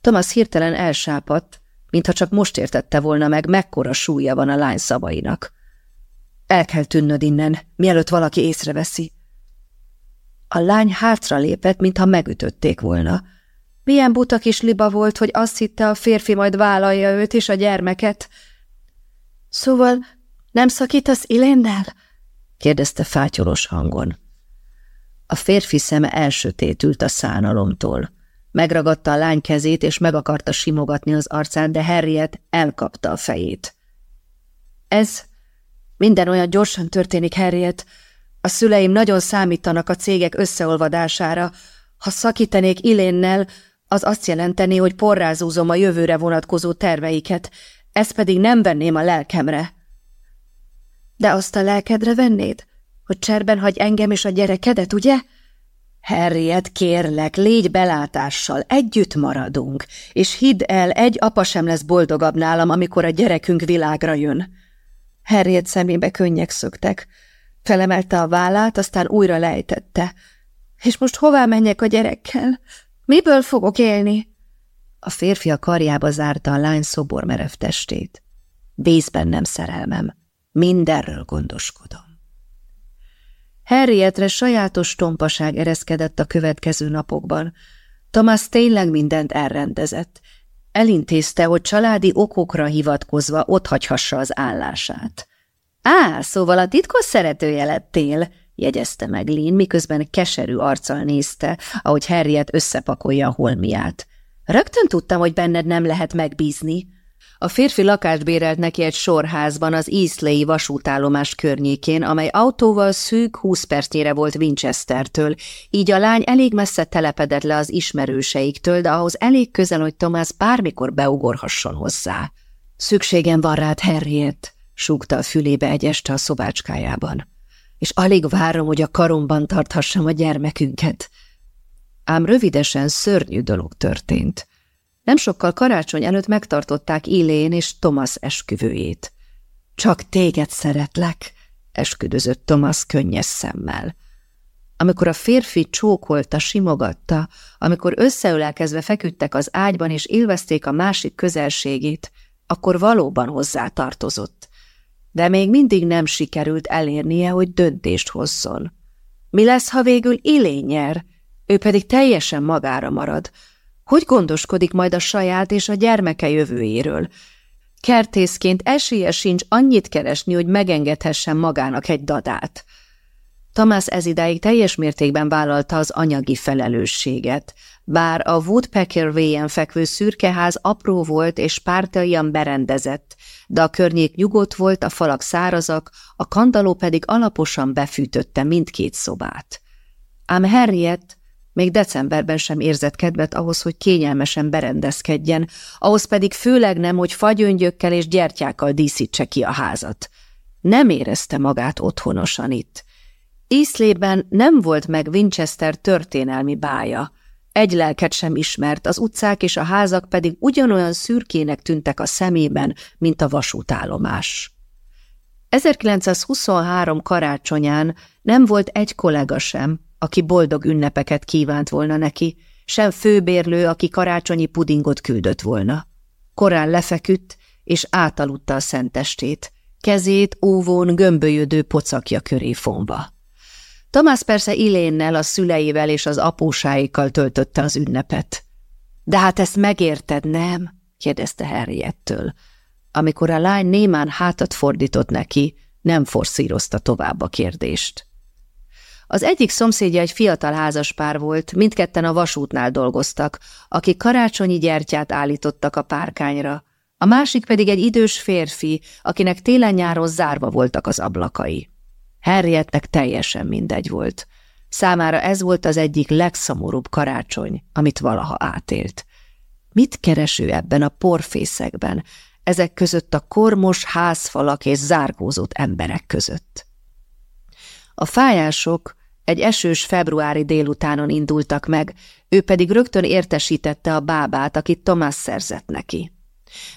Thomas hirtelen elsápadt, mintha csak most értette volna meg, mekkora súlya van a lány szavainak. El kell tűnnöd innen, mielőtt valaki észreveszi. A lány hátra lépett, mintha megütötték volna. Milyen buta kis liba volt, hogy azt hitte, a férfi majd vállalja őt és a gyermeket. Szóval nem szakítasz Ilénnel? kérdezte fátyolos hangon. A férfi szeme elsötétült a szánalomtól. Megragadta a lány kezét, és meg akarta simogatni az arcát, de Harriet elkapta a fejét. Ez minden olyan gyorsan történik, Harriet. A szüleim nagyon számítanak a cégek összeolvadására. Ha szakítanék Ilénnel, az azt jelenteni, hogy porrázúzom a jövőre vonatkozó terveiket, ezt pedig nem venném a lelkemre. De azt a lelkedre vennéd? Hogy cserben hagy engem és a gyerekedet, ugye? Harriet, kérlek, légy belátással, együtt maradunk, és hidd el, egy apa sem lesz boldogabb nálam, amikor a gyerekünk világra jön. Harriet szemébe könnyek szöktek. Felemelte a vállát, aztán újra lejtette. És most hová menjek a gyerekkel? Miből fogok élni? A férfi a karjába zárta a lány szobormerev testét. Bíz bennem szerelmem. Mindenről gondoskodom. Harrietre sajátos tompaság ereszkedett a következő napokban. Thomas tényleg mindent elrendezett. Elintézte, hogy családi okokra hivatkozva otthagyhassa az állását. Á, szóval a titkos szeretője lettél, jegyezte meg Lin, miközben keserű arccal nézte, ahogy Harriet összepakolja a holmiát. Rögtön tudtam, hogy benned nem lehet megbízni. A férfi lakást bérelt neki egy sorházban az Eastley vasútállomás környékén, amely autóval szűk húsz percnyire volt Winchestertől, így a lány elég messze telepedett le az ismerőseiktől, de ahhoz elég közel, hogy Thomas bármikor beugorhasson hozzá. Szükségem van rád, Harriet, súgta a fülébe egy este a szobácskájában, és alig várom, hogy a karomban tarthassam a gyermekünket. Ám rövidesen szörnyű dolog történt. Nem sokkal karácsony előtt megtartották Ilén és Thomas esküvőjét. Csak téged szeretlek, esküdözött Thomas könnyes szemmel. Amikor a férfi csókolta, simogatta, amikor összeülelkezve feküdtek az ágyban és élvezték a másik közelségét, akkor valóban hozzá tartozott. De még mindig nem sikerült elérnie, hogy döntést hozzon. Mi lesz, ha végül Ilén nyer? Ő pedig teljesen magára marad, hogy gondoskodik majd a saját és a gyermeke jövőjéről? Kertészként esélye sincs annyit keresni, hogy megengedhessen magának egy dadát. Tamás ezidáig teljes mértékben vállalta az anyagi felelősséget, bár a Woodpecker Way-en fekvő szürkeház apró volt és pártaian berendezett, de a környék nyugodt volt, a falak szárazak, a kandaló pedig alaposan befűtötte mindkét szobát. Ám Harriet még decemberben sem érzett kedvet ahhoz, hogy kényelmesen berendezkedjen, ahhoz pedig főleg nem, hogy fagyöngyökkel és gyertyákkal díszítse ki a házat. Nem érezte magát otthonosan itt. Íszlében nem volt meg Winchester történelmi bája. Egy lelket sem ismert, az utcák és a házak pedig ugyanolyan szürkének tűntek a szemében, mint a vasútállomás. 1923 karácsonyán nem volt egy kollega sem, aki boldog ünnepeket kívánt volna neki, sem főbérlő, aki karácsonyi pudingot küldött volna. Korán lefeküdt, és átaludta a szentestét, kezét óvón gömbölyödő pocakja köré fonva. Tamás persze Ilénnel, a szüleivel és az apósáikkal töltötte az ünnepet. De hát ezt megérted, nem? kérdezte Harriettől. Amikor a lány némán hátat fordított neki, nem forszírozta tovább a kérdést. Az egyik szomszédja egy fiatal házaspár volt, mindketten a vasútnál dolgoztak, akik karácsonyi gyertyát állítottak a párkányra, a másik pedig egy idős férfi, akinek télen-nyáron zárva voltak az ablakai. Harrietnek teljesen mindegy volt. Számára ez volt az egyik legszomorúbb karácsony, amit valaha átélt. Mit kereső ebben a porfészekben, ezek között a kormos házfalak és zárkózott emberek között. A fájások egy esős februári délutánon indultak meg, ő pedig rögtön értesítette a bábát, akit Tomás szerzett neki.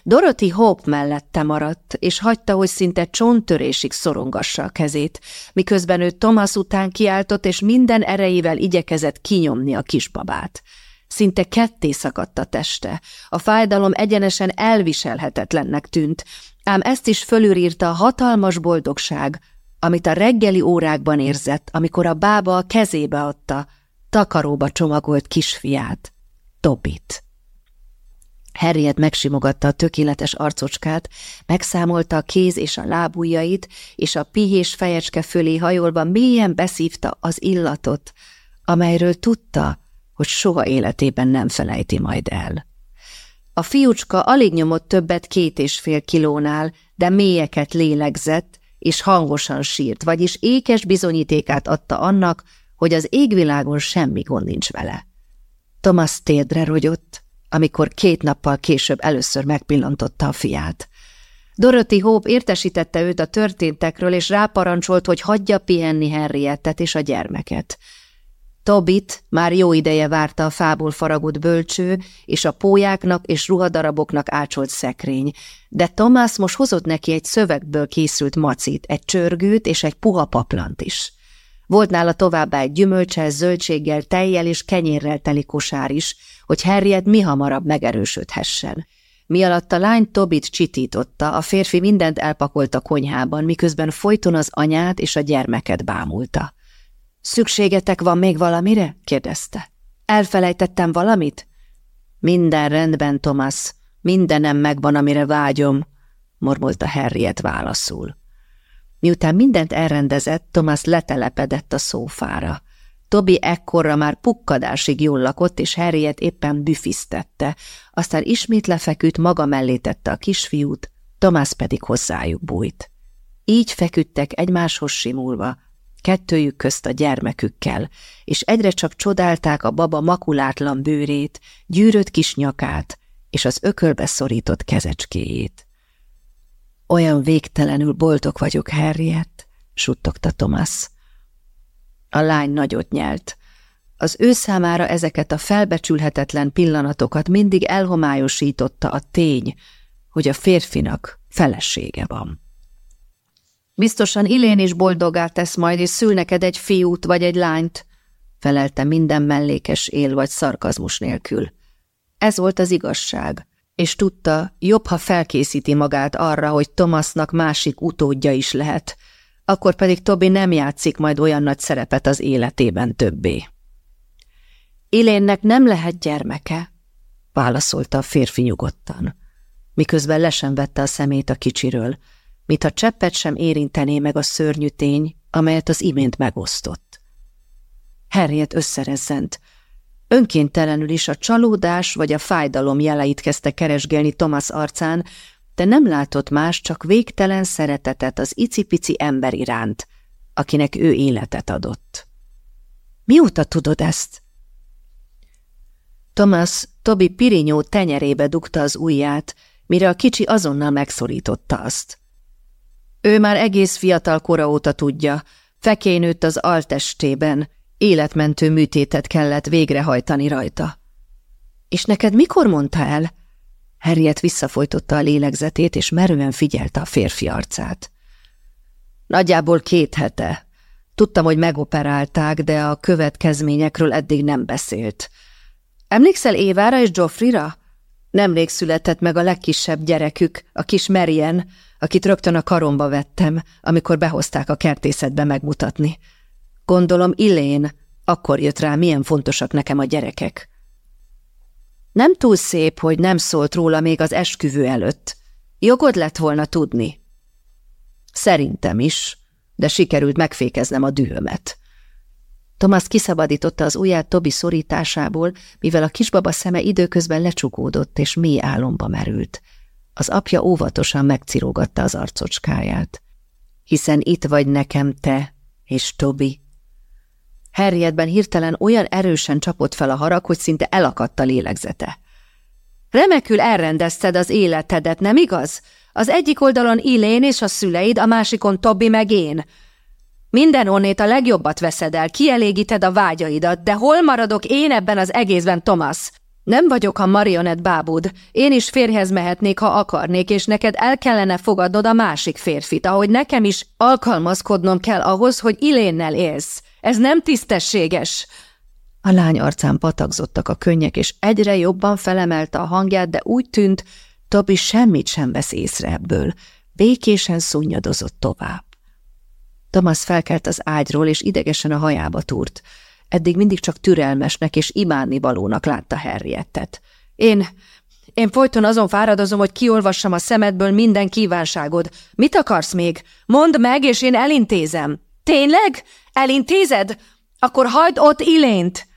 Dorothy Hope mellette maradt, és hagyta, hogy szinte csonttörésig szorongassa a kezét, miközben ő Thomas után kiáltott, és minden erejével igyekezett kinyomni a kisbabát. Szinte ketté szakadt a teste, a fájdalom egyenesen elviselhetetlennek tűnt, ám ezt is fölülírta a hatalmas boldogság, amit a reggeli órákban érzett, amikor a bába a kezébe adta, takaróba csomagolt kisfiát, Tobit. Harriet megsimogatta a tökéletes arcocskát, megszámolta a kéz és a lábujjait, és a pihés fejecske fölé hajolva mélyen beszívta az illatot, amelyről tudta, hogy soha életében nem felejti majd el. A fiúcska alig nyomott többet két és fél kilónál, de mélyeket lélegzett, és hangosan sírt, vagyis ékes bizonyítékát adta annak, hogy az égvilágon semmi gond nincs vele. Thomas térdre rogyott, amikor két nappal később először megpillantotta a fiát. Dorothy Hope értesítette őt a történtekről, és ráparancsolt, hogy hagyja pihenni Henriettet és a gyermeket. Tobit már jó ideje várta a fából faragott bölcső és a pólyáknak és ruhadaraboknak ácsolt szekrény, de Thomas most hozott neki egy szövegből készült macit, egy csörgőt és egy puha paplant is. Volt nála továbbá egy gyümölcsel, zöldséggel, tejjel és kenyérrel teli kosár is, hogy Harriet mi hamarabb megerősödhessen. Mi alatt a lány Tobit csitította, a férfi mindent elpakolt a konyhában, miközben folyton az anyát és a gyermeket bámulta. Szükségetek van még valamire? kérdezte. Elfelejtettem valamit? Minden rendben, Thomas. Mindenem megvan, amire vágyom, mormolta Harriet válaszul. Miután mindent elrendezett, Thomas letelepedett a szófára. Tobi ekkorra már pukkadásig jól lakott, és Harriet éppen büfisztette, aztán ismét lefeküdt, maga mellé tette a kisfiút, Thomas pedig hozzájuk bújt. Így feküdtek egymáshoz simulva, kettőjük közt a gyermekükkel, és egyre csak csodálták a baba makulátlan bőrét, gyűrött kis nyakát és az ökölbe szorított kezecskéjét. Olyan végtelenül boldog vagyok, Harriet, suttogta Thomas. A lány nagyot nyelt. Az ő számára ezeket a felbecsülhetetlen pillanatokat mindig elhomályosította a tény, hogy a férfinak felesége van. Biztosan Ilén is boldogá tesz majd, és szül neked egy fiút vagy egy lányt, felelte minden mellékes él vagy szarkazmus nélkül. Ez volt az igazság, és tudta, jobb, ha felkészíti magát arra, hogy Thomasnak másik utódja is lehet, akkor pedig Tobi nem játszik majd olyan nagy szerepet az életében többé. Ilénnek nem lehet gyermeke, válaszolta a férfi nyugodtan, miközben lesen vette a szemét a kicsiről, mintha cseppet sem érintené meg a szörnyű tény, amelyet az imént megosztott. Harriet összerezzent. Önkéntelenül is a csalódás vagy a fájdalom jeleit kezdte keresgélni Thomas arcán, de nem látott más, csak végtelen szeretetet az icipici ember iránt, akinek ő életet adott. Mióta tudod ezt? Thomas Tobi pirinyó tenyerébe dugta az ujját, mire a kicsi azonnal megszorította azt. Ő már egész fiatal kora óta tudja, fekényőtt az altestében, életmentő műtétet kellett végrehajtani rajta. És neked mikor mondta el? Harriet visszafolytotta a lélegzetét, és merően figyelte a férfi arcát. Nagyjából két hete. Tudtam, hogy megoperálták, de a következményekről eddig nem beszélt. Emlékszel Évára és Joffrira? Nemrég született meg a legkisebb gyerekük, a kis Merien, akit rögtön a karomba vettem, amikor behozták a kertészetbe megmutatni. Gondolom Illén akkor jött rá, milyen fontosak nekem a gyerekek. Nem túl szép, hogy nem szólt róla még az esküvő előtt. Jogod lett volna tudni. Szerintem is, de sikerült megfékeznem a dühömet. Thomas kiszabadította az ujját Tobi szorításából, mivel a kisbaba szeme időközben lecsukódott és mély álomba merült. Az apja óvatosan megcirógatta az arcocskáját. Hiszen itt vagy nekem te és Tobi. Harrietben hirtelen olyan erősen csapott fel a harag, hogy szinte elakadt a lélegzete. Remekül elrendezted az életedet, nem igaz? Az egyik oldalon Ilén és a szüleid, a másikon Tobi meg én. Minden onnét a legjobbat veszed el, kielégíted a vágyaidat, de hol maradok én ebben az egészben, Thomas? Nem vagyok a marionett bábud. Én is férjhez mehetnék, ha akarnék, és neked el kellene fogadnod a másik férfit, ahogy nekem is alkalmazkodnom kell ahhoz, hogy Ilénnel élsz. Ez nem tisztességes. A lány arcán patakzottak a könnyek, és egyre jobban felemelte a hangját, de úgy tűnt, Tobi semmit sem vesz észre ebből. Békésen szunnyadozott tovább. Thomas felkelt az ágyról, és idegesen a hajába túrt. Eddig mindig csak türelmesnek és valónak látta Harriettet. Én... Én folyton azon fáradozom, hogy kiolvassam a szemedből minden kívánságod. Mit akarsz még? Mondd meg, és én elintézem. Tényleg? Elintézed? Akkor hagyd ott Ilént!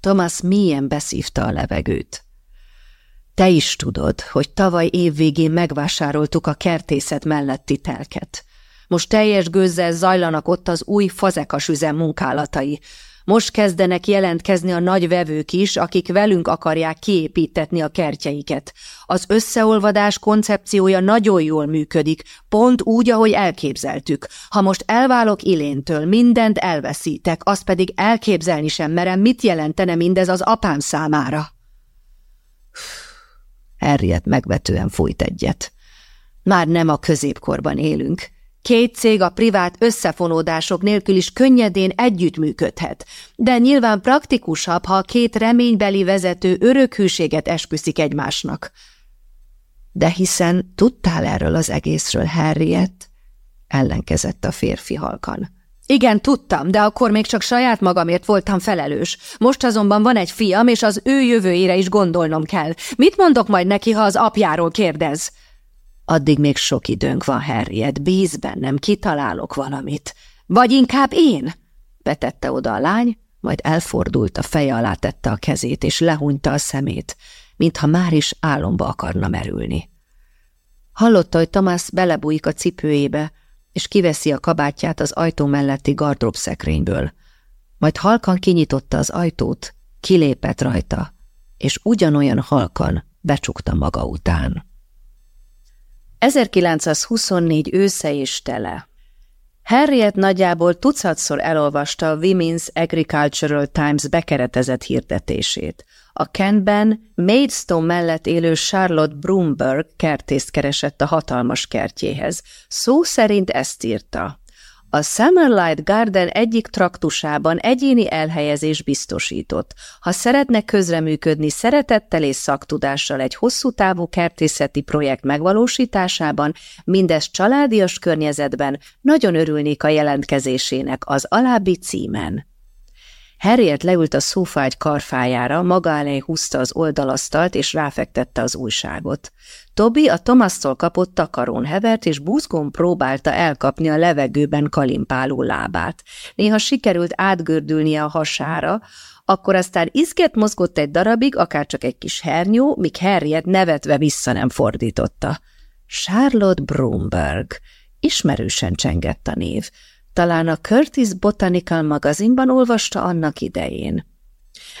Thomas mélyen beszívta a levegőt. Te is tudod, hogy tavaly évvégén megvásároltuk a kertészet melletti telket. Most teljes gőzzel zajlanak ott az új fazekas üzem munkálatai. Most kezdenek jelentkezni a nagy vevők is, akik velünk akarják kiépítetni a kertjeiket. Az összeolvadás koncepciója nagyon jól működik, pont úgy, ahogy elképzeltük. Ha most elválok Iléntől, mindent elveszítek, azt pedig elképzelni sem merem, mit jelentene mindez az apám számára. Harriet megvetően fújt egyet. Már nem a középkorban élünk. Két cég a privát összefonódások nélkül is könnyedén együttműködhet, de nyilván praktikusabb, ha a két reménybeli vezető örökhűséget esküszik egymásnak. De hiszen tudtál erről az egészről, Harriet? ellenkezett a férfi halkan. Igen, tudtam, de akkor még csak saját magamért voltam felelős. Most azonban van egy fiam, és az ő jövőjére is gondolnom kell. Mit mondok majd neki, ha az apjáról kérdez? Addig még sok időnk van, Harriet, bíz bennem, kitalálok valamit. Vagy inkább én? Betette oda a lány, majd elfordult, a feje alá tette a kezét, és lehúnyta a szemét, mintha már is álomba akarna merülni. Hallotta, hogy Thomas belebújik a cipőjébe, és kiveszi a kabátját az ajtó melletti gardrób szekrényből. Majd halkan kinyitotta az ajtót, kilépett rajta, és ugyanolyan halkan becsukta maga után. 1924 ősze és tele. Harriet nagyjából tucatszor elolvasta a Women's Agricultural Times bekeretezett hirdetését. A Kentben Maidstone mellett élő Charlotte Broomberg kertészt keresett a hatalmas kertjéhez. Szó szerint ezt írta. A Summerlight Garden egyik traktusában egyéni elhelyezés biztosított. Ha szeretne közreműködni szeretettel és szaktudással egy hosszú távú kertészeti projekt megvalósításában, mindez családias környezetben, nagyon örülnék a jelentkezésének az alábbi címen. Harriet leült a szófa karfájára, maga elé húzta az oldalasztalt és ráfektette az újságot. Tobi a Tomasztól kapott takarón hevert, és buzgón próbálta elkapni a levegőben kalimpáló lábát. Néha sikerült átgördülnie a hasára, akkor aztán izget mozgott egy darabig, akár csak egy kis hernyó, míg Harriet nevetve vissza nem fordította. Charlotte Broomberg. Ismerősen csengett a név. Talán a Curtis Botanical magazinban olvasta annak idején.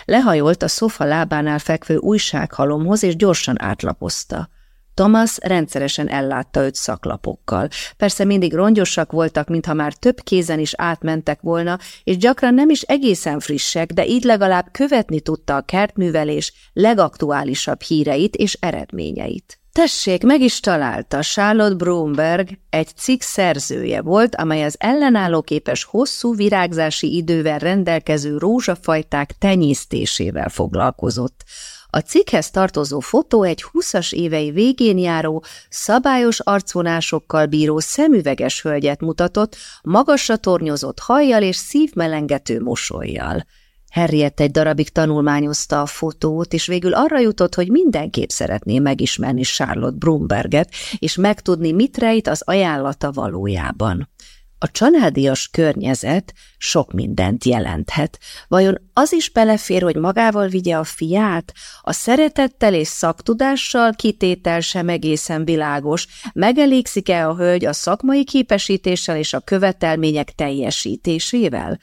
Lehajolt a szofa lábánál fekvő újsághalomhoz, és gyorsan átlapozta. Thomas rendszeresen ellátta őt szaklapokkal. Persze mindig rongyosak voltak, mintha már több kézen is átmentek volna, és gyakran nem is egészen frissek, de így legalább követni tudta a kertművelés legaktuálisabb híreit és eredményeit. Tessék, meg is találta, Charlotte Bromberg egy cikk szerzője volt, amely az ellenállóképes hosszú virágzási idővel rendelkező rózsafajták tenyésztésével foglalkozott. A cikkhez tartozó fotó egy húszas évei végén járó, szabályos arcvonásokkal bíró szemüveges hölgyet mutatott, magasra tornyozott hajjal és szívmelengető mosolyjal. Harriet egy darabig tanulmányozta a fotót, és végül arra jutott, hogy mindenképp szeretné megismerni Charlotte Brumberget, és megtudni, mit rejt az ajánlata valójában. A családias környezet sok mindent jelenthet. Vajon az is belefér, hogy magával vigye a fiát? A szeretettel és szaktudással kitétel sem egészen világos. Megelégszik-e a hölgy a szakmai képesítéssel és a követelmények teljesítésével?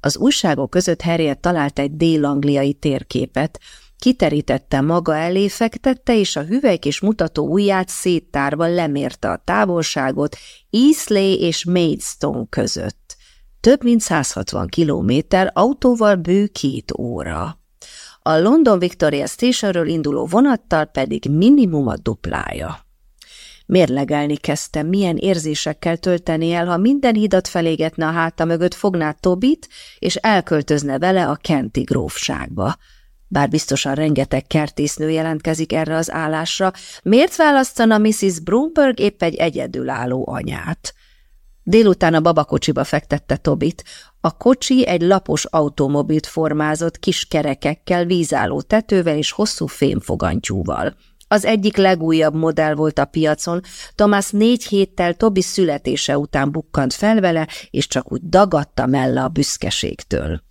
Az újságok között Harriet talált egy dél-angliai térképet, Kiterítette maga elé, fektette, és a hüvelykés mutató ujját széttárva lemérte a távolságot Eastleigh és Maidstone között. Több mint 160 kilométer, autóval bő két óra. A London Victoria Stationről induló vonattal pedig minimum a duplája. Mérlegelni kezdtem, milyen érzésekkel tölteni el, ha minden hidat felégetne a háta mögött, fogná Tobit, és elköltözne vele a Kenti grófságba. Bár biztosan rengeteg kertésznő jelentkezik erre az állásra, miért választana Mrs. Brumberg épp egy egyedülálló anyát? Délután a babakocsiba fektette Tobit. A kocsi egy lapos automobilt formázott kis kerekekkel, vízálló tetővel és hosszú fémfogantyúval. Az egyik legújabb modell volt a piacon, Thomas négy héttel Tobi születése után bukkant fel vele, és csak úgy dagadta melle a büszkeségtől.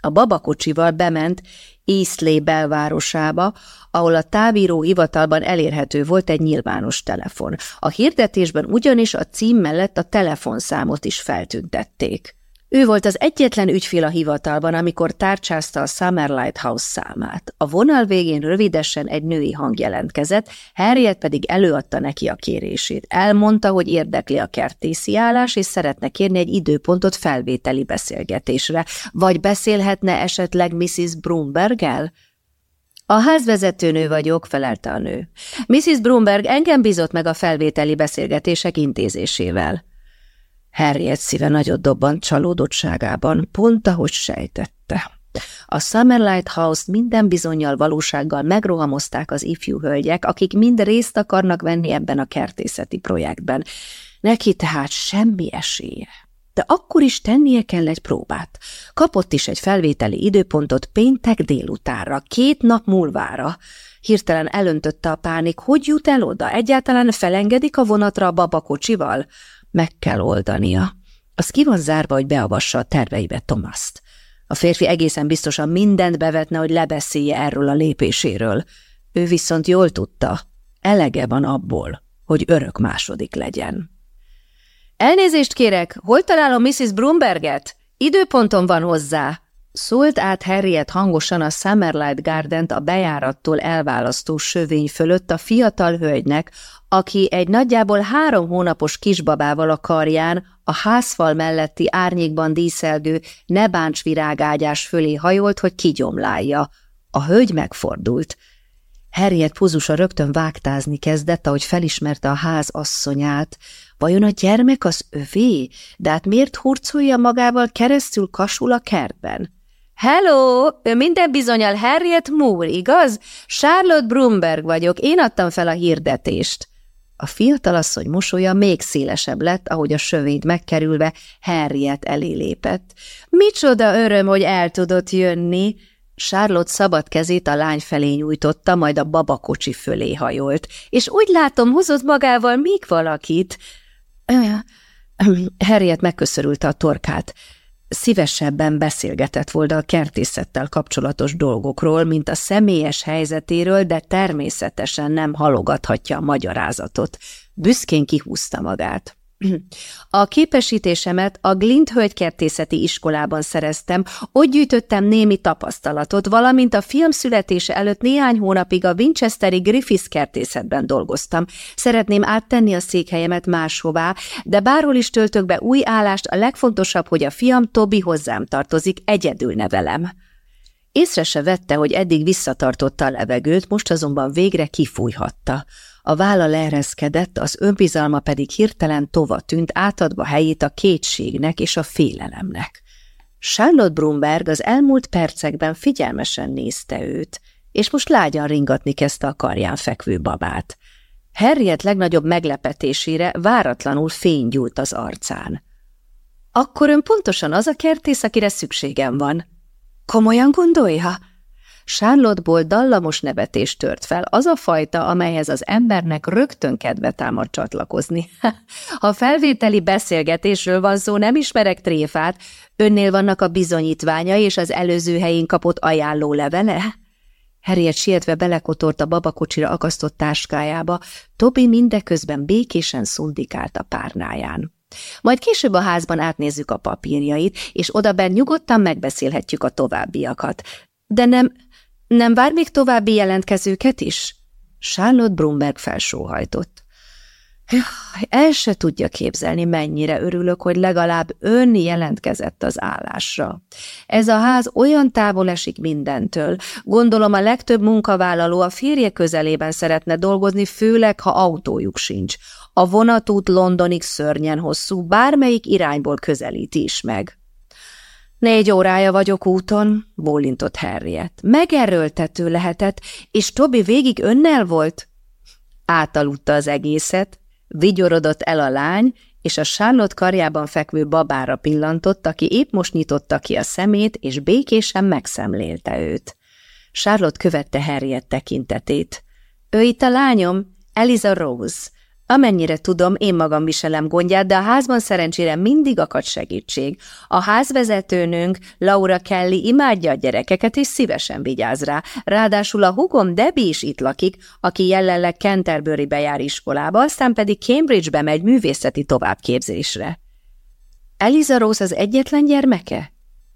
A babakocsival bement Eastleigh belvárosába, ahol a távíró hivatalban elérhető volt egy nyilvános telefon. A hirdetésben ugyanis a cím mellett a telefonszámot is feltüntették. Ő volt az egyetlen ügyfél a hivatalban, amikor tárcsázta a Summer Lighthouse számát. A vonal végén rövidesen egy női hang jelentkezett, Harriet pedig előadta neki a kérését. Elmondta, hogy érdekli a kertészi állás, és szeretne kérni egy időpontot felvételi beszélgetésre. Vagy beszélhetne esetleg Mrs. Brumberg-el? A házvezetőnő vagyok, felelte a nő. Mrs. Brumberg engem bizott meg a felvételi beszélgetések intézésével. Harriet szíve nagyot dobbant csalódottságában, pont ahogy sejtette. A Summerlight House-t minden bizonyal valósággal megrohamozták az ifjú hölgyek, akik mind részt akarnak venni ebben a kertészeti projektben. Neki tehát semmi esélye. De akkor is tennie kell egy próbát. Kapott is egy felvételi időpontot péntek délutánra, két nap múlvára. Hirtelen elöntötte a pánik, hogy jut el oda, egyáltalán felengedik a vonatra a babakocsival? Meg kell oldania. Az ki van zárva, hogy beavassa a terveibe Tomaszt. A férfi egészen biztosan mindent bevetne, hogy lebeszélje erről a lépéséről. Ő viszont jól tudta, elege van abból, hogy örök második legyen. Elnézést kérek, hol találom Mrs. Brumberget? Időpontom van hozzá. Szólt át Harriet hangosan a Summerlight Gardent a bejárattól elválasztó sövény fölött a fiatal hölgynek, aki egy nagyjából három hónapos kisbabával a karján a házfal melletti árnyékban díszelgő nebáncs virágágyás fölé hajolt, hogy kigyomlálja. A hölgy megfordult. Harriet puzusa rögtön vágtázni kezdett, ahogy felismerte a ház asszonyát. Vajon a gyermek az övé? De hát miért hurcolja magával keresztül kasul a kertben? Hello, ő minden bizonyal Harriet Moore, igaz? Charlotte Brumberg vagyok, én adtam fel a hirdetést. A fiatalasszony mosolya még szélesebb lett, ahogy a sövényt megkerülve Harriet elé lépett. Micsoda öröm, hogy el tudott jönni! Charlotte szabad kezét a lány felé nyújtotta, majd a babakocsi fölé hajolt. És úgy látom, hozott magával még valakit. Harriet megköszörülte a torkát szívesebben beszélgetett volna a kertészettel kapcsolatos dolgokról, mint a személyes helyzetéről, de természetesen nem halogathatja a magyarázatot. Büszkén kihúzta magát. A képesítésemet a Glint hölgykertészeti iskolában szereztem, ott gyűjtöttem némi tapasztalatot, valamint a film születése előtt néhány hónapig a Winchesteri Griffiths kertészetben dolgoztam. Szeretném áttenni a székhelyemet máshová, de bárhol is töltök be új állást, a legfontosabb, hogy a fiam Tobi hozzám tartozik, egyedül nevelem. Észre se vette, hogy eddig visszatartotta a levegőt, most azonban végre kifújhatta. A válla leereszkedett, az önbizalma pedig hirtelen tova tűnt, átadva helyét a kétségnek és a félelemnek. Charlotte Brumberg az elmúlt percekben figyelmesen nézte őt, és most lágyan ringatni kezdte a karján fekvő babát. Harriet legnagyobb meglepetésére váratlanul fény gyúlt az arcán. Akkor ön pontosan az a kertész, akire szükségem van. Komolyan gondolja? Charlotte-ból dallamos nevetés tört fel, az a fajta, amelyhez az embernek rögtön kedve támad csatlakozni. ha felvételi beszélgetésről van szó, nem ismerek tréfát, önnél vannak a bizonyítványa és az előző helyén kapott ajánló levele? Harriet sietve belekotort a babakocsira akasztott táskájába, Tobi mindeközben békésen szundikált a párnáján. Majd később a házban átnézzük a papírjait, és odaben nyugodtan megbeszélhetjük a továbbiakat. De nem, Nem vár még további jelentkezőket is? Charlotte Brumberg felsóhajtott. El se tudja képzelni, mennyire örülök, hogy legalább ön jelentkezett az állásra. Ez a ház olyan távol esik mindentől. Gondolom a legtöbb munkavállaló a férje közelében szeretne dolgozni, főleg, ha autójuk sincs. A vonatút Londonig szörnyen hosszú, bármelyik irányból közelíti is meg. Négy órája vagyok úton, bólintott Harriet. Megerőltető lehetett, és Tobi végig önnel volt? Átaludta az egészet, vigyorodott el a lány, és a Charlotte karjában fekvő babára pillantott, aki épp most nyitotta ki a szemét, és békésen megszemlélte őt. Charlotte követte Harriet tekintetét. Ő itt a lányom, Eliza Rose. Amennyire tudom, én magam viselem gondját, de a házban szerencsére mindig akad segítség. A házvezetőnünk, Laura Kelly imádja a gyerekeket, és szívesen vigyáz rá. Ráadásul a hugom Debbie is itt lakik, aki jelenleg Canterbury-be jár iskolába, aztán pedig Cambridge-be megy művészeti továbbképzésre. Eliza Rose az egyetlen gyermeke?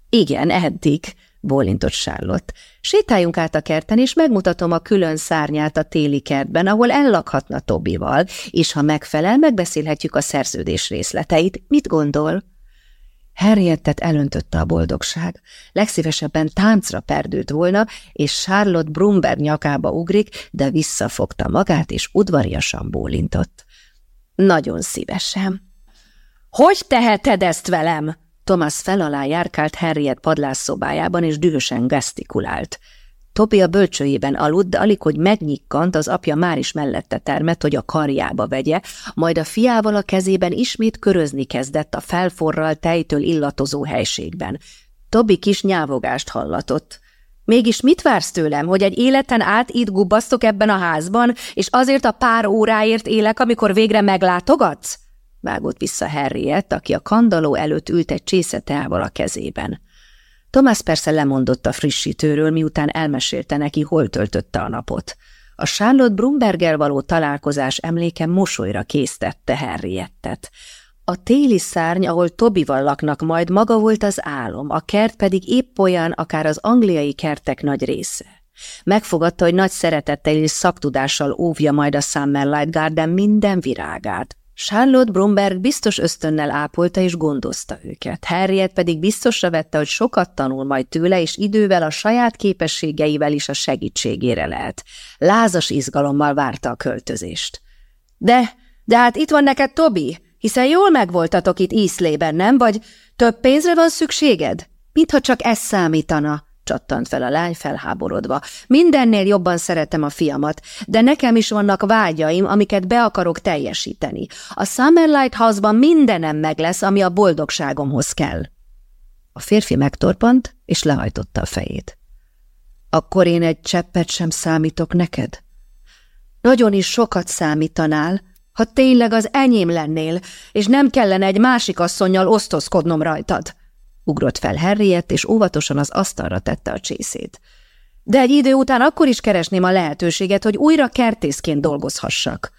Igen, eddig bólintott Charlotte. Sétáljunk át a kerten, és megmutatom a külön szárnyát a téli kertben, ahol ellakhatna Tobival, és ha megfelel, megbeszélhetjük a szerződés részleteit. Mit gondol? Harriettet elöntötte a boldogság. Legszívesebben táncra perdült volna, és Charlotte Brumberg nyakába ugrik, de visszafogta magát, és udvariasan bólintott. Nagyon szívesen. – Hogy teheted ezt velem? Thomas fel alá járkált Harriet padlásszobájában, és dühösen gesztikulált. Topi a bölcsőjében aludt, de alig, hogy megnyikkant, az apja már is mellette termett, hogy a karjába vegye, majd a fiával a kezében ismét körözni kezdett a felforral tejtől illatozó helységben. Tobi kis nyávogást hallatott. Mégis mit vársz tőlem, hogy egy életen át itt gubasztok ebben a házban, és azért a pár óráért élek, amikor végre meglátogatsz? Vágott vissza Harriet, aki a kandaló előtt ült egy csésze teával a kezében. Thomas persze lemondott a frissítőről, miután elmesélte neki, hol töltötte a napot. A Charlotte Brumbergel való találkozás emléke mosolyra késztette Harriettet. A téli szárny, ahol Tobival laknak majd, maga volt az álom, a kert pedig épp olyan, akár az angliai kertek nagy része. Megfogadta, hogy nagy szeretettel és szaktudással óvja majd a Summerlight Garden minden virágát, Charlotte Bromberg biztos ösztönnel ápolta és gondozta őket. Harriet pedig biztosra vette, hogy sokat tanul majd tőle, és idővel a saját képességeivel is a segítségére lehet. Lázas izgalommal várta a költözést. De, de hát itt van neked Tobi, hiszen jól megvoltatok itt Íszlében, nem? Vagy több pénzre van szükséged? Mintha csak ez számítana csattant fel a lány felháborodva. Mindennél jobban szeretem a fiamat, de nekem is vannak vágyaim, amiket be akarok teljesíteni. A Summerlight House-ban mindenem meg lesz, ami a boldogságomhoz kell. A férfi megtorpant, és lehajtotta a fejét. Akkor én egy cseppet sem számítok neked? Nagyon is sokat számítanál, ha tényleg az enyém lennél, és nem kellene egy másik asszonynal osztozkodnom rajtad. Ugrott fel Harriet, és óvatosan az asztalra tette a csészét. De egy idő után akkor is keresném a lehetőséget, hogy újra kertészként dolgozhassak.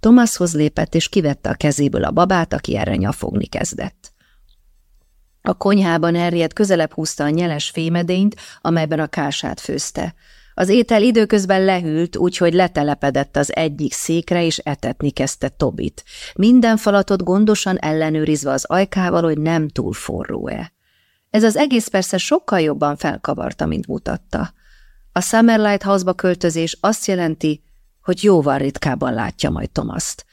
Thomashoz lépett, és kivette a kezéből a babát, aki erre nyafogni kezdett. A konyhában Harriet közelebb húzta a nyeles fémedényt, amelyben a kását főzte. Az étel időközben lehűlt, úgyhogy letelepedett az egyik székre, és etetni kezdte Tobit. Minden falatot gondosan ellenőrizve az ajkával, hogy nem túl forró-e. Ez az egész persze sokkal jobban felkavarta, mint mutatta. A Summerlight House-ba költözés azt jelenti, hogy jóval ritkábban látja majd Tomaszt.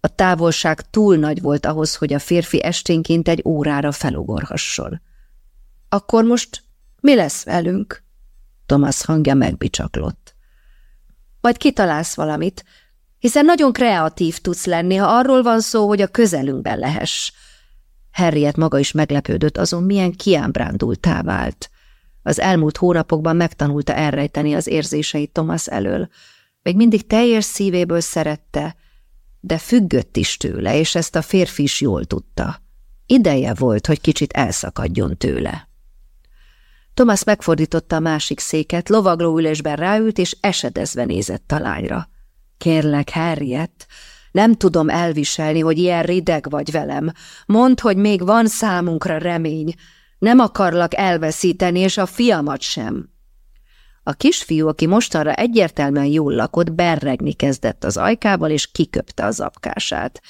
A távolság túl nagy volt ahhoz, hogy a férfi esténként egy órára felugorhasson. Akkor most mi lesz velünk? Thomas hangja megbicsaklott. Majd kitalálsz valamit, hiszen nagyon kreatív tudsz lenni, ha arról van szó, hogy a közelünkben lehess. Harriet maga is meglepődött azon, milyen kiábrándultá vált. Az elmúlt hónapokban megtanulta elrejteni az érzéseit Thomas elől. Még mindig teljes szívéből szerette, de függött is tőle, és ezt a férfi is jól tudta. Ideje volt, hogy kicsit elszakadjon tőle. Thomas megfordította a másik széket, lovagló ülésben ráült, és esedezve nézett a lányra. Kérlek, Harriet, nem tudom elviselni, hogy ilyen rideg vagy velem. Mondd, hogy még van számunkra remény. Nem akarlak elveszíteni, és a fiamat sem. A kisfiú, aki mostanra egyértelműen jól lakott, berregni kezdett az ajkával, és kiköpte az apkását.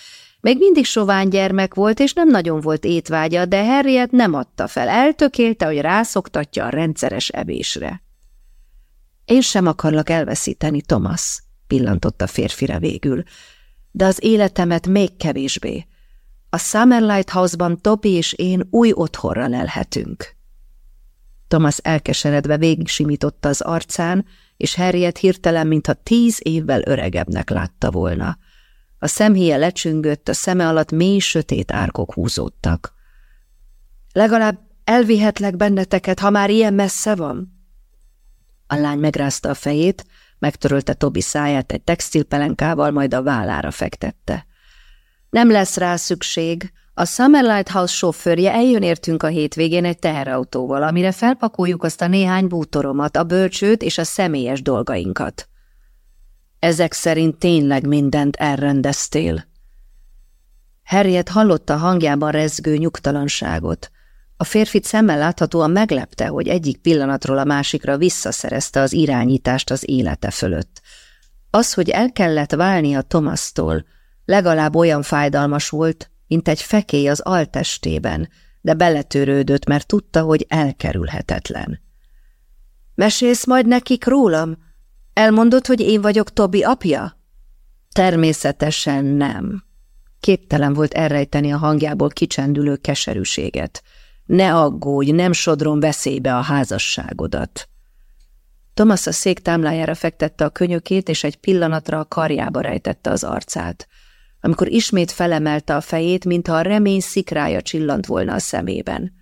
Még mindig sovány gyermek volt, és nem nagyon volt étvágya, de Harriet nem adta fel, eltökélte, hogy rászoktatja a rendszeres evésre. Én sem akarlak elveszíteni, Thomas, pillantott a férfire végül, de az életemet még kevésbé. A Summerlight House-ban Topi és én új otthonra lelhetünk. Thomas elkeseredve végig simította az arcán, és Harriet hirtelen, mintha tíz évvel öregebbnek látta volna. A szemhéja lecsüngött, a szeme alatt mély, sötét árkok húzódtak. Legalább elvihetlek benneteket, ha már ilyen messze van? A lány megrázta a fejét, megtörölte Tobi száját egy textilpelenkával, majd a vállára fektette. Nem lesz rá szükség. A Summerlight House sofőrje eljön értünk a hétvégén egy teherautóval, amire felpakoljuk azt a néhány bútoromat, a bölcsőt és a személyes dolgainkat. Ezek szerint tényleg mindent elrendeztél. Harriet hallotta hangjában rezgő nyugtalanságot. A férfit szemmel láthatóan meglepte, hogy egyik pillanatról a másikra visszaszerezte az irányítást az élete fölött. Az, hogy el kellett válnia Tomasztól, legalább olyan fájdalmas volt, mint egy fekély az altestében, de beletörődött, mert tudta, hogy elkerülhetetlen. Mesélsz majd nekik rólam? Elmondod, hogy én vagyok Tobi apja? Természetesen nem. Képtelen volt elrejteni a hangjából kicsendülő keserűséget. Ne aggódj, nem sodrom veszélybe a házasságodat. Thomas a szék támlájára fektette a könyökét, és egy pillanatra a karjába rejtette az arcát. Amikor ismét felemelte a fejét, mintha a remény szikrája csillant volna a szemében.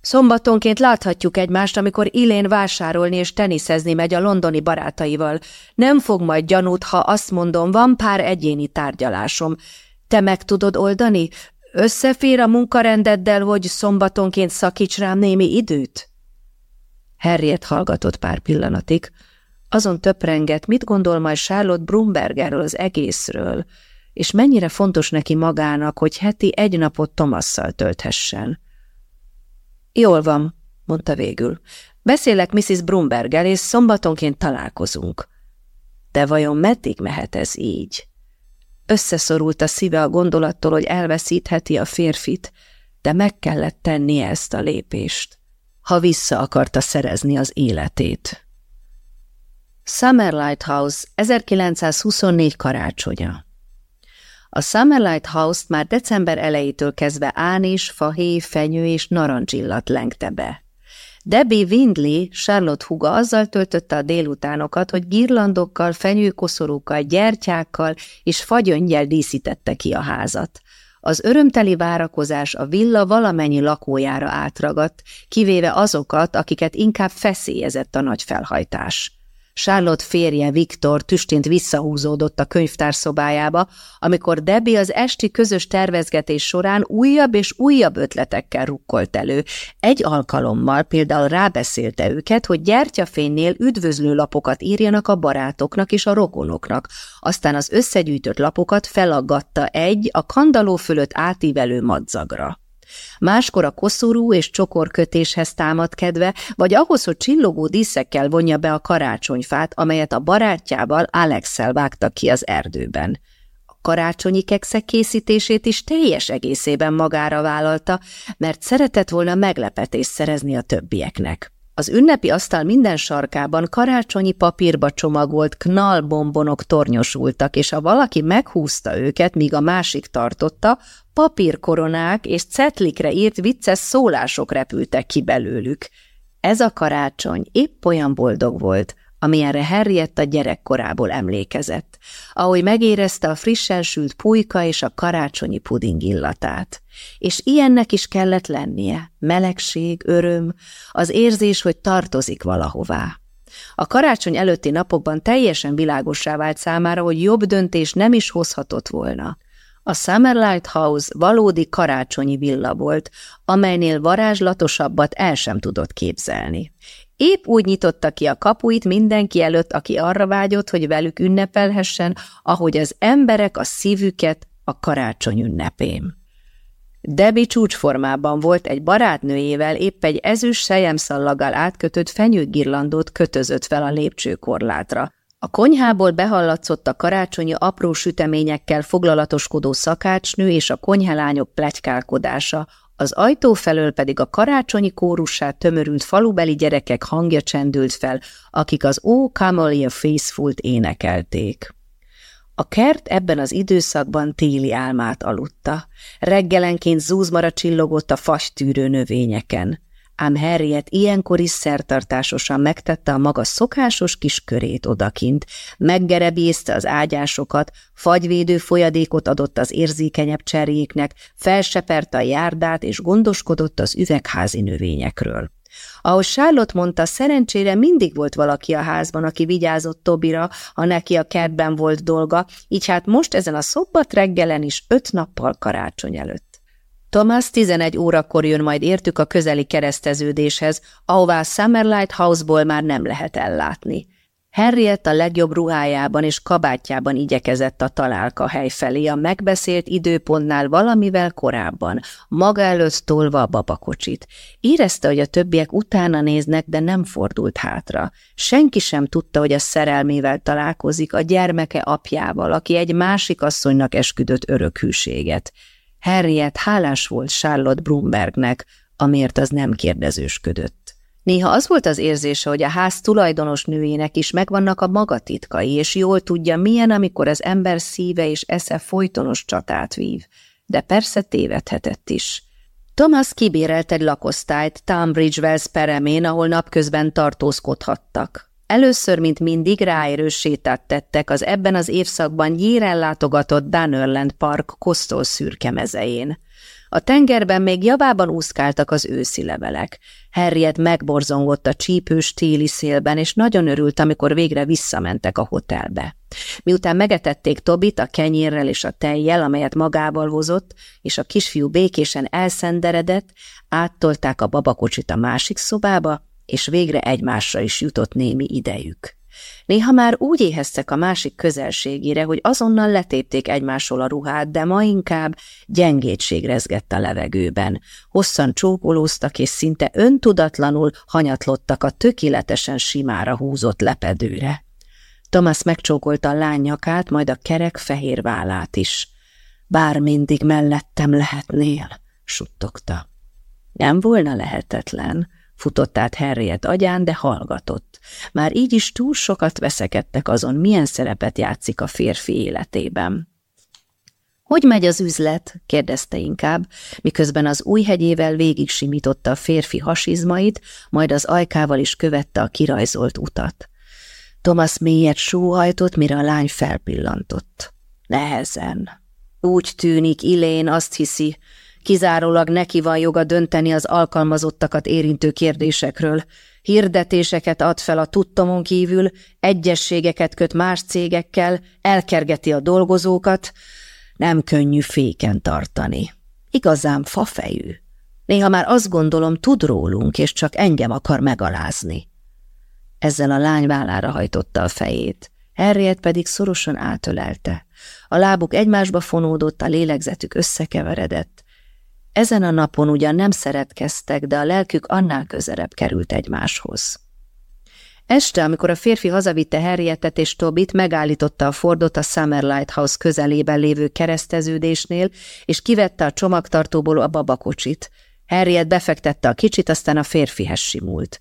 Szombatonként láthatjuk egymást, amikor Ilén vásárolni és teniszezni megy a londoni barátaival. Nem fog majd gyanút, ha azt mondom, van pár egyéni tárgyalásom. Te meg tudod oldani? Összefér a munkarendeddel, hogy szombatonként szakíts rám némi időt? Harriet hallgatott pár pillanatig, azon töprengett, mit gondol majd Charlotte Brumbergerről az egészről, és mennyire fontos neki magának, hogy heti egy napot Tomasszal tölthessen. Jól van, mondta végül. Beszélek Mrs. Brumbergel, és szombatonként találkozunk. De vajon meddig mehet ez így? Összeszorult a szíve a gondolattól, hogy elveszítheti a férfit, de meg kellett tennie ezt a lépést, ha vissza akarta szerezni az életét. Summer Lighthouse 1924 karácsonya A Summer Lighthouse-t már december elejétől kezdve ánis, fahéj, fenyő és narancsillat lengte be. Debbie Windley, Charlotte huga azzal töltötte a délutánokat, hogy girlandokkal, fenyőkoszorúkkal, gyertyákkal és fagyöngyel díszítette ki a házat. Az örömteli várakozás a villa valamennyi lakójára átragadt, kivéve azokat, akiket inkább feszélyezett a nagy felhajtás. Charlotte férje Viktor tüstént visszahúzódott a könyvtár szobájába, amikor Debbie az esti közös tervezgetés során újabb és újabb ötletekkel rukkolt elő. Egy alkalommal például rábeszélte őket, hogy gyertyafénynél üdvözlő lapokat írjanak a barátoknak és a rokonoknak, aztán az összegyűjtött lapokat felaggatta egy a kandaló fölött átívelő madzagra. Máskor a koszorú és csokorkötéshez támad kedve, vagy ahhoz, hogy csillogó díszekkel vonja be a karácsonyfát, amelyet a barátjával Alexel vágta ki az erdőben. Karácsonyi kekszek készítését is teljes egészében magára vállalta, mert szeretett volna meglepetést szerezni a többieknek. Az ünnepi asztal minden sarkában karácsonyi papírba csomagolt knalbombonok tornyosultak, és ha valaki meghúzta őket, míg a másik tartotta, papírkoronák és cetlikre írt vicces szólások repültek ki belőlük. Ez a karácsony épp olyan boldog volt, amilyenre Henrietta gyerekkorából emlékezett, ahogy megérezte a frissen sült pulyka és a karácsonyi puding illatát. És ilyennek is kellett lennie, melegség, öröm, az érzés, hogy tartozik valahová. A karácsony előtti napokban teljesen világossá vált számára, hogy jobb döntés nem is hozhatott volna. A Summerlight House valódi karácsonyi villa volt, amelynél varázslatosabbat el sem tudott képzelni. Épp úgy nyitotta ki a kapuit mindenki előtt, aki arra vágyott, hogy velük ünnepelhessen, ahogy az emberek a szívüket a karácsony ünnepén. Debbie csúcsformában volt egy barátnőjével épp egy ezüst sejemszallaggal átkötött fenyőgirlandot kötözött fel a lépcsőkorlátra. A konyhából behallatszott a karácsonyi apró süteményekkel foglalatoskodó szakácsnő és a konyhalányok plegykálkodása, az ajtó felől pedig a karácsonyi kórussá tömörült falubeli gyerekek hangja csendült fel, akik az Ó Camellia Faithful-t énekelték. A kert ebben az időszakban téli álmát aludta. Reggelenként zúzmara csillogott a fastűrő növényeken. Ám Harriet ilyenkor is szertartásosan megtette a maga szokásos kis körét odakint, meggerebészte az ágyásokat, fagyvédő folyadékot adott az érzékenyebb cserjéknek, felseperte a járdát és gondoskodott az üvegházi növényekről. Ahogy Charlotte mondta, szerencsére mindig volt valaki a házban, aki vigyázott Tobira, ha neki a kertben volt dolga, így hát most ezen a szobbat reggelen is öt nappal karácsony előtt. Thomas 11 órakor jön majd értük a közeli kereszteződéshez, ahová Summerlight House-ból már nem lehet ellátni. Henriett a legjobb ruhájában és kabátjában igyekezett a találka hely felé a megbeszélt időpontnál valamivel korábban, maga előtt tolva a babakocsit. Érezte, hogy a többiek utána néznek, de nem fordult hátra. Senki sem tudta, hogy a szerelmével találkozik, a gyermeke apjával, aki egy másik asszonynak esküdött örökhűséget. Henriett hálás volt Charlotte Brumbergnek, amért az nem kérdezősködött. Néha az volt az érzése, hogy a ház tulajdonos nőjének is megvannak a maga titkai, és jól tudja, milyen, amikor az ember szíve és esze folytonos csatát vív. De persze tévedhetett is. Thomas kibérelt egy lakosztályt Tunbridge Wells peremén, ahol napközben tartózkodhattak. Először, mint mindig, ráérős sétát tettek az ebben az évszakban nyíren látogatott Dunnerland Park kosztol szürke mezején. A tengerben még javában úszkáltak az őszi levelek. Harriet megborzongott a csípős téli szélben, és nagyon örült, amikor végre visszamentek a hotelbe. Miután megetették Tobit a kenyérrel és a tejjel, amelyet magával hozott, és a kisfiú békésen elszenderedett, áttolták a babakocsit a másik szobába, és végre egymásra is jutott némi idejük. Néha már úgy éheztek a másik közelségére, hogy azonnal letépték egymásról a ruhát, de ma inkább gyengétség rezgett a levegőben. Hosszan csókolóztak, és szinte öntudatlanul hanyatlottak a tökéletesen simára húzott lepedőre. Thomas megcsókolta a lány nyakát, majd a kerek fehér vállát is. Bár mindig mellettem lehetnél, suttogta. Nem volna lehetetlen, Futott át Harriet agyán, de hallgatott. Már így is túl sokat veszekedtek azon, milyen szerepet játszik a férfi életében. Hogy megy az üzlet? kérdezte inkább, miközben az új hegyével végig simította a férfi hasizmait, majd az ajkával is követte a kirajzolt utat. Thomas mélyet sóhajtott, mire a lány felpillantott. Nehezen. Úgy tűnik, Ilén azt hiszi, Kizárólag neki van joga dönteni az alkalmazottakat érintő kérdésekről. Hirdetéseket ad fel a tudtomon kívül, egyességeket köt más cégekkel, elkergeti a dolgozókat. Nem könnyű féken tartani. Igazán fafejű. Néha már azt gondolom, tud rólunk, és csak engem akar megalázni. Ezzel a lány vállára hajtotta a fejét. Harriet pedig szorosan átölelte. A lábuk egymásba fonódott, a lélegzetük összekeveredett. Ezen a napon ugyan nem szeretkeztek, de a lelkük annál közelebb került egymáshoz. Este, amikor a férfi hazavitte Harrietet és Tobit, megállította a Fordot a Summer House közelében lévő kereszteződésnél, és kivette a csomagtartóból a babakocsit. Harriet befektette a kicsit, aztán a férfihez simult.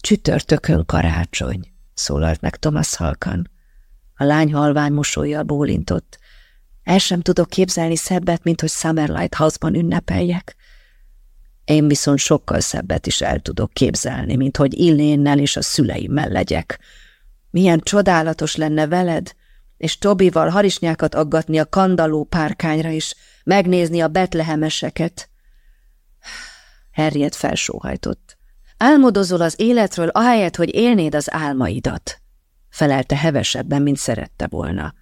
Csütörtökön karácsony, szólalt meg Thomas halkan. A lány halvány mosolyjal bólintott. El sem tudok képzelni szebbet, mint hogy Summerlight House-ban ünnepeljek. Én viszont sokkal szebbet is el tudok képzelni, mint hogy Illénnel és a szüleimmel legyek. Milyen csodálatos lenne veled, és Tobival harisnyákat aggatni a kandaló párkányra is, megnézni a betlehemeseket. Harriet felsóhajtott. Álmodozol az életről, ahelyett, hogy élnéd az álmaidat, felelte hevesebben, mint szerette volna.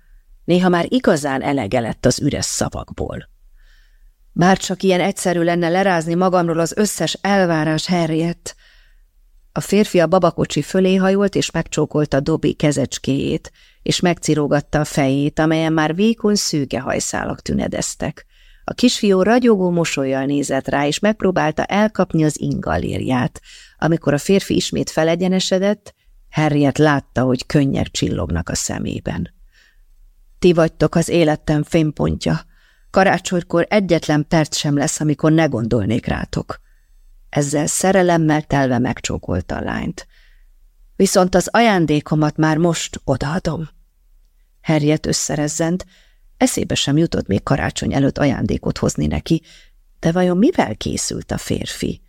Néha már igazán elege lett az üres szavakból. Bár csak ilyen egyszerű lenne lerázni magamról az összes elvárás herjét. A férfi a babakocsi fölé hajolt, és megcsókolta Dobby kezecskéjét, és megcirógatta a fejét, amelyen már vékony szűke hajszálak tünedeztek. A kisfiú ragyogó mosolyjal nézett rá, és megpróbálta elkapni az ingallérját. Amikor a férfi ismét felegyenesedett, Harriet látta, hogy könnyek csillognak a szemében. Ti vagytok az életem fénypontja. Karácsonykor egyetlen perc sem lesz, amikor ne gondolnék rátok. Ezzel szerelemmel telve megcsókolta a lányt. Viszont az ajándékomat már most odaadom. Harriet összerezzent, eszébe sem jutott még karácsony előtt ajándékot hozni neki, de vajon mivel készült a férfi?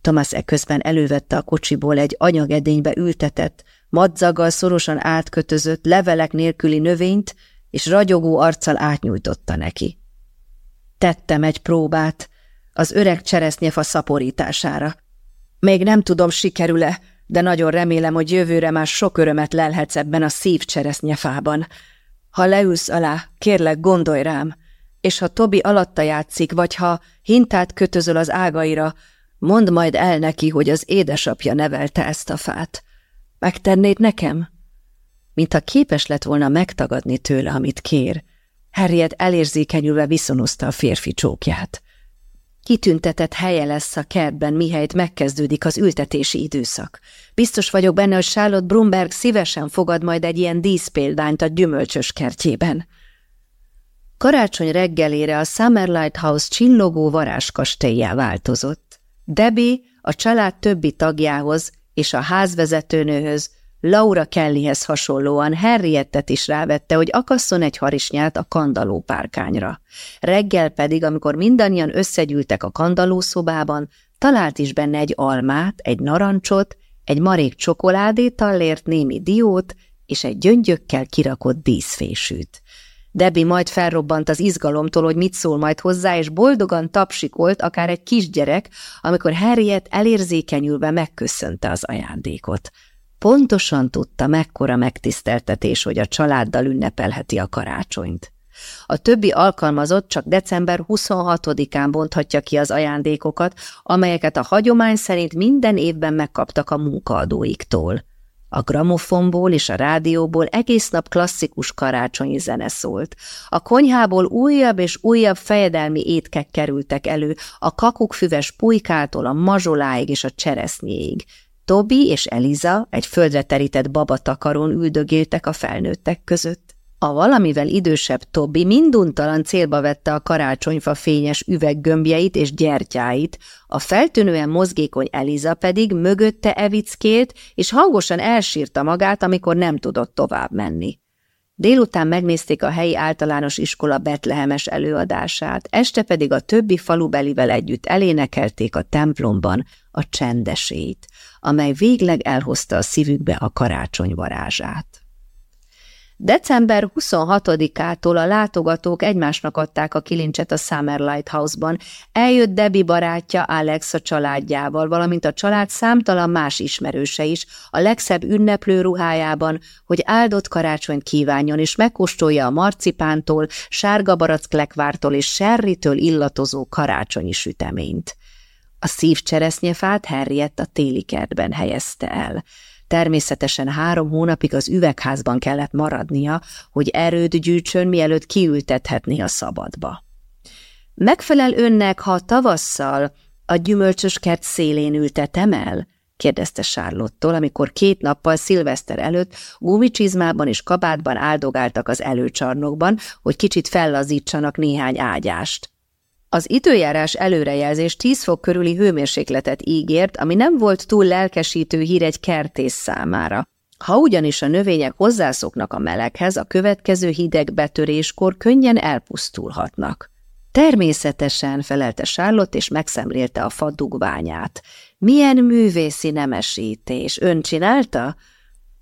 Thomas eközben elővette a kocsiból egy anyagedénybe ültetett, madzaggal szorosan átkötözött, levelek nélküli növényt, és ragyogó arccal átnyújtotta neki. Tettem egy próbát az öreg cseresznyefa szaporítására. Még nem tudom, sikerül-e, de nagyon remélem, hogy jövőre már sok örömet lelhetsz ebben a szív cseresznyefában. Ha leülsz alá, kérlek, gondolj rám, és ha Tobi alatta játszik, vagy ha hintát kötözöl az ágaira, mondd majd el neki, hogy az édesapja nevelte ezt a fát. Megtennéd nekem? Mintha képes lett volna megtagadni tőle, amit kér, Harriet elérzékenyülve viszonozta a férfi csókját. Kitüntetett helye lesz a kertben, mihelyt megkezdődik az ültetési időszak. Biztos vagyok benne, hogy Charlotte Brumberg szívesen fogad majd egy ilyen díszpéldányt a gyümölcsös kertjében. Karácsony reggelére a Summerlight House csillogó varázskastélyá változott. Debbie a család többi tagjához és a házvezetőnőhöz Laura Kellyhez hasonlóan Henriettet is rávette, hogy akasszon egy harisnyát a kandaló párkányra. Reggel pedig, amikor mindannyian összegyűltek a kandaló szobában, talált is benne egy almát, egy narancsot, egy marék csokoládét, tallért némi diót és egy gyöngyökkel kirakott díszfésűt. Debbie majd felrobbant az izgalomtól, hogy mit szól majd hozzá, és boldogan tapsikolt, akár egy kisgyerek, amikor Harriet elérzékenyülve megköszönte az ajándékot. Pontosan tudta, mekkora megtiszteltetés, hogy a családdal ünnepelheti a karácsonyt. A többi alkalmazott csak december 26-án bonthatja ki az ajándékokat, amelyeket a hagyomány szerint minden évben megkaptak a munkaadóiktól. A gramofonból és a rádióból egész nap klasszikus karácsonyi zene szólt. A konyhából újabb és újabb fejedelmi étkek kerültek elő, a kakukfüves pulykától a mazsoláig és a cseresznyéig. Tobi és Eliza egy földre terített babatakaron üldögéltek a felnőttek között. A valamivel idősebb Tobi minduntalan célba vette a karácsonyfa fényes üveggömbjeit és gyertyáit, a feltűnően mozgékony Eliza pedig mögötte evickélt, és hangosan elsírta magát, amikor nem tudott tovább menni. Délután megnézték a helyi általános iskola betlehemes előadását, este pedig a többi falubelivel együtt elénekelték a templomban a csendesét, amely végleg elhozta a szívükbe a karácsony varázsát. December 26-ától a látogatók egymásnak adták a kilincset a Summer House-ban. Eljött Debbie barátja Alex a családjával, valamint a család számtalan más ismerőse is, a legszebb ünneplő ruhájában, hogy áldott karácsonyt kívánjon, és megkóstolja a marcipántól, sárga lekvártól és serritől illatozó karácsonyi süteményt. A szívcseresznyefát Harriet a téli kertben helyezte el. Természetesen három hónapig az üvegházban kellett maradnia, hogy erőd gyűjtsön, mielőtt kiültethetné a szabadba. Megfelel önnek, ha tavasszal a gyümölcsös kert szélén ültetem el? kérdezte Sárlottól, amikor két nappal szilveszter előtt gumicsizmában és kabátban áldogáltak az előcsarnokban, hogy kicsit fellazítsanak néhány ágyást. Az időjárás előrejelzés 10 fok körüli hőmérsékletet ígért, ami nem volt túl lelkesítő hír egy kertész számára. Ha ugyanis a növények hozzászoknak a meleghez, a következő hideg betöréskor könnyen elpusztulhatnak. Természetesen felelte Charlotte, és megszemlélte a fadugványát. Milyen művészi nemesítés! Ön csinálta?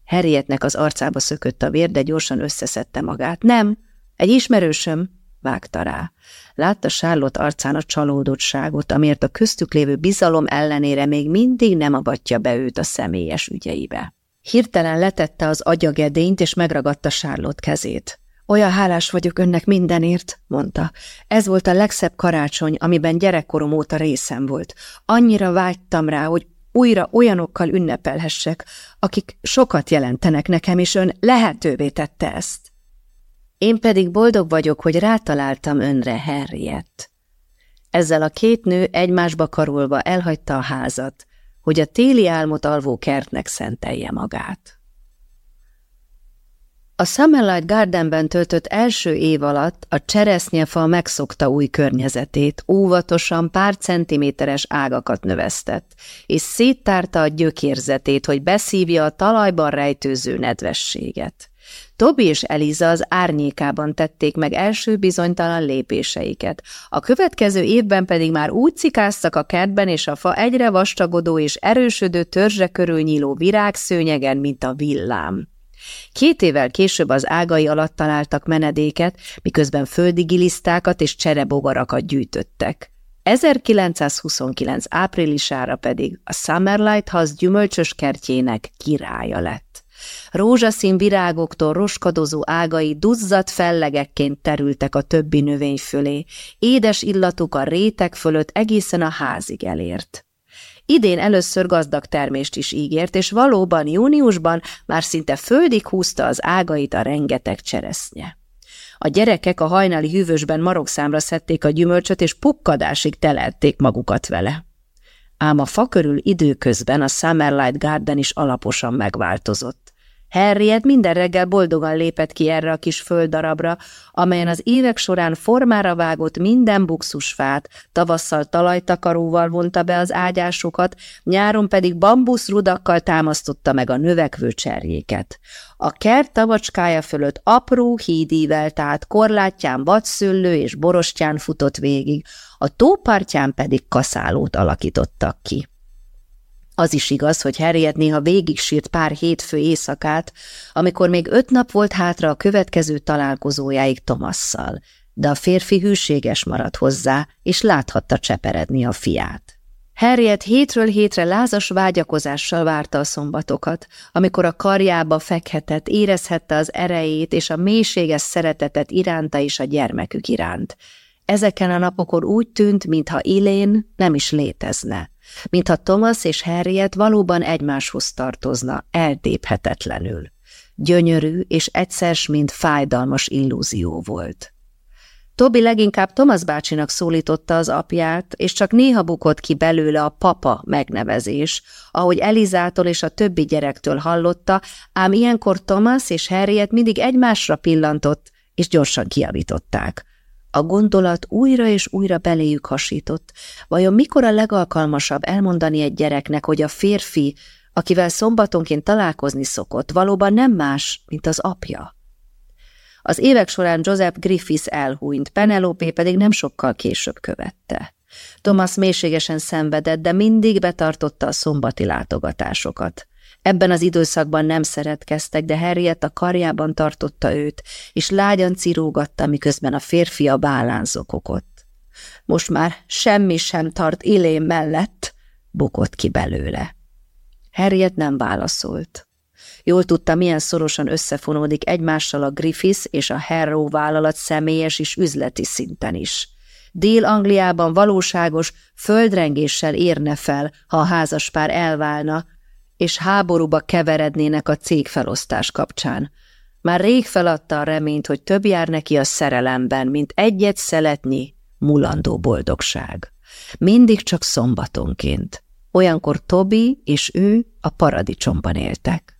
Harrietnek az arcába szökött a vér, de gyorsan összeszedte magát. Nem, egy ismerősöm, vágta rá. Látta Charlotte arcán a csalódottságot, amiért a köztük lévő bizalom ellenére még mindig nem avatja be őt a személyes ügyeibe. Hirtelen letette az agyagedényt, és megragadta Charlotte kezét. Olyan hálás vagyok önnek mindenért, mondta. Ez volt a legszebb karácsony, amiben gyerekkorom óta részem volt. Annyira vágytam rá, hogy újra olyanokkal ünnepelhessek, akik sokat jelentenek nekem, és ön lehetővé tette ezt. Én pedig boldog vagyok, hogy rátaláltam önre, Harriet. Ezzel a két nő egymásba karolva elhagyta a házat, hogy a téli álmot alvó kertnek szentelje magát. A Summerlight Gardenben töltött első év alatt a cseresznyefa megszokta új környezetét, óvatosan pár centiméteres ágakat növesztett, és széttárta a gyökérzetét, hogy beszívja a talajban rejtőző nedvességet. Tobi és Eliza az árnyékában tették meg első bizonytalan lépéseiket. A következő évben pedig már úgy cikáztak a kertben, és a fa egyre vastagodó és erősödő törzse körül nyíló virágszőnyegen, mint a villám. Két évvel később az ágai alatt találtak menedéket, miközben földi gilisztákat és cserebogarakat gyűjtöttek. 1929 áprilisára pedig a Summerlight House gyümölcsös kertjének királya lett. Rózsaszín virágoktól roskadozó ágai duzzadt fellegekként terültek a többi növény fölé, édes illatuk a rétek fölött egészen a házig elért. Idén először gazdag termést is ígért, és valóban júniusban már szinte földig húzta az ágait a rengeteg cseresznye. A gyerekek a hajnali hűvösben marokszámra szedték a gyümölcsöt, és pukkadásig telelték magukat vele. Ám a fa körül időközben a Summerlight Garden is alaposan megváltozott. Harriet minden reggel boldogan lépett ki erre a kis földdarabra, amelyen az évek során formára vágott minden buxusfát, tavasszal talajtakaróval vonta be az ágyásokat, nyáron pedig bambuszrudakkal támasztotta meg a növekvő cserjéket. A kert tavacskája fölött apró hídível át korlátján vadszőlő és borostyán futott végig, a tópartján pedig kaszálót alakítottak ki. Az is igaz, hogy Harriet néha végig sírt pár hétfő éjszakát, amikor még öt nap volt hátra a következő találkozójáig Tomasszal, de a férfi hűséges maradt hozzá, és láthatta cseperedni a fiát. Harriet hétről hétre lázas vágyakozással várta a szombatokat, amikor a karjába fekhetett, érezhette az erejét és a mélységes szeretetet iránta is a gyermekük iránt. Ezeken a napokon úgy tűnt, mintha Ilén nem is létezne mintha Thomas és Harriet valóban egymáshoz tartozna, eltéphetetlenül. Gyönyörű és egyszer mint fájdalmas illúzió volt. Tobi leginkább Thomas bácsinak szólította az apját, és csak néha bukott ki belőle a papa megnevezés, ahogy Elizától és a többi gyerektől hallotta, ám ilyenkor Thomas és Harriet mindig egymásra pillantott, és gyorsan kiavították. A gondolat újra és újra beléjük hasított. Vajon mikor a legalkalmasabb elmondani egy gyereknek, hogy a férfi, akivel szombatonként találkozni szokott, valóban nem más, mint az apja? Az évek során Joseph Griffiths elhúnyt, Penelope pedig nem sokkal később követte. Thomas mélységesen szenvedett, de mindig betartotta a szombati látogatásokat. Ebben az időszakban nem szeretkeztek, de Harriet a karjában tartotta őt, és lágyan cirógatta, miközben a férfi a bálán zokogott. Most már semmi sem tart Ilén mellett, bukott ki belőle. Harriet nem válaszolt. Jól tudta, milyen szorosan összefonódik egymással a Griffiths és a Harrow vállalat személyes és üzleti szinten is. Dél-Angliában valóságos földrengéssel érne fel, ha a házaspár elválna, és háborúba keverednének a cégfelosztás kapcsán. Már rég feladta a reményt, hogy több jár neki a szerelemben, mint egyet szeletnyi, mulandó boldogság. Mindig csak szombatonként. Olyankor Tobi és ő a paradicsomban éltek.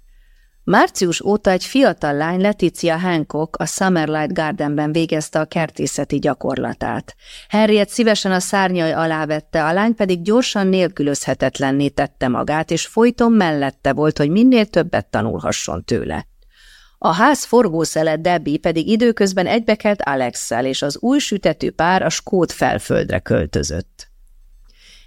Március óta egy fiatal lány, Leticia Hancock a Summerlight Gardenben végezte a kertészeti gyakorlatát. Harriet szívesen a szárnyai alá vette, a lány pedig gyorsan nélkülözhetetlenné tette magát, és folyton mellette volt, hogy minél többet tanulhasson tőle. A ház forgószele Debbie pedig időközben egybekelt alex és az új sütető pár a skót felföldre költözött.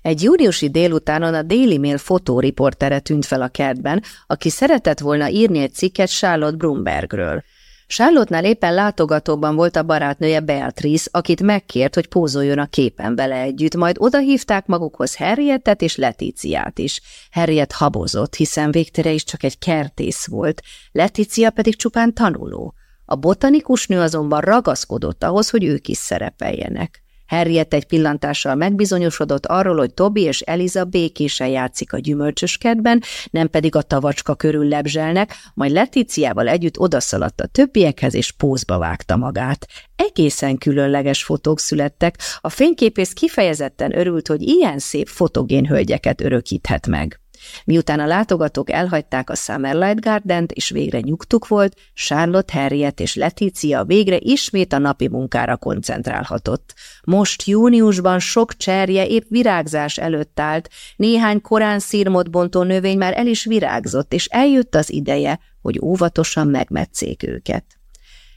Egy júniusi délutánon a Daily Mail fotóriportere tűnt fel a kertben, aki szeretett volna írni egy cikket Charlotte Brumbergről. Charlotte-nál éppen látogatóban volt a barátnője Beatrice, akit megkért, hogy pózoljon a képen vele együtt, majd odahívták magukhoz Harriettet és Letíciát is. Harriet habozott, hiszen végtere is csak egy kertész volt, Letícia pedig csupán tanuló. A botanikus nő azonban ragaszkodott ahhoz, hogy ők is szerepeljenek. Harriet egy pillantással megbizonyosodott arról, hogy Tobi és Eliza békésen játszik a gyümölcsös kertben, nem pedig a tavacska körül lebzselnek, majd Letíciával együtt odaszaladt a többiekhez, és pózba vágta magát. Egészen különleges fotók születtek, a fényképész kifejezetten örült, hogy ilyen szép fotogén hölgyeket örökíthet meg. Miután a látogatók elhagyták a Summerlight Garden-t, és végre nyugtuk volt, Charlotte, Harriet és Letícia végre ismét a napi munkára koncentrálhatott. Most júniusban sok cserje épp virágzás előtt állt, néhány korán szírmot bontó növény már el is virágzott, és eljött az ideje, hogy óvatosan megmetszék őket.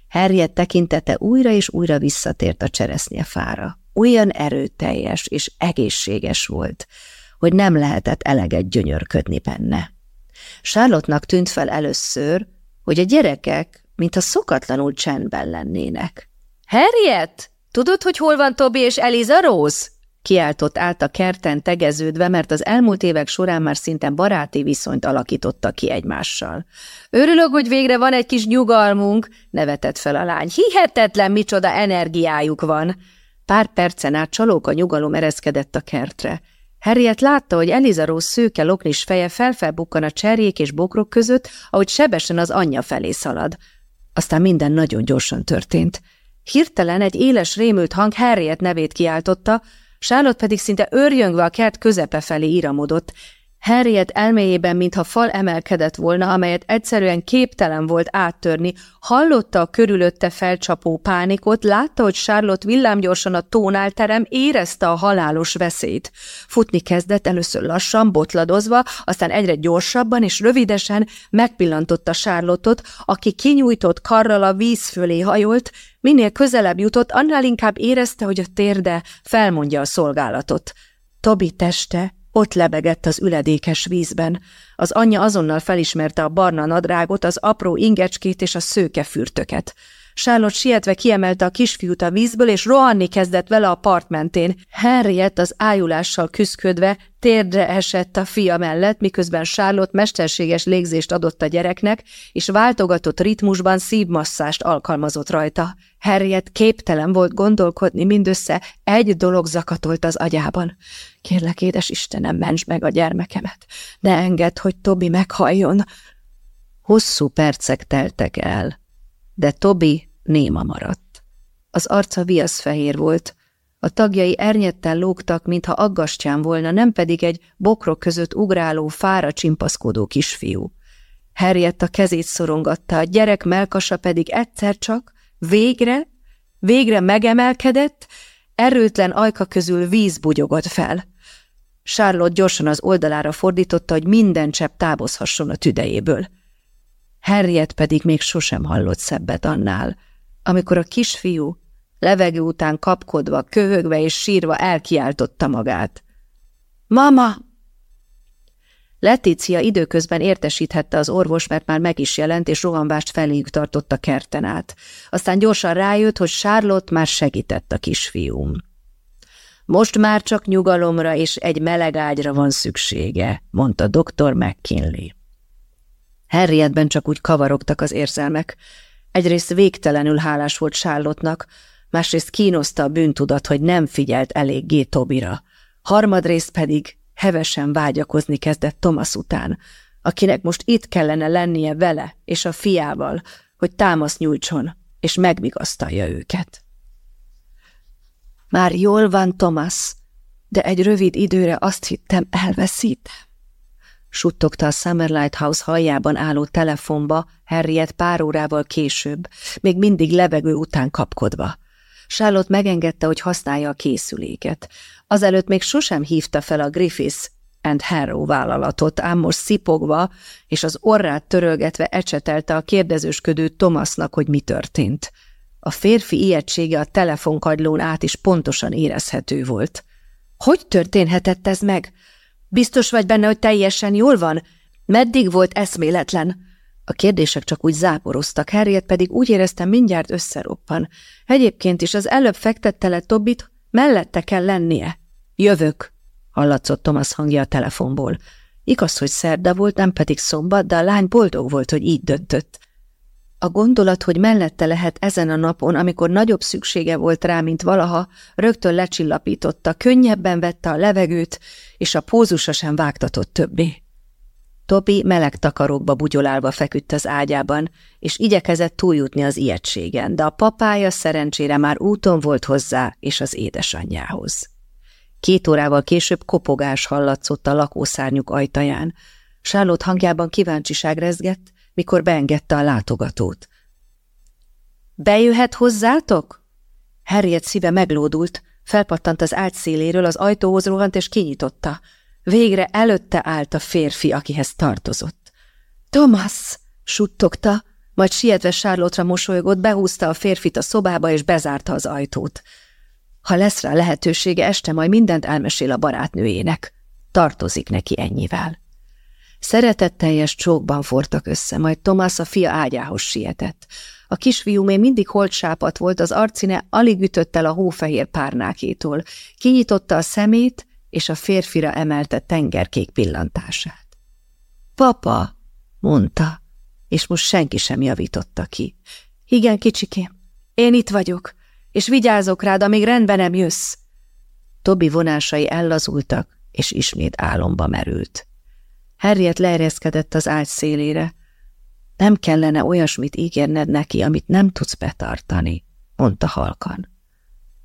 Harriet tekintete újra és újra visszatért a cseresznyefára. Olyan erőteljes és egészséges volt, hogy nem lehetett eleget gyönyörködni benne. Charlotte-nak tűnt fel először, hogy a gyerekek, mintha szokatlanul csendben lennének. – Harriet, tudod, hogy hol van Tobi és Eliza Rose? Kiáltott át a kerten tegeződve, mert az elmúlt évek során már szinte baráti viszonyt alakítottak ki egymással. Örülök, hogy végre van egy kis nyugalmunk, nevetett fel a lány. Hihetetlen, micsoda energiájuk van. Pár percen át csalóka nyugalom ereszkedett a kertre. Harriet látta, hogy Eliza Rose szőke loknis feje felfelbukkan a cserjék és bokrok között, ahogy sebesen az anyja felé szalad. Aztán minden nagyon gyorsan történt. Hirtelen egy éles rémült hang Harriet nevét kiáltotta, Charlotte pedig szinte örjöngve a kert közepe felé íramodott. Harriet elméjében, mintha fal emelkedett volna, amelyet egyszerűen képtelen volt áttörni, hallotta a körülötte felcsapó pánikot, látta, hogy Charlotte villámgyorsan a tónálterem, érezte a halálos veszélyt. Futni kezdett először lassan, botladozva, aztán egyre gyorsabban és rövidesen megpillantotta Charlottot, aki kinyújtott karral a víz fölé hajolt, minél közelebb jutott, annál inkább érezte, hogy a térde felmondja a szolgálatot. Tobi teste ott lebegett az üledékes vízben. Az anyja azonnal felismerte a barna nadrágot, az apró ingecskét és a szőke fürtöket. Charlotte sietve kiemelte a kisfiút a vízből, és rohanni kezdett vele a part mentén. Henriett az ájulással küszködve térdre esett a fia mellett, miközben Charlotte mesterséges légzést adott a gyereknek, és váltogatott ritmusban szívmasszást alkalmazott rajta. Harriet képtelen volt gondolkodni, mindössze egy dolog zakatolt az agyában. Kérlek, édes Istenem, ments meg a gyermekemet. Ne engedd, hogy Tobi meghalljon. Hosszú percek teltek el, de Tobi néma maradt. Az arca viaszfehér volt, a tagjai ernyetten lógtak, mintha aggastyán volna, nem pedig egy bokrok között ugráló, fára csimpaszkodó kisfiú. Harriet a kezét szorongatta, a gyerek melkasa pedig egyszer csak, végre, végre megemelkedett, erőtlen ajka közül víz bugyogott fel. Charlotte gyorsan az oldalára fordította, hogy minden csepp távozhasson a tüdejéből. Harriet pedig még sosem hallott szebbet annál, amikor a kisfiú levegő után kapkodva, köhögve és sírva elkiáltotta magát. Mama! Letícia időközben értesíthette az orvos, mert már meg is jelent, és rohanvást feléjük tartott a kerten át. Aztán gyorsan rájött, hogy Charlotte már segített a kisfiúm. Most már csak nyugalomra és egy meleg ágyra van szüksége, mondta dr. McKinley. Harrietben csak úgy kavarogtak az érzelmek. Egyrészt végtelenül hálás volt Charlotte-nak, másrészt kínoszta a bűntudat, hogy nem figyelt eléggé Tobira. Harmadrészt pedig hevesen vágyakozni kezdett Thomas után, akinek most itt kellene lennie vele és a fiával, hogy támasz nyújtson, és megvigasztalja őket. Már jól van, Thomas, de egy rövid időre azt hittem, elveszítem. Suttogta a Summerlight House hajjában álló telefonba Harriet pár órával később, még mindig levegő után kapkodva. Charlotte megengedte, hogy használja a készüléket. Azelőtt még sosem hívta fel a Griffiths and Harrow vállalatot, ám most szipogva és az orrát törölgetve ecsetelte a kérdezősködő Thomasnak, hogy mi történt. A férfi ijegysége a telefonkagylón át is pontosan érezhető volt. Hogy történhetett ez meg? Biztos vagy benne, hogy teljesen jól van? Meddig volt eszméletlen? A kérdések csak úgy záporoztak, Harriet pedig úgy éreztem mindjárt összeroppan. Egyébként is az előbb fektette le Tobit, mellette kell lennie. Jövök, hallatszott Thomas hangja a telefonból. Igaz, hogy szerda volt, nem pedig szombat, de a lány boldog volt, hogy így döntött. A gondolat, hogy mellette lehet ezen a napon, amikor nagyobb szüksége volt rá, mint valaha, rögtön lecsillapította, könnyebben vette a levegőt, és a pózusa sem vágtatott többé. Tobi meleg takarókba bugyolálva feküdt az ágyában, és igyekezett túljutni az ijegységen, de a papája szerencsére már úton volt hozzá és az édesanyjához. Két órával később kopogás hallatszott a lakószárnyuk ajtaján. Sárlott hangjában kíváncsiság rezgett, mikor beengedte a látogatót. Bejöhet hozzátok? Harriet szíve meglódult, felpattant az ágy széléről, az ajtóhoz rohant és kinyitotta. Végre előtte állt a férfi, akihez tartozott. Thomas! suttogta, majd sietve Sárlotra mosolygott, behúzta a férfit a szobába és bezárta az ajtót. Ha lesz rá lehetősége, este majd mindent elmesél a barátnőjének. Tartozik neki ennyivel. Szeretetteljes csókban fortak össze, majd Thomas a fia ágyához sietett. A kisfiú még mindig holtsápat volt, az arcine alig ütött el a hófehér párnákétól. Kinyitotta a szemét, és a férfira emelte tengerkék pillantását. Papa, mondta, és most senki sem javította ki. Igen, kicsikém, én itt vagyok, és vigyázok rád, amíg rendben nem jössz. Tobi vonásai ellazultak, és ismét álomba merült. Harriet leereszkedett az ágy szélére. Nem kellene olyasmit ígérned neki, amit nem tudsz betartani, mondta halkan.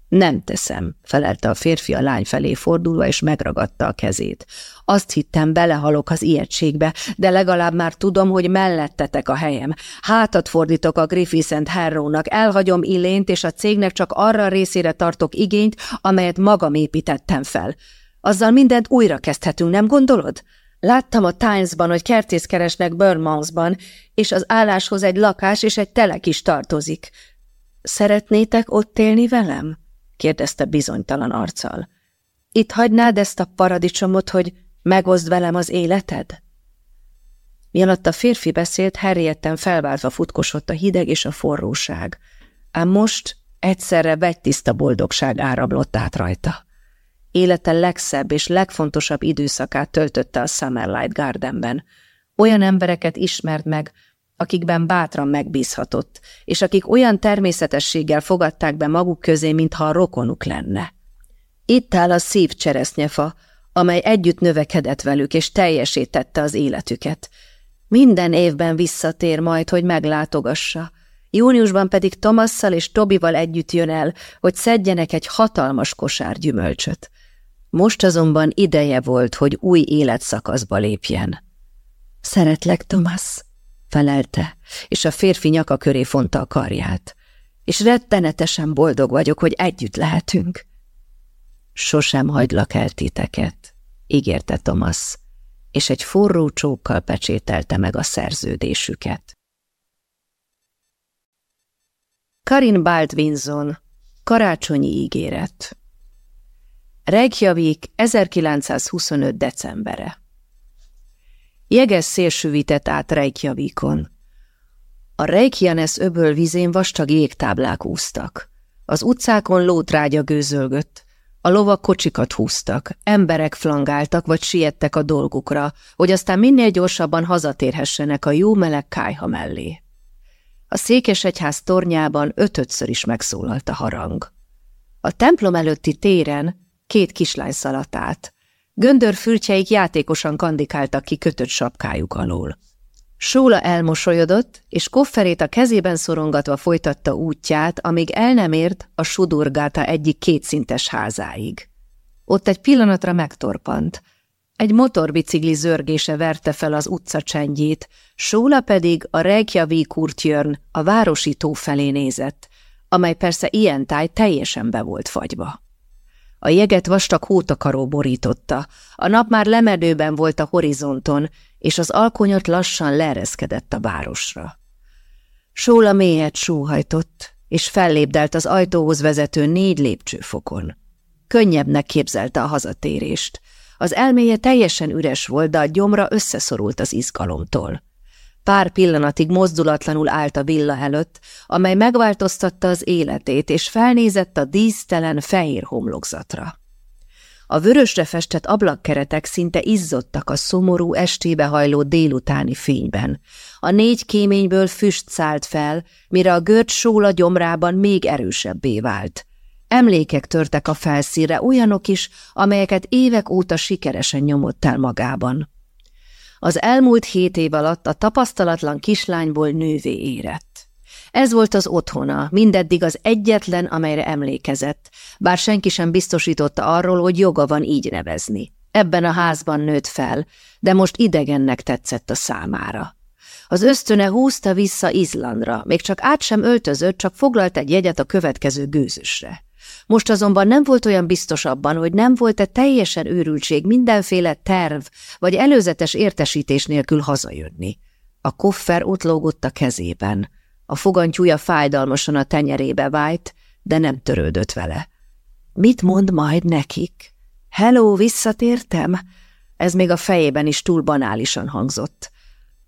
Nem teszem, felelte a férfi a lány felé fordulva, és megragadta a kezét. Azt hittem, belehalok az ijegységbe, de legalább már tudom, hogy mellettetek a helyem. Hátat fordítok a Griffith Harrownak, elhagyom Illént, és a cégnek csak arra részére tartok igényt, amelyet magam építettem fel. Azzal mindent újra kezdhetünk, nem gondolod? Láttam a Times-ban, hogy kertész keresnek Burnmouthban, és az álláshoz egy lakás és egy telek is tartozik. Szeretnétek ott élni velem? kérdezte bizonytalan arccal. Itt hagynád ezt a paradicsomot, hogy megoszd velem az életed? Mielőtt a férfi beszélt, Harrietten felváltva futkosott a hideg és a forróság, ám most egyszerre tiszta boldogság árablott át rajta. Élete legszebb és legfontosabb időszakát töltötte a Summerlight Gardenben. Olyan embereket ismert meg, akikben bátran megbízhatott, és akik olyan természetességgel fogadták be maguk közé, mintha a rokonuk lenne. Itt áll a szív cseresznyefa, amely együtt növekedett velük, és teljesítette az életüket. Minden évben visszatér majd, hogy meglátogassa. Júniusban pedig Tomasszal és Tobival együtt jön el, hogy szedjenek egy hatalmas kosár gyümölcsöt. Most azonban ideje volt, hogy új életszakaszba lépjen. Szeretlek, Thomas, felelte, és a férfi nyaka köré fonta a karját. És rettenetesen boldog vagyok, hogy együtt lehetünk. Sosem hagylak el titeket, ígérte Thomas, és egy forró csókkal pecsételte meg a szerződésüket. Karin Baldwinson, Karácsonyi ígéret Reykjavik 1925. decembere Jeges szélsűvített át Reykjavikon. A Reykjanes öböl vizén vastag jégtáblák úsztak. Az utcákon lótrágya gőzölgött, a lovak kocsikat húztak, emberek flangáltak vagy siettek a dolgukra, hogy aztán minél gyorsabban hazatérhessenek a jó meleg kájha mellé. A székesegyház tornyában ötötször is megszólalt a harang. A templom előtti téren két kislány szaladt át. Göndörfürtjeik játékosan kandikáltak ki kötött sapkájuk alól. Sóla elmosolyodott, és kofferét a kezében szorongatva folytatta útját, amíg el nem ért a sudurgáta egyik kétszintes házáig. Ott egy pillanatra megtorpant. Egy motorbicikli zörgése verte fel az utca csendjét, Sóla pedig a Reykjavik úrtjörn a városi tó felé nézett, amely persze ilyen táj teljesen be volt fagyva. A jeget vastag hótakaró borította, a nap már lemedőben volt a horizonton, és az alkonyat lassan leereszkedett a városra. Sóla mélyet sóhajtott, és fellépdelt az ajtóhoz vezető négy lépcsőfokon. Könnyebbnek képzelte a hazatérést. Az elméje teljesen üres volt, de a gyomra összeszorult az izgalomtól. Pár pillanatig mozdulatlanul állt a villa előtt, amely megváltoztatta az életét, és felnézett a dísztelen fehér homlokzatra. A vörösre festett ablakkeretek szinte izzottak a szomorú, estébe hajló délutáni fényben. A négy kéményből füst szállt fel, mire a görcs sóla gyomrában még erősebbé vált. Emlékek törtek a felszínre, olyanok is, amelyeket évek óta sikeresen nyomott el magában. Az elmúlt hét év alatt a tapasztalatlan kislányból nővé érett. Ez volt az otthona, mindeddig az egyetlen, amelyre emlékezett, bár senki sem biztosította arról, hogy joga van így nevezni. Ebben a házban nőtt fel, de most idegennek tetszett a számára. Az ösztöne húzta vissza Izlandra, még csak át sem öltözött, csak foglalt egy jegyet a következő gőzösre. Most azonban nem volt olyan biztos abban, hogy nem volt-e teljesen őrültség mindenféle terv vagy előzetes értesítés nélkül hazajönni. A koffer ott lógott a kezében. A fogantyúja fájdalmasan a tenyerébe vájt, de nem törődött vele. Mit mond majd nekik? Hello, visszatértem? Ez még a fejében is túl banálisan hangzott.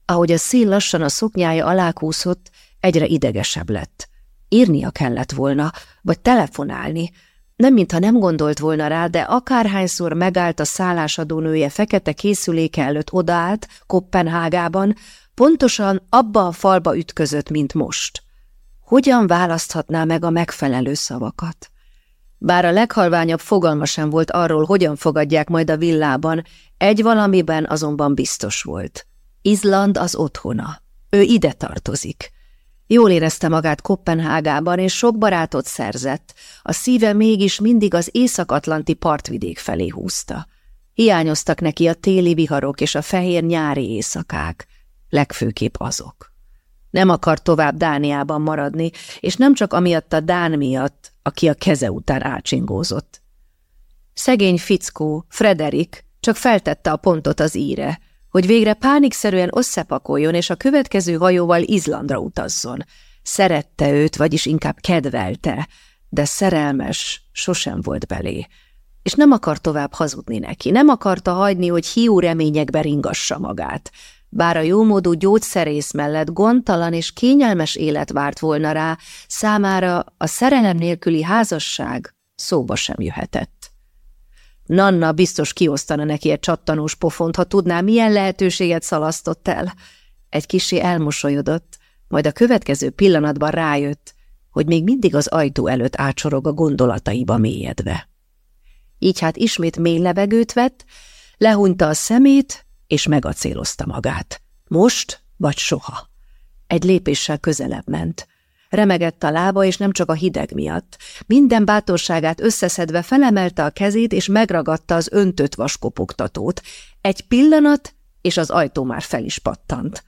Ahogy a szél lassan a szoknyája alá kúszott, egyre idegesebb lett. Írnia kellett volna, vagy telefonálni. Nem mintha nem gondolt volna rá, de akárhányszor megállt a szállásadónője fekete készüléke előtt odaállt, Kopenhágában, pontosan abba a falba ütközött, mint most. Hogyan választhatná meg a megfelelő szavakat? Bár a leghalványabb fogalma sem volt arról, hogyan fogadják majd a villában, egy valamiben azonban biztos volt. Izland az otthona. Ő ide tartozik. Jól érezte magát Kopenhágában, és sok barátot szerzett, a szíve mégis mindig az észak-atlanti partvidék felé húzta. Hiányoztak neki a téli viharok és a fehér nyári éjszakák, legfőképp azok. Nem akart tovább Dániában maradni, és nem csak amiatt a Dán miatt, aki a keze után ácsingózott. Szegény fickó, Frederik, csak feltette a pontot az íre, hogy végre pánikszerűen összepakoljon, és a következő hajóval Izlandra utazzon. Szerette őt, vagyis inkább kedvelte, de szerelmes sosem volt belé. És nem akar tovább hazudni neki, nem akarta hagyni, hogy hiú reményekbe ringassa magát. Bár a jómódú gyógyszerész mellett gondtalan és kényelmes élet várt volna rá, számára a szerelem nélküli házasság szóba sem jöhetett. Nanna biztos kiosztana neki egy csattanós pofont, ha tudná, milyen lehetőséget szalasztott el. Egy kisé elmosolyodott, majd a következő pillanatban rájött, hogy még mindig az ajtó előtt átsorog a gondolataiba mélyedve. Így hát ismét mély levegőt vett, lehúnyta a szemét, és megacélozta magát. Most vagy soha. Egy lépéssel közelebb ment. Remegett a lába, és nem csak a hideg miatt. Minden bátorságát összeszedve felemelte a kezét, és megragadta az öntött vaskopogtatót. Egy pillanat, és az ajtó már fel is pattant.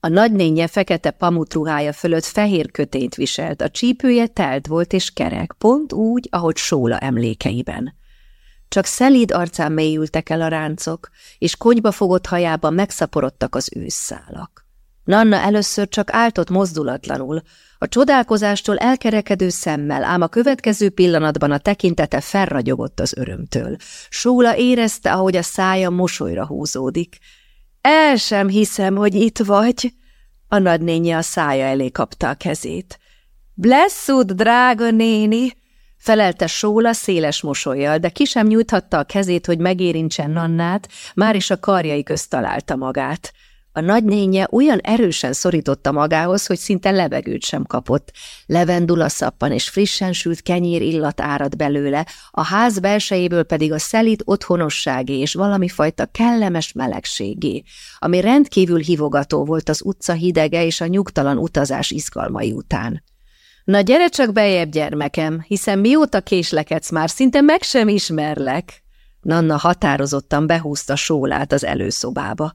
A nagynénye fekete pamutruhája fölött fehér kötényt viselt, a csípője telt volt és kerek, pont úgy, ahogy Sóla emlékeiben. Csak szelíd arcán mélyültek el a ráncok, és konyba fogott hajában megszaporodtak az ősszálak. Nanna először csak áltott mozdulatlanul, a csodálkozástól elkerekedő szemmel, ám a következő pillanatban a tekintete felragyogott az örömtől. Sóla érezte, ahogy a szája mosolyra húzódik. El sem hiszem, hogy itt vagy. A nagynénye a szája elé kapta a kezét. Blessud, drága néni! Felelte Sóla széles mosolyjal, de ki sem nyújthatta a kezét, hogy megérintsen Nannát, már is a karjai közt találta magát. A nagynénye olyan erősen szorította magához, hogy szinte levegőt sem kapott. Levendula szappan és frissen sült kenyér illat árad belőle, a ház belsejéből pedig a szelít otthonosságé és valami fajta kellemes melegségé, ami rendkívül hivogató volt az utca hidege és a nyugtalan utazás izgalmai után. Na gyere csak bejebb, gyermekem, hiszen mióta késlekedsz már, szinte meg sem ismerlek. Nanna határozottan behúzta sólát az előszobába.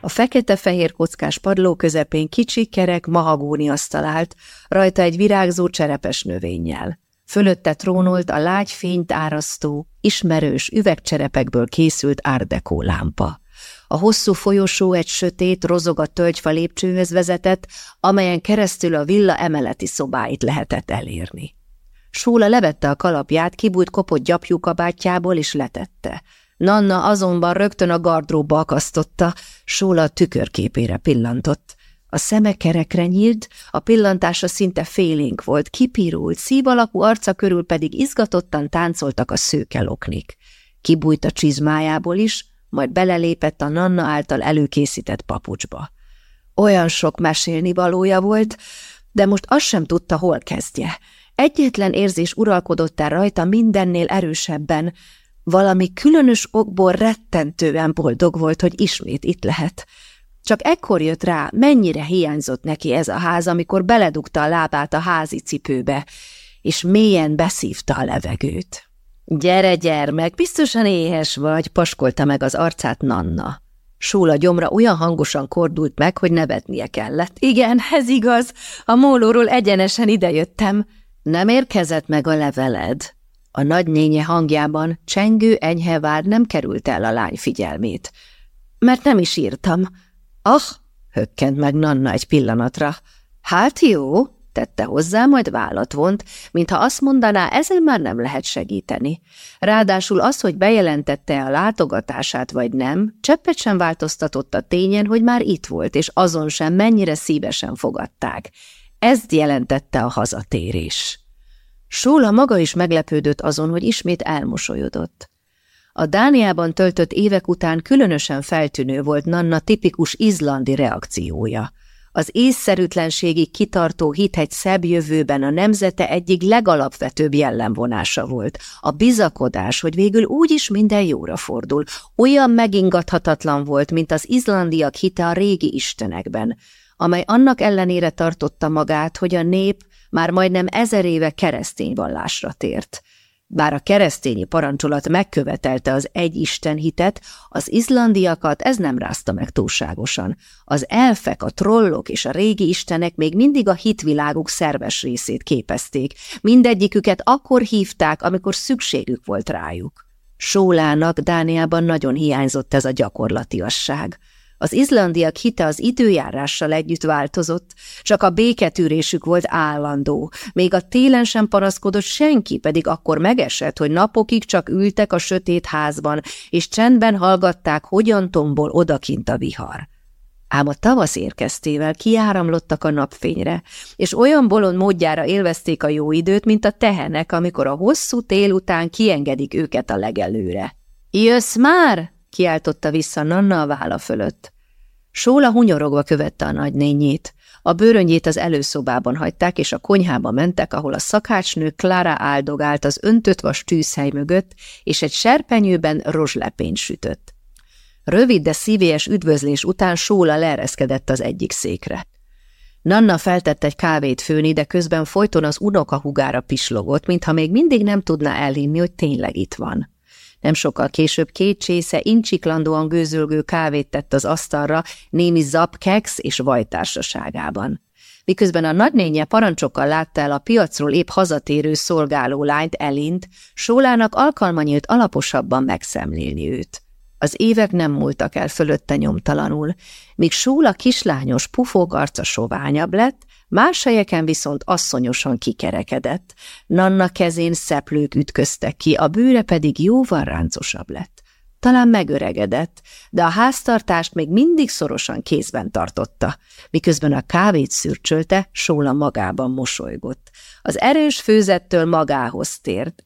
A fekete-fehér kockás padló közepén kicsi, kerek mahagóniasztal állt, rajta egy virágzó cserepes növényjel. Fölötte trónolt a lágy fényt árasztó, ismerős üvegcserepekből készült árdekó lámpa. A hosszú folyosó egy sötét, rozogat tölgyfa lépcsőhöz vezetett, amelyen keresztül a villa emeleti szobáit lehetett elérni. Sóla levette a kalapját, kibújt kopott gyapjúkabátjából és letette. Nanna azonban rögtön a gardróba akasztotta, Sóla tükörképére pillantott. A szeme kerekre nyílt, a pillantása szinte félénk volt, kipirult, szív alakú arca körül pedig izgatottan táncoltak a szőkeloknik. Kibújt a csizmájából is, majd belelépett a Nanna által előkészített papucsba. Olyan sok mesélni valója volt, de most azt sem tudta, hol kezdje. Egyetlen érzés uralkodott el rajta mindennél erősebben, valami különös okból rettentően boldog volt, hogy ismét itt lehet. Csak ekkor jött rá, mennyire hiányzott neki ez a ház, amikor beledugta a lábát a házi cipőbe, és mélyen beszívta a levegőt. Gyere, gyermek, biztosan éhes vagy, paskolta meg az arcát Nanna. Sóla gyomra olyan hangosan kordult meg, hogy nevetnie kellett. Igen, ez igaz, a mólóról egyenesen idejöttem. Nem érkezett meg a leveled. A nagynénye hangjában csengő enyhe vár nem került el a lány figyelmét. Mert nem is írtam. Ah, hökkent meg Nanna egy pillanatra. Hát jó, tette hozzá, majd vállat vont, mintha azt mondaná, ezen már nem lehet segíteni. Ráadásul az, hogy bejelentette a látogatását vagy nem, cseppet sem változtatott a tényen, hogy már itt volt, és azon sem mennyire szívesen fogadták. Ezt jelentette a hazatérés. Sóla maga is meglepődött azon, hogy ismét elmosolyodott. A Dániában töltött évek után különösen feltűnő volt Nanna tipikus izlandi reakciója – az észszerűtlenségig kitartó hit egy szebb jövőben a nemzete egyik legalapvetőbb jellemvonása volt. A bizakodás, hogy végül úgyis minden jóra fordul. Olyan megingathatatlan volt, mint az izlandiak hite a régi istenekben, amely annak ellenére tartotta magát, hogy a nép már majdnem ezer éve keresztény vallásra tért. Bár a keresztényi parancsolat megkövetelte az egy Isten hitet, az izlandiakat ez nem rázta meg túlságosan. Az elfek, a trollok és a régi istenek még mindig a hitviláguk szerves részét képezték. Mindegyiküket akkor hívták, amikor szükségük volt rájuk. Sólának Dániában nagyon hiányzott ez a gyakorlatiasság. Az izlandiak hite az időjárással együtt változott, csak a béketűrésük volt állandó, még a télen sem panaszkodott senki, pedig akkor megesett, hogy napokig csak ültek a sötét házban, és csendben hallgatták, hogyan tombol odakint a vihar. Ám a tavasz érkeztével kiáramlottak a napfényre, és olyan bolond módjára élvezték a jó időt, mint a tehenek, amikor a hosszú tél után kiengedik őket a legelőre. – Jössz már? Kiáltotta vissza Nanna a válla fölött. Sóla hunyorogva követte a nagynényét. A bőröngyét az előszobában hagyták, és a konyhába mentek, ahol a szakácsnő Klára áldogált az öntött vas tűzhely mögött, és egy serpenyőben rozslepényt sütött. Rövid, de szívélyes üdvözlés után Sóla leereszkedett az egyik székre. Nanna feltett egy kávét főni, de közben folyton az unoka hugára pislogott, mintha még mindig nem tudná elhinni, hogy tényleg itt van. Nem sokkal később két csésze incsiklandóan gőzölgő kávét tett az asztalra némi zapkex és vajtársaságában. Miközben a nagynénye parancsokkal látta el a piacról épp hazatérő szolgáló lányt elint, Sólának alkalma nyílt alaposabban megszemlélni őt. Az évek nem múltak el fölötte nyomtalanul, míg Sóla kislányos pufók arca soványabb lett, Más helyeken viszont asszonyosan kikerekedett, Nanna kezén szeplők ütköztek ki, a bőre pedig jóval ráncosabb lett. Talán megöregedett, de a háztartást még mindig szorosan kézben tartotta, miközben a kávét szürcsölte, Sóla magában mosolygott. Az erős főzettől magához tért.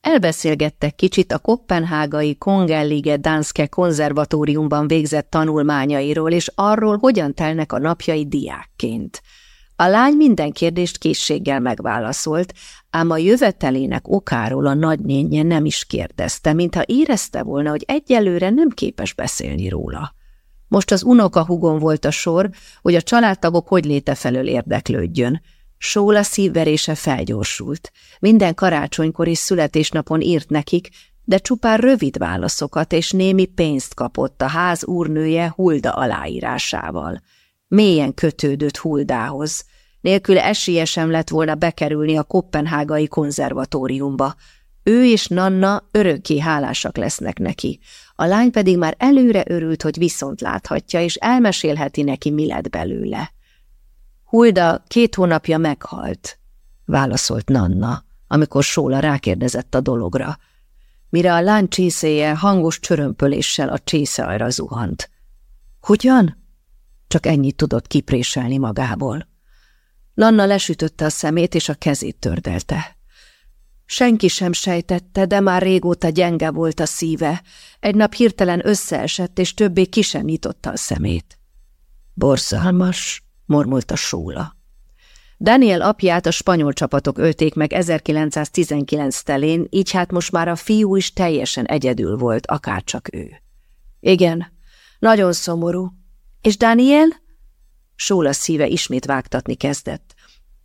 Elbeszélgettek kicsit a kopenhágai Kongellige Danske konzervatóriumban végzett tanulmányairól, és arról, hogyan telnek a napjai diákként. A lány minden kérdést készséggel megválaszolt, ám a jövetelének okáról a nagynénye nem is kérdezte, mintha érezte volna, hogy egyelőre nem képes beszélni róla. Most az unokahugon volt a sor, hogy a családtagok hogy léte felől érdeklődjön. Sóla szívverése felgyorsult. Minden karácsonykor és születésnapon írt nekik, de csupán rövid válaszokat és némi pénzt kapott a ház úrnője Hulda aláírásával. Mélyen kötődött Huldához. Nélkül esélye sem lett volna bekerülni a kopenhágai konzervatóriumba. Ő és Nanna örökké hálásak lesznek neki. A lány pedig már előre örült, hogy viszont láthatja, és elmesélheti neki, mi lett belőle. Hulda két hónapja meghalt, válaszolt Nanna, amikor Sóla rákérdezett a dologra. Mire a lány csészéje hangos csörömpöléssel a csészajra zuhant. Hogyan? Csak ennyit tudott kipréselni magából. Lanna lesütötte a szemét, és a kezét tördelte. Senki sem sejtette, de már régóta gyenge volt a szíve. Egy nap hirtelen összeesett, és többé ki sem nyitotta a szemét. Borzalmas, mormolta Sóla. Daniel apját a spanyol csapatok ölték meg 1919 telén, így hát most már a fiú is teljesen egyedül volt, akárcsak ő. Igen, nagyon szomorú. És Daniel? Sóla szíve ismét vágtatni kezdett.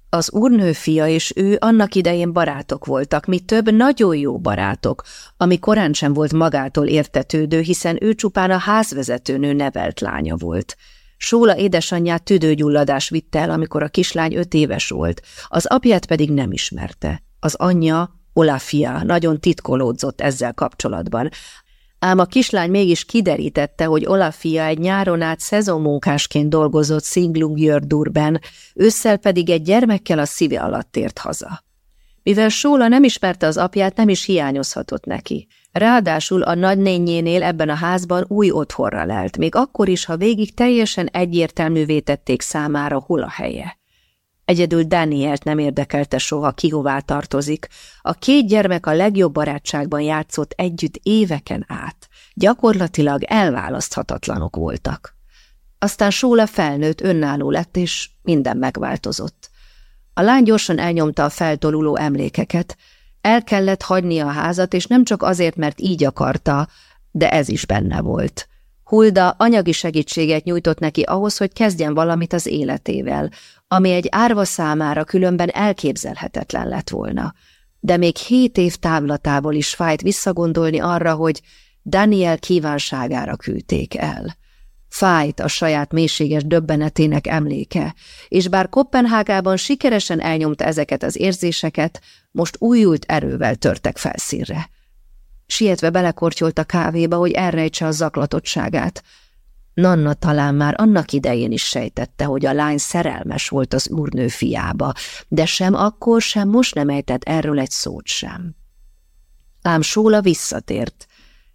Az úrnő fia és ő annak idején barátok voltak, mi több nagyon jó barátok, ami korán sem volt magától értetődő, hiszen ő csupán a házvezetőnő nevelt lánya volt. Sóla édesanyját tüdőgyulladás vitte el, amikor a kislány öt éves volt, az apját pedig nem ismerte. Az anyja, Olafia, nagyon titkolódzott ezzel kapcsolatban, ám a kislány mégis kiderítette, hogy Olafia egy nyáron át szezonmunkásként dolgozott Singlungjördurben, ősszel pedig egy gyermekkel a szíve alatt tért haza. Mivel Sóla nem ismerte az apját, nem is hiányozhatott neki. Ráadásul a nagynényénél ebben a házban új otthonra lelt, még akkor is, ha végig teljesen egyértelművé tették számára, hol a helye. Egyedül Danielt nem érdekelte soha, ki hová tartozik. A két gyermek a legjobb barátságban játszott együtt éveken át. Gyakorlatilag elválaszthatatlanok voltak. Aztán Sóla felnőtt, önálló lett, és minden megváltozott. A lány gyorsan elnyomta a feltoluló emlékeket. El kellett hagyni a házat, és nem csak azért, mert így akarta, de ez is benne volt. Hulda anyagi segítséget nyújtott neki ahhoz, hogy kezdjen valamit az életével, ami egy árva számára különben elképzelhetetlen lett volna. De még hét év távlatából is fájt visszagondolni arra, hogy Daniel kívánságára küldték el. Fájt a saját mélységes döbbenetének emléke, és bár Kopenhágában sikeresen elnyomta ezeket az érzéseket, most újult erővel törtek felszínre. Sietve belekortyolt a kávéba, hogy elrejtse a zaklatottságát, Nanna talán már annak idején is sejtette, hogy a lány szerelmes volt az úrnő fiába, de sem akkor, sem most nem ejtett erről egy szót sem. Ám Sóla visszatért,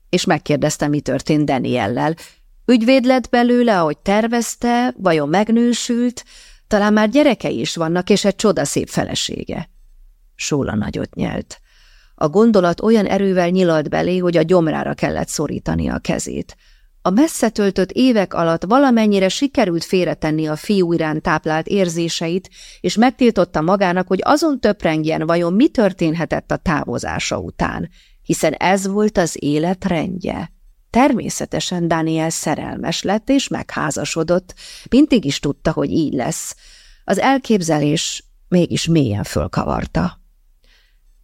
és megkérdezte, mi történt Daniellel. Ügyvéd lett belőle, ahogy tervezte, vajon megnősült, talán már gyerekei is vannak, és egy csodaszép felesége. Sóla nagyot nyelt. A gondolat olyan erővel nyilalt belé, hogy a gyomrára kellett szorítani a kezét. A messze töltött évek alatt valamennyire sikerült félretenni a fiú iránt táplált érzéseit, és megtiltotta magának, hogy azon töprengjen, vajon mi történhetett a távozása után, hiszen ez volt az élet rendje. Természetesen Daniel szerelmes lett és megházasodott, mindig is tudta, hogy így lesz. Az elképzelés mégis mélyen fölkavarta.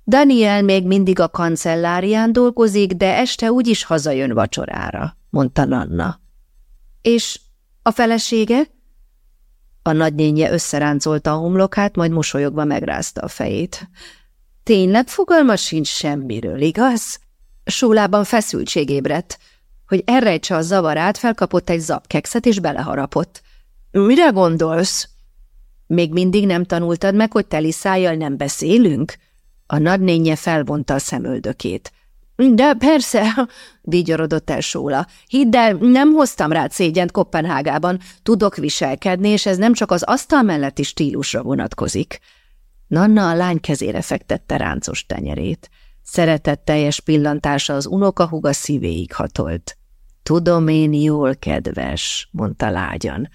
Daniel még mindig a kancellárián dolgozik, de este úgyis hazajön vacsorára mondta Nanna. És a felesége? A nagynénye összeráncolta a homlokát, majd mosolyogva megrázta a fejét. Tényleg fogalma sincs semmiről, igaz? Sólában feszültség ébredt. Hogy elrejtse a zavarát, felkapott egy zapkekszet és beleharapott. Mire gondolsz? Még mindig nem tanultad meg, hogy teli szájjal nem beszélünk? A nagynénye felvonta a szemöldökét. De persze, vigyorodott el Sóla. Hidd el, nem hoztam rád szégyent Kopenhágában. Tudok viselkedni, és ez nem csak az asztal melletti stílusra vonatkozik. Nanna a lány kezére fektette ráncos tenyerét. Szeretetteljes pillantása az unokahuga szívéig hatolt. Tudom én jól, kedves, mondta lágyan.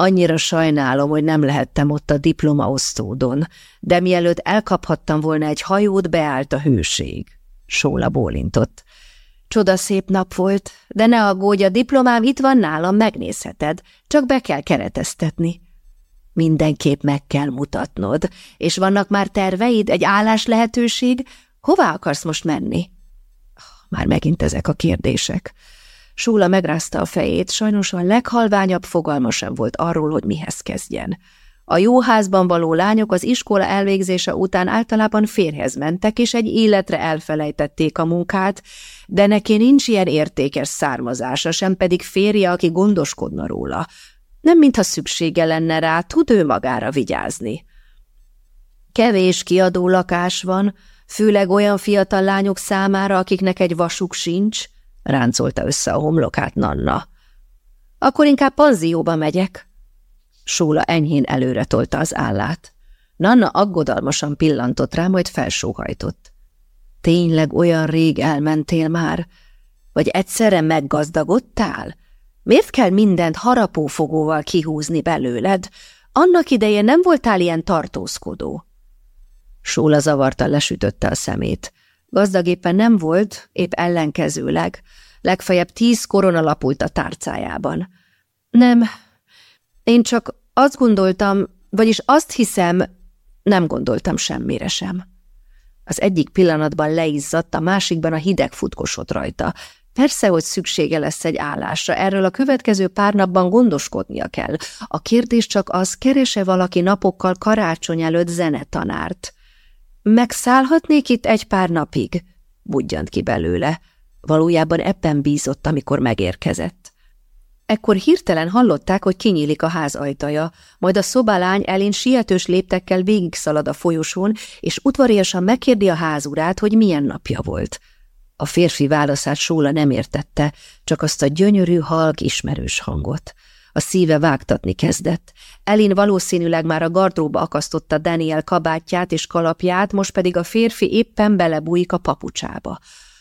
Annyira sajnálom, hogy nem lehettem ott a diplomaosztódon, de mielőtt elkaphattam volna egy hajót, beállt a hőség. Sóla bólintott. Csoda szép nap volt, de ne aggódj, a diplomám itt van nálam, megnézheted, csak be kell kereteztetni. Mindenképp meg kell mutatnod, és vannak már terveid, egy állás lehetőség, hová akarsz most menni? Már megint ezek a kérdések. Súla megrázta a fejét, sajnos a leghalványabb fogalma sem volt arról, hogy mihez kezdjen. A jó házban való lányok az iskola elvégzése után általában férhez mentek, és egy életre elfelejtették a munkát, de neki nincs ilyen értékes származása, sem pedig férje, aki gondoskodna róla. Nem mintha szüksége lenne rá, tud ő magára vigyázni. Kevés kiadó lakás van, főleg olyan fiatal lányok számára, akiknek egy vasuk sincs, ráncolta össze a homlokát Nanna. Akkor inkább panzióba megyek, Sóla enyhén előre tolta az állát. Nanna aggodalmasan pillantott rá, majd felsóhajtott. Tényleg olyan rég elmentél már? Vagy egyszerre meggazdagodtál? Miért kell mindent harapófogóval kihúzni belőled? Annak idején nem voltál ilyen tartózkodó. Sóla zavarta lesütötte a szemét. Gazdag éppen nem volt, épp ellenkezőleg. Legfeljebb tíz korona lapult a tárcájában. Nem, én csak azt gondoltam, vagyis azt hiszem, nem gondoltam semmire sem. Az egyik pillanatban leizzadt, a másikban a hideg futkosott rajta. Persze, hogy szüksége lesz egy állásra, erről a következő pár napban gondoskodnia kell. A kérdés csak az, kerese valaki napokkal karácsony előtt zenetanárt. Megszállhatnék itt egy pár napig? Budjant ki belőle. Valójában ebben bízott, amikor megérkezett. Ekkor hirtelen hallották, hogy kinyílik a ház ajtaja, majd a szobalány elén sietős léptekkel végigszalad a folyosón, és udvariasan megkérdi a házurát, hogy milyen napja volt. A férfi válaszát Sóla nem értette, csak azt a gyönyörű, halk, ismerős hangot. A szíve vágtatni kezdett. Elin valószínűleg már a gardróba akasztotta Daniel kabátját és kalapját, most pedig a férfi éppen belebújik a papucsába.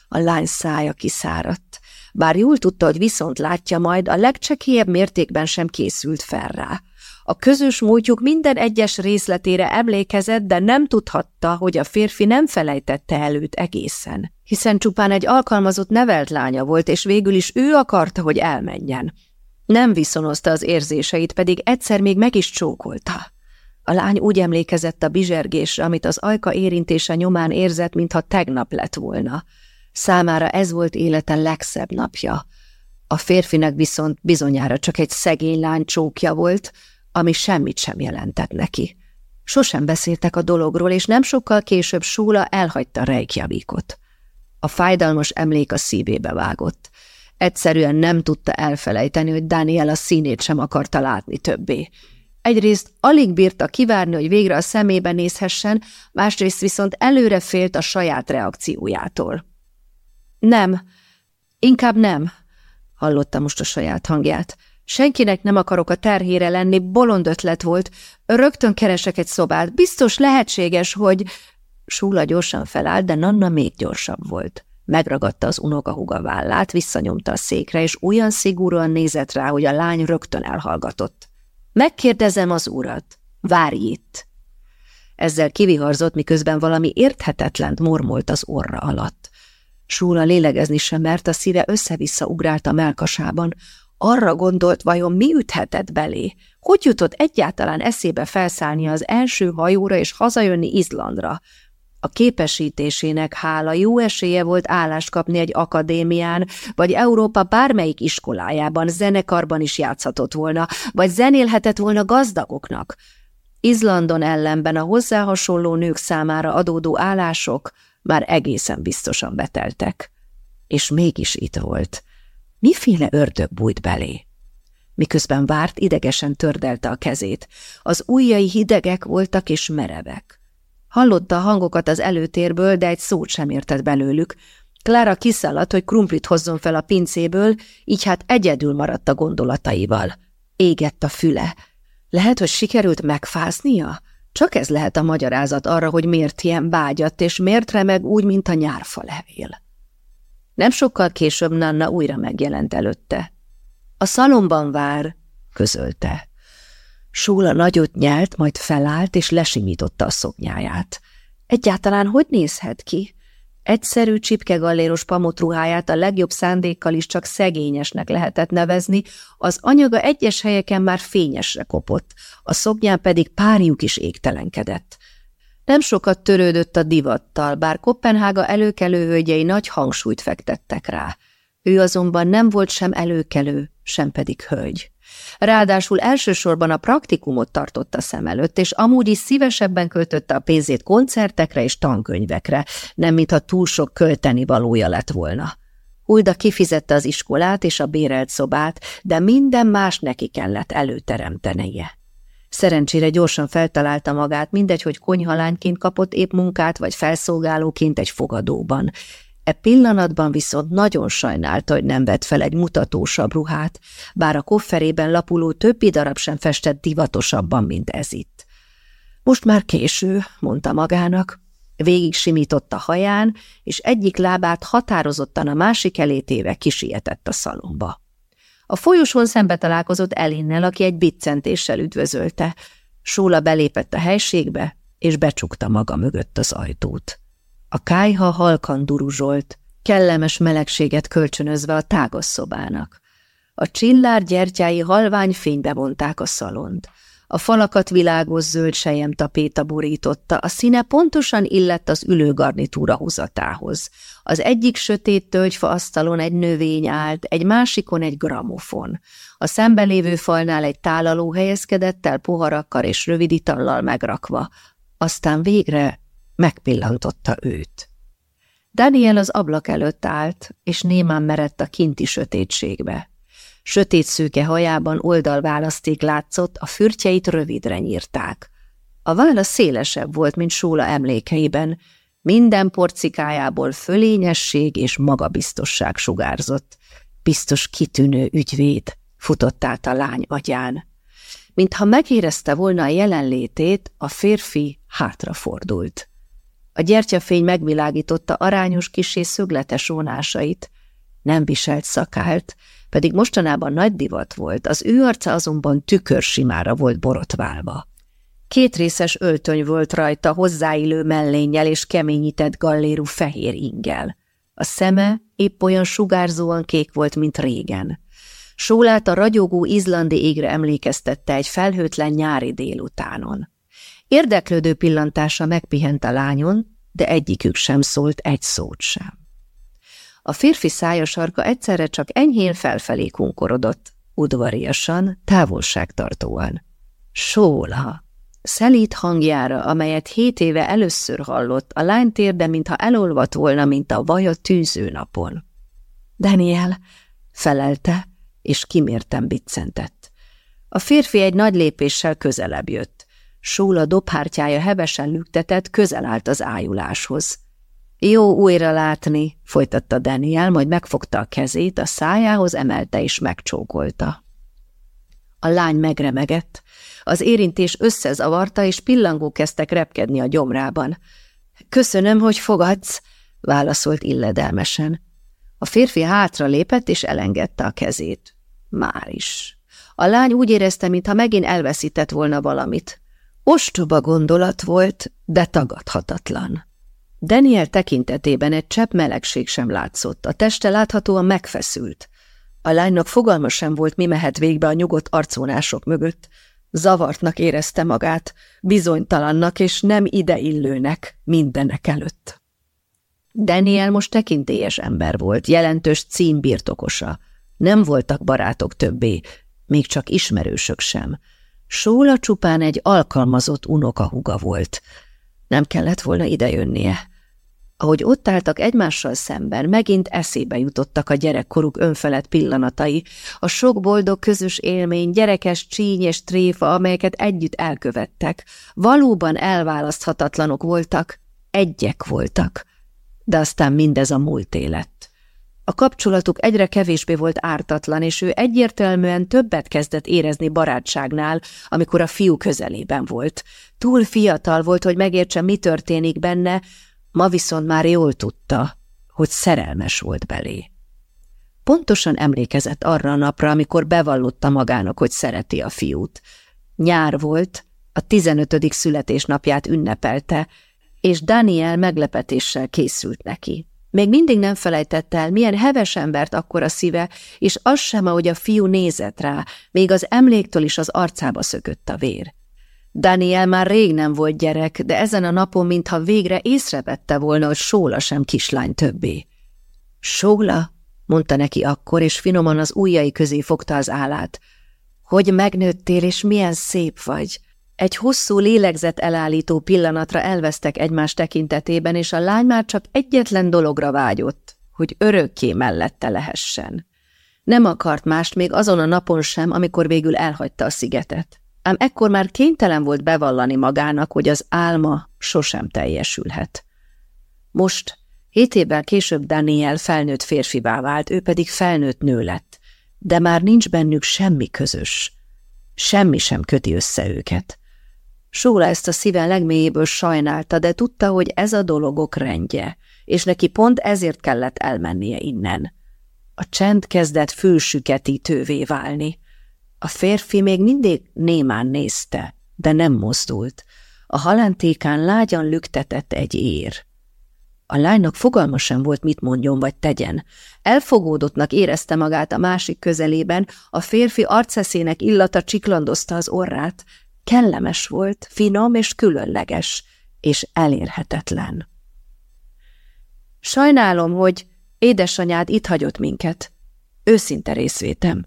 A lány szája kiszáradt. Bár jól tudta, hogy viszont látja majd, a legcsekélyebb mértékben sem készült fel rá. A közös múltjuk minden egyes részletére emlékezett, de nem tudhatta, hogy a férfi nem felejtette el őt egészen, hiszen csupán egy alkalmazott nevelt lánya volt, és végül is ő akarta, hogy elmenjen. Nem viszonozta az érzéseit, pedig egyszer még meg is csókolta. A lány úgy emlékezett a bizsergésre, amit az ajka érintése nyomán érzett, mintha tegnap lett volna. Számára ez volt élete legszebb napja. A férfinek viszont bizonyára csak egy szegény lány csókja volt, ami semmit sem jelentett neki. Sosem beszéltek a dologról, és nem sokkal később Súla elhagyta Reykjavikot. A fájdalmas emlék a szívébe vágott. Egyszerűen nem tudta elfelejteni, hogy Daniel a színét sem akarta látni többé. Egyrészt alig bírta kivárni, hogy végre a szemébe nézhessen, másrészt viszont előre félt a saját reakciójától. Nem, inkább nem, hallotta most a saját hangját. Senkinek nem akarok a terhére lenni, bolond ötlet volt. Rögtön keresek egy szobát. Biztos lehetséges, hogy... Súla gyorsan felállt, de Nanna még gyorsabb volt. Megragadta az unokahuga vállát, visszanyomta a székre, és olyan szigorúan nézett rá, hogy a lány rögtön elhallgatott. Megkérdezem az urat. Várj itt! Ezzel kiviharzott, miközben valami érthetetlent mormolt az orra alatt. Súla lélegezni sem mert, a szíve össze-vissza ugrált a melkasában. Arra gondolt, vajon mi üthetett belé? Hogy jutott egyáltalán eszébe felszállni az első hajóra és hazajönni Izlandra? A képesítésének hála jó esélye volt állást kapni egy akadémián, vagy Európa bármelyik iskolájában, zenekarban is játszhatott volna, vagy zenélhetett volna gazdagoknak. Izlandon ellenben a hozzá hasonló nők számára adódó állások már egészen biztosan beteltek. És mégis itt volt. Miféle ördög bújt belé? Miközben várt, idegesen tördelte a kezét. Az ujjai hidegek voltak és merevek. Hallotta a hangokat az előtérből, de egy szót sem értett belőlük. Klára kiszaladt, hogy krumplit hozzon fel a pincéből, így hát egyedül maradt a gondolataival. Égett a füle. Lehet, hogy sikerült megfáznia? Csak ez lehet a magyarázat arra, hogy miért ilyen bágyat, és miért remeg úgy, mint a nyárfa levél. Nem sokkal később Nanna újra megjelent előtte. A szalomban vár, közölte. Súla nagyot nyelt, majd felállt, és lesimította a szoknyáját. Egyáltalán hogy nézhet ki? Egyszerű csipkegalléros pamotruháját a legjobb szándékkal is csak szegényesnek lehetett nevezni, az anyaga egyes helyeken már fényesre kopott, a szoknyán pedig párjuk is égtelenkedett. Nem sokat törődött a divattal, bár Kopenhága előkelő hölgyei nagy hangsúlyt fektettek rá. Ő azonban nem volt sem előkelő, sem pedig hölgy. Ráadásul elsősorban a praktikumot tartotta szem előtt, és amúgy is szívesebben költötte a pénzét koncertekre és tankönyvekre, nem mintha túl sok költeni valója lett volna. Hulda kifizette az iskolát és a bérelt szobát, de minden más neki kellett előteremtenie. Szerencsére gyorsan feltalálta magát, mindegy, hogy konyhalányként kapott épp munkát, vagy felszolgálóként egy fogadóban. E pillanatban viszont nagyon sajnálta, hogy nem vett fel egy mutatósabb ruhát, bár a kofferében lapuló többi darab sem festett divatosabban, mint ez itt. Most már késő, mondta magának. Végig simított a haján, és egyik lábát határozottan a másik elé téve kisietett a szalomba. A folyosón szembe találkozott Elinnel, aki egy biccentéssel üdvözölte. Sóla belépett a helységbe, és becsukta maga mögött az ajtót. A kájha halkan duruzsolt, kellemes melegséget kölcsönözve a tágos szobának. A csillár gyertyái halvány fénybe vonták a szalont. A falakat világos zöld sejem tapéta borította, a színe pontosan illett az ülőgarnitúra húzatához. Az egyik sötét tölgyfa asztalon egy növény állt, egy másikon egy gramofon. A szembelévő falnál egy tálaló helyezkedett el poharakkal és rövid itallal megrakva. Aztán végre megpillantotta őt. Daniel az ablak előtt állt, és némán merett a kinti sötétségbe. Sötét szőke hajában oldalválaszték látszott, a fürtjeit rövidre nyírták. A vála szélesebb volt, mint Sóla emlékeiben, minden porcikájából fölényesség és magabiztosság sugárzott. Biztos kitűnő ügyvéd futott át a lány agyán. Mintha megérezte volna a jelenlétét, a férfi hátrafordult. A gyertyafény megvilágította arányos kisé szögletes vonásait, nem viselt szakált, pedig mostanában nagy divat volt, az ő arca azonban tükörsimára volt borotválva. Kétrészes öltöny volt rajta hozzáillő mellénnyel és keményített gallérú fehér ingel. A szeme épp olyan sugárzóan kék volt, mint régen. Sólát a ragyogó izlandi égre emlékeztette egy felhőtlen nyári délutánon. Érdeklődő pillantása megpihent a lányon, de egyikük sem szólt egy szót sem. A férfi szája sarka egyszerre csak enyhén felfelé kunkorodott, udvariasan, távolságtartóan. Sóla! Szelít hangjára, amelyet hét éve először hallott, a lány térde, mintha elolvadt volna, mint a vaj a tűző napon. Daniel, felelte, és kimértem biccentett. A férfi egy nagy lépéssel közelebb jött. Sóla dobhártyája hevesen lüktetett, közel állt az ájuláshoz. Jó újra látni, folytatta Daniel, majd megfogta a kezét, a szájához emelte és megcsókolta. A lány megremegett, az érintés összezavarta, és pillangó kezdtek repkedni a gyomrában. Köszönöm, hogy fogadsz, válaszolt illedelmesen. A férfi hátra lépett, és elengedte a kezét. Már is. A lány úgy érezte, mintha megint elveszített volna valamit. Ostoba gondolat volt, de tagadhatatlan. Daniel tekintetében egy csepp melegség sem látszott, a teste láthatóan megfeszült. A lánynak fogalma sem volt, mi mehet végbe a nyugodt arcónások mögött. Zavartnak érezte magát, bizonytalannak és nem ideillőnek mindenek előtt. Daniel most tekintélyes ember volt, jelentős cím birtokosa. Nem voltak barátok többé, még csak ismerősök sem. Sóla csupán egy alkalmazott unokahuga volt – nem kellett volna idejönnie. Ahogy ott álltak egymással szemben, megint eszébe jutottak a gyerekkoruk önfelett pillanatai, a sok boldog közös élmény, gyerekes csíny és tréfa, amelyeket együtt elkövettek. Valóban elválaszthatatlanok voltak, egyek voltak, de aztán mindez a múlt élet. A kapcsolatuk egyre kevésbé volt ártatlan, és ő egyértelműen többet kezdett érezni barátságnál, amikor a fiú közelében volt. Túl fiatal volt, hogy megértse, mi történik benne, ma viszont már jól tudta, hogy szerelmes volt belé. Pontosan emlékezett arra a napra, amikor bevallotta magának, hogy szereti a fiút. Nyár volt, a tizenötödik születésnapját ünnepelte, és Daniel meglepetéssel készült neki. Még mindig nem felejtette el, milyen heves embert akkor a szíve, és az sem, ahogy a fiú nézett rá, még az emléktől is az arcába szökött a vér. Daniel már rég nem volt gyerek, de ezen a napon mintha végre észrevette volna, hogy Sóla sem kislány többé. Sóla, mondta neki akkor, és finoman az ujjai közé fogta az állát. Hogy megnőttél, és milyen szép vagy! Egy hosszú lélegzet elállító pillanatra elvesztek egymás tekintetében, és a lány már csak egyetlen dologra vágyott, hogy örökké mellette lehessen. Nem akart mást még azon a napon sem, amikor végül elhagyta a szigetet. Ám ekkor már kénytelen volt bevallani magának, hogy az álma sosem teljesülhet. Most, hét évvel később Daniel felnőtt férfivá vált, ő pedig felnőtt nő lett, de már nincs bennük semmi közös. Semmi sem köti össze őket. Sóla ezt a szíven legmélyéből sajnálta, de tudta, hogy ez a dologok rendje, és neki pont ezért kellett elmennie innen. A csend kezdett fülsüketítővé válni. A férfi még mindig némán nézte, de nem mozdult. A halántékán lágyan lüktetett egy ér. A lánynak fogalma sem volt, mit mondjon vagy tegyen. Elfogódottnak érezte magát a másik közelében, a férfi arceszének illata csiklandozta az orrát. Kellemes volt, finom és különleges, és elérhetetlen. Sajnálom, hogy édesanyád itt hagyott minket. Őszinte részvétem.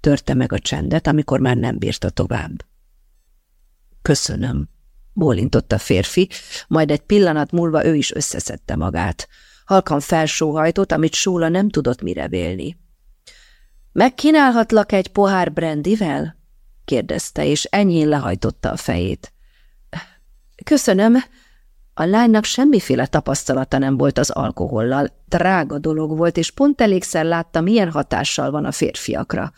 Törte meg a csendet, amikor már nem bírta tovább. Köszönöm, bólintott a férfi, majd egy pillanat múlva ő is összeszedte magát. Halkan felsóhajtott, amit Sóla nem tudott mire vélni. Megkínálhatlak egy pohár brandivel? Kérdezte, és enyhén lehajtotta a fejét. Köszönöm. A lánynak semmiféle tapasztalata nem volt az alkohollal. Drága dolog volt, és pont elégszer látta, milyen hatással van a férfiakra.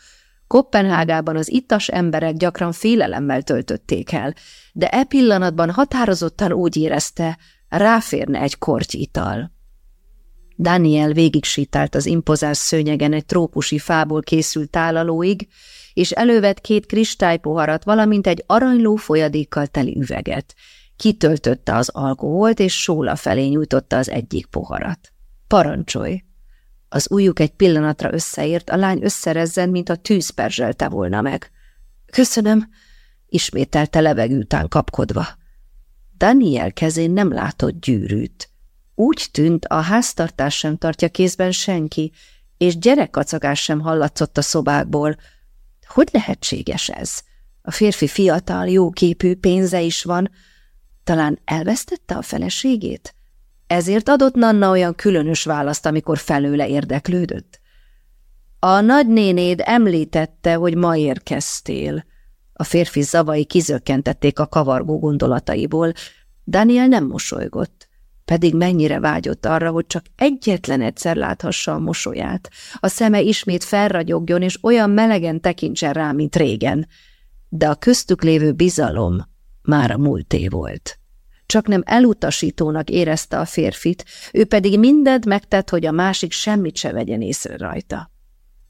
Kopenhágában az ittas emberek gyakran félelemmel töltötték el, de e pillanatban határozottan úgy érezte, ráférne egy korty ital. Daniel végig sétált az impozáns szőnyegen egy trópusi fából készült tálalóig, és elővett két kristálypoharat, valamint egy aranyló folyadékkal teli üveget. Kitöltötte az alkoholt, és sóla felé nyújtotta az egyik poharat. Parancsolj! Az ujjuk egy pillanatra összeért, a lány összerezzen, mint a tűz perzselte volna meg. Köszönöm, ismételte levegő után kapkodva. Daniel kezén nem látott gyűrűt. Úgy tűnt, a háztartás sem tartja kézben senki, és gyerekkacagás sem hallatszott a szobákból. Hogy lehetséges ez? A férfi fiatal, jóképű, pénze is van. Talán elvesztette a feleségét? Ezért adott Nanna olyan különös választ, amikor felőle érdeklődött. A nagynénéd említette, hogy ma érkeztél. A férfi zavai kizökkentették a kavargó gondolataiból. Daniel nem mosolygott, pedig mennyire vágyott arra, hogy csak egyetlen egyszer láthassa a mosolyát. A szeme ismét felragyogjon, és olyan melegen tekintsen rá, mint régen. De a köztük lévő bizalom már a múlté volt csak nem elutasítónak érezte a férfit, ő pedig mindent megtett, hogy a másik semmit se vegyen észre rajta.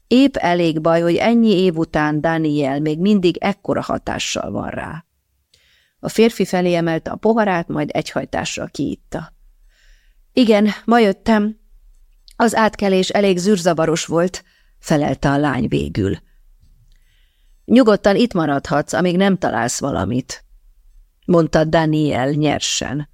Épp elég baj, hogy ennyi év után Daniel még mindig ekkora hatással van rá. A férfi felé emelte a poharát, majd egyhajtással kiitta. Igen, ma jöttem. Az átkelés elég zűrzavaros volt, felelte a lány végül. Nyugodtan itt maradhatsz, amíg nem találsz valamit, mondta Daniel nyersen.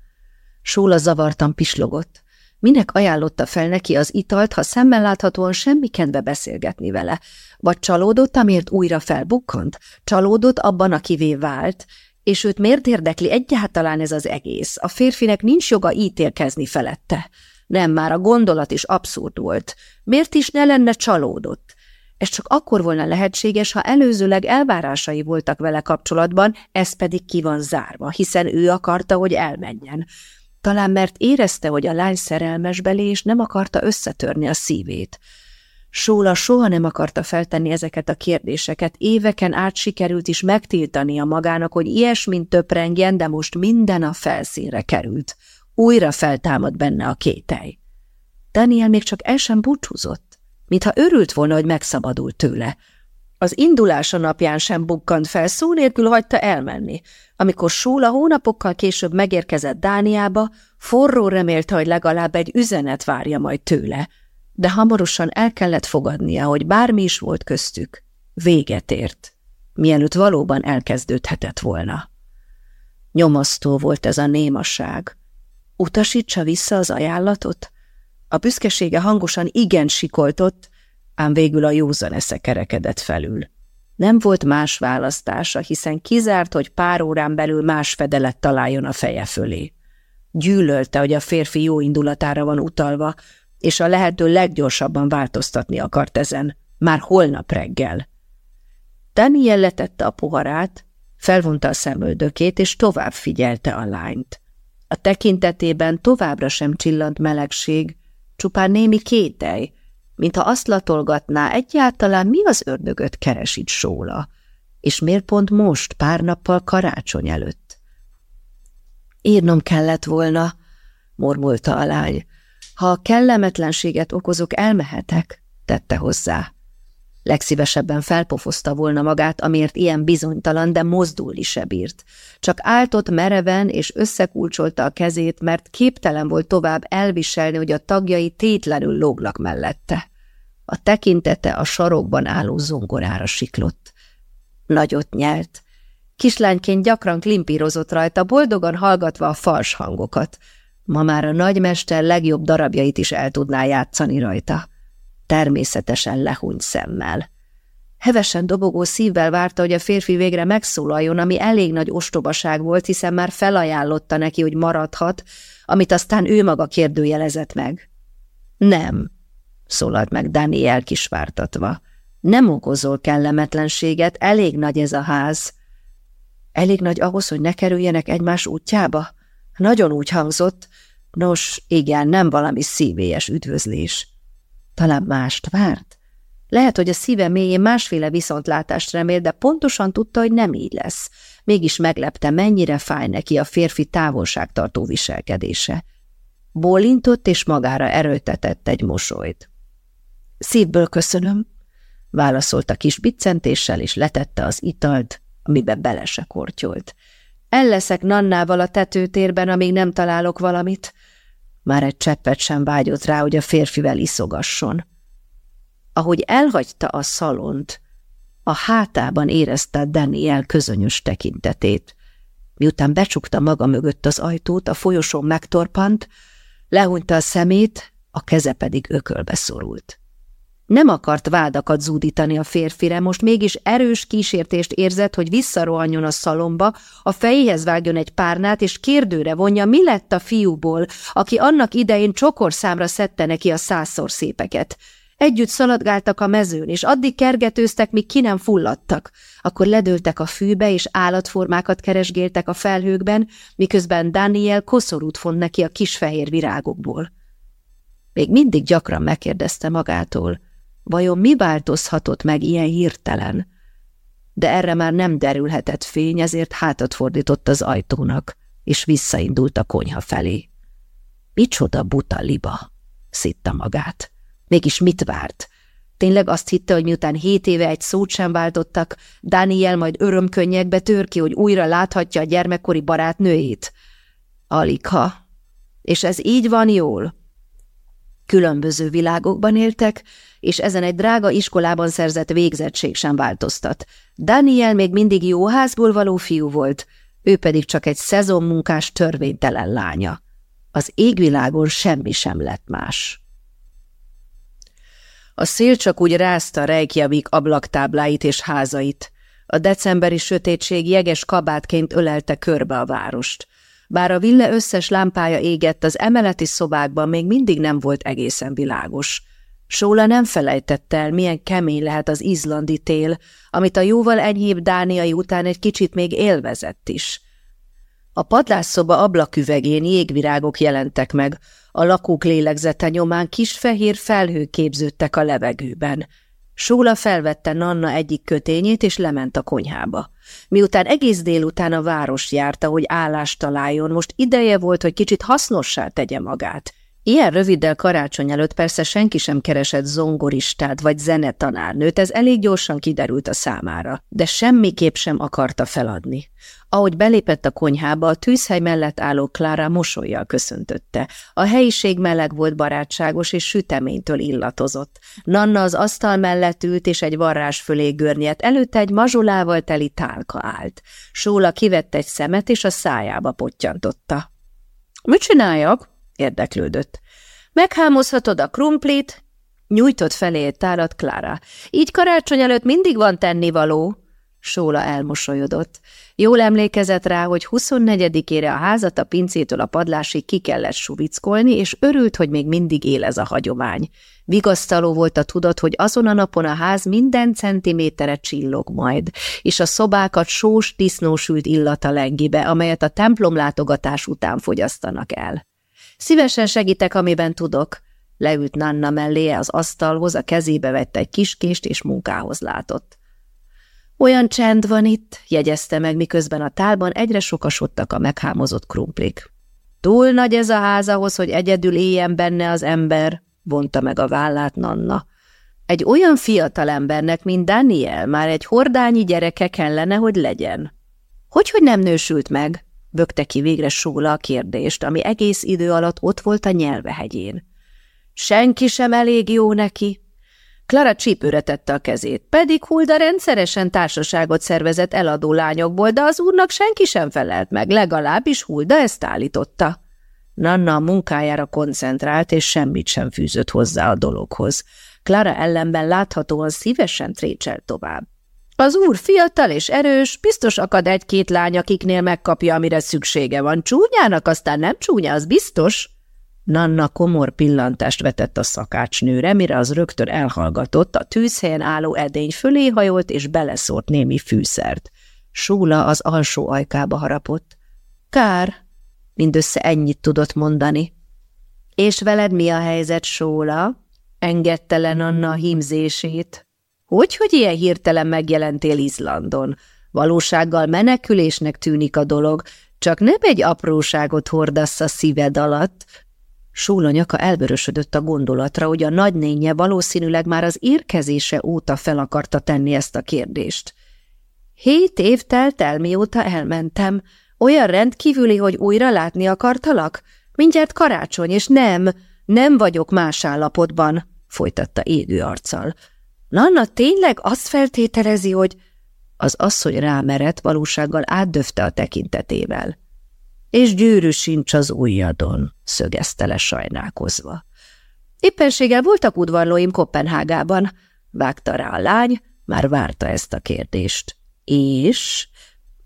Sóla zavartan pislogott. Minek ajánlotta fel neki az italt, ha szemmel láthatóan semmi kedve beszélgetni vele? Vagy csalódott, amiért újra felbukkant? Csalódott abban, akivé vált? És őt miért érdekli egyáltalán ez az egész? A férfinek nincs joga ítélkezni felette. Nem, már a gondolat is abszurd volt. Miért is ne lenne csalódott? Ez csak akkor volna lehetséges, ha előzőleg elvárásai voltak vele kapcsolatban, ez pedig ki van zárva, hiszen ő akarta, hogy elmenjen. Talán mert érezte, hogy a lány szerelmes belé, és nem akarta összetörni a szívét. Sóla soha nem akarta feltenni ezeket a kérdéseket, éveken át sikerült is megtiltania magának, hogy ilyesmint töprengjen, de most minden a felszínre került. Újra feltámad benne a kételj. Daniel még csak el sem búcsúzott mintha örült volna, hogy megszabadult tőle. Az indulása napján sem bukkant fel, szó nélkül hagyta elmenni. Amikor Sóla hónapokkal később megérkezett Dániába, forró remélte, hogy legalább egy üzenet várja majd tőle, de hamarosan el kellett fogadnia, hogy bármi is volt köztük, véget ért, mielőtt valóban elkezdődhetett volna. Nyomasztó volt ez a némaság. Utasítsa vissza az ajánlatot? A büszkesége hangosan igen sikoltott, ám végül a józan esze kerekedett felül. Nem volt más választása, hiszen kizárt, hogy pár órán belül más fedelet találjon a feje fölé. Gyűlölte, hogy a férfi jó indulatára van utalva, és a lehető leggyorsabban változtatni akart ezen, már holnap reggel. Daniel letette a poharát, felvonta a szemöldökét, és tovább figyelte a lányt. A tekintetében továbbra sem csillant melegség, csupán némi kételj, mintha azt latolgatná, egyáltalán mi az ördögöt keres itt sóla, és miért pont most, pár nappal karácsony előtt. Írnom kellett volna, mormolta a lány. Ha kellemetlenséget okozok, elmehetek, tette hozzá. Legszívesebben felpofozta volna magát, amiért ilyen bizonytalan, de mozdulni se bírt. Csak áltott mereven és összekulcsolta a kezét, mert képtelen volt tovább elviselni, hogy a tagjai tétlenül lógnak mellette. A tekintete a sarokban álló zongorára siklott. Nagyot nyelt. Kislányként gyakran klimpírozott rajta, boldogan hallgatva a fals hangokat. Ma már a nagymester legjobb darabjait is el tudná játszani rajta természetesen lehúnyt szemmel. Hevesen dobogó szívvel várta, hogy a férfi végre megszólaljon, ami elég nagy ostobaság volt, hiszen már felajánlotta neki, hogy maradhat, amit aztán ő maga kérdőjelezett meg. Nem, szólalt meg Daniel kisvártatva. Nem okozol kellemetlenséget, elég nagy ez a ház. Elég nagy ahhoz, hogy ne kerüljenek egymás útjába? Nagyon úgy hangzott. Nos, igen, nem valami szívélyes üdvözlés. Talán mást várt? Lehet, hogy a szíve mélyén másféle viszontlátást remél, de pontosan tudta, hogy nem így lesz. Mégis meglepte, mennyire fáj neki a férfi távolságtartó viselkedése. Bólintott és magára erőltetett egy mosolyt. Szívből köszönöm, válaszolta kis biccentéssel, és letette az italt, amiben bele se kortyolt. Elleszek Nannával a tetőtérben, amíg nem találok valamit. Már egy cseppet sem vágyott rá, hogy a férfivel iszogasson. Ahogy elhagyta a szalont, a hátában érezte Daniel közönyös tekintetét. Miután becsukta maga mögött az ajtót, a folyosón megtorpant, lehúnyta a szemét, a keze pedig ökölbe szorult. Nem akart vádakat zúdítani a férfire, most mégis erős kísértést érzett, hogy visszarohanjon a szalomba, a fejéhez vágjon egy párnát, és kérdőre vonja, mi lett a fiúból, aki annak idején csokorszámra szedte neki a százszor szépeket. Együtt szaladgáltak a mezőn, és addig kergetőztek, míg ki nem fulladtak. Akkor ledőltek a fűbe, és állatformákat keresgéltek a felhőkben, miközben Daniel koszorút font neki a kis fehér virágokból. Még mindig gyakran megkérdezte magától, Vajon mi változhatott meg ilyen hirtelen? De erre már nem derülhetett fény, ezért hátat fordított az ajtónak, és visszaindult a konyha felé. Micsoda buta liba, szitta magát. Mégis mit várt? Tényleg azt hitte, hogy miután hét éve egy szót sem váltottak, Daniel majd örömkönnyekbe tör ki, hogy újra láthatja a gyermekkori barátnőjét? Aligha. És ez így van jól? Különböző világokban éltek, és ezen egy drága iskolában szerzett végzettség sem változtat. Daniel még mindig jó házból való fiú volt, ő pedig csak egy szezonmunkás törvénytelen lánya. Az égvilágon semmi sem lett más. A szél csak úgy rázta Reykjavik ablaktábláit és házait. A decemberi sötétség jeges kabátként ölelte körbe a várost. Bár a villa összes lámpája égett, az emeleti szobákban még mindig nem volt egészen világos. Sóla nem felejtette el, milyen kemény lehet az izlandi tél, amit a jóval enyhébb dániai után egy kicsit még élvezett is. A padlásszoba ablaküvegén jégvirágok jelentek meg, a lakók lélegzete nyomán kis fehér felhők képződtek a levegőben. Sóla felvette Nanna egyik kötényét, és lement a konyhába. Miután egész délután a város járta, hogy állást találjon, most ideje volt, hogy kicsit hasznossá tegye magát. Ilyen röviddel karácsony előtt persze senki sem keresett zongoristát vagy zenetanárnőt, ez elég gyorsan kiderült a számára, de semmiképp sem akarta feladni. Ahogy belépett a konyhába, a tűzhely mellett álló Klára mosolyjal köszöntötte. A helyiség meleg volt barátságos és süteménytől illatozott. Nanna az asztal mellett ült és egy varrás fölé görnyet, előtte egy mazsolával teli tálka állt. Sóla kivett egy szemet és a szájába pottyantotta. – Mit csináljak? Érdeklődött. Meghámozhatod a krumplit? Nyújtott felé egy tárat Klára. Így karácsony előtt mindig van tennivaló. Sóla elmosolyodott. Jól emlékezett rá, hogy 24-ére a házat a pincétől a padlásig ki kellett suvickolni, és örült, hogy még mindig él ez a hagyomány. Vigasztaló volt a tudat, hogy azon a napon a ház minden centimétere csillog majd, és a szobákat sós, disznósült illata lengi be, amelyet a templom látogatás után fogyasztanak el. Szívesen segítek, amiben tudok. Leült Nanna mellé az asztalhoz, a kezébe vette egy kiskést, és munkához látott. Olyan csend van itt, jegyezte meg, miközben a tálban egyre sokasodtak a meghámozott krumplik. Túl nagy ez a ház ahhoz, hogy egyedül éljen benne az ember, vonta meg a vállát Nanna. Egy olyan fiatal embernek, mint Daniel, már egy hordányi gyereke kellene, hogy legyen. Hogy, hogy nem nősült meg? Bökte ki végre Sóla a kérdést, ami egész idő alatt ott volt a nyelvehegyén. Senki sem elég jó neki. Klara csípőre tette a kezét, pedig Hulda rendszeresen társaságot szervezett eladó lányokból, de az úrnak senki sem felelt meg, legalábbis Hulda ezt állította. Nanna a munkájára koncentrált, és semmit sem fűzött hozzá a dologhoz. Klara ellenben láthatóan szívesen trécsel tovább. Az úr fiatal és erős, biztos akad egy-két lány, akiknél megkapja, amire szüksége van. Csúnyának aztán nem csúnya, az biztos. Nanna komor pillantást vetett a szakácsnőre, mire az rögtön elhallgatott, a tűzhelyen álló edény fölé hajolt és beleszórt némi fűszert. Súla az alsó ajkába harapott. Kár, mindössze ennyit tudott mondani. És veled mi a helyzet, Sóla? Engedte le Nanna a hímzését. Hogy, hogy ilyen hirtelen megjelentél Izlandon? Valósággal menekülésnek tűnik a dolog, csak nem egy apróságot hordasz a szíved alatt. Sóla nyaka elvörösödött a gondolatra, hogy a nagynénye valószínűleg már az érkezése óta fel akarta tenni ezt a kérdést. Hét év telt el, mióta elmentem. Olyan rendkívüli, hogy újra látni akartalak? Mindjárt karácsony, és nem, nem vagyok más állapotban, folytatta égő arccal. Nanna tényleg azt feltételezi, hogy... Az asszony rámerett, valósággal átdöfte a tekintetével. És gyűrű sincs az ujjadon, szögezte le sajnálkozva. Éppenséggel voltak udvarlóim Kopenhágában, vágta rá a lány, már várta ezt a kérdést. És?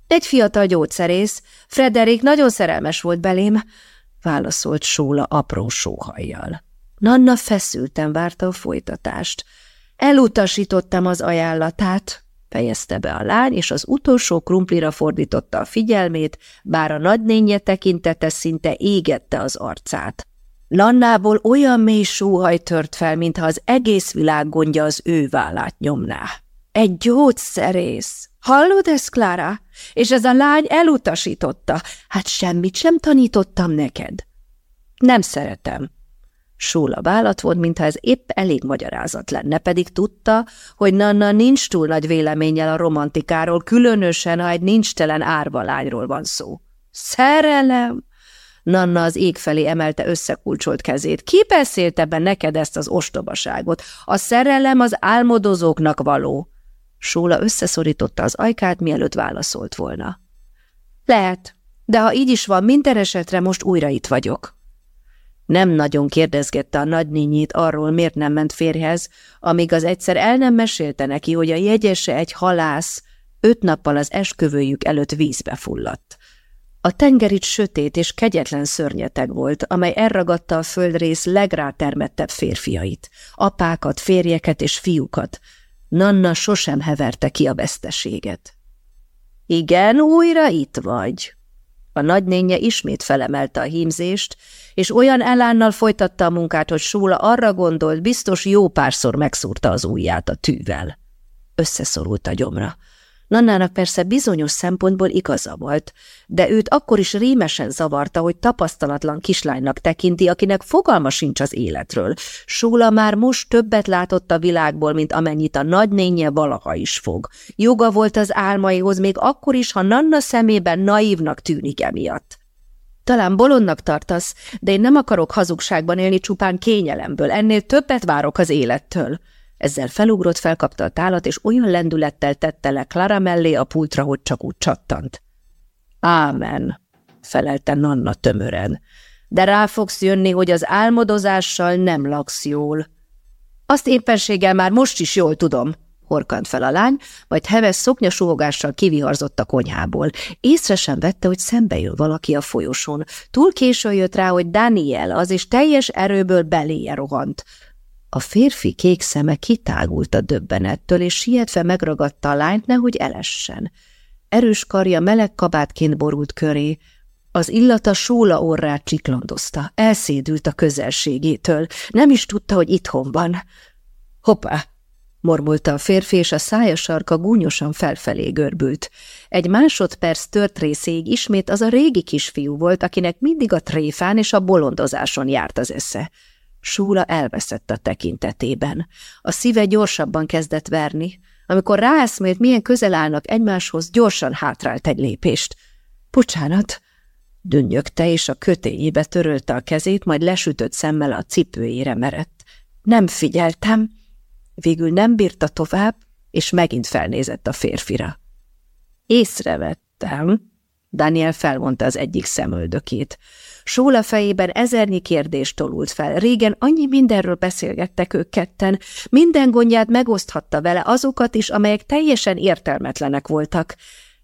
Egy fiatal gyógyszerész, Frederik nagyon szerelmes volt belém, válaszolt Sóla apró sóhajjal. Nanna feszülten várta a folytatást. Elutasítottam az ajánlatát, fejezte be a lány, és az utolsó krumplira fordította a figyelmét, bár a nagynénye tekintete szinte égette az arcát. Lannából olyan mély sóhaj tört fel, mintha az egész világ gondja az ő vállát nyomná. Egy gyógyszerész! Hallod ezt, Klára? És ez a lány elutasította. Hát semmit sem tanítottam neked. Nem szeretem, Sóla vállat volt, mintha ez épp elég magyarázat lenne, pedig tudta, hogy Nanna nincs túl nagy véleménnyel a romantikáról, különösen, ha egy nincstelen árvalányról van szó. Szerelem! Nanna az ég felé emelte összekulcsolt kezét. Ki beszélte be neked ezt az ostobaságot? A szerelem az álmodozóknak való. Sóla összeszorította az ajkát, mielőtt válaszolt volna. Lehet, de ha így is van, minden esetre most újra itt vagyok. Nem nagyon kérdezgette a nagynényét arról, miért nem ment férjhez, amíg az egyszer el nem mesélte neki, hogy a jegyese egy halász öt nappal az eskövőjük előtt vízbe fulladt. A tenger itt sötét és kegyetlen szörnyeteg volt, amely elragadta a földrész legrátermettebb férfiait, apákat, férjeket és fiúkat. Nanna sosem heverte ki a veszteséget. Igen, újra itt vagy. A nagynénye ismét felemelte a hímzést, és olyan elánnal folytatta a munkát, hogy Súla arra gondolt, biztos jó párszor megszúrta az ujját a tűvel. Összeszorult a gyomra. Nannának persze bizonyos szempontból igaza volt, de őt akkor is rémesen zavarta, hogy tapasztalatlan kislánynak tekinti, akinek fogalma sincs az életről. Súla már most többet látott a világból, mint amennyit a nagynénye valaha is fog. Joga volt az álmaihoz, még akkor is, ha Nanna szemében naívnak tűnik emiatt. Talán bolondnak tartasz, de én nem akarok hazugságban élni csupán kényelemből, ennél többet várok az élettől. Ezzel felugrott, felkapta a tálat, és olyan lendülettel tette le Clara mellé a pultra, hogy csak úgy csattant. Ámen, felelte Nanna tömören, de rá fogsz jönni, hogy az álmodozással nem laksz jól. Azt éppenséggel már most is jól tudom, horkant fel a lány, majd heves szoknyasúvogással kiviharzott a konyhából. Észre sem vette, hogy szembe jön valaki a folyosón. Túl késő jött rá, hogy Daniel az, és teljes erőből beléje rohant. A férfi kék szeme kitágult a döbbenettől, és sietve megragadta a lányt, nehogy elessen. Erős karja meleg kabátként borult köré, az illata sóla orrát csiklandozta, elszédült a közelségétől, nem is tudta, hogy itthon van. Hoppá! Mormolta a férfi, és a szája sarka gúnyosan felfelé görbült. Egy másodperc tört részéig ismét az a régi kisfiú volt, akinek mindig a tréfán és a bolondozáson járt az esze. Súla elveszett a tekintetében. A szíve gyorsabban kezdett verni. Amikor ráeszmélt, milyen közel állnak egymáshoz, gyorsan hátrált egy lépést. – Bocsánat! – dünnyögte, és a kötényébe törölte a kezét, majd lesütött szemmel a cipőjére merett. – Nem figyeltem! – Végül nem bírta tovább, és megint felnézett a férfira. Észrevettem, Daniel felvonta az egyik szemöldökét. Sóla fejében ezernyi kérdést tolult fel. Régen annyi mindenről beszélgettek ők ketten, minden gondját megoszthatta vele azokat is, amelyek teljesen értelmetlenek voltak.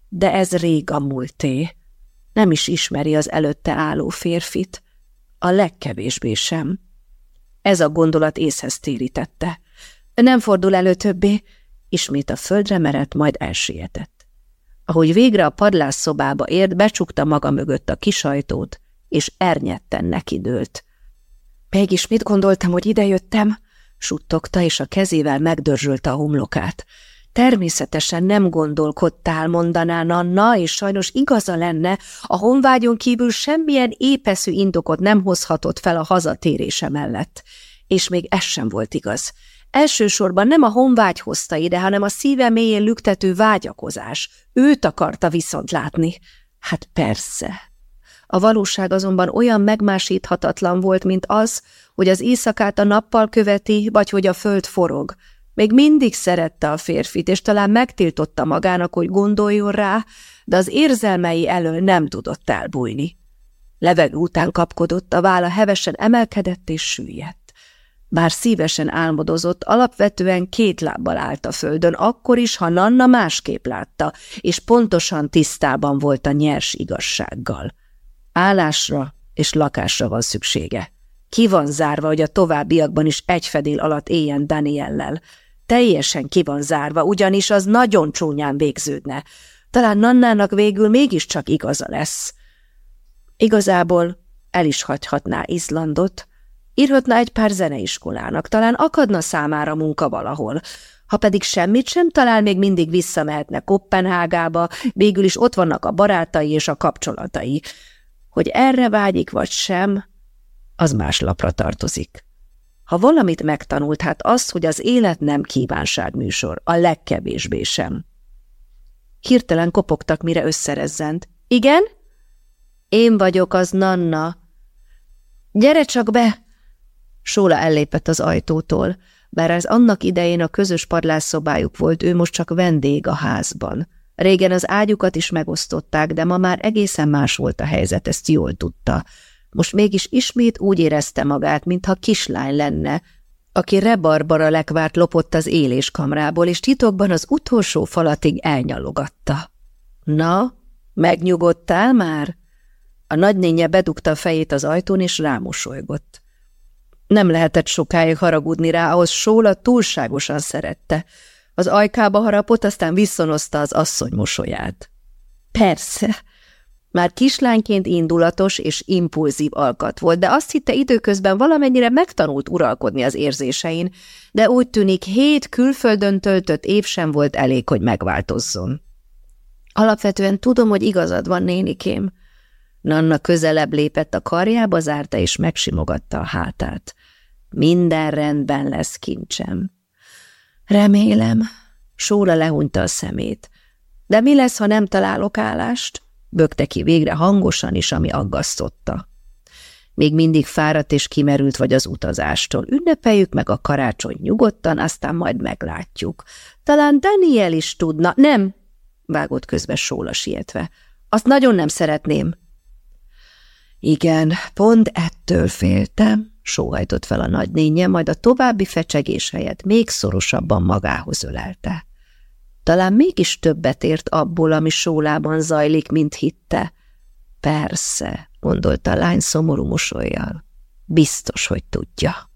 De ez rég a múlté. Nem is ismeri az előtte álló férfit. A legkevésbé sem. Ez a gondolat észhez térítette. Nem fordul elő többé, ismét a földre merett, majd elsietett. Ahogy végre a padlás szobába ért, becsukta maga mögött a kisajtót, és ernyetten nekidőlt. Mégis mit gondoltam, hogy idejöttem? suttogta, és a kezével megdörzsölte a homlokát. Természetesen nem gondolkodtál, mondaná Nanna, és sajnos igaza lenne, a honvágyon kívül semmilyen épeszű indokot nem hozhatott fel a hazatérése mellett. És még ez sem volt igaz. Elsősorban nem a honvágy hozta ide, hanem a szíve mélyén lüktető vágyakozás. Őt akarta viszont látni. Hát persze. A valóság azonban olyan megmásíthatatlan volt, mint az, hogy az éjszakát a nappal követi, vagy hogy a föld forog. Még mindig szerette a férfit, és talán megtiltotta magának, hogy gondoljon rá, de az érzelmei elől nem tudott elbújni. Levegő után kapkodott, a válla hevesen emelkedett és süllyedt. Bár szívesen álmodozott, alapvetően két lábbal állt a földön, akkor is, ha Nanna másképp látta, és pontosan tisztában volt a nyers igazsággal. Állásra és lakásra van szüksége. Ki van zárva, hogy a továbbiakban is egy fedél alatt éljen Daniellel. Teljesen ki van zárva, ugyanis az nagyon csúnyán végződne. Talán Nannának végül mégiscsak igaza lesz. Igazából el is hagyhatná Izlandot, Írhatna egy pár zeneiskolának, talán akadna számára munka valahol. Ha pedig semmit sem talál, még mindig visszamehetne Kopenhágába, végül is ott vannak a barátai és a kapcsolatai. Hogy erre vágyik vagy sem, az más lapra tartozik. Ha valamit megtanult, hát az, hogy az élet nem kívánságműsor, a legkevésbé sem. Hirtelen kopogtak, mire összerezzent. Igen? Én vagyok az Nanna. Gyere csak be! Sóla ellépett az ajtótól. Bár ez annak idején a közös padlásszobájuk volt, ő most csak vendég a házban. Régen az ágyukat is megosztották, de ma már egészen más volt a helyzet, ezt jól tudta. Most mégis ismét úgy érezte magát, mintha kislány lenne, aki rebarbara lekvárt lopott az éléskamrából, és titokban az utolsó falatig elnyalogatta. – Na, megnyugodtál már? A nagynénye bedugta fejét az ajtón, és rámosolygott. Nem lehetett sokáig haragudni rá, ahhoz Sóla túlságosan szerette. Az ajkába harapott, aztán visszonozta az asszony mosolyát. Persze, már kislányként indulatos és impulzív alkat volt, de azt hitte időközben valamennyire megtanult uralkodni az érzésein, de úgy tűnik hét külföldön töltött év sem volt elég, hogy megváltozzon. Alapvetően tudom, hogy igazad van, nénikém, Nanna közelebb lépett a karjába, zárta és megsimogatta a hátát. Minden rendben lesz, kincsem. Remélem. Sóra lehunta a szemét. De mi lesz, ha nem találok állást? Bökte ki végre hangosan is, ami aggasztotta. Még mindig fáradt és kimerült vagy az utazástól. Ünnepeljük meg a karácsony nyugodtan, aztán majd meglátjuk. Talán Daniel is tudna. Nem, vágott közbe Sóla sietve. Azt nagyon nem szeretném. Igen, pont ettől féltem, sóhajtott fel a nagynénye, majd a további fecsegés helyett még szorosabban magához ölelte. Talán mégis többet ért abból, ami sólában zajlik, mint hitte. Persze, gondolta a lány szomorú mosolyjal. Biztos, hogy tudja.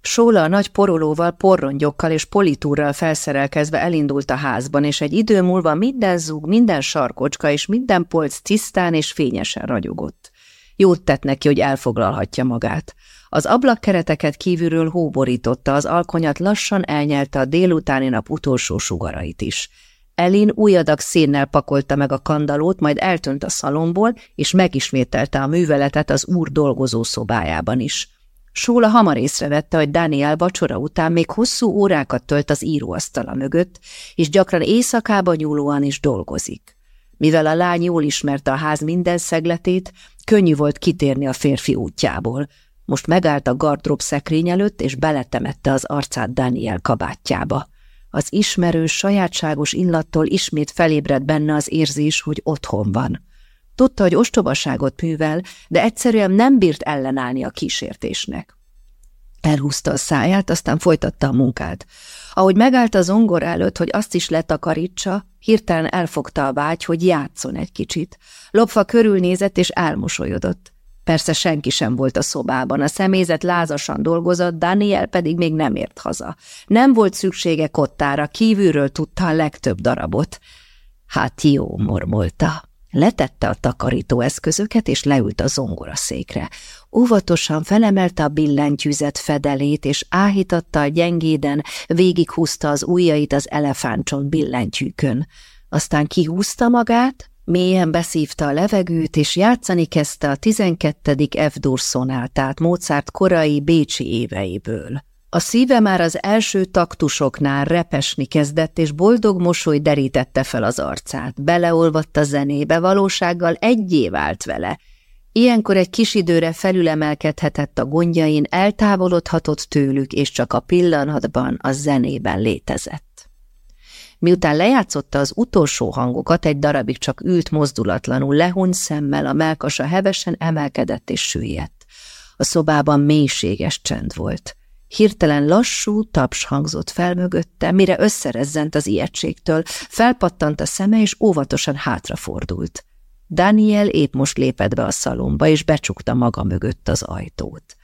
Sóla a nagy porolóval, porrongyokkal és politúrral felszerelkezve elindult a házban, és egy idő múlva minden zúg, minden sarkocska és minden polc tisztán és fényesen ragyogott. Jót tett neki, hogy elfoglalhatja magát. Az ablakkereteket kívülről hóborította, az alkonyat lassan elnyelte a délutáni nap utolsó sugarait is. Elin új adag szénnel pakolta meg a kandalót, majd eltönt a szalomból, és megismételte a műveletet az úr dolgozó szobájában is. Sóla hamar észrevette, hogy Daniel vacsora után még hosszú órákat tölt az íróasztala mögött, és gyakran éjszakába nyúlóan is dolgozik. Mivel a lány jól ismerte a ház minden szegletét, könnyű volt kitérni a férfi útjából. Most megállt a gardrób szekrény előtt, és beletemette az arcát Daniel kabátjába. Az ismerős, sajátságos illattól ismét felébredt benne az érzés, hogy otthon van. Tudta, hogy ostobaságot művel, de egyszerűen nem bírt ellenállni a kísértésnek. Elhúzta a száját, aztán folytatta a munkát. Ahogy megállt az ongor előtt, hogy azt is letakarítsa, hirtelen elfogta a vágy, hogy játszon egy kicsit. Lopva körülnézett és elmosolyodott. Persze senki sem volt a szobában, a személyzet lázasan dolgozott, Daniel pedig még nem ért haza. Nem volt szüksége kottára, kívülről tudta a legtöbb darabot. Hát jó, mormolta. Letette a takarító eszközöket, és leült a zongoraszékre. Óvatosan felemelte a billentyűzet fedelét, és áhítatta a gyengéden, végighúzta az ujjait az elefántcsont billentyűkön. Aztán kihúzta magát, mélyen beszívta a levegőt, és játszani kezdte a 12. F-dur Mozart korai bécsi éveiből. A szíve már az első taktusoknál repesni kezdett, és boldog mosoly derítette fel az arcát. Beleolvadt a zenébe, valósággal egyé vált vele. Ilyenkor egy kis időre felülemelkedhetett a gondjain, eltávolodhatott tőlük, és csak a pillanatban a zenében létezett. Miután lejátszotta az utolsó hangokat, egy darabig csak ült mozdulatlanul, lehúny szemmel, a melkasa hevesen emelkedett és süllyedt. A szobában mélységes csend volt. Hirtelen lassú taps hangzott fel mögötte, mire összerezzent az ijegységtől, felpattant a szeme, és óvatosan hátrafordult. Daniel épp most lépett be a szalomba, és becsukta maga mögött az ajtót.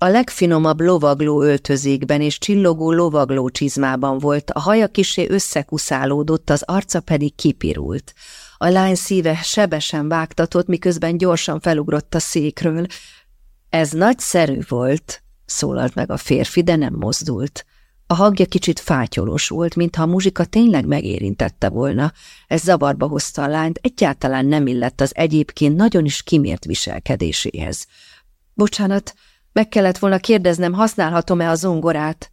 A legfinomabb lovagló öltözékben és csillogó lovagló csizmában volt, a haja kisé összekuszálódott, az arca pedig kipirult. A lány szíve sebesen vágtatott, miközben gyorsan felugrott a székről. Ez nagyszerű volt, szólalt meg a férfi, de nem mozdult. A hangja kicsit fátyolós volt, mintha a muzsika tényleg megérintette volna. Ez zavarba hozta a lányt, egyáltalán nem illett az egyébként nagyon is kimért viselkedéséhez. Bocsánat, meg kellett volna kérdeznem, használhatom-e a zongorát?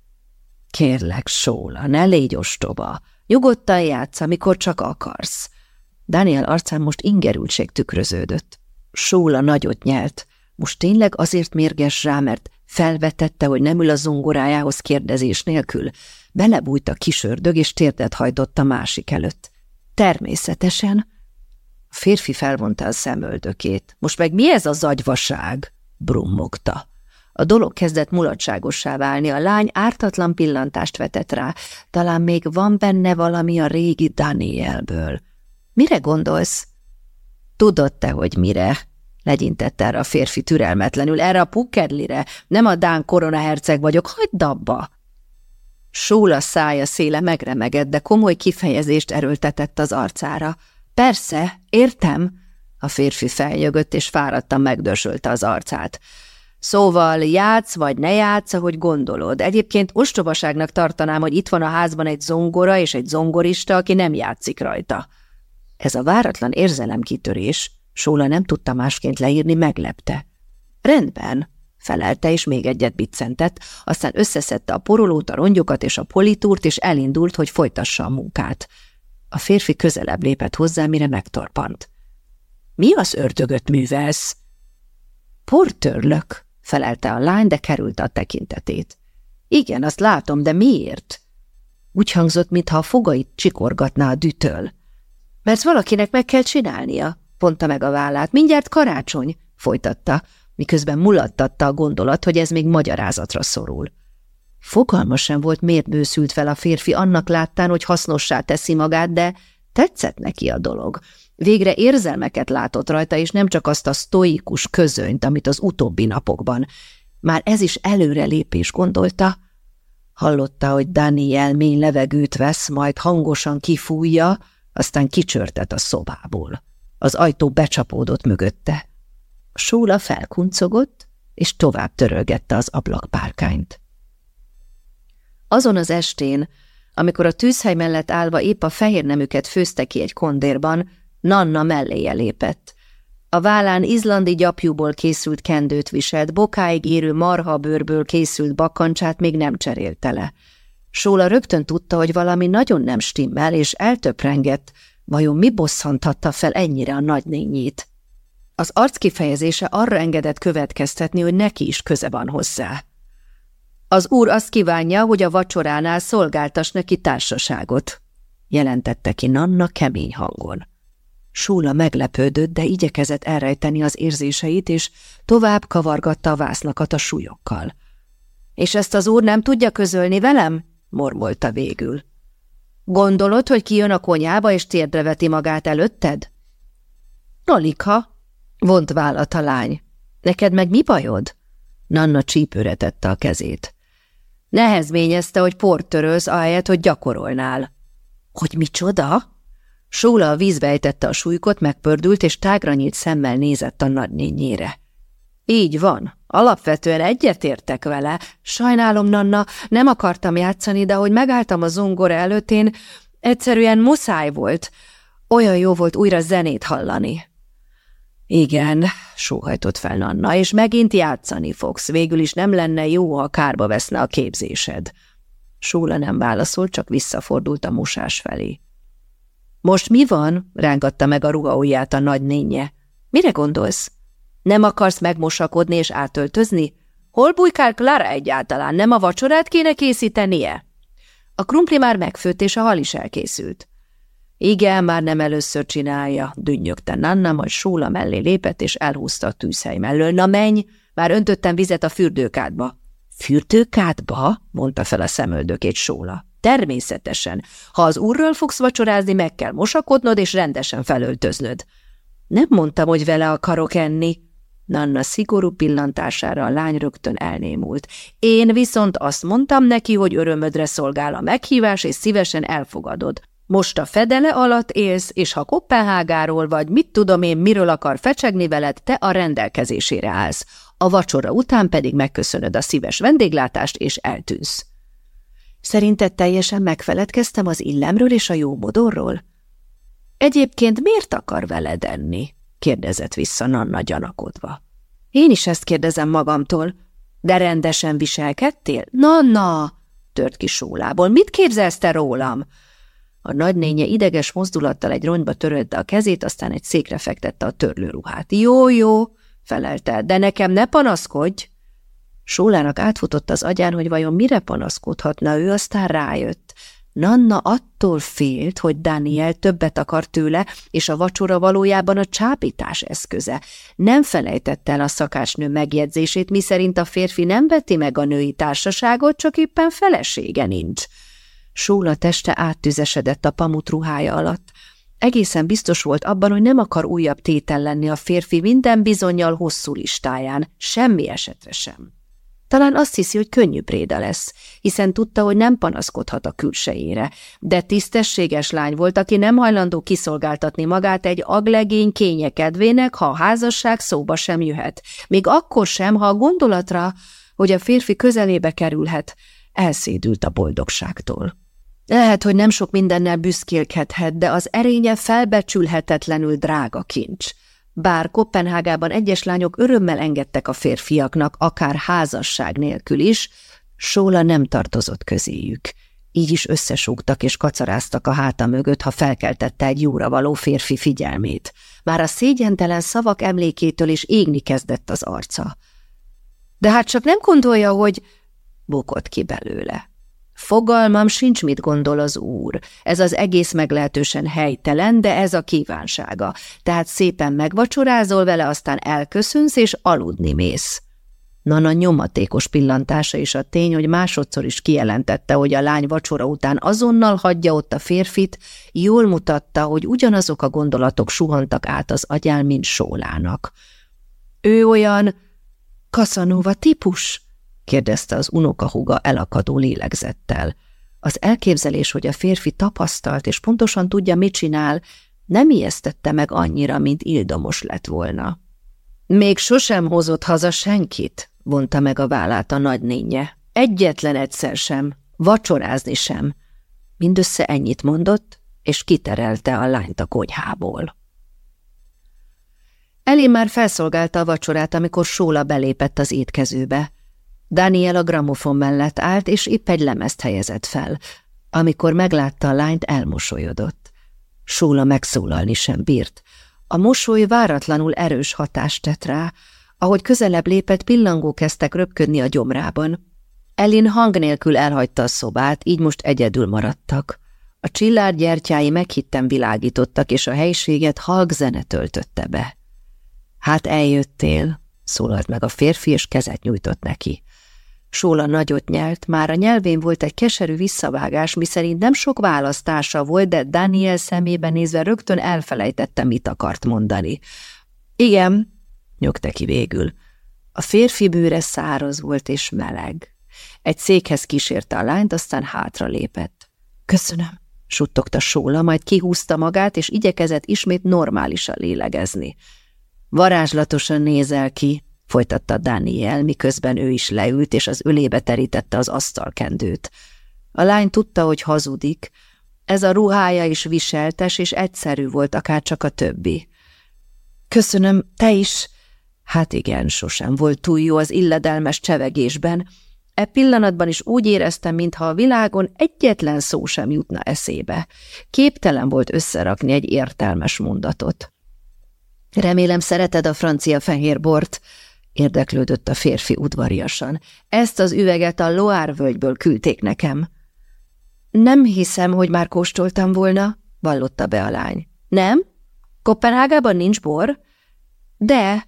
Kérlek, Sóla, ne légy ostoba. Nyugodtan játsz, amikor csak akarsz. Daniel arcán most ingerültség tükröződött. Sóla nagyot nyelt. Most tényleg azért mérges rá, mert Felvetette, hogy nem ül a zongorájához kérdezés nélkül. Belebújt a kisördög, és térdet hajtott a másik előtt. Természetesen. A férfi felvonta a szemöldökét. Most meg mi ez a zagyvaság? brummogta. A dolog kezdett mulatságossá válni, a lány ártatlan pillantást vetett rá. Talán még van benne valami a régi Danielből. Mire gondolsz? Tudod te, hogy mire? Legyintett erre a férfi türelmetlenül, erre a pukkedlire, nem a Dán koronaherceg vagyok, hagyd abba! Sóla szája széle megremegett, de komoly kifejezést erőltetett az arcára. Persze, értem, a férfi feljögött, és fáradtan megdösölte az arcát. Szóval játsz vagy ne játsz, ahogy gondolod. Egyébként ostobaságnak tartanám, hogy itt van a házban egy zongora és egy zongorista, aki nem játszik rajta. Ez a váratlan érzelemkitörés Sóla nem tudta másként leírni, meglepte. Rendben, felelte, és még egyet biccentett, aztán összeszedte a porolót, a rongyokat és a politúrt, és elindult, hogy folytassa a munkát. A férfi közelebb lépett hozzá, mire megtorpant. Mi az ördögöt művelsz? Portörlök, felelte a lány, de került a tekintetét. Igen, azt látom, de miért? Úgy hangzott, mintha a fogait csikorgatná a dütöl. Mert valakinek meg kell csinálnia, Ponta meg a vállát. Mindjárt karácsony, folytatta, miközben mulattatta a gondolat, hogy ez még magyarázatra szorul. Fogalma sem volt, miért bőszült fel a férfi, annak láttán, hogy hasznossá teszi magát, de tetszett neki a dolog. Végre érzelmeket látott rajta, és nem csak azt a sztoikus közönyt, amit az utóbbi napokban. Már ez is előrelépés, gondolta. Hallotta, hogy Daniel mély levegőt vesz, majd hangosan kifújja, aztán kicsörtet a szobából. Az ajtó becsapódott mögötte. Sóla felkuncogott, és tovább törölgette az ablakpárkányt. Azon az estén, amikor a tűzhely mellett állva épp a fehér nemüket főzte ki egy kondérban, Nanna melléje lépett. A vállán izlandi gyapjúból készült kendőt viselt, bokáig érő marha bőrből készült bakkancsát még nem cserélte le. Sóla rögtön tudta, hogy valami nagyon nem stimmel, és eltöprengett, vajon mi bosszanthatta fel ennyire a nagynényét. Az arc kifejezése arra engedett következtetni, hogy neki is köze van hozzá. Az úr azt kívánja, hogy a vacsoránál szolgáltas neki társaságot, jelentette ki Nanna kemény hangon. Súla meglepődött, de igyekezett elrejteni az érzéseit, és tovább kavargatta a vásznakat a súlyokkal. – És ezt az úr nem tudja közölni velem? – mormolta végül. – Gondolod, hogy kijön a konyába, és térdre veti magát előtted? – Nolika – vont vállat a lány. – Neked meg mi bajod? Nanna csípőre tette a kezét. Nehezményezte, hogy port törölsz, ahelyett, hogy gyakorolnál. – Hogy micsoda? Sóla a vízbe ejtette a súlykot, megpördült, és tágra nyílt szemmel nézett a nagynényére. Így van, alapvetően egyetértek vele. Sajnálom, Nanna, nem akartam játszani, de hogy megálltam a zongora előtt, én egyszerűen muszáj volt. Olyan jó volt újra zenét hallani. Igen, sóhajtott fel Nanna, és megint játszani fogsz. Végül is nem lenne jó, ha kárba veszne a képzésed. Sóla nem válaszolt, csak visszafordult a musás felé. Most mi van? rángatta meg a ruhaujját a nagynénye. Mire gondolsz? Nem akarsz megmosakodni és átöltözni? Hol bujkál Clara egyáltalán? Nem a vacsorát kéne készítenie? A krumpli már megfőtt, és a hal is elkészült. Igen, már nem először csinálja, dünnyögte Nanna, majd Sóla mellé lépett, és elhúzta a tűzhely mellől. Na menj, már öntöttem vizet a fürdőkádba. Fürdőkádba? mondta fel a szemöldökét Sóla. Természetesen. Ha az úrral fogsz vacsorázni, meg kell mosakodnod és rendesen felöltöznöd. Nem mondtam, hogy vele akarok enni. Nanna szigorú pillantására a lány rögtön elnémult. Én viszont azt mondtam neki, hogy örömödre szolgál a meghívás, és szívesen elfogadod. Most a fedele alatt élsz, és ha Kopenhágáról vagy mit tudom én, miről akar fecsegni veled, te a rendelkezésére állsz. A vacsora után pedig megköszönöd a szíves vendéglátást, és eltűnsz. Szerinted teljesen megfeledkeztem az illemről és a jó modorról? Egyébként miért akar veled enni? Kérdezett vissza Nanna gyanakodva. Én is ezt kérdezem magamtól. De rendesen viselkedtél? Nanna! tört ki sólából. Mit képzelsz te rólam? A nagynénye ideges mozdulattal egy rongyba törölte a kezét, aztán egy székre fektette a törlőruhát. Jó, jó, felelte, de nekem ne panaszkodj! Sólának átfutott az agyán, hogy vajon mire panaszkodhatna ő, aztán rájött. Nanna attól félt, hogy Daniel többet akar tőle, és a vacsora valójában a csábítás eszköze. Nem felejtette el a szakácsnő megjegyzését, miszerint a férfi nem veti meg a női társaságot, csak éppen felesége nincs. Sóla teste áttüzesedett a pamut ruhája alatt. Egészen biztos volt abban, hogy nem akar újabb tétel lenni a férfi minden bizonyal hosszú listáján, semmi esetre sem. Talán azt hiszi, hogy könnyű préda lesz, hiszen tudta, hogy nem panaszkodhat a külsejére, de tisztességes lány volt, aki nem hajlandó kiszolgáltatni magát egy aglegény kényekedvének, ha a házasság szóba sem jöhet, még akkor sem, ha a gondolatra, hogy a férfi közelébe kerülhet, elszédült a boldogságtól. Lehet, hogy nem sok mindennel büszkélkedhet, de az erénye felbecsülhetetlenül drága kincs. Bár Kopenhágában egyes lányok örömmel engedtek a férfiaknak, akár házasság nélkül is, Sóla nem tartozott közéjük. Így is összesúgtak és kacaráztak a háta mögött, ha felkeltette egy jóra való férfi figyelmét. Már a szégyentelen szavak emlékétől is égni kezdett az arca. De hát csak nem gondolja, hogy... bukott ki belőle. Fogalmam sincs, mit gondol az úr. Ez az egész meglehetősen helytelen, de ez a kívánsága. Tehát szépen megvacsorázol vele, aztán elköszönsz, és aludni mész. Nana nyomatékos pillantása is a tény, hogy másodszor is kijelentette, hogy a lány vacsora után azonnal hagyja ott a férfit, jól mutatta, hogy ugyanazok a gondolatok suhantak át az agyán, mint Sólának. Ő olyan Kaszanóva típus? Kérdezte az unokahúga elakadó lélegzettel. Az elképzelés, hogy a férfi tapasztalt és pontosan tudja, mit csinál, nem ijesztette meg annyira, mint Ildomos lett volna. Még sosem hozott haza senkit, vonta meg a vállát a nagynénye. Egyetlen egyszer sem, vacsorázni sem. Mindössze ennyit mondott, és kiterelte a lányt a konyhából. Eli már felszolgálta a vacsorát, amikor Sóla belépett az étkezőbe. Daniel a gramofon mellett állt, és épp egy lemezt helyezett fel. Amikor meglátta a lányt, elmosolyodott. Sóla megszólalni sem bírt. A mosoly váratlanul erős hatást tett rá, ahogy közelebb lépett, pillangó kezdtek röpködni a gyomrában. Elin hang nélkül elhagyta a szobát, így most egyedül maradtak. A csillár gyertyái meghitten világítottak, és a helységet halk zene töltötte be. Hát eljöttél, szólalt meg a férfi, és kezet nyújtott neki. Sóla nagyot nyelt, már a nyelvén volt egy keserű visszavágás, miszerint nem sok választása volt, de Daniel szemébe nézve rögtön elfelejtette, mit akart mondani. Igen, nyögte ki végül. A férfi bőre száraz volt és meleg. Egy székhez kísérte a lányt, aztán hátra lépett. Köszönöm, suttogta Sóla, majd kihúzta magát, és igyekezett ismét normálisan lélegezni. Varázslatosan nézel ki, folytatta Daniel, miközben ő is leült, és az ölébe terítette az asztalkendőt. A lány tudta, hogy hazudik. Ez a ruhája is viseltes, és egyszerű volt, akár csak a többi. Köszönöm, te is. Hát igen, sosem volt túl jó az illedelmes csevegésben. E pillanatban is úgy éreztem, mintha a világon egyetlen szó sem jutna eszébe. Képtelen volt összerakni egy értelmes mondatot. Remélem szereted a francia fehérbort, érdeklődött a férfi udvariasan. Ezt az üveget a Loire völgyből küldték nekem. Nem hiszem, hogy már kóstoltam volna, vallotta be a lány. Nem? Kopenhágában nincs bor? De,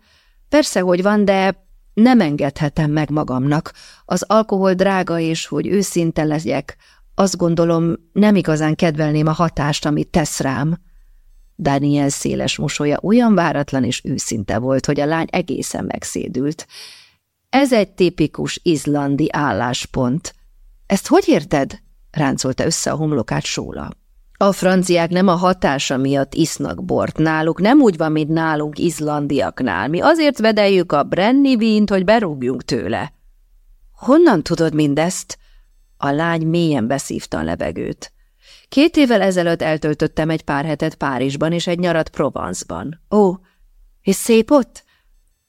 persze, hogy van, de nem engedhetem meg magamnak. Az alkohol drága, és hogy őszinte legyek, azt gondolom, nem igazán kedvelném a hatást, amit tesz rám. Daniel széles mosolya olyan váratlan és őszinte volt, hogy a lány egészen megszédült. Ez egy tipikus izlandi álláspont. Ezt hogy érted? ráncolta össze a homlokát Sóla. A franciák nem a hatása miatt isznak bort náluk, nem úgy van, mint nálunk izlandiaknál. Mi azért vedeljük a brenni vínt, hogy berúgjunk tőle. Honnan tudod mindezt? A lány mélyen beszívta a levegőt. Két évvel ezelőtt eltöltöttem egy pár hetet Párizsban és egy nyarat Provence-ban. Ó, és szép ott?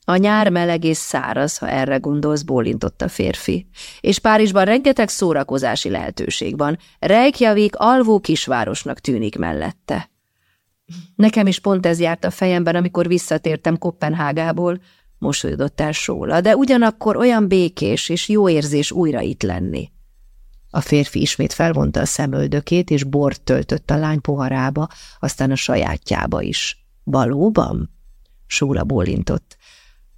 A nyár meleg és száraz, ha erre gondolsz, bólintott a férfi. És Párizsban rengeteg szórakozási lehetőség van. Reykjavik alvó kisvárosnak tűnik mellette. Nekem is pont ez járt a fejemben, amikor visszatértem Kopenhágából, mosolyodott el Sóla, de ugyanakkor olyan békés és jó érzés újra itt lenni. A férfi ismét felvonta a szemöldökét, és bort töltött a lány poharába, aztán a sajátjába is. Valóban? Sóla bólintott.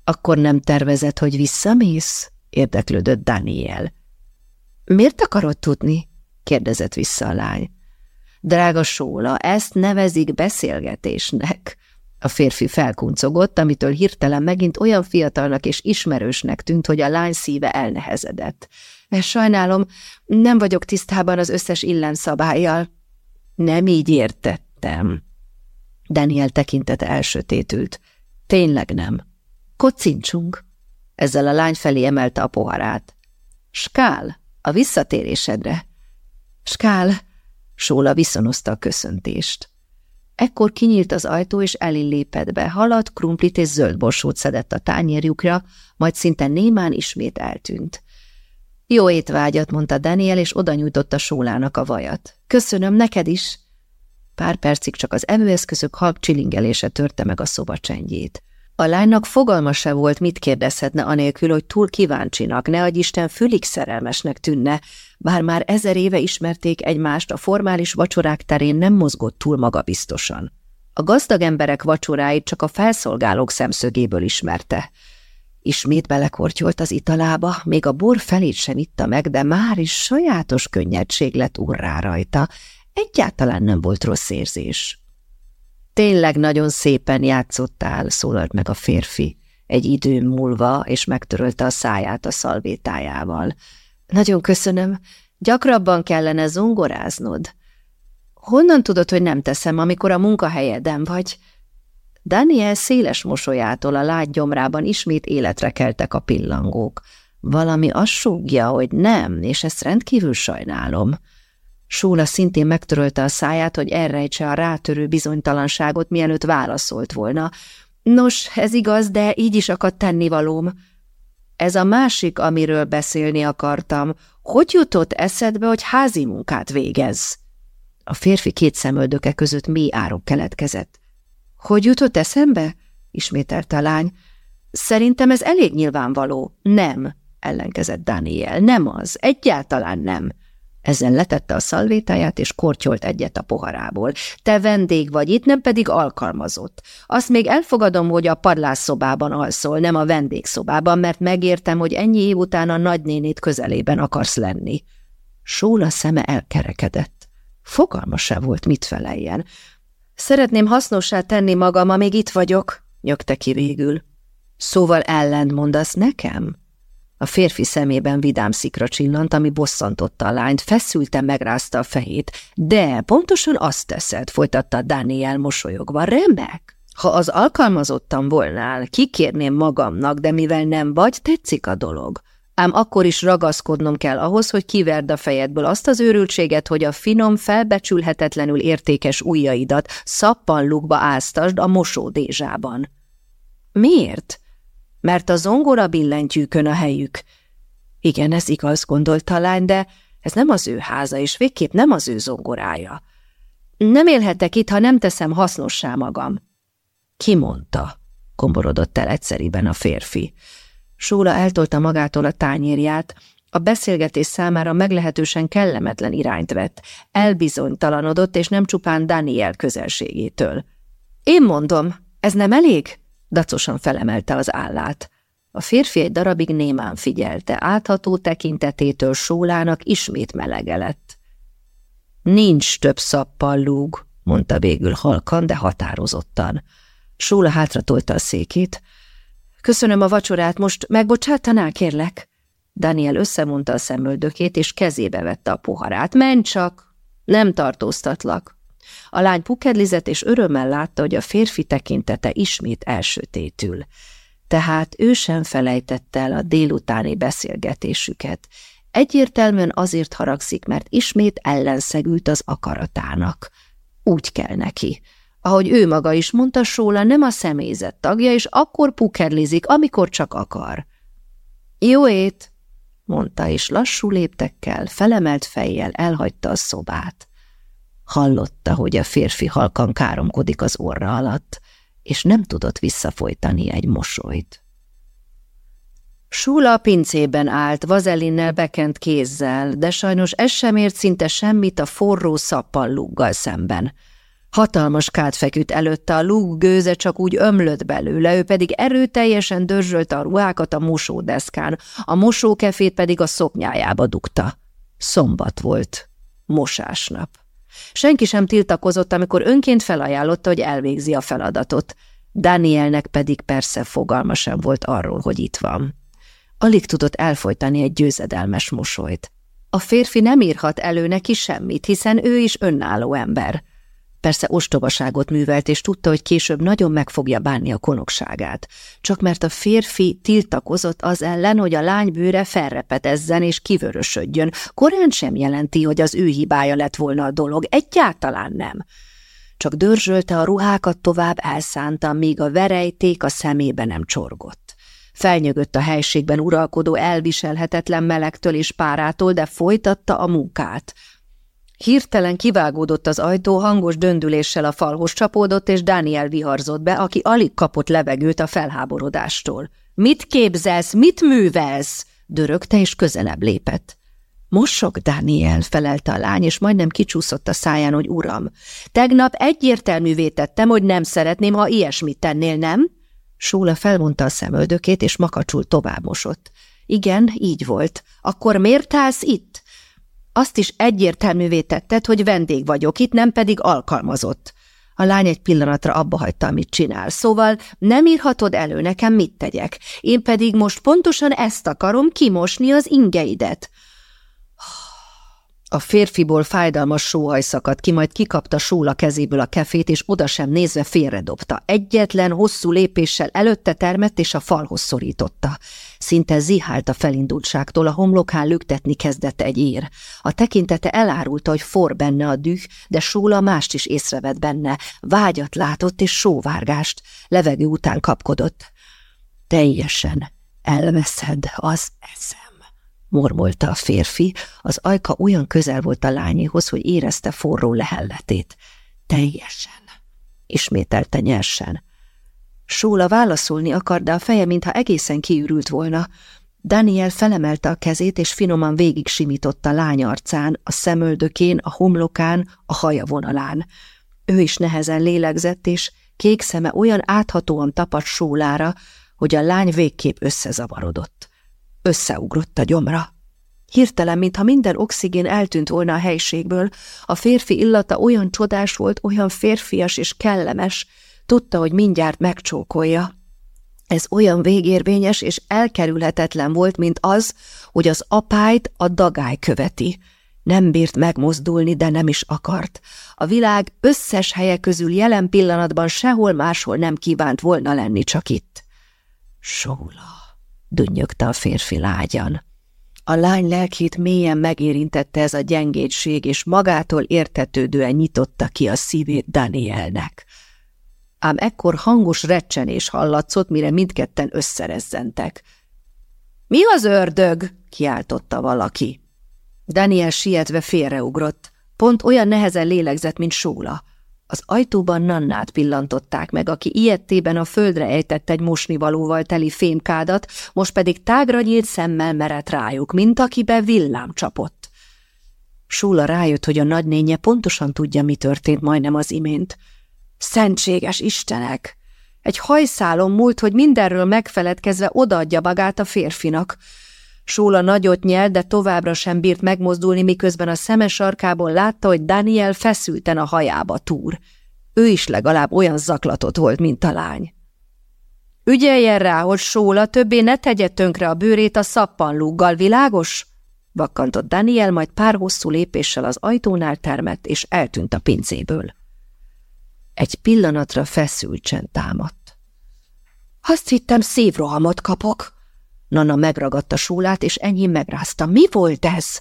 Akkor nem tervezett, hogy visszamész? érdeklődött Daniel. Miért akarod tudni? kérdezett vissza a lány. Drága Sóla, ezt nevezik beszélgetésnek. A férfi felkuncogott, amitől hirtelen megint olyan fiatalnak és ismerősnek tűnt, hogy a lány szíve elnehezedett. Sajnálom, nem vagyok tisztában az összes illemszabályjal. Nem így értettem. Daniel tekintete elsötétült. Tényleg nem. Kocincsunk. Ezzel a lány felé emelte a poharát. Skál, a visszatérésedre. Skál, Sóla viszonozta a köszöntést. Ekkor kinyílt az ajtó, és Elin lépett be. Halat, krumplit és zöld borsót szedett a tányérjukra, majd szinte némán ismét eltűnt. Jó étvágyat, mondta Daniel, és oda nyújtotta Sólának a vajat. Köszönöm, neked is. Pár percig csak az evőeszközök halk csilingelése törte meg a szoba csendjét. A lánynak fogalma se volt, mit kérdezhetne anélkül, hogy túl kíváncsinak, ne Isten fülig szerelmesnek tűnne, bár már ezer éve ismerték egymást, a formális vacsorák terén nem mozgott túl magabiztosan. A gazdag emberek vacsoráit csak a felszolgálók szemszögéből ismerte – Ismét belekortyolt az italába, még a bor felét sem itta meg, de már is sajátos könnyedség lett urrá rajta. Egyáltalán nem volt rossz érzés. Tényleg nagyon szépen játszottál, szólalt meg a férfi, egy idő múlva, és megtörölte a száját a szalvétájával. Nagyon köszönöm, gyakrabban kellene zongoráznod. Honnan tudod, hogy nem teszem, amikor a munkahelyeden vagy? Daniel széles mosolyától a lágy gyomrában ismét életre keltek a pillangók. Valami azt súgja, hogy nem, és ezt rendkívül sajnálom. Súla szintén megtörölte a száját, hogy elrejtse a rátörő bizonytalanságot, mielőtt válaszolt volna. Nos, ez igaz, de így is akadt tennivalóm. Ez a másik, amiről beszélni akartam. Hogy jutott eszedbe, hogy házi munkát végez? A férfi két szemöldöke között mély árok keletkezett. Hogy jutott eszembe? ismételte a lány. Szerintem ez elég nyilvánvaló. Nem, ellenkezett Daniel. Nem az, egyáltalán nem. Ezzel letette a szalvétáját, és kortyolt egyet a poharából. Te vendég vagy itt, nem pedig alkalmazott. Azt még elfogadom, hogy a padlásszobában alszol, nem a vendégszobában, mert megértem, hogy ennyi év után a nagynénét közelében akarsz lenni. Sóla szeme elkerekedett. Fogalma se volt, mit feleljen. Szeretném hasznossá tenni magam, amíg itt vagyok, nyögte ki végül. Szóval ellent mondasz nekem? A férfi szemében vidám szikra csillant, ami bosszantotta a lányt, feszülten megrázta a fejét. De pontosan azt teszed, folytatta Daniel mosolyogva. Remek! Ha az alkalmazottam volnál, kikérném magamnak, de mivel nem vagy, tetszik a dolog. Ám akkor is ragaszkodnom kell ahhoz, hogy kiverd a fejedből azt az őrültséget, hogy a finom, felbecsülhetetlenül értékes ujjaidat lukba áztasd a mosódézsában. Miért? mert a zongora billentyűkön a helyük. Igen, ez igaz, gondolta a lány, de ez nem az ő háza, és végképp nem az ő zongorája. Nem élhetek itt, ha nem teszem hasznossá magam. Ki mondta? komborodott el egyszeriben a férfi. Sóla eltolta magától a tányérját, a beszélgetés számára meglehetősen kellemetlen irányt vett, elbizonytalanodott, és nem csupán Daniel közelségétől. Én mondom, ez nem elég? Dacosan felemelte az állát. A férfi egy darabig némán figyelte, átható tekintetétől sólának ismét melege lett. Nincs több szappallúg, mondta végül halkan, de határozottan. Sóla hátra tolta a székét. Köszönöm a vacsorát, most megbocsátanál, kérlek? Daniel összemondta a szemöldökét, és kezébe vette a poharát. Menj csak! Nem tartóztatlak. A lány pukedlizett, és örömmel látta, hogy a férfi tekintete ismét elsötétül. Tehát ő sem felejtette el a délutáni beszélgetésüket. Egyértelműen azért haragszik, mert ismét ellenszegült az akaratának. Úgy kell neki. Ahogy ő maga is mondta, Sóla nem a személyzet tagja, és akkor pukedlizik, amikor csak akar. Jó ét, mondta, és lassú léptekkel, felemelt fejjel elhagyta a szobát. Hallotta, hogy a férfi halkan káromkodik az orra alatt, és nem tudott visszafolytani egy mosolyt. Sula a pincében állt, vazelinnel bekent kézzel, de sajnos ez sem ért szinte semmit a forró szappalluggal szemben. Hatalmas kát feküdt előtte, a lúg gőze csak úgy ömlött belőle, ő pedig erőteljesen dörzsölte a ruhákat a mosódeszkán, a mosókefét pedig a szoknyájába dugta. Szombat volt, mosásnap. Senki sem tiltakozott, amikor önként felajánlotta, hogy elvégzi a feladatot. Danielnek pedig persze fogalma sem volt arról, hogy itt van. Alig tudott elfolytani egy győzedelmes mosolyt. A férfi nem írhat elő neki semmit, hiszen ő is önálló ember. Persze ostobaságot művelt, és tudta, hogy később nagyon meg fogja bánni a konokságát. Csak mert a férfi tiltakozott az ellen, hogy a lány bőre felrepetezzen és kivörösödjön, korán sem jelenti, hogy az ő hibája lett volna a dolog, egyáltalán nem. Csak dörzsölte a ruhákat tovább elszánta, míg a verejték a szemébe nem csorgott. Felnyögött a helységben uralkodó elviselhetetlen melegtől és párától, de folytatta a munkát – Hirtelen kivágódott az ajtó, hangos döndüléssel a falhoz csapódott, és Daniel viharzott be, aki alig kapott levegőt a felháborodástól. – Mit képzelsz, mit művelsz? – dörögte, és közelebb lépett. – Mosok, Daniel, felelte a lány, és majdnem kicsúszott a száján, hogy uram. Tegnap egyértelművé tettem, hogy nem szeretném, ha ilyesmit tennél, nem? Sóla felmondta a szemöldökét, és makacsul tovább mosott. Igen, így volt. Akkor miért állsz itt? Azt is egyértelművé tetted, hogy vendég vagyok itt, nem pedig alkalmazott. A lány egy pillanatra abba hagyta, amit csinál, szóval nem írhatod elő nekem, mit tegyek. Én pedig most pontosan ezt akarom, kimosni az ingeidet. A férfiból fájdalmas sóhaj szakadt ki, majd kikapta Sóla kezéből a kefét, és oda sem nézve félredobta. Egyetlen hosszú lépéssel előtte termett, és a falhoz szorította. Szinte zihált a felindultságtól, a homlokán lüktetni kezdett egy ér. A tekintete elárulta, hogy for benne a düh, de Sóla mást is észrevett benne. Vágyat látott és sóvárgást. Levegő után kapkodott. Teljesen elveszed az eszem mormolta a férfi, az ajka olyan közel volt a lányéhoz, hogy érezte forró lehelletét. Teljesen, ismételte nyersen. Sóla válaszolni akart, de a feje mintha egészen kiürült volna. Daniel felemelte a kezét, és finoman végig simította lány arcán, a szemöldökén, a homlokán, a haja vonalán. Ő is nehezen lélegzett, és kék szeme olyan áthatóan tapadt Sólára, hogy a lány végképp összezavarodott. Összeugrott a gyomra. Hirtelen, mintha minden oxigén eltűnt volna a helységből, a férfi illata olyan csodás volt, olyan férfias és kellemes, tudta, hogy mindjárt megcsókolja. Ez olyan végérvényes és elkerülhetetlen volt, mint az, hogy az apályt a dagály követi. Nem bírt megmozdulni, de nem is akart. A világ összes helye közül jelen pillanatban sehol máshol nem kívánt volna lenni, csak itt. Sóla dünnyögte a férfi lágyan. A lány lelkét mélyen megérintette ez a gyengétség, és magától értetődően nyitotta ki a szívét Danielnek. Ám ekkor hangos recsenés hallatszott, mire mindketten összerezzentek. – Mi az ördög? – kiáltotta valaki. Daniel sietve félreugrott. Pont olyan nehezen lélegzett, mint Sóla. Az ajtóban Nannát pillantották meg, aki ilyettében a földre ejtett egy mosnivalóval teli fémkádat, most pedig tágra nyílt szemmel merett rájuk, mint akibe villám csapott. Súla rájött, hogy a nagynénye pontosan tudja, mi történt majdnem az imént. Szentséges Istenek! Egy hajszálon múlt, hogy mindenről megfeledkezve odaadja magát a férfinak. Súla nagyot nyelt, de továbbra sem bírt megmozdulni, miközben a szemes sarkából látta, hogy Daniel feszülten a hajába túr. Ő is legalább olyan zaklatott volt, mint a lány. Ügyeljen rá, hogy Sóla többé ne tegye tönkre a bőrét a szappanlúggal, világos? Vakkantott Daniel, majd pár hosszú lépéssel az ajtónál termett, és eltűnt a pincéből. Egy pillanatra feszült csend támadt. Azt hittem, szívrohamot kapok, Nana megragadta Sólát, és enyhén megrázta. Mi volt ez?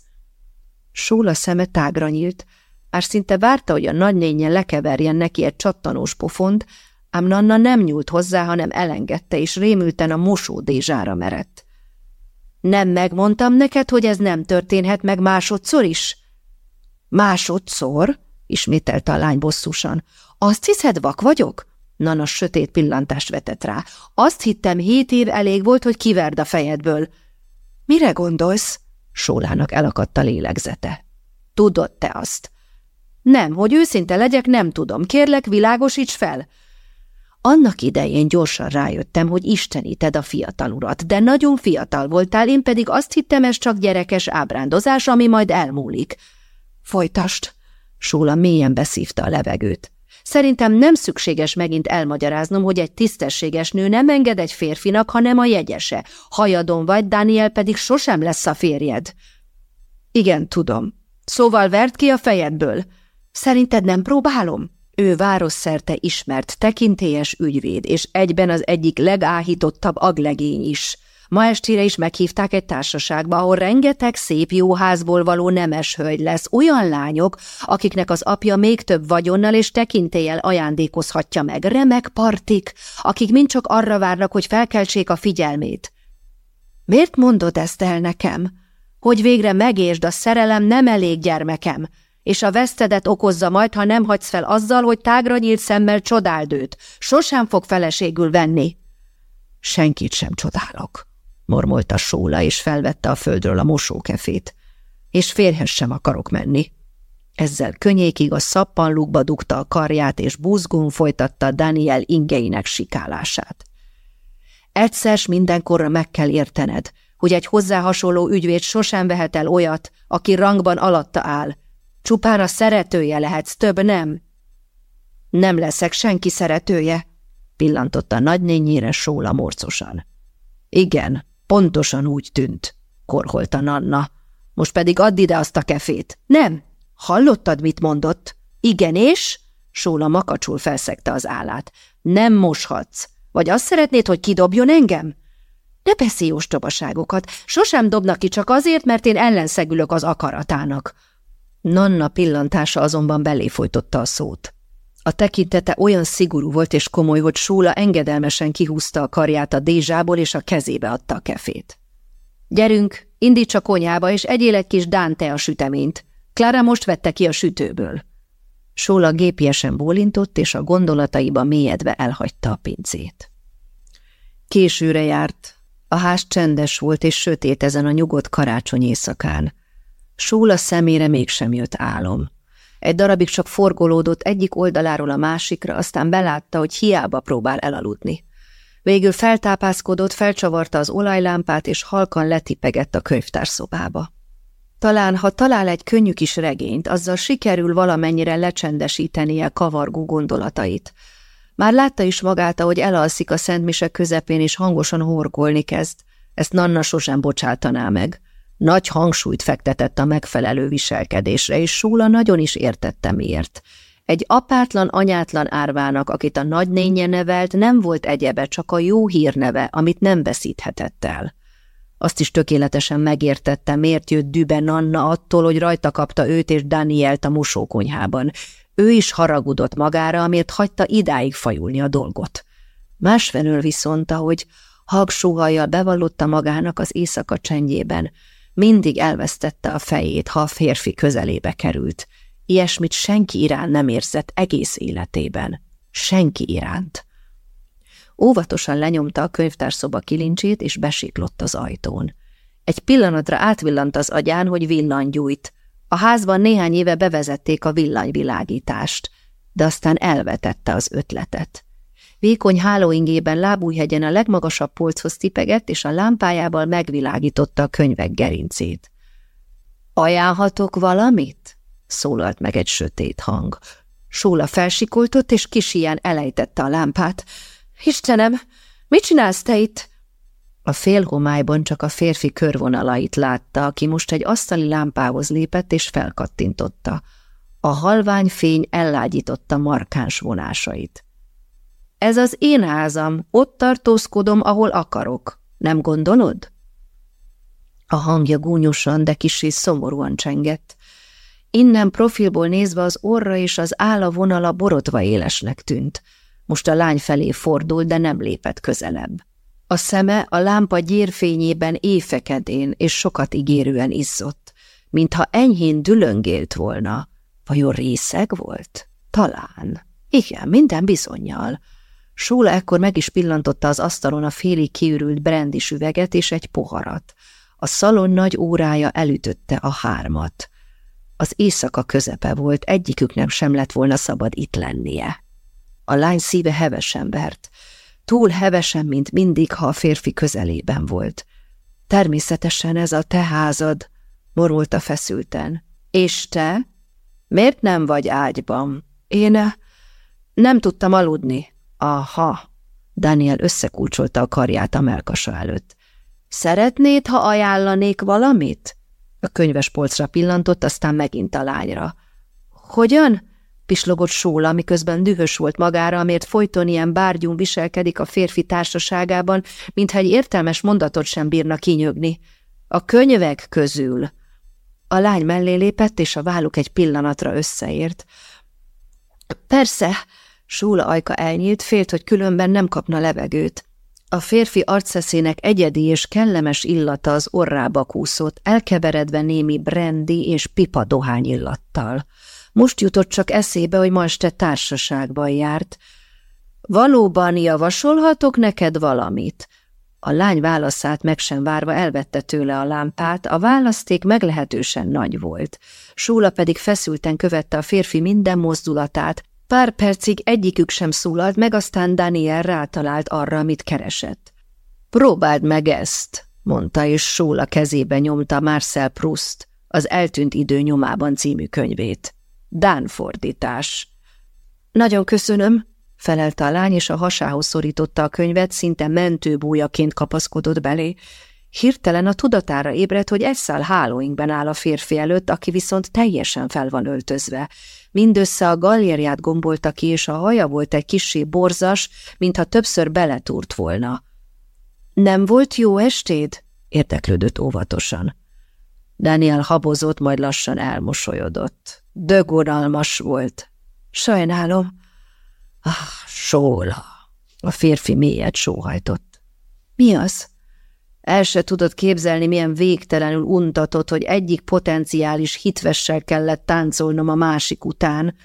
Sóla szeme tágra nyílt, már szinte várta, hogy a nagynénye lekeverjen neki egy csattanós pofont, ám Nanna nem nyúlt hozzá, hanem elengedte, és rémülten a mosódézsára merett. Nem megmondtam neked, hogy ez nem történhet meg másodszor is? Másodszor? Ismételte a lány bosszusan. Azt hiszed, vak vagyok? Nana sötét pillantást vetett rá. Azt hittem, hét év elég volt, hogy kiverd a fejedből. Mire gondolsz? Sólának elakadt a lélegzete. Tudod te azt? Nem, hogy őszinte legyek, nem tudom. Kérlek, világosíts fel. Annak idején gyorsan rájöttem, hogy isteníted a fiatal urat, de nagyon fiatal voltál, én pedig azt hittem, ez csak gyerekes ábrándozás, ami majd elmúlik. Folytast! Sóla mélyen beszívta a levegőt. Szerintem nem szükséges megint elmagyaráznom, hogy egy tisztességes nő nem enged egy férfinak, hanem a jegyese. Hajadon vagy, Daniel pedig sosem lesz a férjed. Igen, tudom. Szóval vert ki a fejedből. Szerinted nem próbálom? Ő városszerte ismert, tekintélyes ügyvéd, és egyben az egyik legáhítottabb aglegény is. Ma estére is meghívták egy társaságba, ahol rengeteg szép jó házból való nemes hölgy lesz, olyan lányok, akiknek az apja még több vagyonnal és tekintéllyel ajándékozhatja meg, remek partik, akik mind csak arra várnak, hogy felkeltsék a figyelmét. Miért mondod ezt el nekem? Hogy végre megértsd, a szerelem nem elég gyermekem, és a vesztedet okozza majd, ha nem hagysz fel azzal, hogy tágra nyílt szemmel csodáld őt. Sosem fog feleségül venni. Senkit sem csodálok mormolta Sóla, és felvette a földről a mosókefét. És férhez sem akarok menni. Ezzel könnyékig a szappanlukba dugta a karját, és buzgón folytatta Daniel ingeinek sikálását. Egyszer mindenkorra meg kell értened, hogy egy hozzá hasonló ügyvéd sosem vehet el olyat, aki rangban alatta áll. Csupán a szeretője lehetsz, több nem. Nem leszek senki szeretője, pillantotta nagynényére Sóla morcosan. Igen, Pontosan úgy tűnt, korholta Nanna. Most pedig add ide azt a kefét. Nem. Hallottad, mit mondott? Igen, és? Sóla makacsul felszegte az állát. Nem moshatsz. Vagy azt szeretnéd, hogy kidobjon engem? Ne beszélj ostobaságokat. Sosem dobnak ki csak azért, mert én ellenszegülök az akaratának. Nanna pillantása azonban belé folytotta a szót. A tekintete olyan szigorú volt és komoly, hogy Sóla engedelmesen kihúzta a karját a dézsából, és a kezébe adta a kefét. Gyerünk, indíts a konyhába, és egyél egy kis dánte a süteményt. Klára most vette ki a sütőből. Sóla gépiesen bólintott, és a gondolataiba mélyedve elhagyta a pincét. Későre járt. A ház csendes volt és sötét ezen a nyugodt karácsony éjszakán. Sóla szemére mégsem jött álom. Egy darabig csak forgolódott egyik oldaláról a másikra, aztán belátta, hogy hiába próbál elaludni. Végül feltápászkodott, felcsavarta az olajlámpát, és halkan letipegett a könyvtárszobába. Talán, ha talál egy könnyű kis regényt, azzal sikerül valamennyire lecsendesítenie kavargó gondolatait. Már látta is magát, hogy elalszik a szentmisek közepén, és hangosan horgolni kezd. Ezt Nanna sosem bocsátaná meg. Nagy hangsúlyt fektetett a megfelelő viselkedésre, és Súla nagyon is értette miért. Egy apátlan, anyátlan árvának, akit a nagynénye nevelt, nem volt egyebe, csak a jó hírneve, amit nem veszíthetett el. Azt is tökéletesen megértette, miért jött dübe Nanna attól, hogy rajta kapta őt és Danielt a mosókonyhában. Ő is haragudott magára, amiért hagyta idáig fajulni a dolgot. Másfelől viszont, ahogy hagsóhajjal bevallotta magának az éjszaka csendjében, mindig elvesztette a fejét, ha a férfi közelébe került. Ilyesmit senki iránt nem érzett egész életében. Senki iránt. Óvatosan lenyomta a könyvtárszoba kilincsét, és besiklott az ajtón. Egy pillanatra átvillant az agyán, hogy villany gyújt. A házban néhány éve bevezették a villanyvilágítást, de aztán elvetette az ötletet. Vékony hálóingében lábújhegyen a legmagasabb polchoz tipegett, és a lámpájával megvilágította a könyvek gerincét. – Ajánlhatok valamit? – szólalt meg egy sötét hang. Sóla felsikoltott, és kis ilyen elejtette a lámpát. – Istenem, mit csinálsz te itt? A félhomályban csak a férfi körvonalait látta, aki most egy asztali lámpához lépett, és felkattintotta. A halvány fény ellágyította markáns vonásait. Ez az én házam, ott tartózkodom, ahol akarok. Nem gondolod? A hangja gúnyosan, de kissé szomorúan csengett. Innen profilból nézve az orra és az álla vonala borotva élesnek tűnt. Most a lány felé fordult, de nem lépett közelebb. A szeme a lámpa gyérfényében éjfekedén és sokat ígérően izzott, mintha enyhén dülöngélt volna. Vajon részeg volt? Talán. Igen, minden bizonyal. Sóla ekkor meg is pillantotta az asztalon a félig kiürült brandis üveget és egy poharat. A szalon nagy órája elütötte a hármat. Az éjszaka közepe volt, egyiküknek sem lett volna szabad itt lennie. A lány szíve hevesen vert, túl hevesen, mint mindig, ha a férfi közelében volt. Természetesen ez a te házad, morulta feszülten. És te? Miért nem vagy ágyban? Én eh, nem tudtam aludni. Aha, Daniel összekulcsolta a karját a melkasa előtt. Szeretnéd, ha ajánlanék valamit? A könyves polcra pillantott, aztán megint a lányra. Hogyan? pislogott Sóla, miközben dühös volt magára, amért folyton ilyen bárgyún viselkedik a férfi társaságában, mintha egy értelmes mondatot sem bírna kinyögni. A könyvek közül. A lány mellé lépett, és a válluk egy pillanatra összeért. Persze, Súla ajka elnyílt, félt, hogy különben nem kapna levegőt. A férfi arceszének egyedi és kellemes illata az orrába kúszott, elkeveredve némi brendi és pipa dohány illattal. Most jutott csak eszébe, hogy ma este társaságban járt. Valóban javasolhatok neked valamit? A lány válaszát meg sem várva elvette tőle a lámpát, a választék meglehetősen nagy volt. Súla pedig feszülten követte a férfi minden mozdulatát, Pár percig egyikük sem szólalt meg, aztán Daniel rátalált arra, amit keresett. Próbáld meg ezt, mondta, és Sóla kezébe nyomta Marcel Proust, az Eltűnt idő nyomában című könyvét. Dán fordítás. Nagyon köszönöm, felelte a lány, és a hasához szorította a könyvet, szinte mentőbújaként kapaszkodott belé. Hirtelen a tudatára ébredt, hogy egy szál hálóinkben áll a férfi előtt, aki viszont teljesen fel van öltözve. Mindössze a gallérját gombolta ki, és a haja volt egy kissé borzas, mintha többször beletúrt volna. Nem volt jó estéd? érdeklődött óvatosan. Daniel habozott, majd lassan elmosolyodott. Dögoralmas volt. Sajnálom. Ah, sóla. A férfi mélyet sóhajtott. Mi az? El se tudod képzelni, milyen végtelenül untatott, hogy egyik potenciális hitvessel kellett táncolnom a másik után.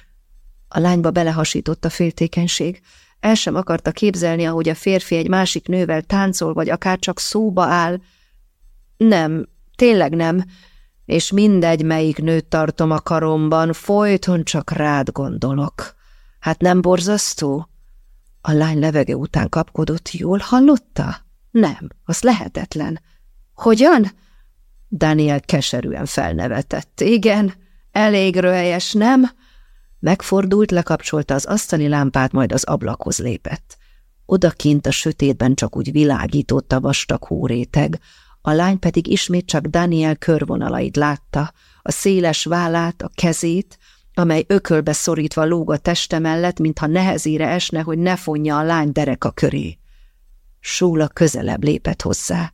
A lányba belehasított a féltékenység. El sem akarta képzelni, ahogy a férfi egy másik nővel táncol, vagy akár csak szóba áll. Nem, tényleg nem, és mindegy, melyik nőt tartom a karomban, folyton csak rád gondolok. Hát nem borzasztó? A lány levege után kapkodott, jól hallotta? Nem, az lehetetlen. Hogyan? Daniel keserűen felnevetett. Igen, elég röhelyes, nem? Megfordult, lekapcsolta az asztali lámpát, majd az ablakhoz lépett. Odakint a sötétben csak úgy világított a vastag hóréteg, a lány pedig ismét csak Daniel körvonalait látta, a széles vállát, a kezét, amely ökölbe szorítva lóg a teste mellett, mintha nehezére esne, hogy ne fonja a lány dereka köré. Súla közelebb lépett hozzá.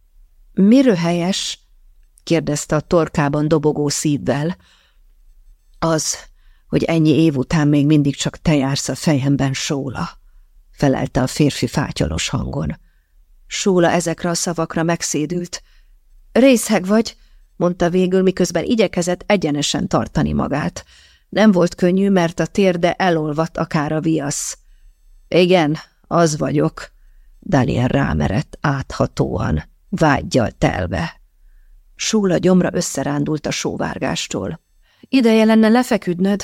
– Mi röhelyes? – kérdezte a torkában dobogó szívvel. – Az, hogy ennyi év után még mindig csak te jársz a fejemben, Sóla – felelte a férfi fátyalos hangon. Sóla ezekre a szavakra megszédült. – Részheg vagy? – mondta végül, miközben igyekezett egyenesen tartani magát. Nem volt könnyű, mert a térde elolvadt akár a viasz. – Igen, az vagyok – Daniel rámerett áthatóan, vágyjal telve. Súla gyomra összerándult a sóvárgástól. Ideje lenne lefeküdnöd,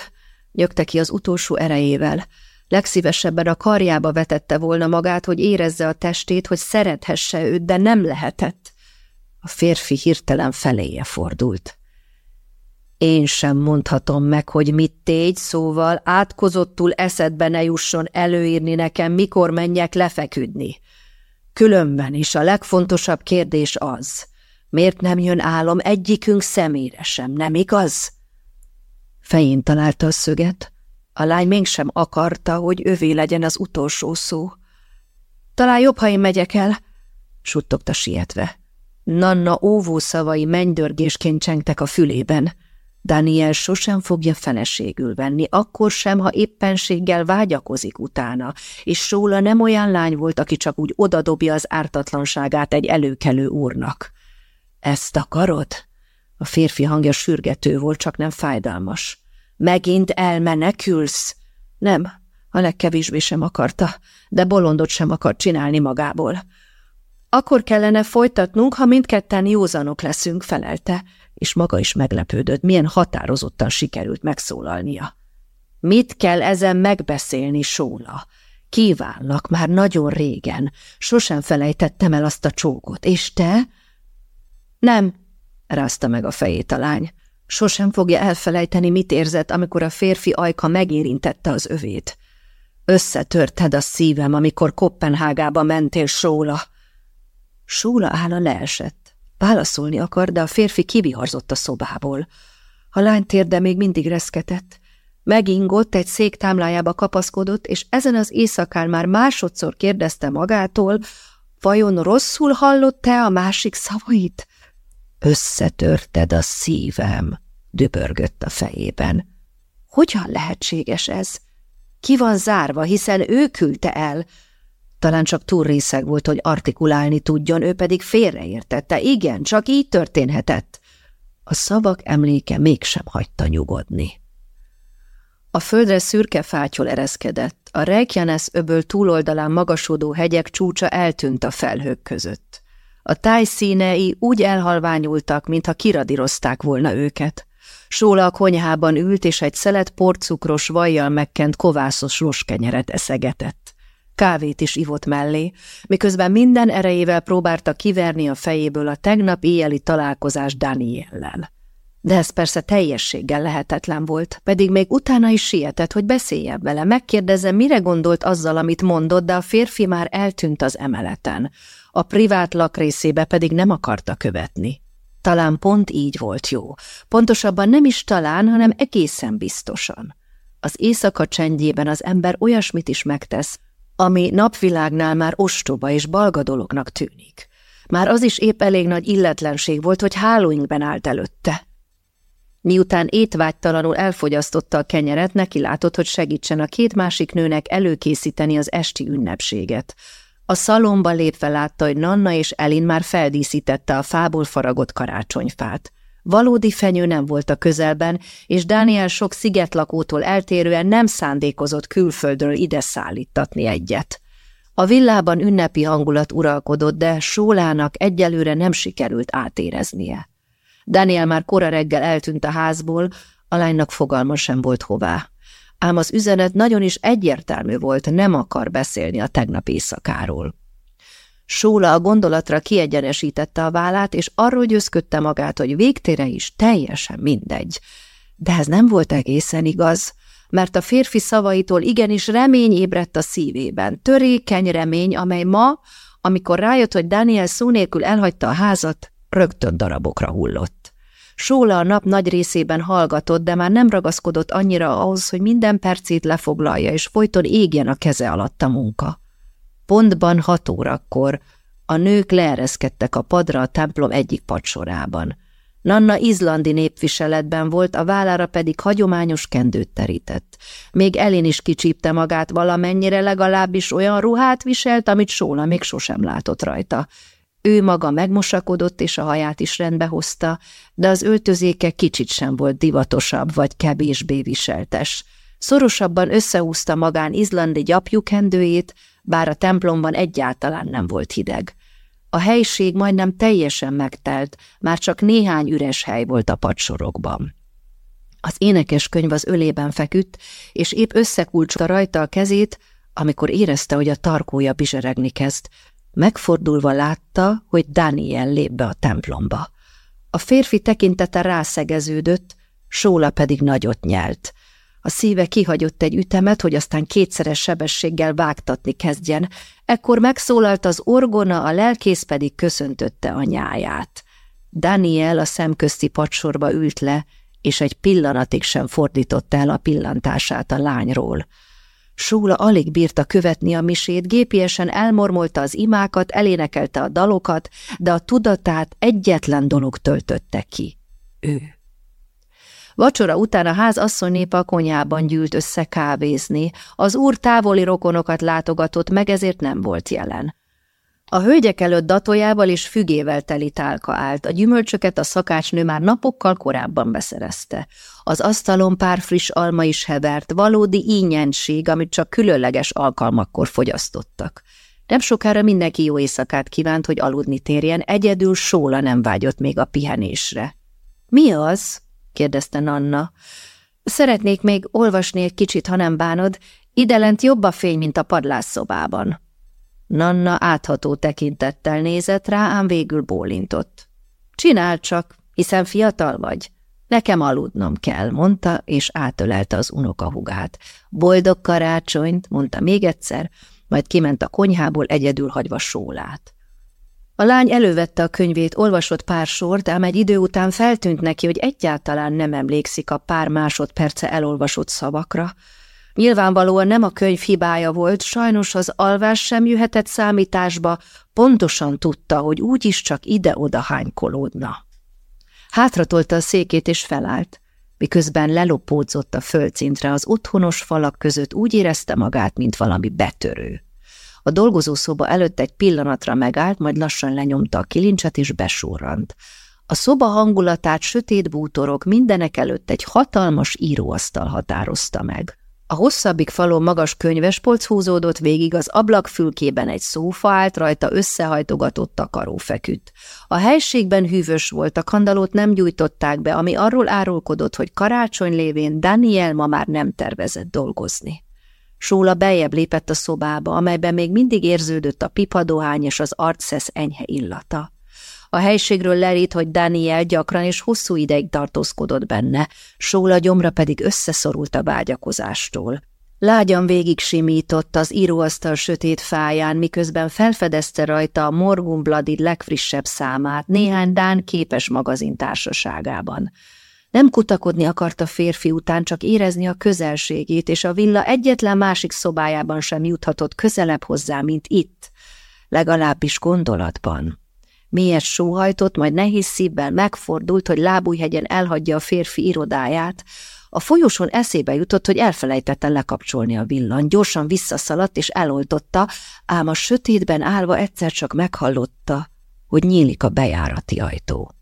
nyögte ki az utolsó erejével. Legszívesebben a karjába vetette volna magát, hogy érezze a testét, hogy szerethesse őt, de nem lehetett. A férfi hirtelen feléje fordult. Én sem mondhatom meg, hogy mit tégy, szóval átkozottul eszedbe ne jusson előírni nekem, mikor menjek lefeküdni. Különben is a legfontosabb kérdés az, miért nem jön álom egyikünk szemére sem, nem igaz? Fején találta a szöget, a lány mégsem akarta, hogy övé legyen az utolsó szó. Talán jobb, ha én megyek el, suttogta sietve. Nanna óvó szavai mennydörgésként csengtek a fülében. Daniel sosem fogja feleségül venni, akkor sem, ha éppenséggel vágyakozik utána, és Sóla nem olyan lány volt, aki csak úgy odadobja az ártatlanságát egy előkelő úrnak. Ezt akarod? A férfi hangja sürgető volt, csak nem fájdalmas. Megint elmenekülsz? Nem, a legkevésbé sem akarta, de bolondot sem akart csinálni magából. Akkor kellene folytatnunk, ha mindketten józanok leszünk, felelte, és maga is meglepődött, milyen határozottan sikerült megszólalnia. Mit kell ezen megbeszélni, Sóla? Kívánlak már nagyon régen. Sosem felejtettem el azt a csókot. És te? Nem, rázta meg a fejét a lány. Sosem fogja elfelejteni, mit érzett, amikor a férfi ajka megérintette az övét. Összetörted a szívem, amikor Kopenhágába mentél, Sóla. Sóla álla leesett. Válaszolni akar, de a férfi kiviharzott a szobából. A lány térde még mindig reszketett. Megingott, egy szék támlájába kapaszkodott, és ezen az éjszakán már másodszor kérdezte magától, vajon rosszul hallott-e a másik szavait? Összetörted a szívem, dübörgött a fejében. Hogyan lehetséges ez? Ki van zárva, hiszen ő küldte el, talán csak túl részeg volt, hogy artikulálni tudjon, ő pedig félreértette. Igen, csak így történhetett. A szavak emléke mégsem hagyta nyugodni. A földre szürke fátyol ereszkedett. A Reykjanes öböl túloldalán magasodó hegyek csúcsa eltűnt a felhők között. A táj színei úgy elhalványultak, mintha kiradírozták volna őket. Sóla a konyhában ült, és egy szelet porcukros vajjal megkent kovászos roskenyeret eszegetett. Kávét is ivott mellé, miközben minden erejével próbálta kiverni a fejéből a tegnap éjjeli találkozás Daniellel. De ez persze teljességgel lehetetlen volt, pedig még utána is sietett, hogy beszéljen vele, megkérdezze, mire gondolt azzal, amit mondott, de a férfi már eltűnt az emeleten. a privát lakrészébe pedig nem akarta követni. Talán pont így volt jó. Pontosabban nem is talán, hanem egészen biztosan. Az éjszaka csendjében az ember olyasmit is megtesz, ami napvilágnál már ostoba és balga dolognak tűnik. Már az is épp elég nagy illetlenség volt, hogy hálóinkben állt előtte. Miután étvágytalanul elfogyasztotta a kenyeret, neki látott, hogy segítsen a két másik nőnek előkészíteni az esti ünnepséget. A szalomba lépve látta, hogy Nanna és Elin már feldíszítette a fából faragott karácsonyfát. Valódi fenyő nem volt a közelben, és Dániel sok szigetlakótól eltérően nem szándékozott külföldről ide szállítatni egyet. A villában ünnepi hangulat uralkodott, de Sólának egyelőre nem sikerült átéreznie. Daniel már kora reggel eltűnt a házból, a lánynak fogalma sem volt hová. Ám az üzenet nagyon is egyértelmű volt, nem akar beszélni a tegnap éjszakáról. Sóla a gondolatra kiegyenesítette a vállát, és arról győzködte magát, hogy végtére is teljesen mindegy. De ez nem volt egészen igaz, mert a férfi szavaitól igenis remény ébredt a szívében, törékeny remény, amely ma, amikor rájött, hogy Daniel szó nélkül elhagyta a házat, rögtön darabokra hullott. Sóla a nap nagy részében hallgatott, de már nem ragaszkodott annyira ahhoz, hogy minden percét lefoglalja, és folyton égjen a keze alatt a munka. Pontban hat órakor a nők leereszkedtek a padra a templom egyik padsorában. Nanna izlandi népviseletben volt, a vállára pedig hagyományos kendőt terített. Még Elin is kicsípte magát valamennyire, legalábbis olyan ruhát viselt, amit Sóla még sosem látott rajta. Ő maga megmosakodott, és a haját is rendbe hozta, de az öltözéke kicsit sem volt divatosabb vagy kevésbé viseltes. Szorosabban összehúzta magán izlandi gyapjukendőjét, bár a templomban egyáltalán nem volt hideg. A helység majdnem teljesen megtelt, már csak néhány üres hely volt a padsorokban. Az énekes könyv az ölében feküdt, és épp összekulcsolta rajta a kezét, amikor érezte, hogy a tarkója bizseregni kezd. Megfordulva látta, hogy Daniel lép be a templomba. A férfi tekintete rászegeződött, Sóla pedig nagyot nyelt. A szíve kihagyott egy ütemet, hogy aztán kétszeres sebességgel vágtatni kezdjen. Ekkor megszólalt az orgona, a lelkész pedig köszöntötte a nyáját. Daniel a szemközti padsorba ült le, és egy pillanatig sem fordította el a pillantását a lányról. Súla alig bírta követni a misét, gépiesen elmormolta az imákat, elénekelte a dalokat, de a tudatát egyetlen dolog töltötte ki. Ő. Vacsora után a ház asszonynépa a konyában gyűlt össze kávézni. Az úr távoli rokonokat látogatott meg, ezért nem volt jelen. A hölgyek előtt datójával és fügével teli tálka állt, a gyümölcsöket a szakácsnő már napokkal korábban beszerezte. Az asztalon pár friss alma is hevert, valódi ínyenség, amit csak különleges alkalmakkor fogyasztottak. Nem sokára mindenki jó éjszakát kívánt, hogy aludni térjen, egyedül Sóla nem vágyott még a pihenésre. – Mi az? Kérdezte Nanna. Szeretnék még olvasni egy kicsit, ha nem bánod. Idelent jobb a fény, mint a padlásszobában. Nanna átható tekintettel nézett rá, ám végül bólintott. Csináld csak, hiszen fiatal vagy. Nekem aludnom kell, mondta, és átölelte az unokahugát. Boldog karácsonyt, mondta még egyszer, majd kiment a konyhából egyedül hagyva sólát. A lány elővette a könyvét, olvasott pár sort, ám egy idő után feltűnt neki, hogy egyáltalán nem emlékszik a pár másodperce elolvasott szavakra. Nyilvánvalóan nem a könyv hibája volt, sajnos az alvás sem jöhetett számításba, pontosan tudta, hogy úgyis csak ide-oda hánykolódna. Hátratolta a székét és felállt. Miközben lelopódzott a földszintre, az otthonos falak között úgy érezte magát, mint valami betörő. A dolgozószoba előtt egy pillanatra megállt, majd lassan lenyomta a kilincset és besurrant. A szoba hangulatát sötét bútorok mindenek előtt egy hatalmas íróasztal határozta meg. A hosszabbik falon magas könyvespolc húzódott végig, az ablakfülkében egy szófa állt, rajta összehajtogatott takaró feküdt. A helységben hűvös volt, a kandalót nem gyújtották be, ami arról árulkodott, hogy karácsony lévén Daniel ma már nem tervezett dolgozni. Sóla beljebb lépett a szobába, amelyben még mindig érződött a pipadohány és az arcszesz enyhe illata. A helységről lerít, hogy Daniel gyakran és hosszú ideig tartózkodott benne, Sóla gyomra pedig összeszorult a vágyakozástól. Lágyan végig simított az íróasztal sötét fáján, miközben felfedezte rajta a Morgun Bloody legfrissebb számát néhány Dán képes magazin társaságában. Nem kutakodni akart a férfi után, csak érezni a közelségét, és a villa egyetlen másik szobájában sem juthatott közelebb hozzá, mint itt, legalábbis gondolatban. Mélyet sóhajtott, majd nehéz szívvel megfordult, hogy lábújhegyen elhagyja a férfi irodáját, a folyosón eszébe jutott, hogy elfelejtette lekapcsolni a villan. Gyorsan visszaszaladt és eloltotta, ám a sötétben állva egyszer csak meghallotta, hogy nyílik a bejárati ajtó.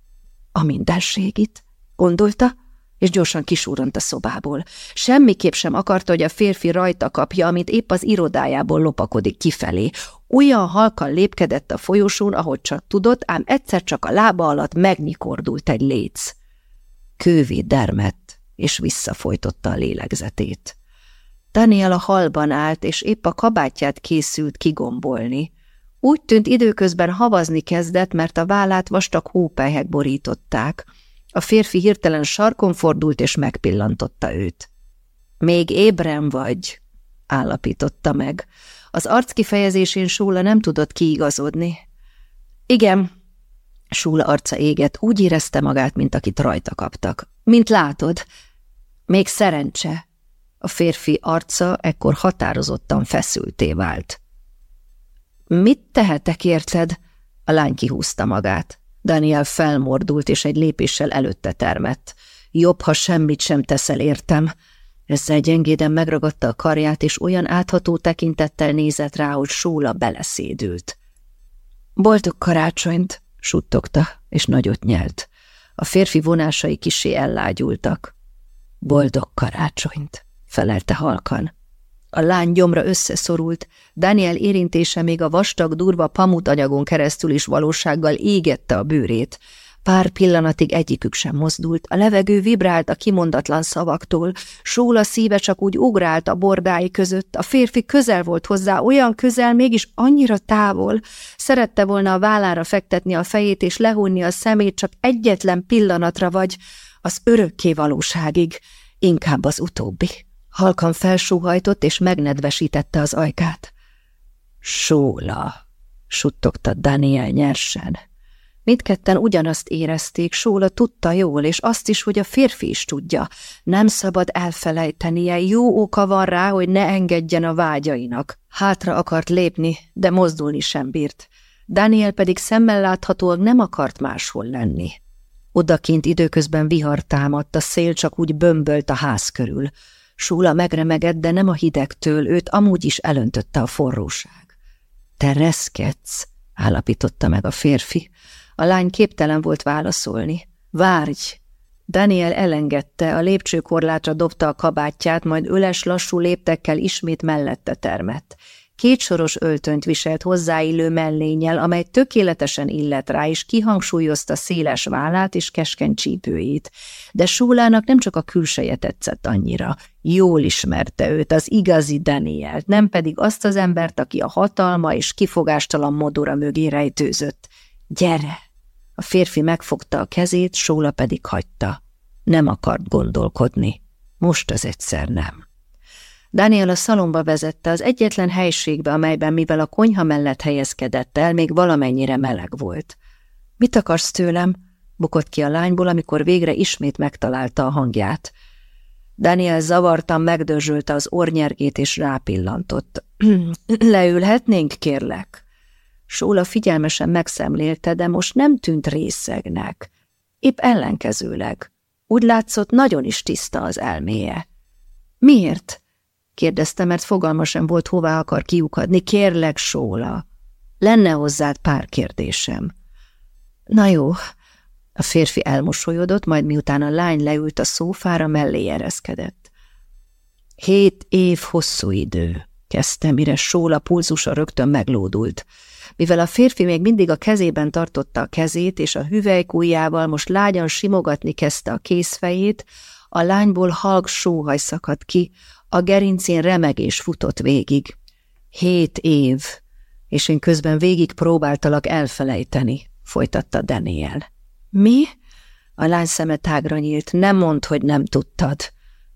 A mindenségit, gondolta, és gyorsan kisúrant a szobából. Semmiképp sem akarta, hogy a férfi rajta kapja, amit épp az irodájából lopakodik kifelé. Olyan halkan lépkedett a folyosón, ahogy csak tudott, ám egyszer csak a lába alatt megnyikordult egy léc. Kővé dermett, és visszafolytotta a lélegzetét. Daniel a halban állt, és épp a kabátját készült kigombolni. Úgy tűnt időközben havazni kezdett, mert a vállát vastag hópelyhek borították. A férfi hirtelen sarkon fordult, és megpillantotta őt. – Még ébren vagy? – állapította meg. Az arc kifejezésén Súla nem tudott kiigazodni. – Igen. Súla arca égett, úgy érezte magát, mint akit rajta kaptak. – Mint látod, még szerencse. A férfi arca ekkor határozottan feszülté vált. Mit tehetek érted? A lány kihúzta magát. Daniel felmordult, és egy lépéssel előtte termett. Jobb, ha semmit sem teszel, értem. Ezzel gyengéden megragadta a karját, és olyan átható tekintettel nézett rá, hogy Sóla beleszédült. Boldog karácsonyt, suttogta, és nagyot nyelt. A férfi vonásai kisé ellágyultak. Boldog karácsonyt, felelte halkan. A lány gyomra összeszorult, Daniel érintése még a vastag, durva pamutanyagon keresztül is valósággal égette a bőrét. Pár pillanatig egyikük sem mozdult, a levegő vibrált a kimondatlan szavaktól, Sóla szíve csak úgy ugrált a bordái között, a férfi közel volt hozzá, olyan közel, mégis annyira távol. Szerette volna a vállára fektetni a fejét és lehúnni a szemét csak egyetlen pillanatra vagy az örökké valóságig, inkább az utóbbi. Halkan felsóhajtott és megnedvesítette az ajkát. Sóla, suttogta Daniel nyersen. Mindketten ugyanazt érezték, Sóla tudta jól, és azt is, hogy a férfi is tudja. Nem szabad elfelejtenie, jó oka van rá, hogy ne engedjen a vágyainak. Hátra akart lépni, de mozdulni sem bírt. Daniel pedig szemmel láthatóan nem akart máshol lenni. Odakint időközben vihar támadt, a szél csak úgy bömbölt a ház körül. Súla megremegett, de nem a hidegtől, őt amúgy is elöntötte a forróság. – Te reszkedsz! – állapította meg a férfi. A lány képtelen volt válaszolni. – Várj! Daniel elengedte, a lépcsőkorlátra dobta a kabátját, majd öles, lassú léptekkel ismét mellette termett kétsoros öltönyt viselt hozzáillő mellényel, amely tökéletesen illett rá, és kihangsúlyozta széles vállát és keskeny csípőjét. De Súlának nem csak a külseje tetszett annyira. Jól ismerte őt, az igazi Danielt, nem pedig azt az embert, aki a hatalma és kifogástalan modora mögé rejtőzött. Gyere! A férfi megfogta a kezét, Sóla pedig hagyta. Nem akart gondolkodni. Most az egyszer nem. Daniel a szalomba vezette az egyetlen helységbe, amelyben mivel a konyha mellett helyezkedett el, még valamennyire meleg volt. – Mit akarsz tőlem? – bukott ki a lányból, amikor végre ismét megtalálta a hangját. Daniel zavartan megdörzsölte az ornyergét és rápillantott. – Leülhetnénk, kérlek? Sóla figyelmesen megszemlélte, de most nem tűnt részegnek. Épp ellenkezőleg. Úgy látszott, nagyon is tiszta az elméje. – Miért? kérdezte, mert fogalma sem volt, hová akar kiukadni. Kérlek, Sóla, lenne hozzád pár kérdésem. Na jó, a férfi elmosolyodott, majd miután a lány leült a szófára, mellé ereszkedett. Hét év hosszú idő, kezdte, mire Sóla pulzusa rögtön meglódult. Mivel a férfi még mindig a kezében tartotta a kezét, és a hüvelykújjával most lágyan simogatni kezdte a készfejét, a lányból halk sóhaj szakadt ki, a gerincén remegés futott végig. Hét év, és én közben végig próbáltalak elfelejteni, folytatta Daniel. Mi? A lány szeme tágra nyílt. Nem mondd, hogy nem tudtad.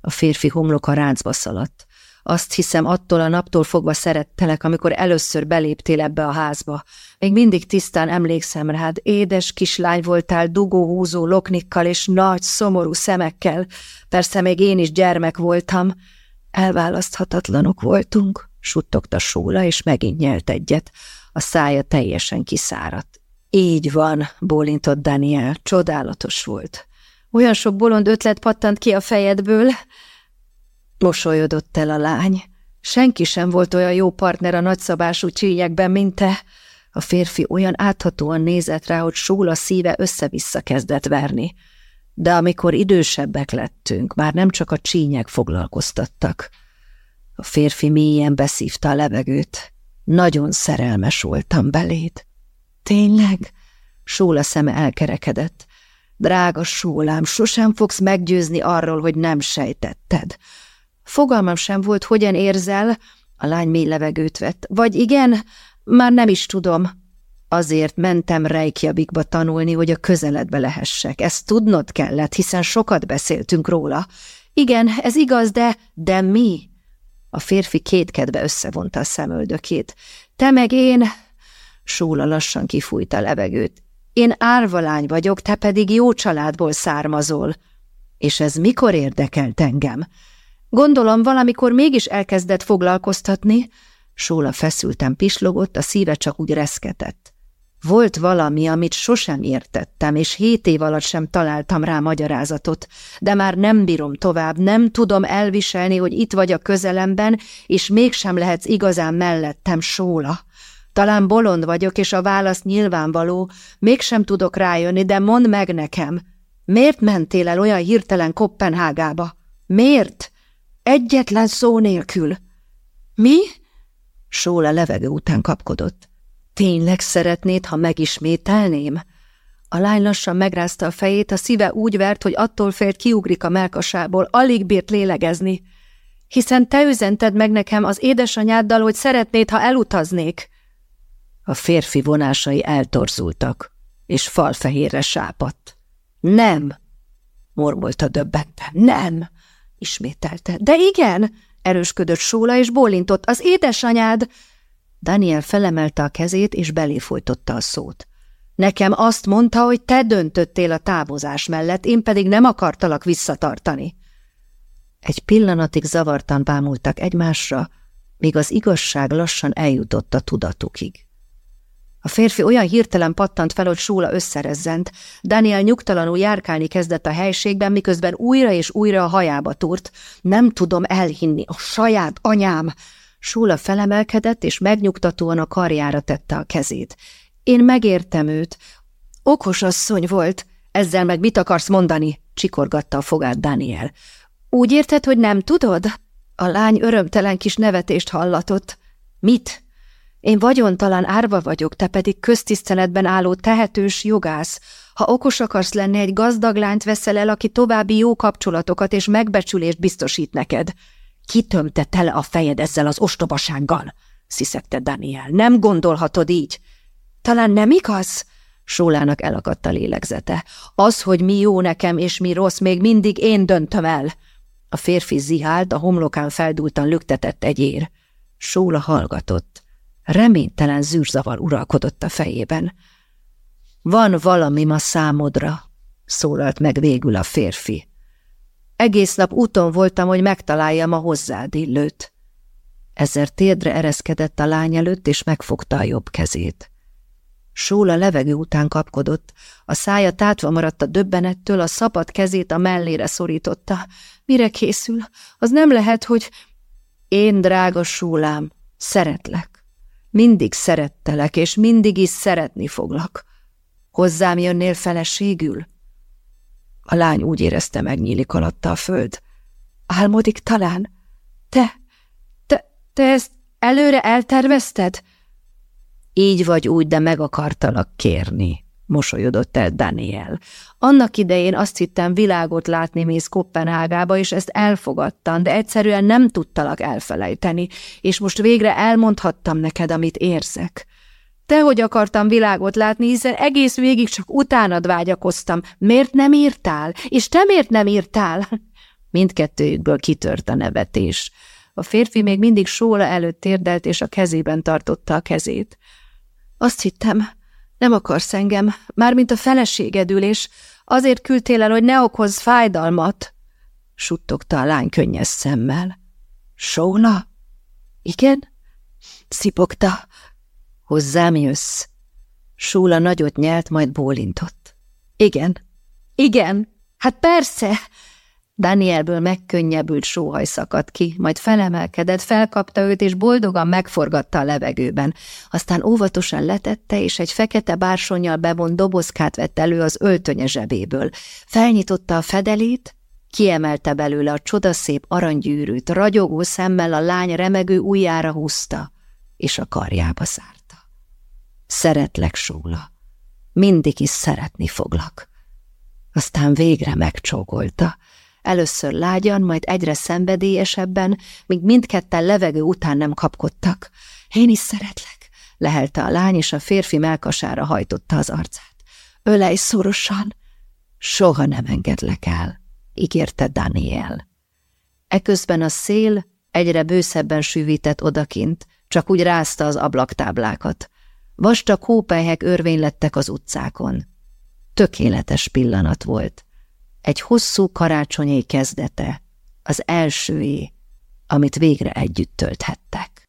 A férfi homloka ráncba szaladt. Azt hiszem, attól a naptól fogva szerettelek, amikor először beléptél ebbe a házba. Még mindig tisztán emlékszem rád, édes kislány voltál dugóhúzó loknikkal és nagy, szomorú szemekkel. Persze még én is gyermek voltam. Elválaszthatatlanok voltunk, suttogta Sóla, és megint nyelt egyet. A szája teljesen kiszáradt. Így van, bólintott Daniel, csodálatos volt. Olyan sok bolond ötlet pattant ki a fejedből. Mosolyodott el a lány. Senki sem volt olyan jó partner a nagyszabású csínyekben, mint te. A férfi olyan áthatóan nézett rá, hogy Sóla szíve össze-vissza kezdett verni. De amikor idősebbek lettünk, már nem csak a csínyek foglalkoztattak. A férfi mélyen beszívta a levegőt. Nagyon szerelmes voltam beléd. Tényleg? Sóla szeme elkerekedett. Drága Sólám, sosem fogsz meggyőzni arról, hogy nem sejtetted. Fogalmam sem volt, hogyan érzel, a lány mély levegőt vett. Vagy igen, már nem is tudom. Azért mentem Reykjavikba tanulni, hogy a közeledbe lehessek. Ezt tudnod kellett, hiszen sokat beszéltünk róla. Igen, ez igaz, de... De mi? A férfi kétkedve összevonta a szemöldökét. Te meg én... Sóla lassan kifújta a levegőt. Én árvalány vagyok, te pedig jó családból származol. És ez mikor érdekelt engem? Gondolom, valamikor mégis elkezdett foglalkoztatni. Sóla feszülten pislogott, a szíve csak úgy reszketett. Volt valami, amit sosem értettem, és hét év alatt sem találtam rá magyarázatot, de már nem bírom tovább, nem tudom elviselni, hogy itt vagy a közelemben, és mégsem lehetsz igazán mellettem, Sóla. Talán bolond vagyok, és a válasz nyilvánvaló, mégsem tudok rájönni, de mondd meg nekem, miért mentél el olyan hirtelen Kopenhágába? Miért? Egyetlen szó nélkül. Mi? Sóla levegő után kapkodott. Tényleg szeretnéd, ha megismételném? A lány lassan megrázta a fejét, a szíve úgy vert, hogy attól félt kiugrik a melkasából, alig bírt lélegezni. Hiszen te üzented meg nekem az édesanyáddal, hogy szeretnéd, ha elutaznék. A férfi vonásai eltorzultak, és falfehérre sápadt. Nem, mormolta döbbenten. Nem, ismételte. De igen, erősködött Sóla, és bólintott. Az édesanyád... Daniel felemelte a kezét, és belé folytotta a szót. Nekem azt mondta, hogy te döntöttél a távozás mellett, én pedig nem akartalak visszatartani. Egy pillanatig zavartan bámultak egymásra, míg az igazság lassan eljutott a tudatukig. A férfi olyan hirtelen pattant fel, hogy Súla összerezzent. Daniel nyugtalanul járkálni kezdett a helységben, miközben újra és újra a hajába túrt. Nem tudom elhinni, a saját anyám! Súla felemelkedett, és megnyugtatóan a karjára tette a kezét. Én megértem őt. Okos asszony volt. Ezzel meg mit akarsz mondani? csikorgatta a fogát Daniel. Úgy érted, hogy nem tudod? A lány örömtelen kis nevetést hallatott. Mit? Én vagyontalan árva vagyok, te pedig köztiszteletben álló tehetős jogász. Ha okos akarsz lenni, egy gazdag lányt veszel el, aki további jó kapcsolatokat és megbecsülést biztosít neked. Kitömte tele a fejed ezzel az ostobasággal, sziszegte Daniel. Nem gondolhatod így. Talán nem igaz? Sólának elakadt a lélegzete. Az, hogy mi jó nekem és mi rossz, még mindig én döntöm el. A férfi zihált, a homlokán feldúltan lüktetett egy ér. Sóla hallgatott. Reménytelen zűrzavar uralkodott a fejében. Van valami ma számodra, szólalt meg végül a férfi. Egész nap úton voltam, hogy megtaláljam a hozzád illőt. Ezzel térdre ereszkedett a lány előtt, és megfogta a jobb kezét. Sóla levegő után kapkodott, a szája tátva maradt a döbbenettől, a szabad kezét a mellére szorította. Mire készül? Az nem lehet, hogy... Én, drága Sólám, szeretlek. Mindig szerettelek, és mindig is szeretni foglak. Hozzám jönnél feleségül? A lány úgy érezte, megnyílik alatta a föld. Álmodik talán? Te, te, te ezt előre eltervezted? Így vagy úgy, de meg akartalak kérni mosolyodott el Daniel. Annak idején azt hittem világot látni mész Kopenhágába, és ezt elfogadtam, de egyszerűen nem tudtalak elfelejteni, és most végre elmondhattam neked, amit érzek. Te hogy akartam világot látni, hiszen egész végig csak utánad vágyakoztam. Miért nem írtál? És te miért nem írtál? Mindkettőjükből kitört a nevetés. A férfi még mindig sóla előtt térdelt, és a kezében tartotta a kezét. Azt hittem, nem akarsz engem, mármint a feleségedül, és azért küldtél el, hogy ne okozz fájdalmat, suttogta a lány könnyes szemmel. Sóla? Igen? Szipogta. Hozzám jössz. Sóla nagyot nyelt, majd bólintott. Igen, igen, hát persze, Danielből megkönnyebbült sóhaj szakadt ki, majd felemelkedett, felkapta őt, és boldogan megforgatta a levegőben. Aztán óvatosan letette, és egy fekete bársonyjal bevont dobozkát vett elő az öltönye zsebéből. Felnyitotta a fedelét, kiemelte belőle a csodaszép aranygyűrűt, ragyogó szemmel a lány remegő ujjára húzta, és a karjába szárta. Szeretlek, Sóla. Mindig is szeretni foglak. Aztán végre megcsókolta, először lágyan, majd egyre szenvedélyesebben, míg mindketten levegő után nem kapkodtak. Én is szeretlek, lehelte a lány, és a férfi melkasára hajtotta az arcát. Ölej szorosan! Soha nem engedlek el, ígérte Daniel. Eközben a szél egyre bőszebben sűvített odakint, csak úgy rázta az ablaktáblákat. Vastag hópelyhek örvény az utcákon. Tökéletes pillanat volt egy hosszú karácsonyi kezdete, az elsőé, amit végre együtt tölthettek.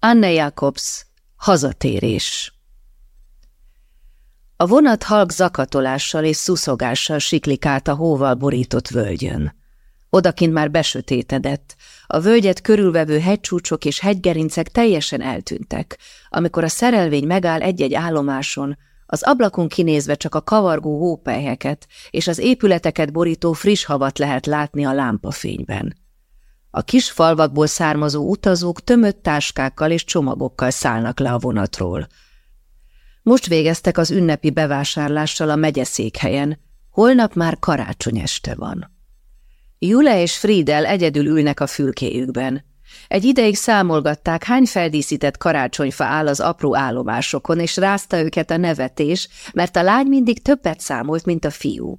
Anne Jacobs, hazatérés A vonat halk zakatolással és szuszogással siklikált a hóval borított völgyön. Odakint már besötétedett, a völgyet körülvevő hegycsúcsok és hegygerincek teljesen eltűntek, amikor a szerelvény megáll egy-egy állomáson, az ablakon kinézve csak a kavargó hópelyheket és az épületeket borító friss havat lehet látni a lámpafényben. A kis falvakból származó utazók tömött táskákkal és csomagokkal szállnak le a vonatról. Most végeztek az ünnepi bevásárlással a megyeszékhelyen, holnap már karácsony este van. Jule és Friedel egyedül ülnek a fülkéjükben. Egy ideig számolgatták, hány feldíszített karácsonyfa áll az apró állomásokon, és rázta őket a nevetés, mert a lány mindig többet számolt, mint a fiú.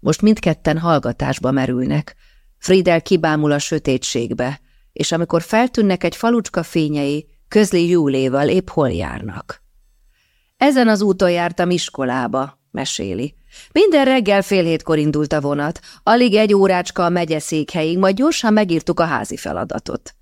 Most mindketten hallgatásba merülnek. Friedel kibámul a sötétségbe, és amikor feltűnnek egy falucska fényei, közli Júléval épp hol járnak. Ezen az úton jártam iskolába, meséli. Minden reggel fél hétkor indult a vonat, alig egy órácska a megyeszékhelyig, majd gyorsan megírtuk a házi feladatot.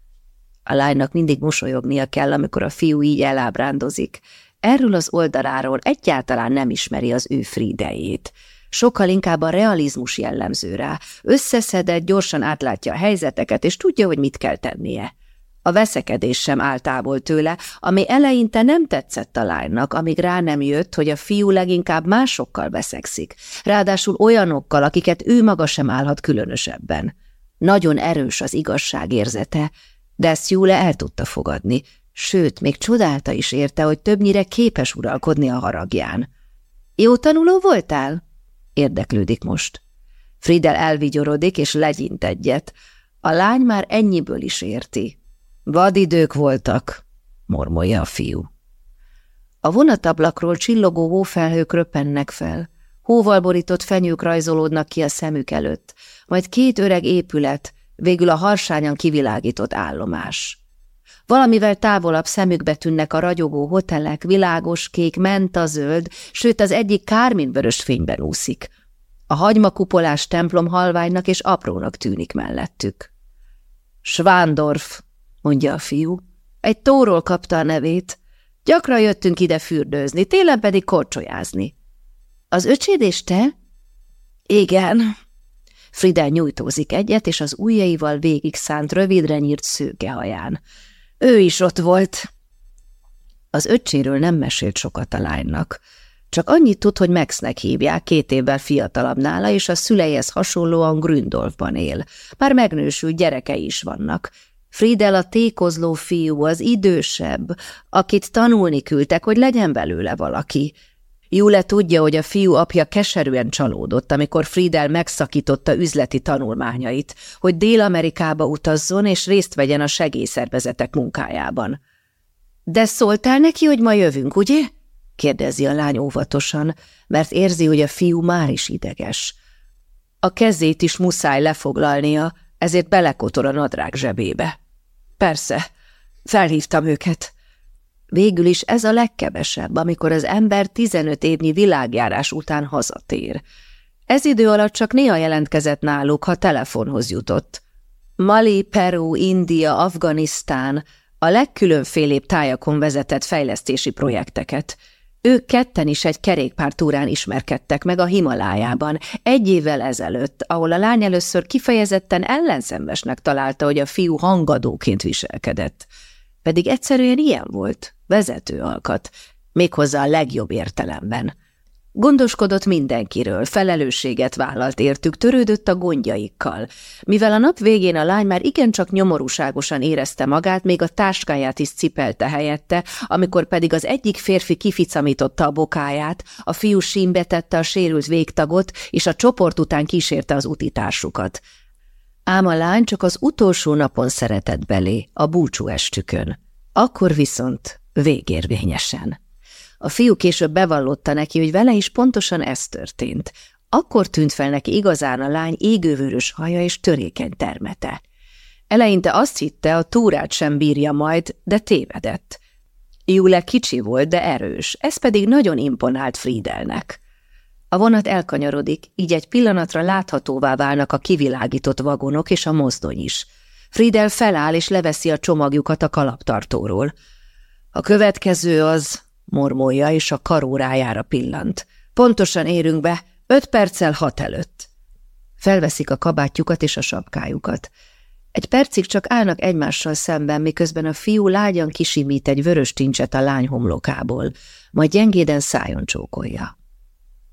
A lánynak mindig mosolyognia kell, amikor a fiú így elábrándozik. Erről az oldaláról egyáltalán nem ismeri az ő fridejét. Sokkal inkább a realizmus jellemző rá. Összeszedett, gyorsan átlátja a helyzeteket, és tudja, hogy mit kell tennie. A veszekedés sem áll távol tőle, ami eleinte nem tetszett a lánynak, amíg rá nem jött, hogy a fiú leginkább másokkal veszekszik, ráadásul olyanokkal, akiket ő maga sem állhat különösebben. Nagyon erős az igazságérzete, de ezt Júle el tudta fogadni, sőt, még csodálta is érte, hogy többnyire képes uralkodni a haragján. Jó tanuló voltál? Érdeklődik most. Friedel elvigyorodik, és legyint egyet. A lány már ennyiből is érti. Vadidők voltak, mormolja a fiú. A vonatablakról csillogó hófelhők röpennek fel, hóval borított fenyők rajzolódnak ki a szemük előtt, majd két öreg épület, végül a harsányan kivilágított állomás. Valamivel távolabb szemükbe tűnnek a ragyogó hotelek, világos kék, zöld, sőt az egyik kárminvörös fényben úszik. A hagymakupolás templom halványnak és aprónak tűnik mellettük. Schwandorf, mondja a fiú, egy tóról kapta a nevét. Gyakran jöttünk ide fürdőzni, télen pedig korcsolyázni. Az öcséd és te? Igen, Fridel nyújtózik egyet, és az ujjaival végig szánt rövidre nyírt szőkehaján. Ő is ott volt. Az öccséről nem mesélt sokat a lánynak. Csak annyit tud, hogy Maxnek hívják, két évvel fiatalabb nála, és a szüleihez hasonlóan Gründolfban él. Már megnősült gyerekei is vannak. Friedel a tékozló fiú, az idősebb, akit tanulni küldtek, hogy legyen belőle valaki. Jule tudja, hogy a fiú apja keserűen csalódott, amikor Friedel megszakította üzleti tanulmányait, hogy Dél-Amerikába utazzon és részt vegyen a segélyszervezetek munkájában. De szóltál neki, hogy ma jövünk, ugye? kérdezi a lány óvatosan, mert érzi, hogy a fiú már is ideges. A kezét is muszáj lefoglalnia, ezért belekotor a nadrág zsebébe. Persze, felhívtam őket. Végül is ez a legkevesebb, amikor az ember 15 évnyi világjárás után hazatér. Ez idő alatt csak néha jelentkezett náluk, ha telefonhoz jutott. Mali, Peru, India, Afganisztán a legkülönfélébb tájakon vezetett fejlesztési projekteket. Ők ketten is egy kerékpártúrán ismerkedtek meg a Himalájában, egy évvel ezelőtt, ahol a lány először kifejezetten ellenszembesnek találta, hogy a fiú hangadóként viselkedett. Pedig egyszerűen ilyen volt, vezető alkat, méghozzá a legjobb értelemben. Gondoskodott mindenkiről, felelősséget vállalt értük, törődött a gondjaikkal. Mivel a nap végén a lány már igencsak nyomorúságosan érezte magát, még a táskáját is cipelte helyette, amikor pedig az egyik férfi kificamította a bokáját, a fiú símbe tette a sérült végtagot, és a csoport után kísérte az utitársukat. Ám a lány csak az utolsó napon szeretett belé, a búcsú estükön. Akkor viszont végérvényesen. A fiú később bevallotta neki, hogy vele is pontosan ez történt. Akkor tűnt fel neki igazán a lány égővörös haja és törékeny termete. Eleinte azt hitte, a túrát sem bírja majd, de tévedett. Jule kicsi volt, de erős, ez pedig nagyon imponált Friedelnek. A vonat elkanyarodik, így egy pillanatra láthatóvá válnak a kivilágított vagonok és a mozdony is. Friedel feláll és leveszi a csomagjukat a kalaptartóról. A következő az mormolja, és a karórájára pillant. Pontosan érünk be, öt perccel hat előtt. Felveszik a kabátjukat és a sapkájukat. Egy percig csak állnak egymással szemben, miközben a fiú lágyan kisimít egy vörös tincset a lány homlokából, majd gyengéden szájon csókolja.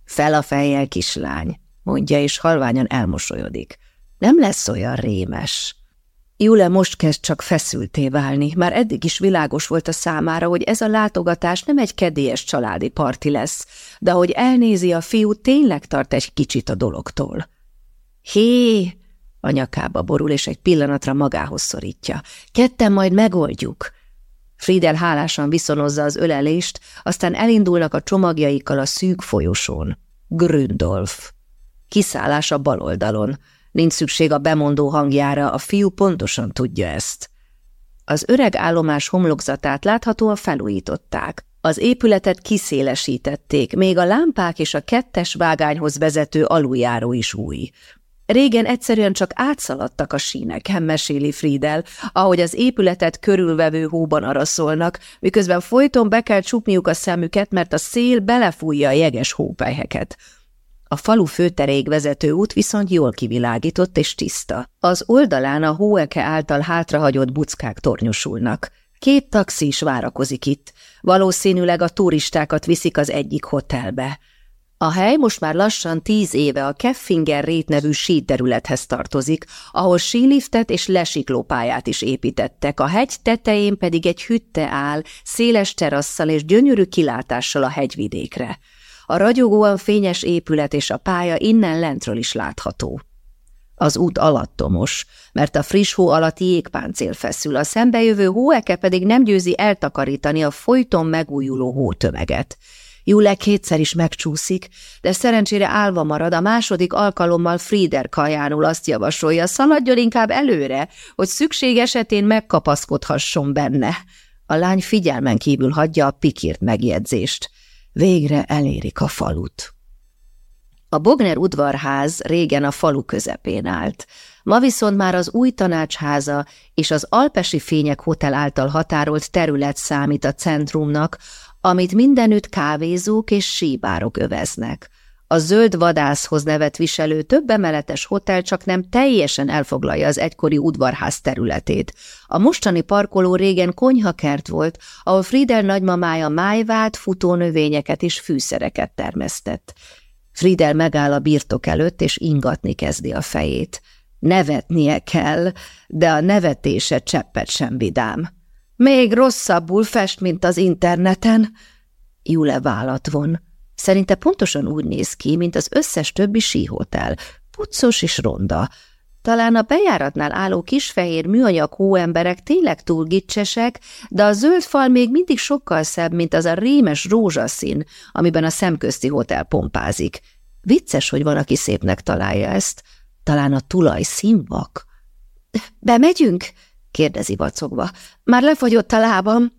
Fel a fejjel, kislány, mondja, és halványan elmosolyodik. Nem lesz olyan rémes. Jule most kezd csak feszülté válni, már eddig is világos volt a számára, hogy ez a látogatás nem egy kedélyes családi parti lesz, de hogy elnézi a fiú, tényleg tart egy kicsit a dologtól. Hé! A nyakába borul, és egy pillanatra magához szorítja. Ketten majd megoldjuk. Friedel hálásan viszonozza az ölelést, aztán elindulnak a csomagjaikkal a szűk folyosón. Gründolf. Kiszállás a bal oldalon. Nincs szükség a bemondó hangjára, a fiú pontosan tudja ezt. Az öreg állomás homlokzatát láthatóan felújították. Az épületet kiszélesítették, még a lámpák és a kettes vágányhoz vezető aluljáró is új. Régen egyszerűen csak átszaladtak a síneken, meséli Friedel, ahogy az épületet körülvevő hóban araszolnak, miközben folyton be kell csukniuk a szemüket, mert a szél belefújja a jeges hópelyheket. A falu főteréig vezető út viszont jól kivilágított és tiszta. Az oldalán a hóeke által hátrahagyott buckák tornyosulnak. Két taxi is várakozik itt. Valószínűleg a turistákat viszik az egyik hotelbe. A hely most már lassan tíz éve a Keffinger rét nevű síterülethez tartozik, ahol síliftet és lesiklópályát is építettek, a hegy tetején pedig egy hütte áll, széles terasszal és gyönyörű kilátással a hegyvidékre. A ragyogóan fényes épület és a pálya innen lentről is látható. Az út alattomos, mert a friss hó alatt jégpáncél feszül, a szembejövő hóeke pedig nem győzi eltakarítani a folyton megújuló hótömeget. Jule kétszer is megcsúszik, de szerencsére álva marad, a második alkalommal Frieder kajánul azt javasolja, szaladjon inkább előre, hogy szükség esetén megkapaszkodhasson benne. A lány figyelmen kívül hagyja a pikírt megjegyzést. Végre elérik a falut. A Bogner udvarház régen a falu közepén állt, ma viszont már az új tanácsháza és az Alpesi Fények Hotel által határolt terület számít a centrumnak, amit mindenütt kávézók és síbárok öveznek. A zöld vadászhoz nevet viselő több emeletes hotel csak nem teljesen elfoglalja az egykori udvarház területét. A mostani parkoló régen konyhakert volt, ahol Friedel nagymamája májvát, futónövényeket és fűszereket termesztett. Friedel megáll a birtok előtt, és ingatni kezdi a fejét. Nevetnie kell, de a nevetése cseppet sem vidám. Még rosszabbul fest, mint az interneten. Jule vállat von. Szerinte pontosan úgy néz ki, mint az összes többi síhotel, puccos és ronda. Talán a bejáratnál álló kisfehér műanyag hóemberek tényleg túl gicsesek, de a zöld fal még mindig sokkal szebb, mint az a rémes rózsaszín, amiben a szemközti hotel pompázik. Vicces, hogy van, aki szépnek találja ezt. Talán a tulaj színvak. Bemegyünk? kérdezi vacogva. Már lefagyott a lábam.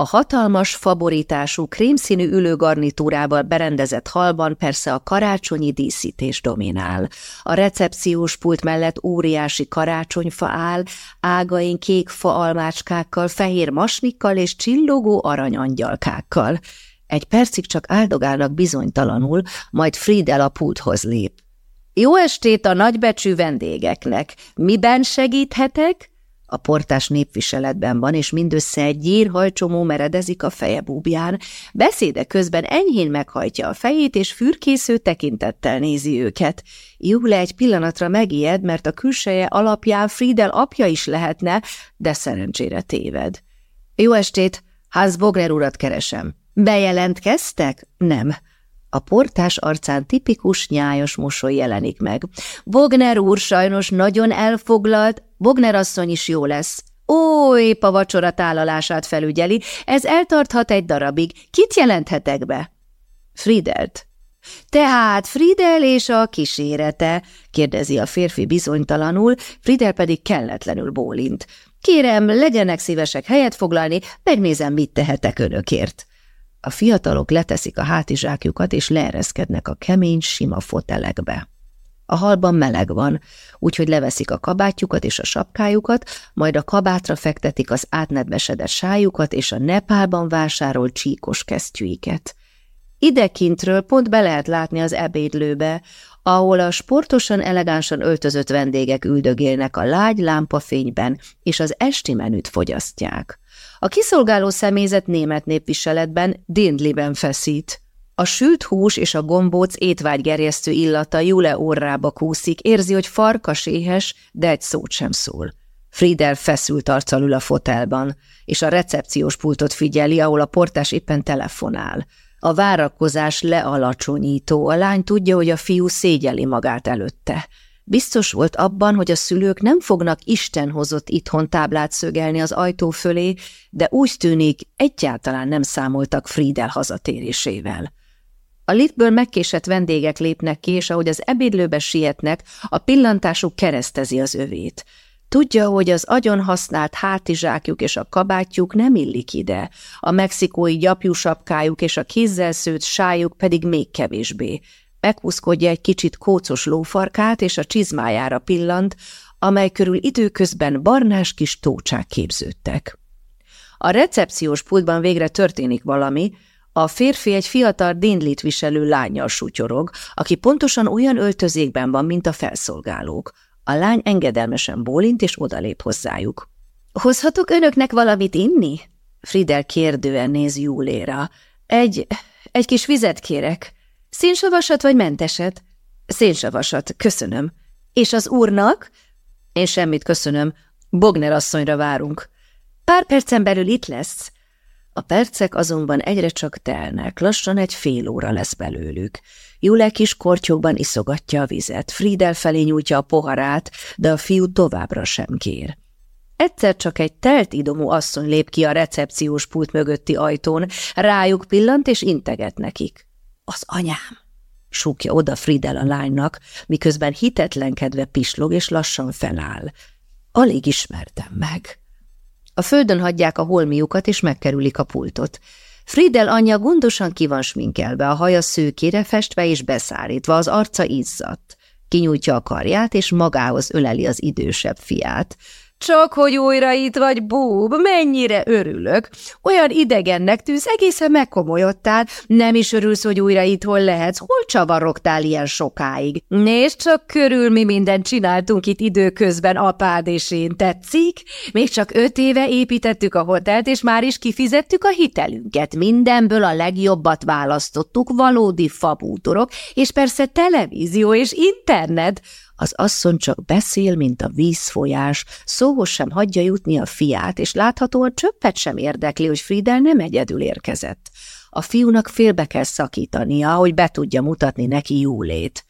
A hatalmas, faborítású, krémszínű ülőgarnitúrával berendezett halban persze a karácsonyi díszítés dominál. A recepciós pult mellett óriási karácsonyfa áll, ágain kék faalmácskákkal, fehér masnikkal és csillogó aranyangyalkákkal. Egy percig csak áldogálnak bizonytalanul, majd Friedel a pulthoz lép. Jó estét a nagybecsű vendégeknek! Miben segíthetek? A portás népviseletben van, és mindössze egy gyírhajcsomó meredezik a feje búbján, beszéde közben enyhén meghajtja a fejét, és fürkésző tekintettel nézi őket. Júle egy pillanatra megijed, mert a külseje alapján Friedel apja is lehetne, de szerencsére téved. Jó estét, Hans Bogner urat keresem. Bejelentkeztek? Nem. A portás arcán tipikus nyájas mosoly jelenik meg. Bogner úr sajnos nagyon elfoglalt, Bogner asszony is jó lesz. Ó, épp a vacsora tálalását felügyeli, ez eltarthat egy darabig. Kit jelenthetek be? Friedelt. Tehát Friedel és a kísérete, kérdezi a férfi bizonytalanul, Friedel pedig kelletlenül bólint. Kérem, legyenek szívesek helyet foglalni, megnézem, mit tehetek önökért. A fiatalok leteszik a hátizsákjukat, és leereszkednek a kemény, sima fotelekbe. A halban meleg van, úgyhogy leveszik a kabátjukat és a sapkájukat, majd a kabátra fektetik az átnedvesedett sájukat és a Nepálban vásárolt csíkos kesztyűiket. Idekintről pont be lehet látni az ebédlőbe, ahol a sportosan, elegánsan öltözött vendégek üldögélnek a lágy lámpafényben, és az esti menüt fogyasztják. A kiszolgáló személyzet német népviseletben Dindliben feszít. A sült hús és a gombóc étvágygerjesztő illata Jule orrába kúszik, érzi, hogy farkas éhes, de egy szót sem szól. Frieder feszült arccal ül a fotelban, és a recepciós pultot figyeli, ahol a portás éppen telefonál. A várakozás lealacsonyító, a lány tudja, hogy a fiú szégyeli magát előtte. Biztos volt abban, hogy a szülők nem fognak Isten hozott itthon táblát szögelni az ajtó fölé, de úgy tűnik, egyáltalán nem számoltak Friedel hazatérésével. A liftből megkésett vendégek lépnek ki, és ahogy az ebédlőbe sietnek, a pillantásuk keresztezi az övét. Tudja, hogy az agyon használt hátizsákjuk és a kabátjuk nem illik ide, a mexikói gyapjúsapkájuk és a kézzel szőtt sájuk pedig még kevésbé. Meghúzkodja egy kicsit kócos lófarkát, és a csizmájára pillant, amely körül időközben barnás kis tócsák képződtek. A recepciós pultban végre történik valami, a férfi egy fiatal dénlit viselő lányjal sutyorog, aki pontosan olyan öltözékben van, mint a felszolgálók. A lány engedelmesen bólint, és odalép hozzájuk. – Hozhatok önöknek valamit inni? Fridel kérdően néz Júléra. – Egy, egy kis vizet kérek. Szénsavasat vagy menteset? Szénsavasat, köszönöm. És az úrnak? Én semmit köszönöm. Bogner asszonyra várunk. Pár percen belül itt lesz. A percek azonban egyre csak telnek, lassan egy fél óra lesz belőlük. Jule kis kortyokban iszogatja a vizet, Friedel felé nyújtja a poharát, de a fiú továbbra sem kér. Egyszer csak egy telt idomú asszony lép ki a recepciós pult mögötti ajtón, rájuk pillant és integet nekik. Az anyám! súgja oda Friedel a lánynak, miközben hitetlenkedve pislog és lassan feláll. Alig ismertem meg. A földön hagyják a holmiukat, és megkerülik a pultot. Friedel anyja gondosan ki van sminkelve, a haja szőkére festve és beszárítva, az arca izzadt. Kinyújtja a karját, és magához öleli az idősebb fiát. Csak hogy újra itt vagy, búb, mennyire örülök. Olyan idegennek tűz, egészen megkomolyodtál. Nem is örülsz, hogy újra itt hol lehetsz. Hol csavarogtál ilyen sokáig? Nézd csak körül, mi mindent csináltunk itt időközben, apád és én. Tetszik? Még csak öt éve építettük a hotelt, és már is kifizettük a hitelünket. Mindenből a legjobbat választottuk, valódi fabútorok, és persze televízió és internet. Az asszony csak beszél, mint a vízfolyás, szóhoz sem hagyja jutni a fiát, és láthatóan csöppet sem érdekli, hogy Friedel nem egyedül érkezett. A fiúnak félbe kell szakítania, hogy be tudja mutatni neki Júlét.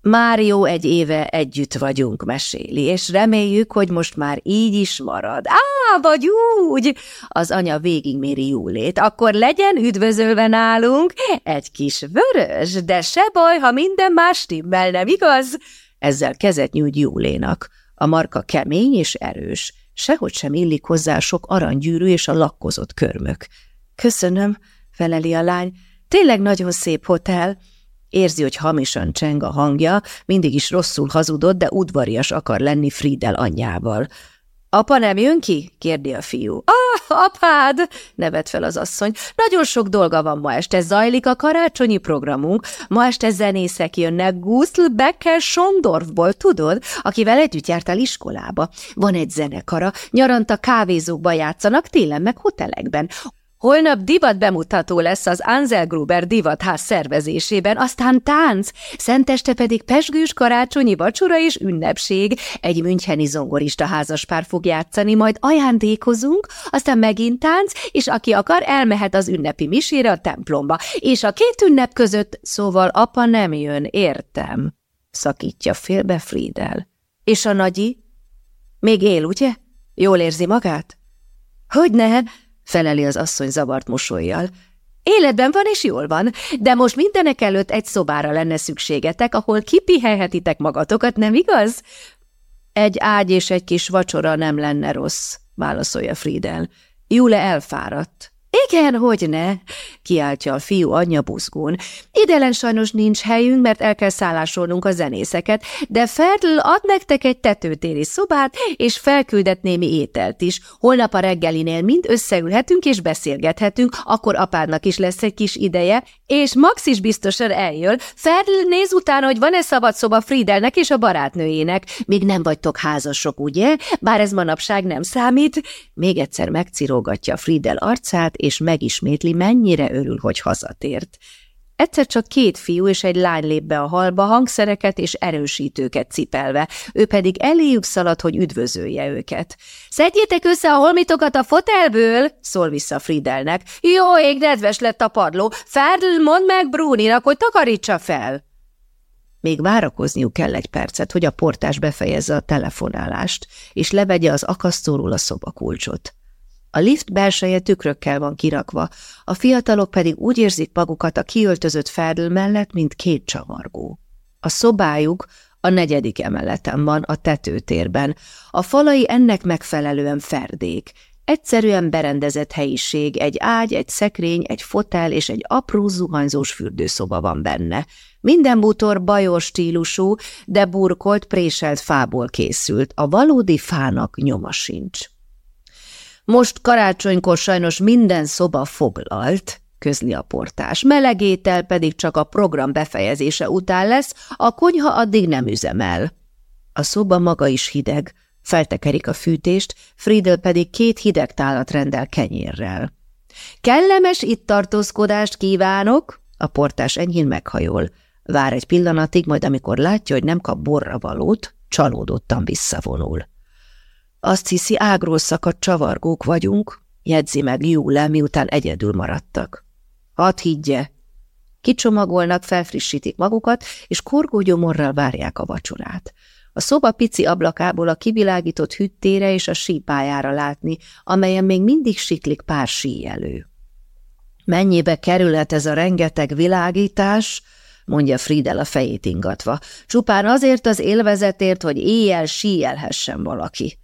Már jó egy éve együtt vagyunk, meséli, és reméljük, hogy most már így is marad. Á, vagy úgy! Az anya végigméri Júlét. Akkor legyen üdvözölve nálunk egy kis vörös, de se baj, ha minden más stimmel, nem igaz? Ezzel kezet nyújt Júlénak. A marka kemény és erős, sehogy sem illik hozzá sok aranygyűrű és a lakkozott körmök. Köszönöm, feleli a lány, tényleg nagyon szép hotel. Érzi, hogy hamisan cseng a hangja, mindig is rosszul hazudott, de udvarias akar lenni Friedel anyjával. Apa nem jön ki? kérdi a fiú. Ah, apád! nevet fel az asszony. Nagyon sok dolga van ma este, zajlik a karácsonyi programunk. Ma este zenészek jönnek Gustl Becker Sondorfból, tudod? Akivel együtt jártál iskolába. Van egy zenekara, nyaranta kávézókba játszanak, télen meg hotelekben. Holnap divat bemutató lesz az Anselgruber divatház szervezésében, aztán tánc, szenteste pedig pesgős karácsonyi vacsora és ünnepség. Egy müncheni zongorista házaspár fog játszani, majd ajándékozunk, aztán megint tánc, és aki akar, elmehet az ünnepi misére a templomba. És a két ünnep között, szóval apa nem jön, értem, szakítja félbe Friedel. És a nagyi? Még él, ugye? Jól érzi magát? Hogy ne? Feleli az asszony zavart mosolyjal. Életben van és jól van, de most mindenek előtt egy szobára lenne szükségetek, ahol kipihelhetitek magatokat, nem igaz? Egy ágy és egy kis vacsora nem lenne rossz, válaszolja Friedel. Jule elfáradt. Igen, hogy ne, kiáltja a fiú anyja buzgón. Idelen sajnos nincs helyünk, mert el kell szállásolnunk a zenészeket, de Ferdl ad nektek egy tetőtéri szobát, és felküldet némi ételt is. Holnap a reggelinél mind összeülhetünk és beszélgethetünk, akkor apádnak is lesz egy kis ideje, és Max is biztosan eljön. Ferdl néz utána, hogy van-e szabad szoba Friedelnek és a barátnőjének. Még nem vagytok házasok, ugye? Bár ez manapság nem számít. Még egyszer megcirógatja Friedel arcát, és megismétli, mennyire örül, hogy hazatért. Egyszer csak két fiú és egy lány lép be a halba, hangszereket és erősítőket cipelve, ő pedig eléjük szalad, hogy üdvözölje őket. – Szedjétek össze a holmitokat a fotelből! – szól vissza Friedelnek. – Jó ég, nedves lett a padló. Ferdl, mondd meg Bruninak, hogy takarítsa fel! Még várakozniuk kell egy percet, hogy a portás befejezze a telefonálást, és levegye az akasztóról a szobakulcsot. A lift belseje tükrökkel van kirakva, a fiatalok pedig úgy érzik magukat a kiöltözött ferdül mellett, mint két csavargó. A szobájuk a negyedik emeleten van, a tetőtérben. A falai ennek megfelelően ferdék. Egyszerűen berendezett helyiség, egy ágy, egy szekrény, egy fotel és egy apró zuhanyzós fürdőszoba van benne. Minden bútor bajos stílusú, de burkolt, préselt fából készült, a valódi fának nyoma sincs. Most karácsonykor sajnos minden szoba foglalt, közli a portás. Melegétel pedig csak a program befejezése után lesz, a konyha addig nem üzemel. A szoba maga is hideg, feltekerik a fűtést, Friedel pedig két hideg tálat rendel kenyérrel. Kellemes itt tartózkodást kívánok, a portás enyhén meghajol. Vár egy pillanatig, majd amikor látja, hogy nem kap borra valót, csalódottan visszavonul. Azt hiszi, ágról szakadt csavargók vagyunk, jegyzi meg Júle, miután egyedül maradtak. Hadd higgye! Kicsomagolnak, felfrissítik magukat, és korgógyomorral várják a vacsorát. A szoba pici ablakából a kivilágított hüttére és a sípájára látni, amelyen még mindig siklik pár síjelő. Mennyibe kerülhet ez a rengeteg világítás? mondja Friedel a fejét ingatva. Csupán azért az élvezetért, hogy éjjel síjelhessen valaki.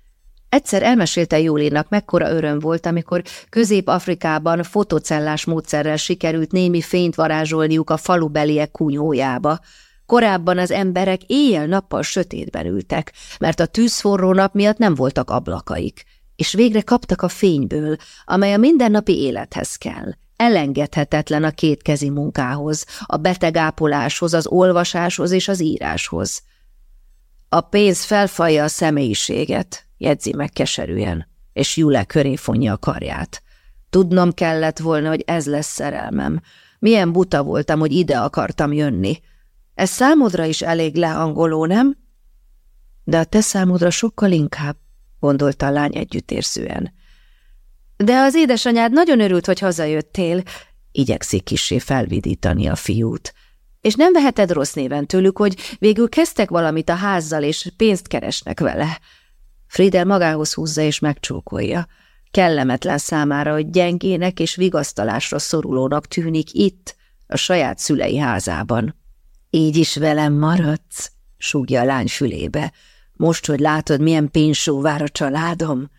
Egyszer elmesélte Júlénak, mekkora öröm volt, amikor Közép-Afrikában fotocellás módszerrel sikerült némi fényt varázsolniuk a falubeliek kunyójába. Korábban az emberek éjjel-nappal sötétben ültek, mert a tűzforró nap miatt nem voltak ablakaik, és végre kaptak a fényből, amely a mindennapi élethez kell. Elengedhetetlen a kétkezi munkához, a betegápoláshoz, az olvasáshoz és az íráshoz. A pénz felfalja a személyiséget, jegyzi meg keserűen, és Jule köré fonja a karját. Tudnom kellett volna, hogy ez lesz szerelmem. Milyen buta voltam, hogy ide akartam jönni. Ez számodra is elég lehangoló, nem? De a te számodra sokkal inkább, gondolta a lány együttérzően. De az édesanyád nagyon örült, hogy hazajöttél, igyekszik kissé felvidítani a fiút. És nem veheted rossz néven tőlük, hogy végül kezdtek valamit a házzal, és pénzt keresnek vele. Friedel magához húzza és megcsókolja. Kellemetlen számára, hogy gyengének és vigasztalásra szorulónak tűnik itt, a saját szülei házában. Így is velem maradsz, súgja a lány fülébe. Most, hogy látod, milyen pénzsó vár a családom?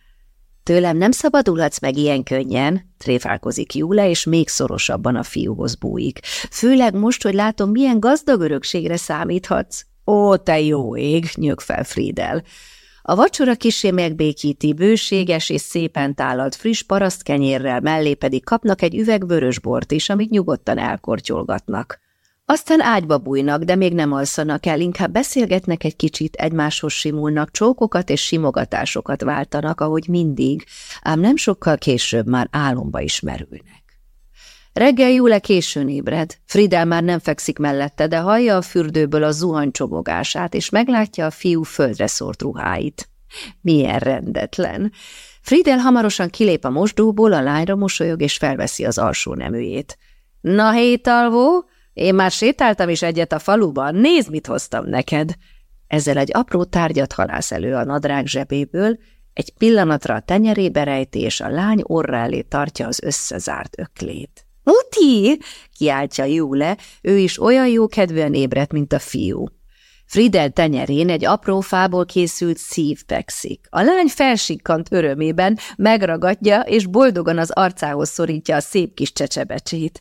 Tőlem nem szabadulhatsz meg ilyen könnyen, tréfálkozik Júle, és még szorosabban a fiúhoz bújik. Főleg most, hogy látom, milyen gazdag örökségre számíthatsz. Ó, te jó ég, nyög fel Friedel. A vacsora kisé megbékíti, bőséges és szépen tálalt friss parasztkenyérrel, mellé pedig kapnak egy üveg vörösbort is, amit nyugodtan elkortyolgatnak. Aztán ágyba bújnak, de még nem alszanak el, inkább beszélgetnek egy kicsit, egymáshoz simulnak, csókokat és simogatásokat váltanak, ahogy mindig, ám nem sokkal később már álomba is merülnek. Reggel Júle későn ébred, Fridel már nem fekszik mellette, de hallja a fürdőből a zuhany csobogását, és meglátja a fiú földre szórt ruháit. Milyen rendetlen! Fridel hamarosan kilép a mosdóból, a lányra mosolyog, és felveszi az alsó neműjét. – Na, hétalvó, én már sétáltam is egyet a faluban, nézd, mit hoztam neked! Ezzel egy apró tárgyat halász elő a nadrág zsebéből, egy pillanatra a tenyerébe rejti, és a lány orra elé tartja az összezárt öklét. – Uti! – kiáltja Júle, ő is olyan jó kedvűen ébredt, mint a fiú. Fridel tenyerén egy apró fából készült szív fekszik. A lány felsikkant örömében, megragadja, és boldogan az arcához szorítja a szép kis csecsebecsét.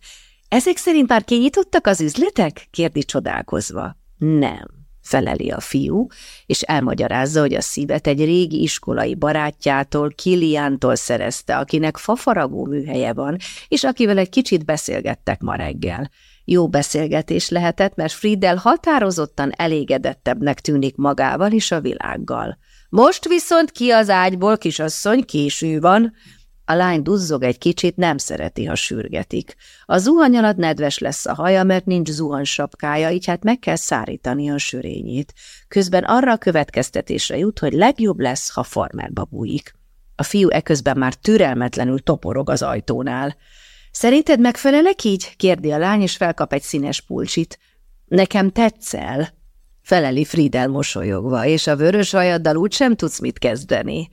Ezek szerint már kinyitottak az üzletek? kérdi csodálkozva. Nem, feleli a fiú, és elmagyarázza, hogy a szívet egy régi iskolai barátjától, Kiliántól szerezte, akinek fafaragó műhelye van, és akivel egy kicsit beszélgettek ma reggel. Jó beszélgetés lehetett, mert Friedel határozottan elégedettebbnek tűnik magával és a világgal. Most viszont ki az ágyból, kisasszony, késő van, a lány duzzog egy kicsit, nem szereti, ha sürgetik. A zuhany alatt nedves lesz a haja, mert nincs zuhansapkája, így hát meg kell szárítani a sörényét. Közben arra a következtetésre jut, hogy legjobb lesz, ha farmerba bújik. A fiú eközben már türelmetlenül toporog az ajtónál. Szerinted megfelelek így? kérdi a lány, és felkap egy színes pulcsit. Nekem tetszel? Feleli Friedel mosolyogva, és a vörös hajaddal úgy sem tudsz mit kezdeni.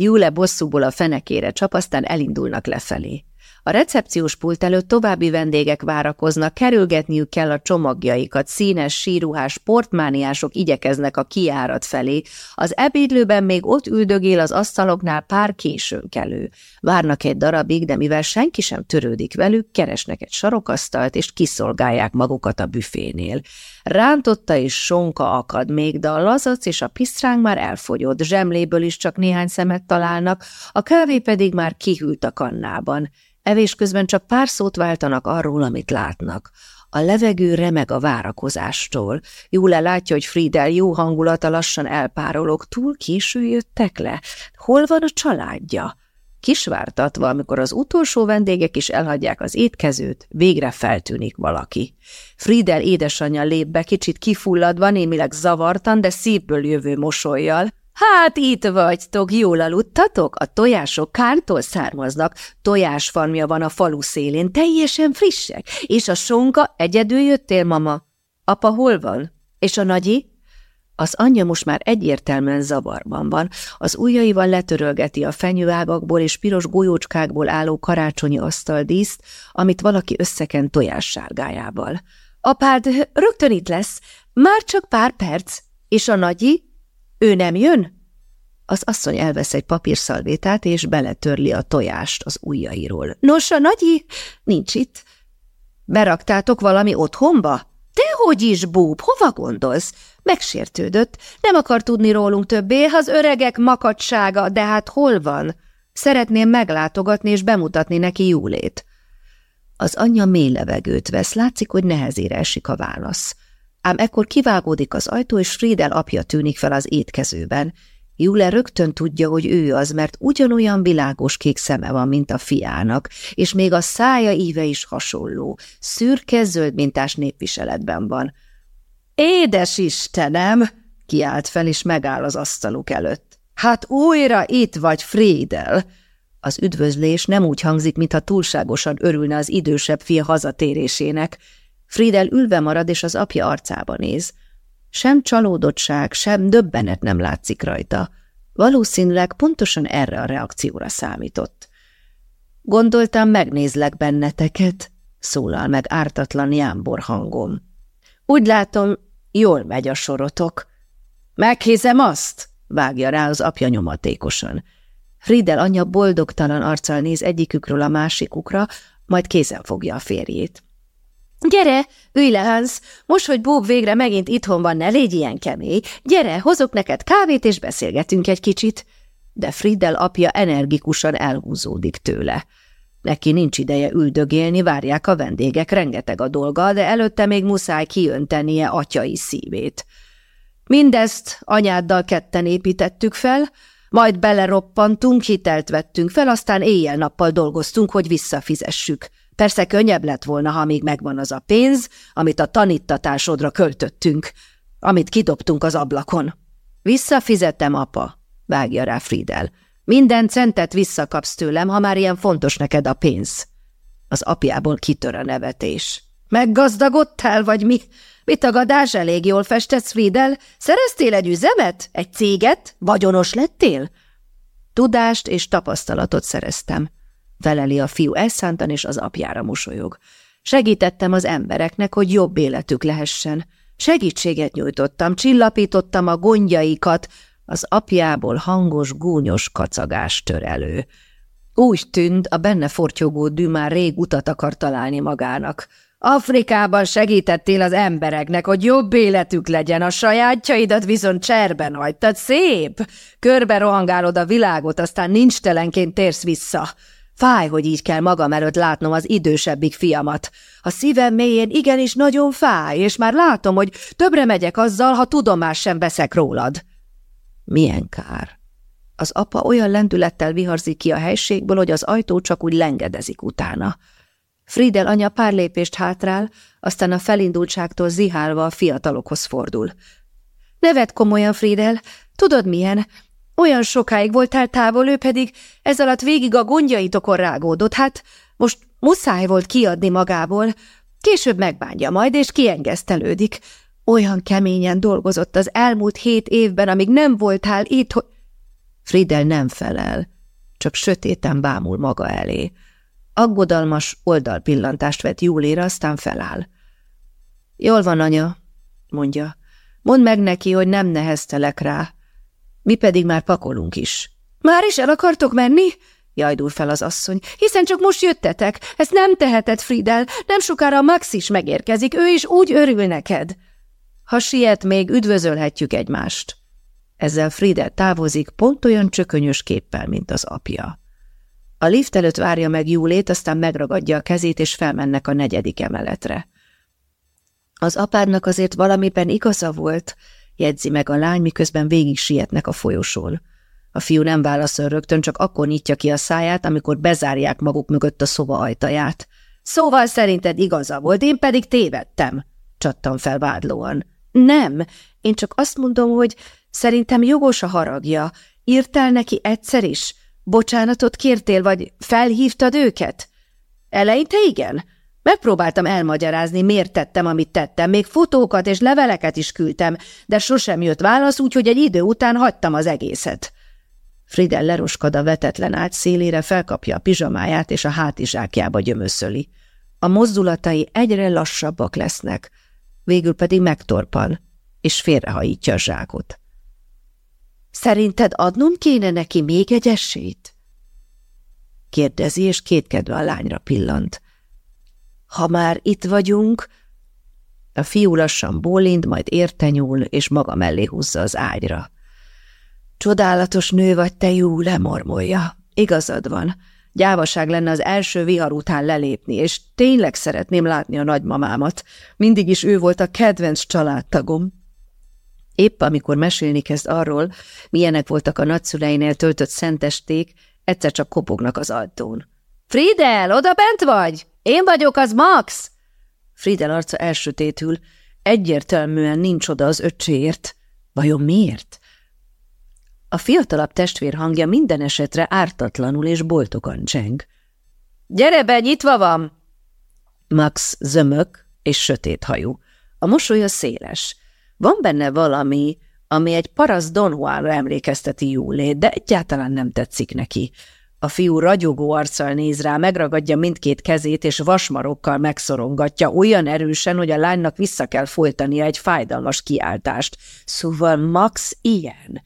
Júle bosszúból a fenekére csap, aztán elindulnak lefelé. A recepciós pult előtt további vendégek várakoznak, kerülgetniük kell a csomagjaikat, színes, síruhás, portmániások igyekeznek a kiárat felé. Az ebédlőben még ott üldögél az asztaloknál pár későn kelő. Várnak egy darabig, de mivel senki sem törődik velük, keresnek egy sarokasztalt, és kiszolgálják magukat a büfénél. Rántotta és sonka akad még, de a lazac és a pisztránk már elfogyott, zsemléből is csak néhány szemet találnak, a kávé pedig már kihűlt a kannában. Evés közben csak pár szót váltanak arról, amit látnak. A levegő remeg a várakozástól. Júle látja, hogy Friedel jó hangulata lassan elpárolog. Túl késő jöttek le? Hol van a családja? Kisvártatva, amikor az utolsó vendégek is elhagyják az étkezőt, végre feltűnik valaki. Friedel édesanyja lép be, kicsit kifulladva, némileg zavartan, de szívből jövő mosolyjal. Hát itt vagytok, jól aludtatok? A tojások kártól származnak, tojásfarmja van a falu szélén, teljesen frissek, és a sonka egyedül jöttél, mama? Apa hol van? És a nagyi? Az anyja most már egyértelműen zavarban van, az ujjaival letörölgeti a fenyőágakból és piros golyócskákból álló karácsonyi asztaldíszt, amit valaki összeken tojássárgájával. Apád rögtön itt lesz, már csak pár perc, és a nagyi? Ő nem jön? Az asszony elvesz egy papírszalvétát, és beletörli a tojást az ujjairól. Nos, a nagyi nincs itt. Beraktátok valami otthonba? Dehogy is, búb, hova gondolsz? Megsértődött, nem akar tudni rólunk többé, az öregek makadsága, de hát hol van? Szeretném meglátogatni és bemutatni neki Júlét. Az anyja mély levegőt vesz, látszik, hogy nehezére esik a válasz. Ám ekkor kivágódik az ajtó, és Friedel apja tűnik fel az étkezőben. Jule rögtön tudja, hogy ő az, mert ugyanolyan világos kék szeme van, mint a fiának, és még a szája íve is hasonló, szürke-zöld mintás népviseletben van. Édes Istenem! kiált fel, és megáll az asztaluk előtt. Hát újra itt vagy, Friedel! Az üdvözlés nem úgy hangzik, mintha túlságosan örülne az idősebb fia hazatérésének. Friedel ülve marad, és az apja arcába néz. Sem csalódottság, sem döbbenet nem látszik rajta. Valószínűleg pontosan erre a reakcióra számított. Gondoltam, megnézlek benneteket, szólal meg ártatlan jámbor hangom. Úgy látom, jól megy a sorotok. Meghézem azt? vágja rá az apja nyomatékosan. Friedel anyja boldogtalan arccal néz egyikükről a másikukra, majd kézen fogja a férjét. Gyere, ülj le, Hans! Most, hogy Bob végre megint itthon van, ne légy ilyen kemény. Gyere, hozok neked kávét, és beszélgetünk egy kicsit. De Friedel apja energikusan elhúzódik tőle. Neki nincs ideje üldögélni, várják a vendégek, rengeteg a dolga, de előtte még muszáj kiöntenie atyai szívét. Mindezt anyáddal ketten építettük fel, majd beleroppantunk, hitelt vettünk fel, aztán éjjel-nappal dolgoztunk, hogy visszafizessük. Persze könnyebb lett volna, ha még megvan az a pénz, amit a taníttatásodra költöttünk, amit kidobtunk az ablakon. Visszafizettem, apa, vágja rá Friedel. Minden centet visszakapsz tőlem, ha már ilyen fontos neked a pénz. Az apjából kitör a nevetés. Meggazdagodtál, vagy mi? Mi tagadás elég jól festesz, Friedel? Szereztél egy üzemet? Egy céget? Vagyonos lettél? Tudást és tapasztalatot szereztem. Feleli a fiú elszántan, és az apjára mosolyog. Segítettem az embereknek, hogy jobb életük lehessen. Segítséget nyújtottam, csillapítottam a gondjaikat, az apjából hangos, gúnyos kacagás tör elő. Úgy tűnt, a benne fortyogó dű már rég utat akar találni magának. Afrikában segítettél az embereknek, hogy jobb életük legyen, a sajátjaidat viszont cserben hagytad. Szép! Körbe rohangálod a világot, aztán nincs telenként térsz vissza. Fáj, hogy így kell magam előtt látnom az idősebbik fiamat. A szívem mélyén igenis nagyon fáj, és már látom, hogy többre megyek azzal, ha tudomás sem veszek rólad. Milyen kár. Az apa olyan lendülettel viharzik ki a helységből, hogy az ajtó csak úgy lengedezik utána. Friedel anya pár lépést hátrál, aztán a felindultságtól zihálva a fiatalokhoz fordul. Nevet komolyan, Friedel, tudod milyen? Olyan sokáig voltál távol, ő pedig ez alatt végig a gondjaitokon rágódott, hát most muszáj volt kiadni magából, később megbánja majd, és kiengesztelődik. Olyan keményen dolgozott az elmúlt hét évben, amíg nem voltál itt, hogy... Friedel nem felel, csak sötéten bámul maga elé. Aggodalmas oldalpillantást vett Júlére, aztán feláll. Jól van, anya, mondja. Mondd meg neki, hogy nem neheztelek rá. Mi pedig már pakolunk is. Már is el akartok menni? Jajdul fel az asszony. Hiszen csak most jöttetek. Ezt nem teheted, Friedel. Nem sokára Max is megérkezik. Ő is úgy örül neked. Ha siet, még üdvözölhetjük egymást. Ezzel Friedel távozik pont olyan csökönyös képpel, mint az apja. A lift előtt várja meg Júlét, aztán megragadja a kezét, és felmennek a negyedik emeletre. Az apádnak azért valamiben igaza volt, jegyzi meg a lány, miközben végig sietnek a folyosón. A fiú nem válaszol rögtön, csak akkor nyitja ki a száját, amikor bezárják maguk mögött a szoba ajtaját. Szóval szerinted igaza volt, én pedig tévedtem, csattam fel vádlóan. Nem, én csak azt mondom, hogy szerintem jogos a haragja. Írtál neki egyszer is? Bocsánatot kértél, vagy felhívtad őket? Eleinte igen. Megpróbáltam elmagyarázni, miért tettem, amit tettem, még fotókat és leveleket is küldtem, de sosem jött válasz, úgyhogy egy idő után hagytam az egészet. Friedel leroskad a vetetlen ágy szélére, felkapja a pizsamáját és a hátizsákjába gyömöszöli. A mozdulatai egyre lassabbak lesznek, végül pedig megtorpan, és félrehajítja a zsákot. Szerinted adnom kéne neki még egy esélyt? Kérdezi, és kétkedve a lányra pillant. Ha már itt vagyunk... A fiú lassan bólint, majd értenyúl, és maga mellé húzza az ágyra. Csodálatos nő vagy te, jó, lemormolja. Igazad van. Gyávaság lenne az első vihar után lelépni, és tényleg szeretném látni a nagymamámat. Mindig is ő volt a kedvenc családtagom. Épp amikor mesélni kezd arról, milyenek voltak a nagyszüleinél töltött szentesték, egyszer csak kopognak az ajtón. – Friedel, oda bent vagy? Én vagyok az Max! Friedel arca elsötétül. Egyértelműen nincs oda az öccséért. Vajon miért? A fiatalabb testvér hangja minden esetre ártatlanul és boltokan cseng. – Gyere be, nyitva van! Max zömök és sötét hajú. A mosolya széles. Van benne valami, ami egy parasz Don Juanra emlékezteti Júlét, de egyáltalán nem tetszik neki. A fiú ragyogó arccal néz rá, megragadja mindkét kezét, és vasmarokkal megszorongatja olyan erősen, hogy a lánynak vissza kell folytania egy fájdalmas kiáltást. Szóval Max ilyen.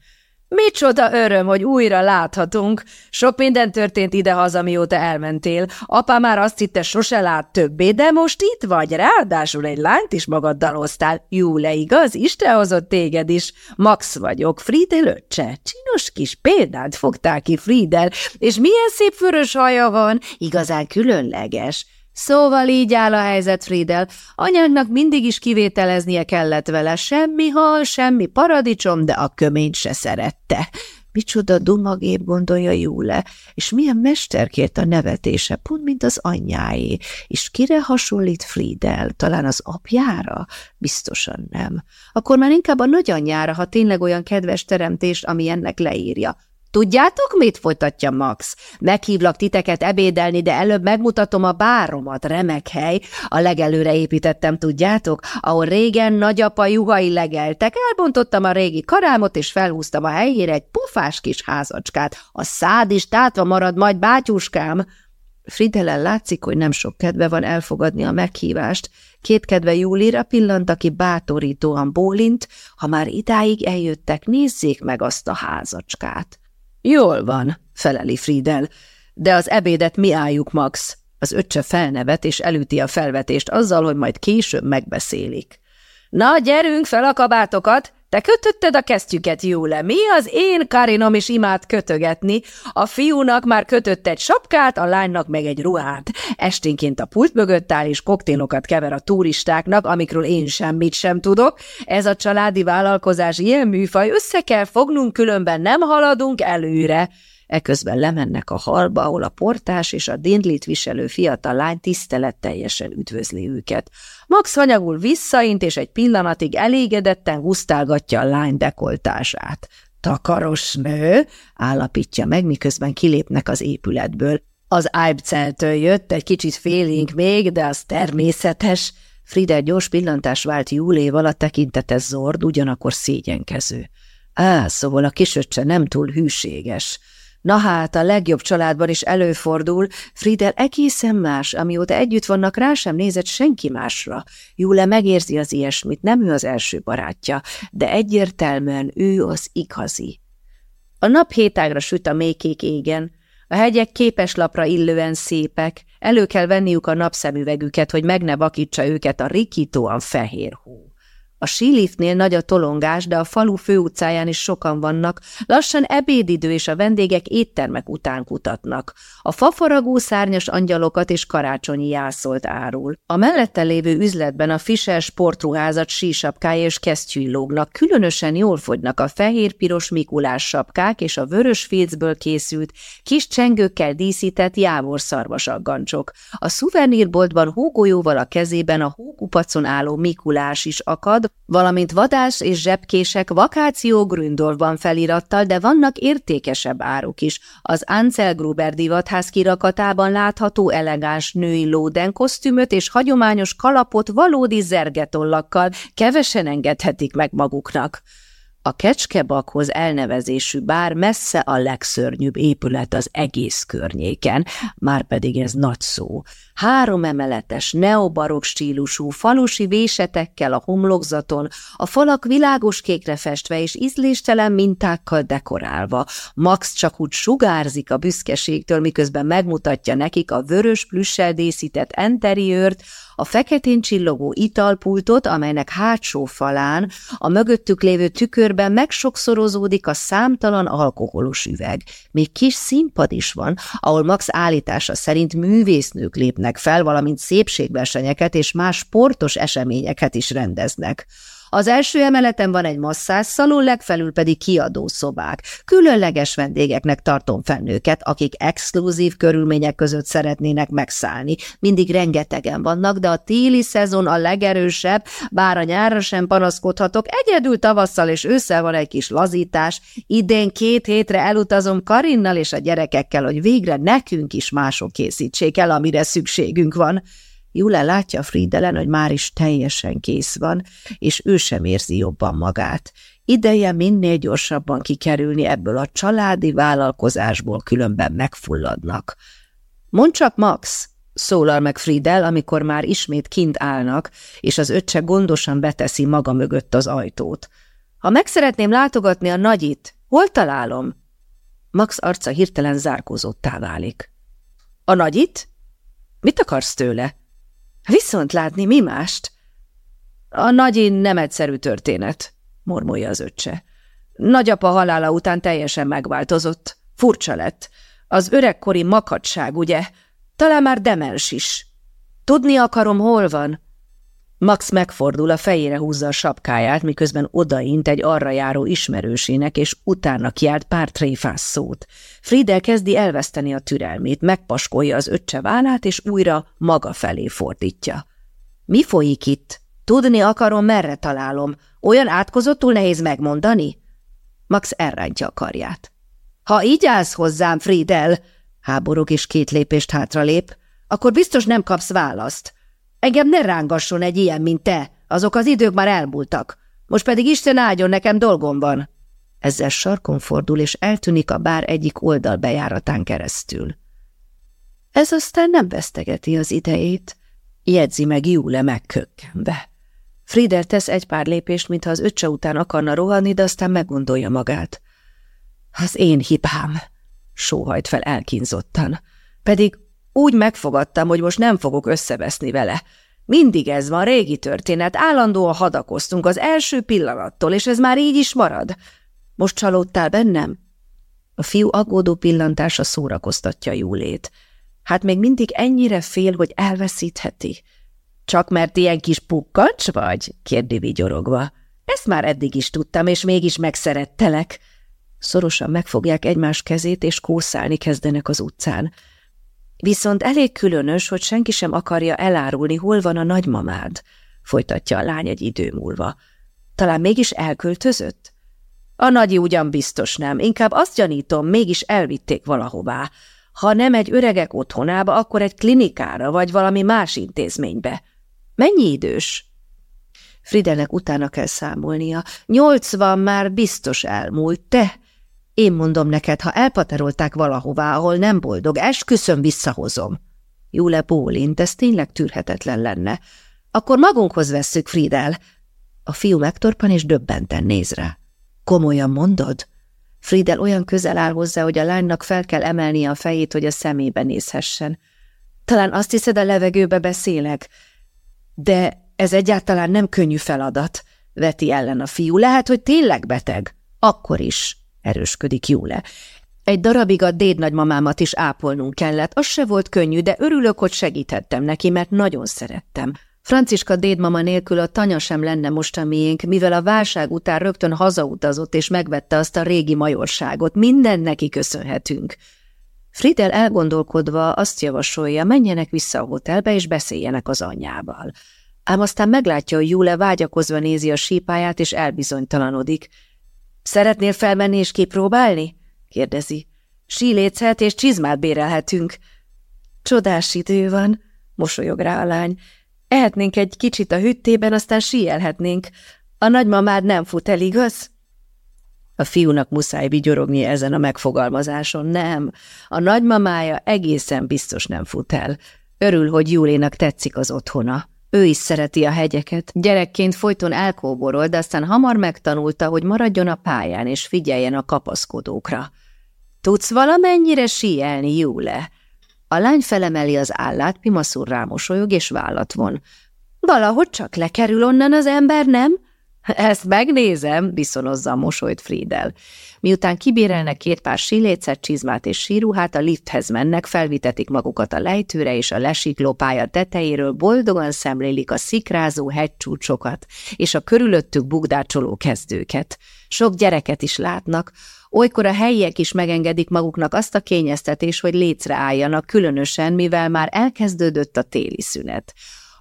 Micsoda öröm, hogy újra láthatunk. Sok minden történt idehaza, mióta elmentél. Apa már azt hitte, sose lát többé, de most itt vagy, ráadásul egy lányt is magaddal hoztál. le igaz? Isten hozott téged is. Max vagyok, Friedel öccse. Csinos kis példát fogtál ki, Friedel, és milyen szép vörös haja van, igazán különleges. Szóval így áll a helyzet, Friedel. Anyánknak mindig is kivételeznie kellett vele. Semmi hal, semmi paradicsom, de a köményt se szerette. Micsoda dumagép gondolja Júle, és milyen mesterkért a nevetése, pont mint az anyjáé. És kire hasonlít Friedel? Talán az apjára? Biztosan nem. Akkor már inkább a nagyanyjára, ha tényleg olyan kedves teremtés, ami ennek leírja. Tudjátok, mit folytatja Max? Meghívlak titeket ebédelni, de előbb megmutatom a báromat, remek hely. A legelőre építettem, tudjátok? Ahol régen nagyapa juhai legeltek, elbontottam a régi karámot, és felhúztam a helyére egy pufás kis házacskát. A szád is tátva marad majd, bátyuskám. Fridelen látszik, hogy nem sok kedve van elfogadni a meghívást. Két kedve Júlira pillant, aki bátorítóan bólint, ha már idáig eljöttek, nézzék meg azt a házacskát. Jól van, feleli Friedel, de az ebédet mi álljuk, Max. Az öccse felnevet és elüti a felvetést azzal, hogy majd később megbeszélik. Na, gyerünk fel a kabátokat! Te kötötted a kesztyüket, Júle. Mi az én Karinom is imád kötögetni? A fiúnak már kötött egy sapkát, a lánynak meg egy ruhát. Esténként a pult mögött áll és koktélokat kever a turistáknak, amikről én semmit sem tudok. Ez a családi vállalkozás ilyen műfaj, össze kell fognunk, különben nem haladunk előre. Eközben lemennek a halba, ahol a portás és a dindlit viselő fiatal lány tiszteletteljesen üdvözli őket. Max hanyagul visszaint, és egy pillanatig elégedetten húztálgatja a lány dekoltását. Takaros nő, állapítja meg, miközben kilépnek az épületből. Az Eibceltől jött, egy kicsit félénk még, de az természetes. Frida gyors pillantás vált Júléval, a tekintete zord, ugyanakkor szégyenkező. Á, szóval a kisöccse nem túl hűséges. Na hát, a legjobb családban is előfordul, Friedel egészen más, amióta együtt vannak, rá sem nézett senki másra. Júle megérzi az ilyesmit, nem ő az első barátja, de egyértelműen ő az igazi. A nap hétágra süt a mékék égen, a hegyek képeslapra illően szépek, elő kell venniük a napszemüvegüket, hogy meg ne vakítsa őket a rikítóan fehér hó. A síliftnél nagy a tolongás, de a falu főutcáján is sokan vannak, lassan ebédidő és a vendégek éttermek után kutatnak. A fafaragó szárnyas angyalokat és karácsonyi jászolt árul. A mellette lévő üzletben a Fischer sportruházat sísapkája és kesztyűi különösen jól fogynak a fehér-piros Mikulás sapkák és a vörös filcből készült, kis csengőkkel díszített jávor szarvasaggancsok. A szuvenírboltban hógolyóval a kezében a hókupacon álló Mikulás is akad, valamint vadás és zsebkések vakáció Gründorfban felirattal, de vannak értékesebb áruk is. Az Ansel Gruber divatház kirakatában látható elegáns női lóden kosztümöt és hagyományos kalapot valódi zergetollakkal kevesen engedhetik meg maguknak. A kecskebakhoz elnevezésű bár messze a legszörnyűbb épület az egész környéken, már pedig ez nagy szó. Három emeletes, neobarok stílusú, falusi vésetekkel a homlokzaton, a falak világos kékre festve és ízléstelen mintákkal dekorálva. Max csak úgy sugárzik a büszkeségtől, miközben megmutatja nekik a vörös plüssel díszített enteriőrt, a feketén csillogó italpultot, amelynek hátsó falán, a mögöttük lévő tükörben megsokszorozódik a számtalan alkoholos üveg. Még kis színpad is van, ahol Max állítása szerint művésznők lépnek fel, valamint szépségversenyeket és más sportos eseményeket is rendeznek. Az első emeleten van egy masszásszalon, legfelül pedig kiadószobák. Különleges vendégeknek tartom fenn őket, akik exkluzív körülmények között szeretnének megszállni. Mindig rengetegen vannak, de a téli szezon a legerősebb, bár a nyárra sem panaszkodhatok, egyedül tavasszal és ősszel van egy kis lazítás. Idén két hétre elutazom Karinnal és a gyerekekkel, hogy végre nekünk is mások készítsék el, amire szükségünk van.
Jule látja Friedelen, hogy már is teljesen kész van, és ő sem érzi jobban magát. Ideje minél gyorsabban kikerülni ebből a családi vállalkozásból, különben megfulladnak. Mondd csak, Max, szólal meg Friedel, amikor már ismét kint állnak, és az öccse gondosan beteszi maga mögött az ajtót. Ha meg szeretném látogatni a nagyit, hol találom? Max arca hirtelen zárkózottá válik. A nagyit? Mit akarsz tőle? Viszont látni mi mást? A nagyi nem egyszerű történet, mormolja az öccse. Nagyapa halála után teljesen megváltozott. Furcsa lett. Az öregkori makadság, ugye? Talán már demens is. Tudni akarom, hol van? Max megfordul, a fejére húzza a sapkáját, miközben odaint egy arra járó ismerősének, és utána kiált pár tréfás szót. Friedel kezdi elveszteni a türelmét, megpaskolja az öccse vállát, és újra maga felé fordítja. Mi folyik itt? Tudni akarom, merre találom. Olyan átkozottul nehéz megmondani? Max elrántja a karját. Ha így állsz hozzám, Friedel, háborog és két lépést hátralép, akkor biztos nem kapsz választ. Engem ne rángasson egy ilyen, mint te, azok az idők már elmúltak. Most pedig Isten áldjon, nekem dolgom van. Ezzel sarkon fordul, és eltűnik a bár egyik oldal bejáratán keresztül. Ez aztán nem vesztegeti az idejét, jegyzi meg Júle megkökkenve. Friedel tesz egy pár lépést, mintha az öccse után akarna rohanni, de aztán meggondolja magát. Az én hibám, sóhajt fel elkínzottan. Pedig úgy megfogadtam, hogy most nem fogok összeveszni vele. Mindig ez van, régi történet, állandóan hadakoztunk az első pillanattól, és ez már így is marad. Most csalódtál bennem? A fiú aggódó pillantása szórakoztatja Júlét. Hát még mindig ennyire fél, hogy elveszítheti. Csak mert ilyen kis pukkacs vagy? kérdi vigyorogva. Ezt már eddig is tudtam, és mégis megszerettelek. Szorosan megfogják egymás kezét, és kószálni kezdenek az utcán. Viszont elég különös, hogy senki sem akarja elárulni, hol van a nagymamád, folytatja a lány egy idő múlva. Talán mégis elköltözött? A nagyi ugyan biztos nem, inkább azt gyanítom, mégis elvitték valahová. Ha nem egy öregek otthonába, akkor egy klinikára, vagy valami más intézménybe. Mennyi idős? Fridelnek utána kell számolnia. Nyolcvan már biztos elmúlt, te én mondom neked, ha elpaterolták valahová, ahol nem boldog, esküszöm visszahozom. Júle bólint, ez tényleg tűrhetetlen lenne. Akkor magunkhoz vesszük, Friedel. A fiú megtorpan és döbbenten néz rá. Komolyan mondod? Friedel olyan közel áll hozzá, hogy a lánynak fel kell emelnie a fejét, hogy a szemébe nézhessen. Talán azt hiszed, a levegőbe beszélek? De ez egyáltalán nem könnyű feladat, veti ellen a fiú. Lehet, hogy tényleg beteg. Akkor is erősködik Júle. Egy darabig a dédnagymamámat is ápolnunk kellett, az se volt könnyű, de örülök, hogy segíthettem neki, mert nagyon szerettem. Franciska dédmama nélkül a tanya sem lenne most a miénk, mivel a válság után rögtön hazautazott és megvette azt a régi majorságot. Minden neki köszönhetünk. Friedel elgondolkodva azt javasolja, menjenek vissza a hotelbe és beszéljenek az anyjával. Ám aztán meglátja, hogy Júle vágyakozva nézi a sípáját és elbizonytalanodik. Szeretnél felmenni és kipróbálni? kérdezi. Síléchet és csizmát bérelhetünk. Csodás idő van, mosolyog rá a lány. Ehetnénk egy kicsit a hüttében, aztán síelhetnénk. A nagymamád nem fut el, igaz? A fiúnak muszáj vigyorogni ezen a megfogalmazáson. Nem, a nagymamája egészen biztos nem fut el. Örül, hogy Júlénak tetszik az otthona. Ő is szereti a hegyeket, gyerekként folyton elkóborol, de aztán hamar megtanulta, hogy maradjon a pályán és figyeljen a kapaszkodókra. Tudsz valamennyire síelni, Júle? A lány felemeli az állát, Pimaszur rámosolyog és vállat von. Valahogy csak lekerül onnan az ember, nem? Ezt megnézem, viszonozza a mosolyt Friedel. Miután kibérelnek két pár sílécet, csizmát és síruhát, a lifthez mennek, felvitetik magukat a lejtőre, és a lesikló pálya tetejéről boldogan szemlélik a szikrázó hegycsúcsokat és a körülöttük bugdácsoló kezdőket. Sok gyereket is látnak, olykor a helyiek is megengedik maguknak azt a kényeztetés, hogy lécre álljanak, különösen, mivel már elkezdődött a téli szünet.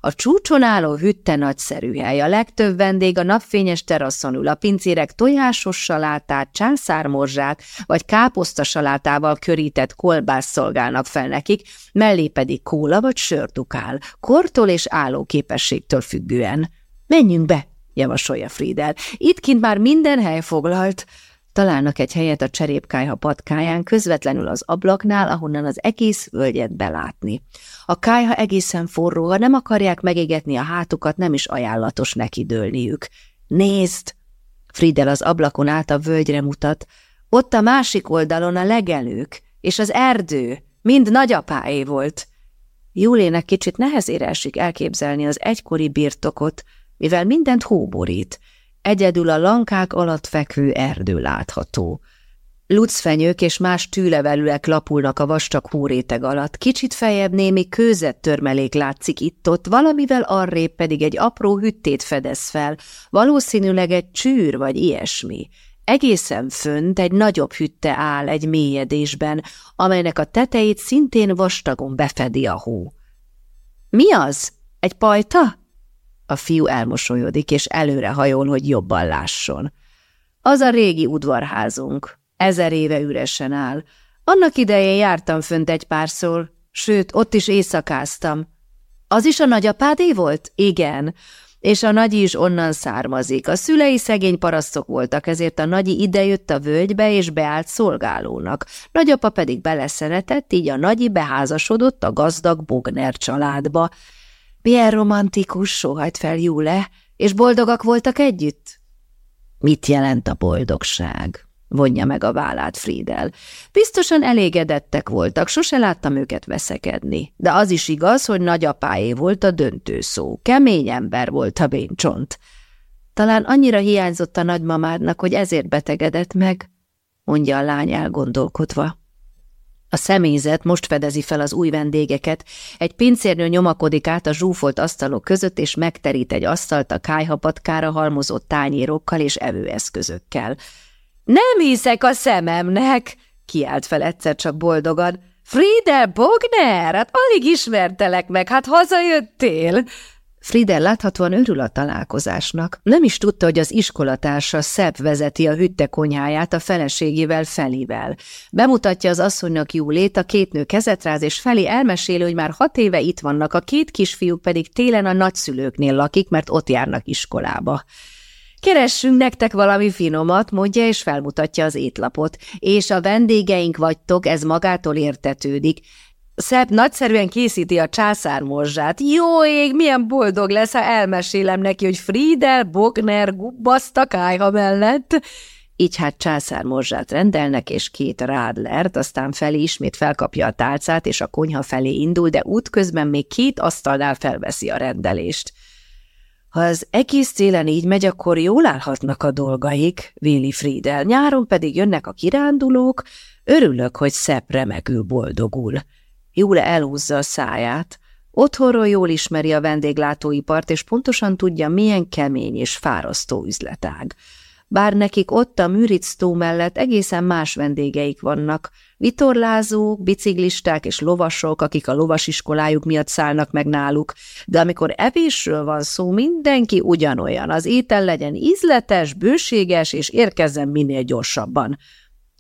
A csúcson álló hütte nagyszerű hely, a legtöbb vendég a napfényes teraszon ül, a pincérek tojásos salátát, császármorzsát vagy káposzta salátával körített kolbász szolgálnak fel nekik, mellé pedig kóla vagy sördukál, kortól és állóképességtől függően. Menjünk be, javasolja Friedel. Itt kint már minden hely foglalt. Találnak egy helyet a cserépkájha patkáján, közvetlenül az ablaknál, ahonnan az egész völgyet belátni. A kájha egészen forró, ha nem akarják megégetni a hátukat, nem is ajánlatos neki dőlniük. Nézd! Friedel az ablakon át a völgyre mutat. Ott a másik oldalon a legelők, és az erdő, mind nagyapáé volt. Júlének kicsit nehezére esik elképzelni az egykori birtokot, mivel mindent hóborít. Egyedül a lankák alatt fekvő erdő látható. Lucfenyők és más tűlevelőek lapulnak a vastag hóréteg alatt, kicsit fejebb némi kőzett törmelék látszik itt-ott, valamivel arrébb pedig egy apró hüttét fedez fel, valószínűleg egy csűr vagy ilyesmi. Egészen fönt egy nagyobb hütte áll egy mélyedésben, amelynek a tetejét szintén vastagon befedi a hó. – Mi az? Egy pajta? A fiú elmosolyodik, és előre hajol, hogy jobban lásson. Az a régi udvarházunk. Ezer éve üresen áll. Annak idején jártam fönt egy párszor, sőt, ott is éjszakáztam. Az is a nagyapádé volt? Igen. És a nagyi is onnan származik. A szülei szegény parasztok voltak, ezért a nagyi idejött a völgybe, és beállt szolgálónak. Nagyapa pedig beleszeretett, így a nagyi beházasodott a gazdag Bogner családba. Milyen romantikus, sóhajt fel Júle, és boldogak voltak együtt? Mit jelent a boldogság? Vonja meg a vállát Friedel. Biztosan elégedettek voltak, sose láttam őket veszekedni. De az is igaz, hogy nagyapáé volt a döntő szó. Kemény ember volt a béncsont. Talán annyira hiányzott a nagymamádnak, hogy ezért betegedett meg, mondja a lány elgondolkodva. A személyzet most fedezi fel az új vendégeket, egy pincérnő nyomakodik át a zsúfolt asztalok között, és megterít egy asztalt a kájhapatkára halmozott tányérokkal és evőeszközökkel. Nem hiszek a szememnek, kiált fel egyszer csak boldogan. Friedel Bogner, hát alig ismertelek meg, hát hazajöttél. Friedel láthatóan örül a találkozásnak. Nem is tudta, hogy az iskolatársa Szebb vezeti a hütte konyháját a feleségével Felivel. Bemutatja az asszonynak Júlét, a két nő kezetráz, és Feli elmeséli, hogy már hat éve itt vannak, a két kisfiúk pedig télen a nagyszülőknél lakik, mert ott járnak iskolába. Keressünk nektek valami finomat, mondja, és felmutatja az étlapot. És a vendégeink vagytok, ez magától értetődik. Szebb nagyszerűen készíti a császármorzsát. Jó ég, milyen boldog lesz, ha elmesélem neki, hogy Friedel Bogner gubbaszta kájha mellett. Így hát császármorzsát rendelnek, és két rádlert, aztán felé ismét felkapja a tálcát, és a konyha felé indul, de útközben még két asztalnál felveszi a rendelést. Ha az egész télen így megy, akkor jól állhatnak a dolgaik, Willi Friedel, nyáron pedig jönnek a kirándulók, örülök, hogy szebb remekül boldogul. Júle elhúzza a száját, otthonról jól ismeri a vendéglátóipart, és pontosan tudja, milyen kemény és fárasztó üzletág bár nekik ott a Müritz tó mellett egészen más vendégeik vannak, vitorlázók, biciklisták és lovasok, akik a lovasiskolájuk miatt szállnak meg náluk, de amikor evésről van szó, mindenki ugyanolyan, az étel legyen ízletes, bőséges, és érkezzen minél gyorsabban.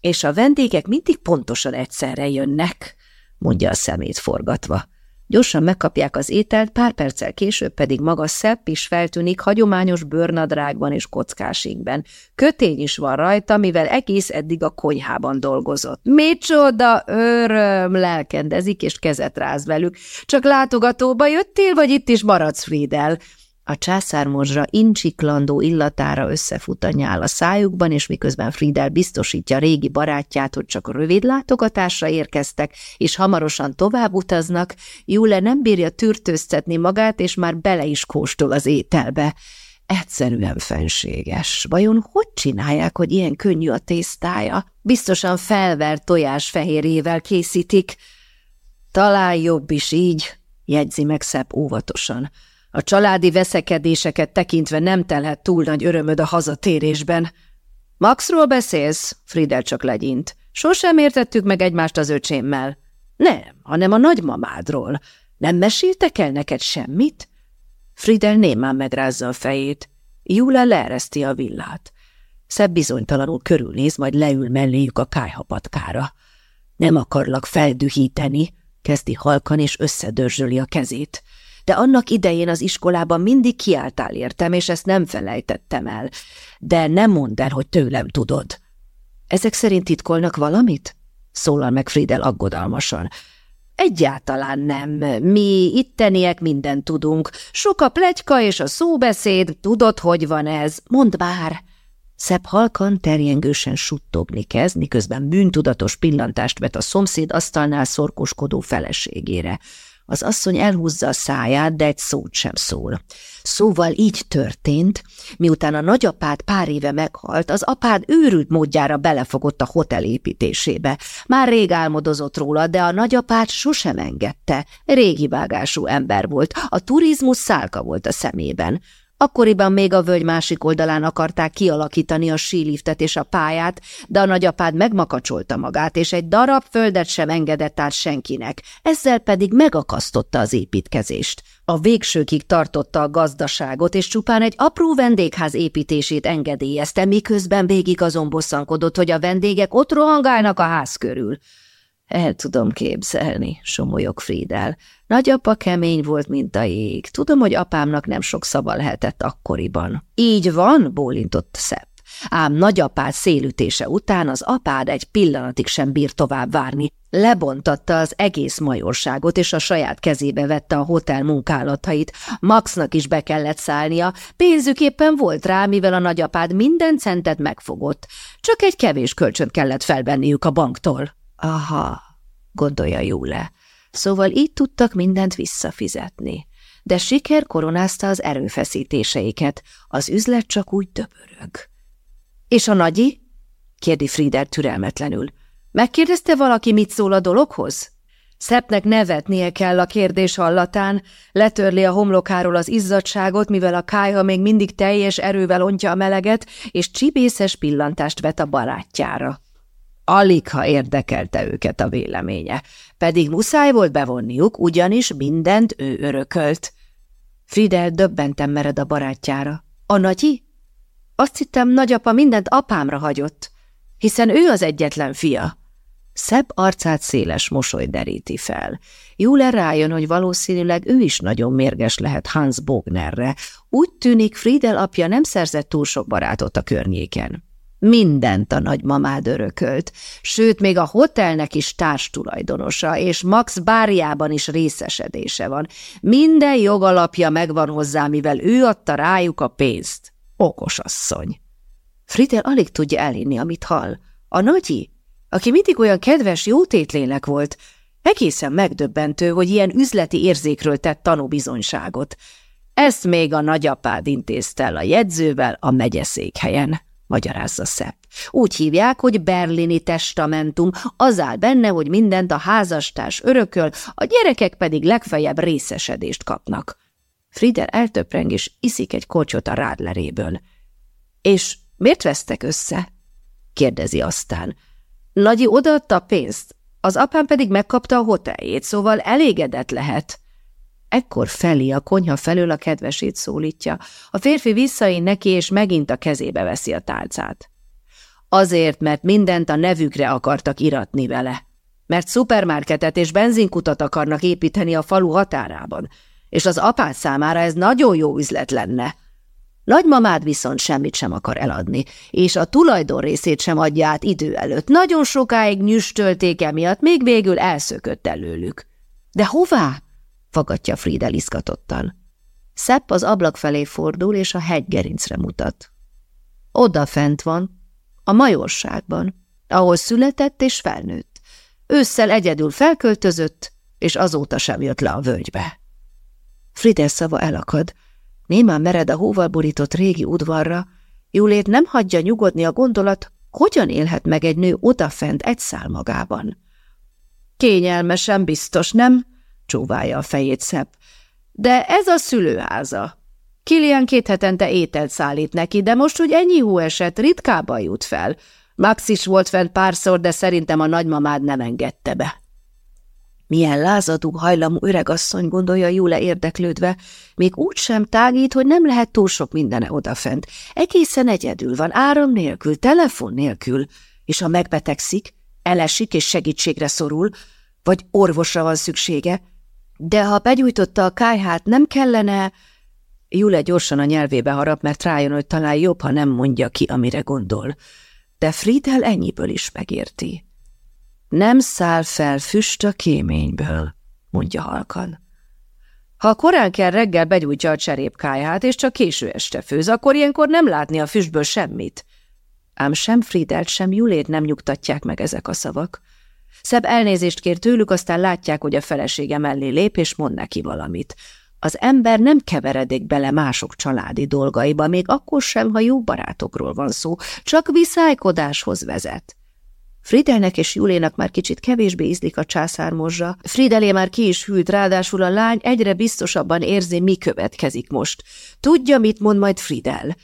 És a vendégek mindig pontosan egyszerre jönnek, mondja a szemét forgatva. Gyorsan megkapják az ételt, pár perccel később pedig maga Szepp is feltűnik hagyományos bőrnadrágban és kockásikben. Kötény is van rajta, mivel egész eddig a konyhában dolgozott. Micsoda öröm! Lelkendezik és kezet ráz velük. Csak látogatóba jöttél, vagy itt is maradsz, Friedel? A császármorzsa incsiklandó illatára összefut a nyál a szájukban, és miközben Friedel biztosítja régi barátját, hogy csak rövid látogatásra érkeztek, és hamarosan tovább utaznak, Jule nem bírja tűrtőztetni magát, és már bele is kóstol az ételbe. Egyszerűen fenséges. Vajon hogy csinálják, hogy ilyen könnyű a tésztája? Biztosan felvert tojás fehérjével készítik. Talán jobb is így, jegyzi meg szebb óvatosan. A családi veszekedéseket tekintve nem telhet túl nagy örömöd a hazatérésben. Maxról beszélsz? Friedel csak legyint. Sosem értettük meg egymást az öcsémmel. Nem, hanem a nagymamádról. Nem meséltek el neked semmit?
Friedel némán megrázza a fejét. Júle leereszti a villát. Szebb bizonytalanul körülnéz, majd leül melléjük a kájhapatkára. Nem akarlak feldühíteni, kezdi halkan és összedörzsöli a kezét. De annak idején az iskolában mindig kiálltál értem, és ezt nem felejtettem el. De nem mondd el, hogy tőlem tudod. Ezek szerint titkolnak valamit? Szólal meg Friedel aggodalmasan. Egyáltalán nem. Mi itteniek mindent tudunk. Sok a plegyka és a szóbeszéd. Tudod, hogy van ez? Mondd bár! Szebb halkan, terjengősen suttogni kezd, miközben bűntudatos pillantást vet a szomszéd asztalnál szorkoskodó feleségére. Az asszony elhúzza a száját, de egy szót sem szól. Szóval így történt, miután a nagyapád pár éve meghalt, az apád őrült módjára belefogott a hotel építésébe. Már rég álmodozott róla, de a nagyapád sosem engedte. Régi vágású ember volt, a turizmus szálka volt a szemében. Akkoriban még a völgy másik oldalán akarták kialakítani a síliftet és a pályát, de a nagyapád megmakacsolta magát, és egy darab földet sem engedett át senkinek, ezzel pedig megakasztotta az építkezést. A végsőkig tartotta a gazdaságot, és csupán egy apró vendégház építését engedélyezte, miközben végig azon bosszankodott, hogy a vendégek ott rohangálnak a ház körül. El tudom képzelni, somolyog Friedel. Nagyapa kemény volt, mint a jég. Tudom, hogy apámnak nem sok szava lehetett akkoriban. Így van, bólintott Szepp. Ám nagyapád szélütése után az apád egy pillanatig sem bír tovább várni. Lebontatta az egész majorságot, és a saját kezébe vette a hotel munkálatait. Maxnak is be kellett szállnia, pénzük éppen volt rá, mivel a nagyapád minden centet megfogott. Csak egy kevés kölcsönt kellett felvenniük a banktól. Aha, gondolja Júle. Szóval így tudtak mindent visszafizetni. De siker koronázta az erőfeszítéseiket, az üzlet csak úgy döbörög. És a nagyi? kérdi Frieder türelmetlenül. Megkérdezte valaki, mit szól a dologhoz? Szepnek nevetnie kell a kérdés hallatán, letörli a homlokáról az izzadságot, mivel a kájha még mindig teljes erővel ontja a meleget, és csibészes pillantást vet a barátjára. Alig, ha érdekelte őket a véleménye, pedig muszáj volt bevonniuk, ugyanis mindent ő örökölt. Fidel döbbenten mered a barátjára. A nagyi? Azt hittem, nagyapa mindent apámra hagyott, hiszen ő az egyetlen fia. Szebb arcát széles mosoly deríti fel. Jule rájön, hogy valószínűleg ő is nagyon mérges lehet Hans Bognerre. Úgy tűnik, Friedel apja nem szerzett túl sok barátot a környéken. Mindent a nagymamád örökölt, sőt, még a hotelnek is társtulajdonosa, és Max bárjában is részesedése van. Minden jogalapja megvan hozzá, mivel ő adta rájuk a pénzt. Okos asszony. Friedel alig tudja elhinni, amit hall. A nagyi, aki mindig olyan kedves, jótétlének volt, egészen megdöbbentő, hogy ilyen üzleti érzékről tett tanúbizonyságot. Ezt még a nagyapád intézte el a jegyzővel a megyeszékhelyen magyarázza Szepp. Úgy hívják, hogy berlini testamentum, az áll benne, hogy mindent a házastárs örököl, a gyerekek pedig legfeljebb részesedést kapnak. Frieder eltöpreng és iszik egy kocsot a rádleréből. És miért vesztek össze? kérdezi aztán. Nagyi odaadta a pénzt, az apám pedig megkapta a hoteljét, szóval elégedett lehet. Ekkor Feli a konyha felől a kedvesét szólítja. A férfi visszain neki, és megint a kezébe veszi a tálcát. Azért, mert mindent a nevükre akartak iratni vele. Mert szupermarketet és benzinkutat akarnak építeni a falu határában, és az apád számára ez nagyon jó üzlet lenne. Nagymamád viszont semmit sem akar eladni, és a tulajdon részét sem adja át idő előtt. Nagyon sokáig nyüstölték emiatt, még végül elszökött előlük. De hová? Fagadja Friedel izgatottan. Szepp az ablak felé fordul, és a hegygerincre mutat. Oda fent van, a majorságban, ahol született és felnőtt. Ősszel egyedül felköltözött, és azóta sem jött le a völgybe. Friedel szava elakad, némán mered a hóval borított régi udvarra, Júlét nem hagyja nyugodni a gondolat, hogyan élhet meg egy nő odafent egy szál magában. Kényelmesen biztos, nem? Csóválja a fejét szebb. De ez a szülőháza. Kilian két hetente ételt szállít neki, de most, hogy ennyi hó esett, ritkában jut fel. Max is volt fent párszor, de szerintem a nagymamád nem engedte be. Milyen lázadó hajlamú öregasszony, gondolja Júle érdeklődve, még úgy sem tágít, hogy nem lehet túl sok mindene odafent. Egészen egyedül van, áram nélkül, telefon nélkül, és ha megbetegszik, elesik és segítségre szorul, vagy orvosra van szüksége. De ha begyújtotta a kájhát, nem kellene... Jule gyorsan a nyelvébe harap, mert rájön, hogy talán jobb, ha nem mondja ki, amire gondol. De Friedel ennyiből is megérti. Nem száll fel füst a kéményből, mondja halkan. Ha korán kell reggel begyújtja a cserépkáját, és csak késő este főz, akkor ilyenkor nem látni a füstből semmit. Ám sem Friedelt, sem Julét nem nyugtatják meg ezek a szavak. Szebb elnézést kér tőlük, aztán látják, hogy a felesége mellé lép, és mond neki valamit. Az ember nem keveredik bele mások családi dolgaiba, még akkor sem, ha jó barátokról van szó, csak viszálykodáshoz vezet. Fridelnek és Julénak már kicsit kevésbé ízlik a császármozsa. Fridelé már ki is hűlt, ráadásul a lány egyre biztosabban érzi, mi következik most. Tudja, mit mond majd Fridel.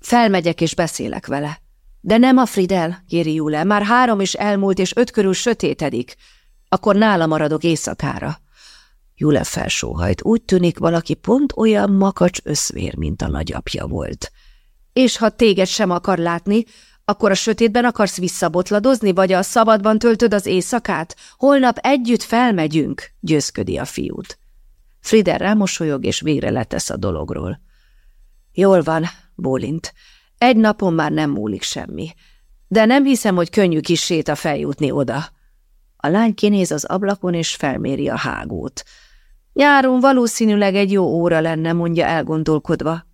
Felmegyek és beszélek vele. De nem a Fridel, kéri Jule, már három is elmúlt, és öt körül sötétedik. Akkor nála maradok éjszakára. Jule felsóhajt. Úgy tűnik, valaki pont olyan makacs összvér, mint a nagyapja volt. És ha téged sem akar látni, akkor a sötétben akarsz visszabotladozni, vagy a szabadban töltöd az éjszakát? Holnap együtt felmegyünk, győzködi a fiút. Frider rámosolyog, és végre letesz a dologról. Jól van, bólint. Egy napon már nem múlik semmi. De nem hiszem, hogy könnyű kis séta feljutni oda. A lány kinéz az ablakon, és felméri a hágót. Nyáron valószínűleg egy jó óra lenne, mondja elgondolkodva.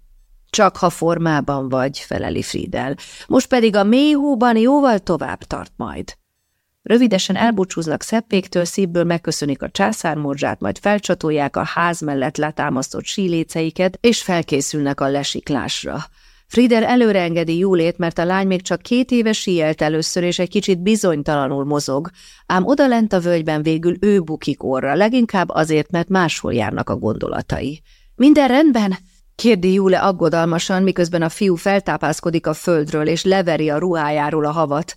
Csak ha formában vagy, feleli Friedel. Most pedig a mély hóban jóval tovább tart majd. Rövidesen elbúcsúznak szeppéktől, szívből megköszönik a császármorzsát, majd felcsatolják a ház mellett letámasztott síléceiket, és felkészülnek a lesiklásra. Frieder előre engedi Júlét, mert a lány még csak két éve síelt először, és egy kicsit bizonytalanul mozog, ám odalent a völgyben végül ő bukik orra, leginkább azért, mert máshol járnak a gondolatai. – Minden rendben? kérdi Júle aggodalmasan, miközben a fiú feltápászkodik a földről, és leveri a ruhájáról a havat.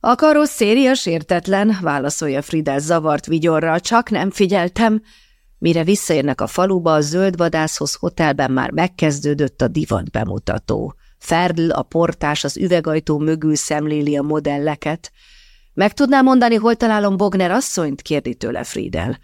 A karosszéria sértetlen, válaszolja Friedel zavart vigyorral, csak nem figyeltem. Mire visszaérnek a faluba, a zöld vadászhoz hotelben már megkezdődött a divat bemutató. Ferdl, a portás az üvegajtó mögül szemléli a modelleket. Meg tudná mondani, hol találom Bogner asszonyt? kérdi tőle Friedel.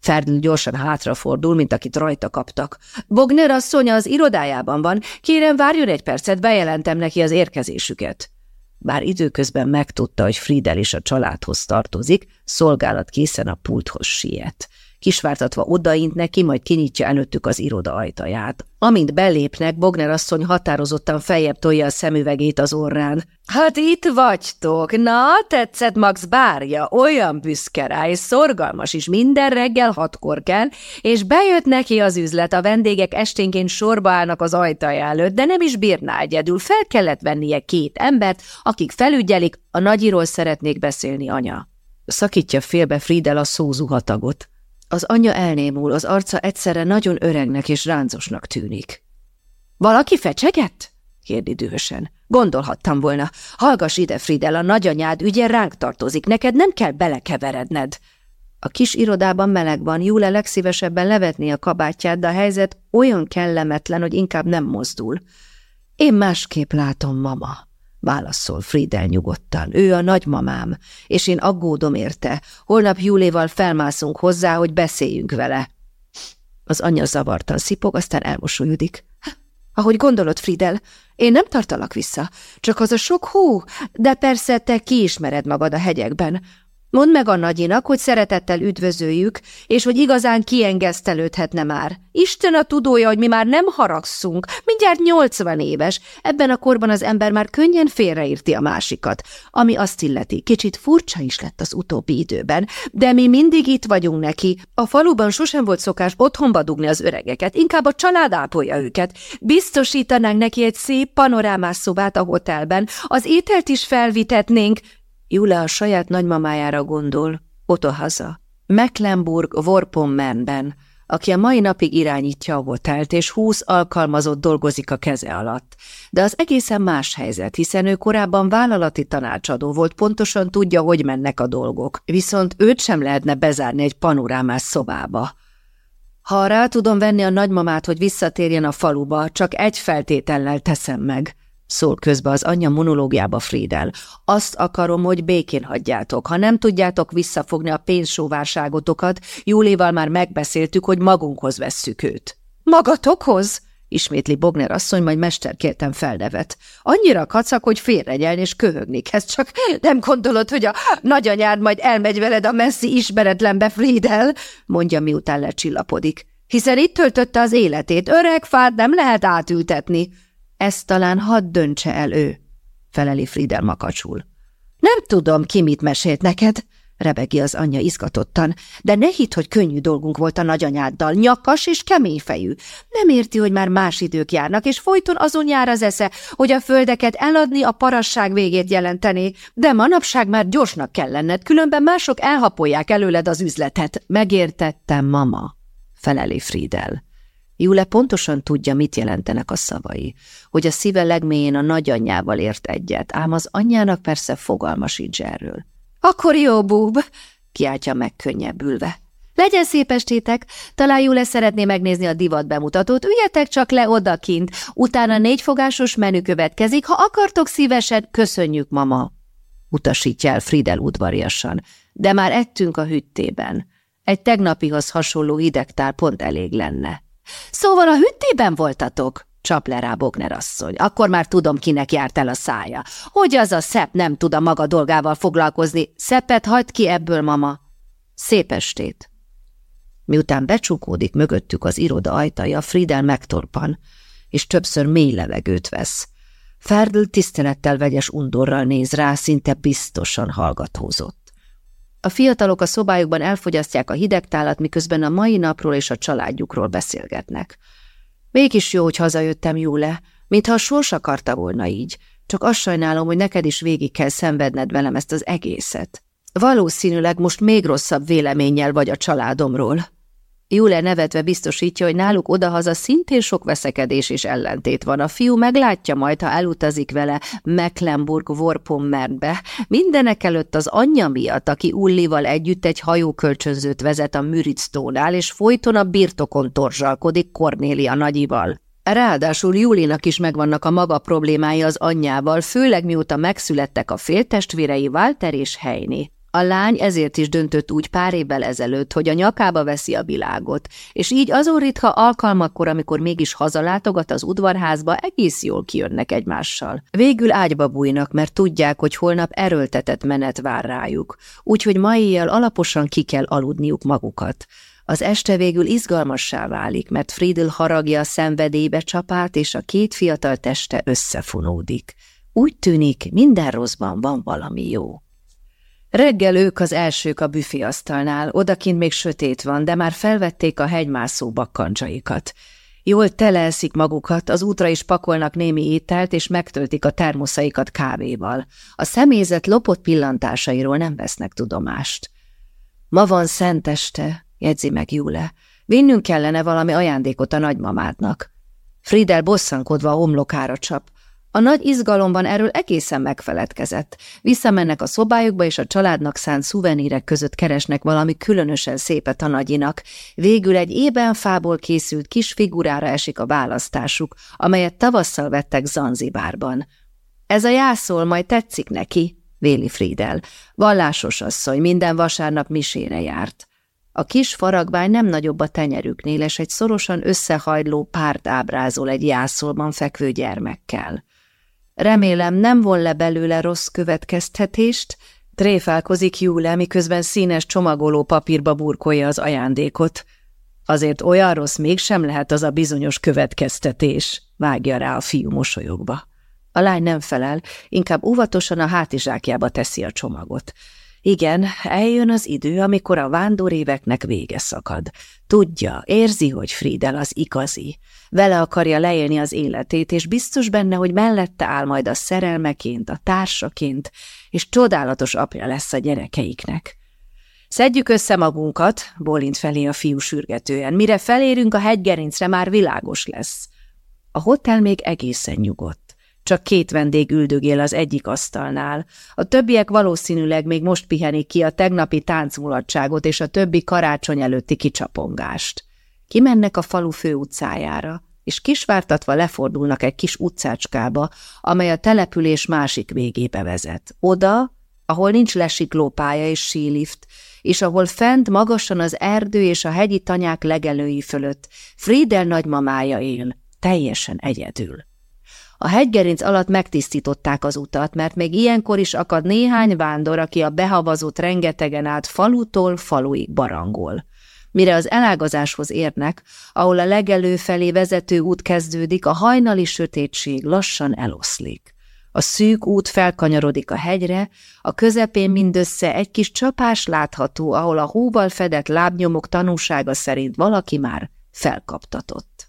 Ferdl gyorsan hátrafordul, mint akit rajta kaptak. Bogner asszonya az irodájában van, kérem várjon egy percet, bejelentem neki az érkezésüket. Bár időközben megtudta, hogy Friedel is a családhoz tartozik, szolgálat készen a pulthoz siet. Kisvártatva odaint neki, majd kinyitja előttük az iroda ajtaját. Amint belépnek, Bogner asszony határozottan feljebb tolja a szemüvegét az orrán. Hát itt vagytok, na, tetszett Max bárja, olyan büszke rá, és szorgalmas is, minden reggel hatkor kell, és bejött neki az üzlet, a vendégek esténként sorba állnak az ajtaja előtt, de nem is bírná egyedül, fel kellett vennie két embert, akik felügyelik, a nagyiról szeretnék beszélni, anya. Szakítja félbe Friedel a szózuhatagot. Az anyja elnémul, az arca egyszerre nagyon öregnek és ráncosnak tűnik. – Valaki fecsegett? – kérdi dühösen. – Gondolhattam volna. Hallgass ide, Friedel, a nagyanyád ügye ránk tartozik, neked nem kell belekeveredned. A kis irodában meleg van, Júle legszívesebben levetné a kabátját, de a helyzet olyan kellemetlen, hogy inkább nem mozdul. Én másképp látom, mama válaszol Friedel nyugodtan. Ő a nagymamám, és én aggódom érte. Holnap Júléval felmászunk hozzá, hogy beszéljünk vele. Az anyja zavartan szipog, aztán elmosolyodik. Ahogy gondolod, Friedel, én nem tartalak vissza, csak az a sok hó, de persze te kiismered magad a hegyekben. Mondd meg a nagyinak, hogy szeretettel üdvözöljük, és hogy igazán kiengesztelődhetne már. Isten a tudója, hogy mi már nem haragszunk, mindjárt nyolcvan éves. Ebben a korban az ember már könnyen félreírti a másikat, ami azt illeti. Kicsit furcsa is lett az utóbbi időben, de mi mindig itt vagyunk neki. A faluban sosem volt szokás otthonba dugni az öregeket, inkább a család ápolja őket. Biztosítanánk neki egy szép panorámás szobát a hotelben, az ételt is felvitetnénk, Jule a saját nagymamájára gondol, oda haza. Mecklenburg-Vorpommernben, aki a mai napig irányítja a hotelt, és húsz alkalmazott dolgozik a keze alatt. De az egészen más helyzet, hiszen ő korábban vállalati tanácsadó volt, pontosan tudja, hogy mennek a dolgok, viszont őt sem lehetne bezárni egy panorámás szobába. Ha rá tudom venni a nagymamát, hogy visszatérjen a faluba, csak egy feltétellel teszem meg – szól közbe az anyja monológiába Friedel. Azt akarom, hogy békén hagyjátok. Ha nem tudjátok visszafogni a pénzsóvárságotokat, Júléval már megbeszéltük, hogy magunkhoz vesszük őt. Magatokhoz? ismétli Bogner asszony, majd mesterkértem felnevet. Annyira kacak, hogy félregyelni és köhögnik. Ez csak nem gondolod, hogy a nagyanyád majd elmegy veled a messzi ismeretlenbe, Friedel? mondja, miután lecsillapodik. Hiszen itt töltötte az életét, öreg fát nem lehet átültetni. Ezt talán hadd döntse el ő, feleli Friedel makacsul. Nem tudom, ki mit mesélt neked, rebegi az anyja izgatottan, de ne hidd, hogy könnyű dolgunk volt a nagyanyáddal, nyakas és keményfejű. Nem érti, hogy már más idők járnak, és folyton azon jár az esze, hogy a földeket eladni a parasság végét jelenteni, de manapság már gyorsnak kell lenned, különben mások elhapolják előled az üzletet. Megértettem, mama, feleli Friedel. Jule pontosan tudja, mit jelentenek a szavai, hogy a szíve legmélyén a nagyanyjával ért egyet, ám az anyjának persze fogalma sincs erről. – Akkor jó, búb! – kiáltja meg könnyebbülve. – Legyen szép estétek! Talán Jule szeretné megnézni a divat bemutatót, üljetek csak le odakint, utána négyfogásos menü következik, ha akartok szívesen, köszönjük, mama! Utasítja el Friedel udvariasan, de már ettünk a hüttében. Egy tegnapihoz hasonló hidegtál pont elég lenne. Szóval a hüttében voltatok? Csap le rá Bogner asszony. Akkor már tudom, kinek járt el a szája. Hogy az a szep nem tud a maga dolgával foglalkozni. Szepet hagyd ki ebből, mama. Szép estét. Miután becsukódik mögöttük az iroda ajtaja, Friedel megtorpan, és többször mély levegőt vesz. Ferdl tisztelettel vegyes undorral néz rá, szinte biztosan hallgatózott. A fiatalok a szobájukban elfogyasztják a hidegtálat, miközben a mai napról és a családjukról beszélgetnek. Mégis jó, hogy hazajöttem, Júle, mintha a sors akarta volna így. Csak azt sajnálom, hogy neked is végig kell szenvedned velem ezt az egészet. Valószínűleg most még rosszabb véleménnyel vagy a családomról. Jule nevetve biztosítja, hogy náluk odahaza szintén sok veszekedés és ellentét van. A fiú meglátja majd, ha elutazik vele Mecklenburg-Vorpommernbe. Mindenek előtt az anyja miatt, aki Ullival együtt egy hajókölcsönzőt vezet a Müritztónál, és folyton a birtokon torzsalkodik Kornélia nagyival. Ráadásul Júlinak is megvannak a maga problémái az anyjával, főleg mióta megszülettek a féltestvérei Walter és Heini. A lány ezért is döntött úgy pár évvel ezelőtt, hogy a nyakába veszi a világot, és így azon ritka alkalmakkor, amikor mégis hazalátogat az udvarházba, egész jól kijönnek egymással. Végül ágyba bújnak, mert tudják, hogy holnap erőltetett menet vár rájuk, úgyhogy ma éjjel alaposan ki kell aludniuk magukat. Az este végül izgalmassá válik, mert Friedel haragja a szenvedélybe csapát, és a két fiatal teste összefonódik. Úgy tűnik, minden rosszban van valami jó. Reggel ők az elsők a büféasztalnál, odakint még sötét van, de már felvették a hegymászó bakkancsaikat. Jól teleeszik magukat, az útra is pakolnak némi ételt, és megtöltik a termoszaikat kávéval. A személyzet lopott pillantásairól nem vesznek tudomást. Ma van szenteste, jegyzi meg Jule. Vinnünk kellene valami ajándékot a nagymamádnak. Friedel bosszankodva a csap. A nagy izgalomban erről egészen megfeledkezett. Visszamennek a szobájukba, és a családnak szánt szuvenírek között keresnek valami különösen szépet a nagyinak. Végül egy ében fából készült kis figurára esik a választásuk, amelyet tavasszal vettek Zanzibárban. Ez a jászol majd tetszik neki, véli Friedel. Vallásos asszony, minden vasárnap misére járt. A kis faragvány nem nagyobb a tenyerüknél, és egy szorosan összehajló párt ábrázol egy jászolban fekvő gyermekkel. Remélem nem von le belőle rossz következtetést, tréfálkozik Júle, miközben színes csomagoló papírba burkolja az ajándékot. Azért olyan rossz mégsem lehet az a bizonyos következtetés, vágja rá a fiú mosolyogva. A lány nem felel, inkább óvatosan a hátizsákjába teszi a csomagot. Igen, eljön az idő, amikor a éveknek vége szakad. Tudja, érzi, hogy Friedel az igazi. Vele akarja leélni az életét, és biztos benne, hogy mellette áll majd a szerelmeként, a társaként, és csodálatos apja lesz a gyerekeiknek.
Szedjük össze magunkat, bólint felé a fiú sürgetően. Mire felérünk a hegygerincre, már világos lesz. A hotel még egészen nyugodt. Csak két vendég üldögél az egyik asztalnál. A többiek valószínűleg még most pihenik ki a tegnapi táncmulatságot és a többi karácsony előtti kicsapongást. Kimennek a falu főutcájára, és kisvártatva lefordulnak egy kis utcácskába, amely a település másik végébe vezet. Oda, ahol nincs lesiklópálya és sílift, és ahol fent magasan az erdő és a hegyi tanyák legelői fölött Friedel nagymamája él, teljesen egyedül. A hegygerinc alatt megtisztították az utat, mert még ilyenkor is akad néhány vándor, aki a behavazott rengetegen át falutól faluig barangol. Mire az elágazáshoz érnek, ahol a legelő felé vezető út kezdődik, a hajnali sötétség lassan eloszlik. A szűk út felkanyarodik a hegyre, a közepén mindössze egy kis csapás látható, ahol a hóval fedett lábnyomok tanúsága szerint valaki már felkaptatott.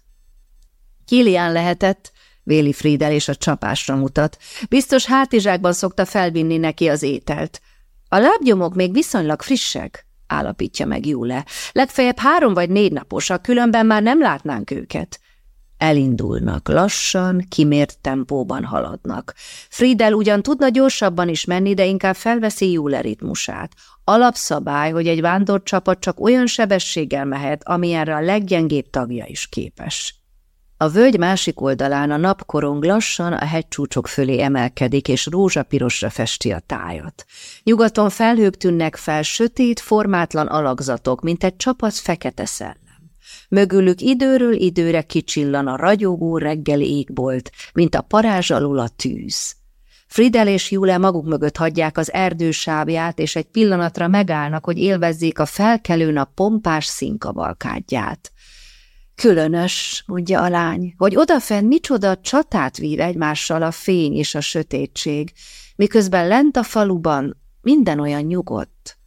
Kilián lehetett, Véli Friedel és a csapásra mutat. Biztos hátizsákban szokta felvinni neki az ételt. A lábnyomok még viszonylag frissek, állapítja meg Júle. Legfeljebb három vagy négy naposak, különben már nem látnánk őket. Elindulnak, lassan, kimért tempóban haladnak. Friedel ugyan tudna gyorsabban is menni, de inkább felveszi Júle ritmusát. Alapszabály, hogy egy vándorcsapat csak olyan sebességgel mehet, amilyenre a leggyengébb tagja is képes. A völgy másik oldalán a napkorong lassan a hegycsúcsok fölé emelkedik, és rózsapirosra festi a tájat. Nyugaton felhők tűnnek fel, sötét, formátlan alakzatok, mint egy csapat fekete szellem. Mögülük időről időre kicsillan a ragyogó reggeli égbolt, mint a parázs alul a tűz. Fridel és Jule maguk mögött hagyják az erdő sávját, és egy pillanatra megállnak, hogy élvezzék a felkelő nap pompás színkavalkádját. Különös, mondja a lány, hogy odafenn micsoda csatát vív egymással a fény és a sötétség, miközben lent a faluban minden olyan nyugodt.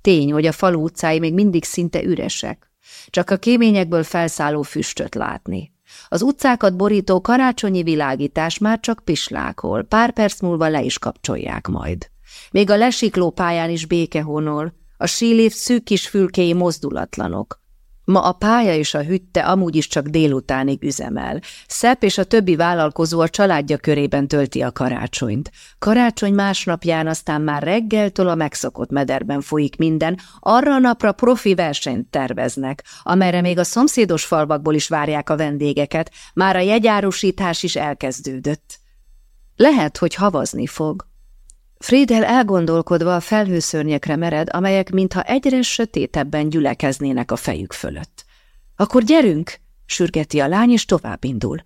Tény, hogy a falu utcái még mindig szinte üresek, csak a kéményekből felszálló füstöt látni. Az utcákat borító karácsonyi világítás már csak pislákol, pár perc múlva le is kapcsolják majd. Még a lesikló pályán is béke honol, a sílift szűk kis fülkéi mozdulatlanok, Ma a pálya és a hütte amúgy is csak délutánig üzemel. Szep és a többi vállalkozó a családja körében tölti a karácsonyt. Karácsony másnapján aztán már reggeltől a megszokott mederben folyik minden, arra a napra profi versenyt terveznek, amelyre még a szomszédos falvakból is várják a vendégeket, már a jegyárusítás is elkezdődött. Lehet, hogy havazni fog. Friedel elgondolkodva a felhőszörnyekre mered, amelyek mintha egyre sötétebben gyülekeznének a fejük fölött. Akkor gyerünk! sürgeti a lány, és tovább indul.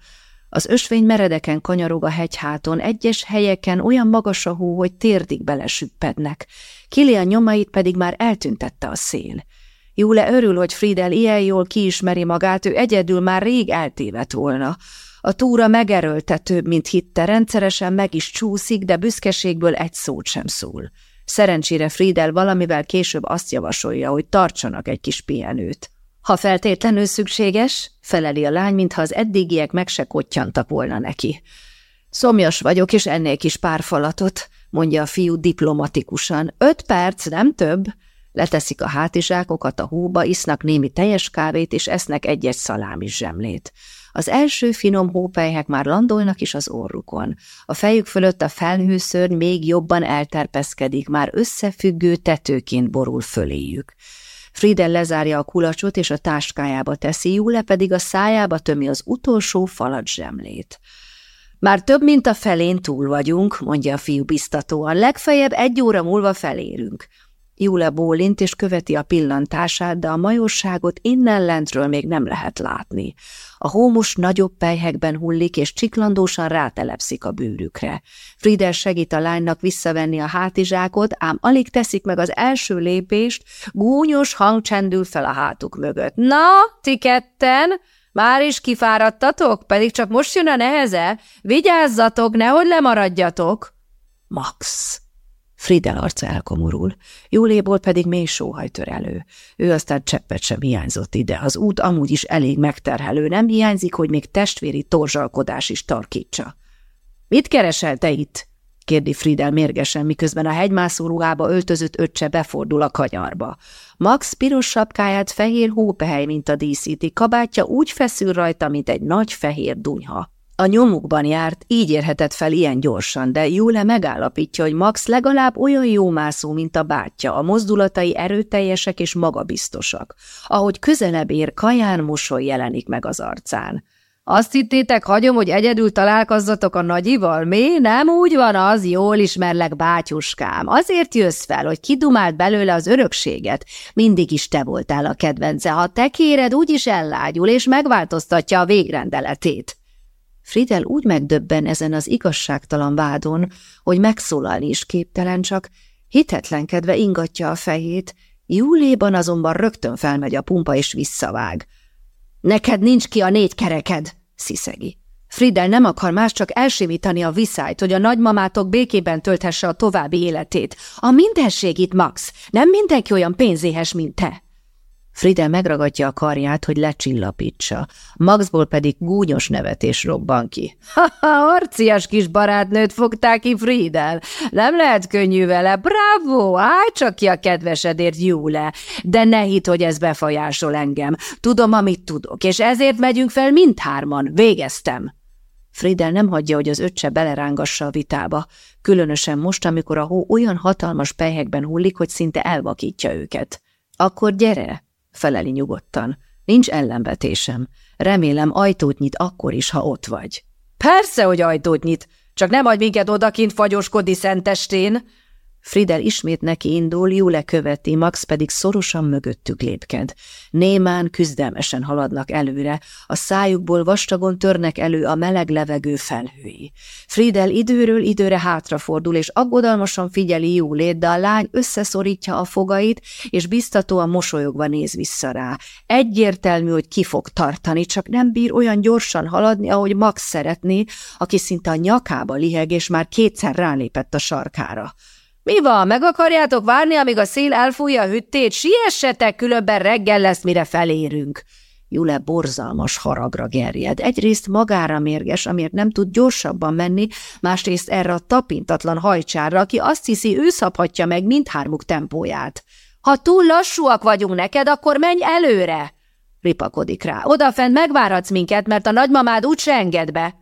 Az ösvény meredeken kanyarog a hegyháton, egyes helyeken olyan magas a hó, hogy térdig belesüppednek. Kilian nyomait pedig már eltüntette a szél. Júle örül, hogy Friedel ilyen jól kiismeri magát, ő egyedül már rég eltévedt volna. A túra megerőltetőbb, mint hitte, rendszeresen meg is csúszik, de büszkeségből egy szót sem szól. Szerencsére Friedel valamivel később azt javasolja, hogy tartsanak egy kis pihenőt. Ha feltétlenül szükséges, feleli a lány, mintha az eddigiek meg se volna neki. Szomjas vagyok, és ennél kis pár falatot, mondja a fiú diplomatikusan. Öt perc, nem több. Leteszik a hátizsákokat a hóba, isznak némi teljes kávét, és esznek egy-egy szalámis zsemlét. Az első finom hópelyhek már landolnak is az orrukon. A fejük fölött a felhőszörny még jobban elterpeszkedik, már összefüggő tetőként borul föléjük. Friedel lezárja a kulacsot és a táskájába teszi, Jule pedig a szájába tömi az utolsó falat zsemlét. Már több mint a felén túl vagyunk, mondja a fiú biztatóan, legfeljebb egy óra múlva felérünk. Jule bólint és követi a pillantását, de a majorságot innen lentről még nem lehet látni. A hómus nagyobb pejhekben hullik, és csiklandósan rátelepszik a bőrükre. Friedel segít a lánynak visszavenni a hátizsákot, ám alig teszik meg az első lépést, gúnyos hang csendül fel a hátuk mögött. – Na, ti ketten! Már is kifáradtatok? Pedig csak most jön a neheze? Vigyázzatok, nehogy lemaradjatok! Max! Friedel arca elkomorul, Júléból pedig mély sóhaj tör elő. Ő aztán cseppet sem hiányzott ide, az út amúgy is elég megterhelő, nem hiányzik, hogy még testvéri torzsalkodás is tarkítsa. – Mit keresel te itt?
– kérdi Friedel mérgesen, miközben a hegymászó ruhába öltözött öccse befordul a kanyarba. Max piros sapkáját fehér hópehely, mint a díszíti, kabátja úgy feszül rajta, mint egy nagy fehér dunyha. A nyomukban járt, így érhetett fel ilyen gyorsan, de Jule megállapítja, hogy Max legalább olyan jó mászó, mint a bátyja, a mozdulatai erőteljesek és magabiztosak. Ahogy közelebb ér, kaján mosoly jelenik meg az arcán. Azt hittétek, hagyom, hogy egyedül találkozzatok a nagyival? Mi? Nem úgy van az, jól ismerlek, bátyuskám. Azért jössz fel, hogy kidumált belőle az örökséget. Mindig is te voltál a kedvence. Ha te kéred, úgyis ellágyul, és megváltoztatja a végrendeletét. Friedel úgy megdöbben ezen az igazságtalan vádon, hogy megszólalni is képtelen, csak hitetlenkedve ingatja a fejét, Júléban azonban rögtön felmegy a pumpa és visszavág. Neked nincs ki a négy kereked, sziszegi. Friedel nem akar más csak elsimítani a viszályt, hogy a nagymamátok békében tölthesse a további életét. A mindenség itt, Max. Nem mindenki olyan pénzéhes, mint te. Friedel megragadja a karját, hogy lecsillapítsa, Maxból pedig gúnyos nevetés robban ki. Ha-ha, arcias kis barátnőt fogták ki, Friedel. Nem lehet könnyű vele. Bravo, állj csak ki a kedvesedért, Júle. De ne hidd, hogy ez befolyásol engem. Tudom, amit tudok, és ezért megyünk fel mindhárman. Végeztem. Friedel nem hagyja, hogy az öccse belerángassa a vitába, különösen most, amikor a hó olyan hatalmas pelyhekben hullik, hogy szinte elvakítja őket. Akkor gyere, feleli nyugodtan. Nincs ellenvetésem. Remélem ajtót nyit akkor is, ha ott vagy. Persze, hogy ajtót nyit, csak nem adj minket odakint fagyoskodni szentestén, Friedel ismét neki indul, Jule követi, Max pedig szorosan mögöttük lépked. Némán küzdelmesen haladnak előre, a szájukból vastagon törnek elő a meleg levegő felhői. Friedel időről időre hátrafordul, és aggodalmasan figyeli Júlét, de a lány összeszorítja a fogait, és biztatóan mosolyogva néz vissza rá. Egyértelmű, hogy ki fog tartani, csak nem bír olyan gyorsan haladni, ahogy Max szeretné, aki szinte a nyakába liheg, és már kétszer rálépett a sarkára. Mi van, meg akarjátok várni, amíg a szél elfújja a hüttét? Siessetek, különben reggel lesz, mire felérünk. Jule borzalmas haragra gerjed. Egyrészt magára mérges, amiért nem tud gyorsabban menni, másrészt erre a tapintatlan hajcsárra, aki azt hiszi, ő szabhatja meg mindhármuk tempóját. Ha túl lassúak vagyunk neked, akkor menj előre! Ripakodik rá. Odafent megváradsz minket, mert a nagymamád úgyse enged be.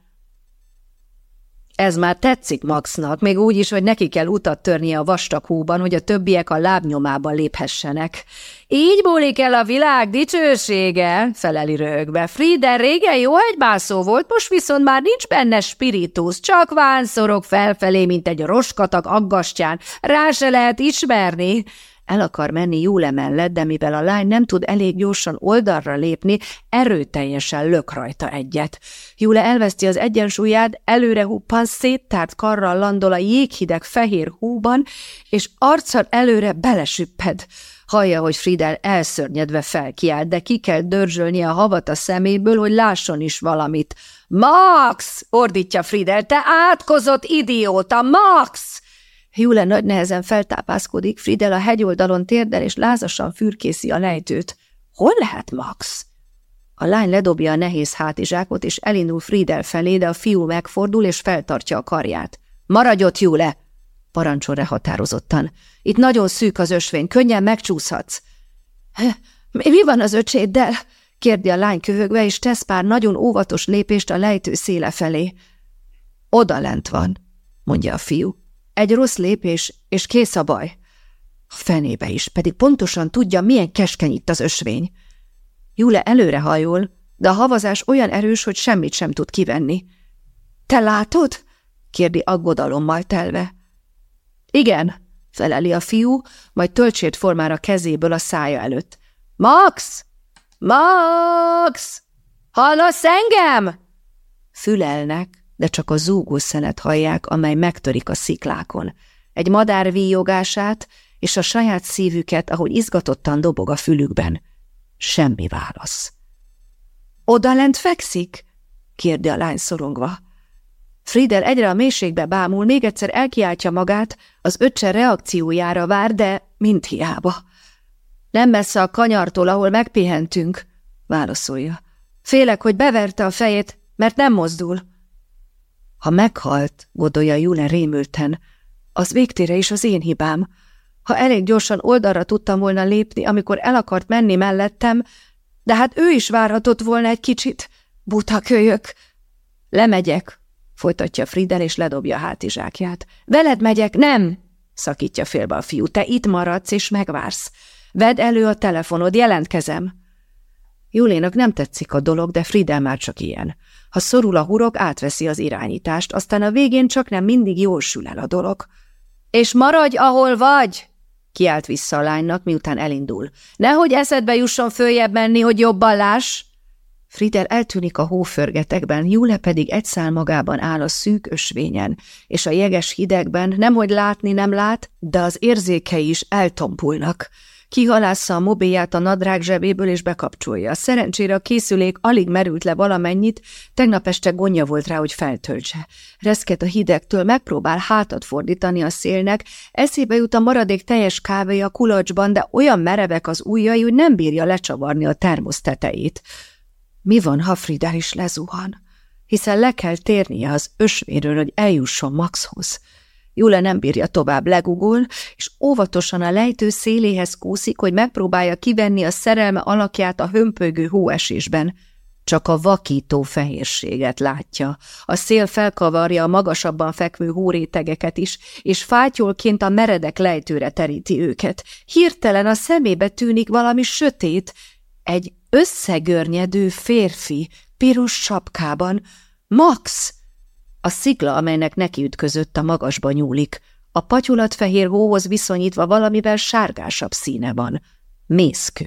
Ez már tetszik Maxnak, még úgy is, hogy neki kell utat törnie a vastag hóban, hogy a többiek a lábnyomában léphessenek. Így múlik el a világ dicsősége, feleli rögbe. Frieden régen jó egybászó volt, most viszont már nincs benne spiritus, csak vánszorok felfelé, mint egy roskatag aggastyán. Rá se lehet ismerni. El akar menni Júle mellett, de mivel a lány nem tud elég gyorsan oldalra lépni, erőteljesen lök rajta egyet. Júle elveszti az egyensúlyát, előre huppan széttárt karral landol a jéghideg fehér húban, és arccal előre belesüpped. Hallja, hogy Friedel elszörnyedve felkiáll, de ki kell dörzsölni a havat a szeméből, hogy lásson is valamit. – Max! – ordítja Friedel. – Te átkozott idióta! Max! Jule nagy nehezen feltápászkodik, Friedel a hegyoldalon térdel és lázasan fürkészi a lejtőt. Hol lehet Max? A lány ledobja a nehéz hátizsákot, és elindul Friedel felé, de a fiú megfordul és feltartja a karját. Maradj ott, Jule! parancsol határozottan. Itt nagyon szűk az ösvény, könnyen megcsúszhatsz. Mi van az öcséddel? kérdi a lány köhögve, és tesz pár nagyon óvatos lépést a lejtő széle felé. Oda lent van, mondja a fiú. Egy rossz lépés, és kész a baj. A fenébe is, pedig pontosan tudja, milyen keskeny itt az ösvény. Jule előrehajol, de a havazás olyan erős, hogy semmit sem tud kivenni. – Te látod? – kérdi aggodalommal telve. – Igen – feleli a fiú, majd töltsét formára kezéből a szája előtt. – Max! Max! Hallasz engem? Fülelnek, de csak a zúgó szenet hallják, amely megtörik a sziklákon. Egy madár víjogását és a saját szívüket, ahogy izgatottan dobog a fülükben. Semmi válasz. – Oda lent fekszik? – kérdi a lány szorongva. Friedel egyre a mélységbe bámul, még egyszer elkiáltja magát, az öccse reakciójára vár, de mind hiába. Nem messze a kanyartól, ahol megpihentünk, válaszolja. Félek, hogy beverte a fejét, mert nem mozdul. Ha meghalt, gondolja Jule rémülten, az végtére is az én hibám. Ha elég gyorsan oldalra tudtam volna lépni, amikor el akart menni mellettem, de hát ő is várhatott volna egy kicsit. Buta kölyök! Lemegyek, folytatja Friedel, és ledobja a hátizsákját. Veled megyek, nem! szakítja félbe a fiú. Te itt maradsz, és megvársz. Vedd elő a telefonod, jelentkezem. Julénak nem tetszik a dolog, de Friedel már csak ilyen. Ha szorul a hurok, átveszi az irányítást, aztán a végén csak nem mindig jól sül el a dolog. És maradj, ahol vagy! kiált vissza a lánynak, miután elindul. Nehogy eszedbe jusson följebb menni, hogy jobban láss! Friedel eltűnik a hóförgetekben, Jule pedig egy szál magában áll a szűk ösvényen, és a jeges hidegben nemhogy látni nem lát, de az érzékei is eltompulnak. Kihalásza a mobilját a nadrág zsebéből és bekapcsolja. Szerencsére a készülék alig merült le valamennyit, tegnap este gonja volt rá, hogy feltöltse. Reszket a hidegtől, megpróbál hátat fordítani a szélnek, eszébe jut a maradék teljes kávé a kulacsban, de olyan merevek az ujjai, hogy nem bírja lecsavarni a termosz tetejét. Mi van, ha Frida is lezuhan? Hiszen le kell térnie az ösvéről, hogy eljusson Maxhoz. Jule nem bírja tovább, legugol, és óvatosan a lejtő széléhez kúszik, hogy megpróbálja kivenni a szerelme alakját a hömpögő hóesésben. Csak a vakító fehérséget látja. A szél felkavarja a magasabban fekvő hórétegeket is, és fátyolként a meredek lejtőre teríti őket. Hirtelen a szemébe tűnik valami sötét, egy összegörnyedő férfi, piros sapkában. Max! A szikla, amelynek nekiütközött a magasba nyúlik. A patyulatfehér hóhoz viszonyítva valamivel sárgásabb színe van. Mészkő.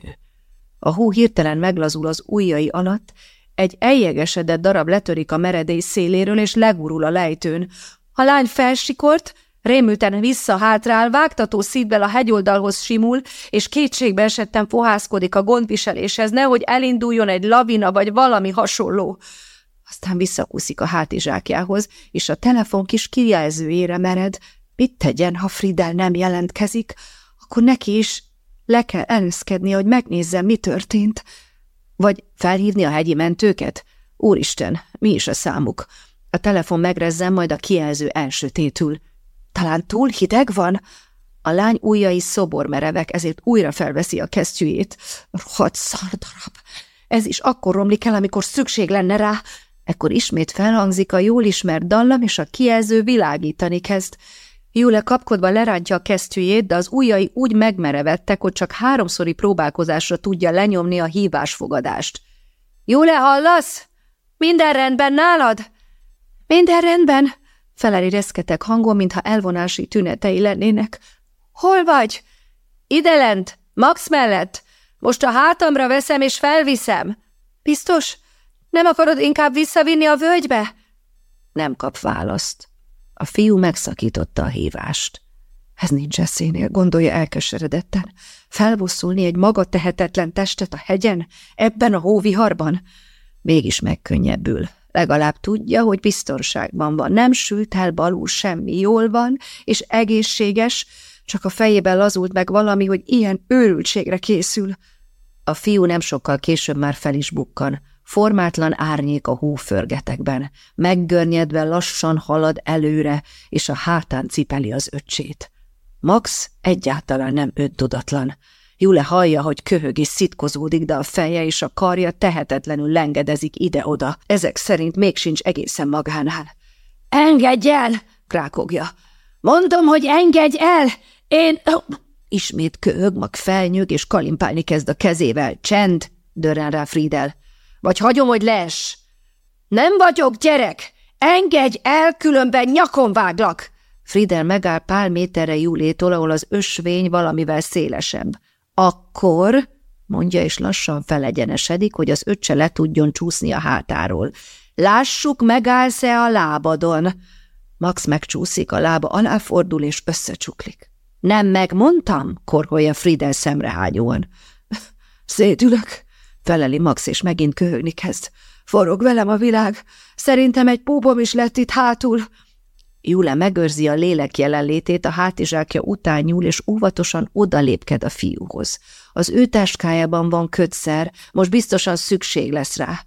A hó hirtelen meglazul az ujjai alatt, egy eljegesedett darab letörik a meredély széléről, és legurul a lejtőn. A lány felsikolt, rémülten visszahátrál, vágtató szívvel a hegyoldalhoz simul, és kétségbe esettem fohászkodik a gondviseléshez, nehogy elinduljon egy lavina vagy valami hasonló. Aztán visszakúszik a hátizsákjához, és a telefon kis kijelzőjére mered. Mit tegyen, ha Fridel nem jelentkezik? Akkor neki is le kell előszkedni, hogy megnézze, mi történt. Vagy felhívni a hegyi mentőket? Úristen, mi is a számuk? A telefon megrezzen, majd a kijelző elsötétül. Talán túl hideg van? A lány ujjai szobormerevek, ezért újra felveszi a kesztyűjét. Rohadt szardarab! Ez is akkor romlik el, amikor szükség lenne rá. Ekkor ismét felhangzik a jól ismert dallam, és a kijelző világítani kezd. Júle kapkodva lerántja a kesztyűjét, de az ujjai úgy megmerevettek, hogy csak háromszori próbálkozásra tudja lenyomni a hívásfogadást. – Júle, hallasz? Minden rendben nálad? – Minden rendben – feleli reszketek hangon, mintha elvonási tünetei lennének. – Hol vagy? – Ide lent, Max mellett. Most a hátamra veszem és felviszem. – Biztos? – nem akarod inkább visszavinni a völgybe? Nem kap választ. A fiú megszakította a hívást. Ez nincs eszénél, gondolja elkeseredetten. Felbosszulni egy maga tehetetlen testet a hegyen, ebben a hóviharban? Mégis megkönnyebbül. Legalább tudja, hogy biztonságban van. Nem sült el balul semmi. Jól van, és egészséges, csak a fejében lazult meg valami, hogy ilyen őrültségre készül. A fiú nem sokkal később már fel is bukkan. Formátlan árnyék a hóförgetekben, meggörnyedve lassan halad előre, és a hátán cipeli az öcsét. Max egyáltalán nem öntudatlan. Jule hallja, hogy köhög és szitkozódik, de a feje és a karja tehetetlenül lengedezik ide-oda. Ezek szerint még sincs egészen magánál. – Engedj el! – krákogja. – Mondom, hogy engedj el! Én... Ismét köhög, mag felnyög, és kalimpálni kezd a kezével. Csend! – dörren rá Friedel. Vagy hagyom, hogy les. Nem vagyok gyerek! Engedj el, különben nyakon váglak! Friedel megáll pár méterre Júlétól, ahol az ösvény valamivel szélesebb. Akkor, mondja, és lassan felegyenesedik, hogy az öccse le tudjon csúszni a hátáról. Lássuk, megállsz-e a lábadon? Max megcsúszik, a lába aláfordul és összecsuklik. Nem megmondtam? korholja Friedel szemrehágyóan. Szétülök, feleli Max, és megint köhögni kezd. Forog velem a világ. Szerintem egy púbom is lett itt hátul. Jule megőrzi a lélek jelenlétét, a hátizsákja után nyúl, és óvatosan odalépked a fiúhoz. Az ő táskájában van kötszer, most biztosan szükség lesz rá.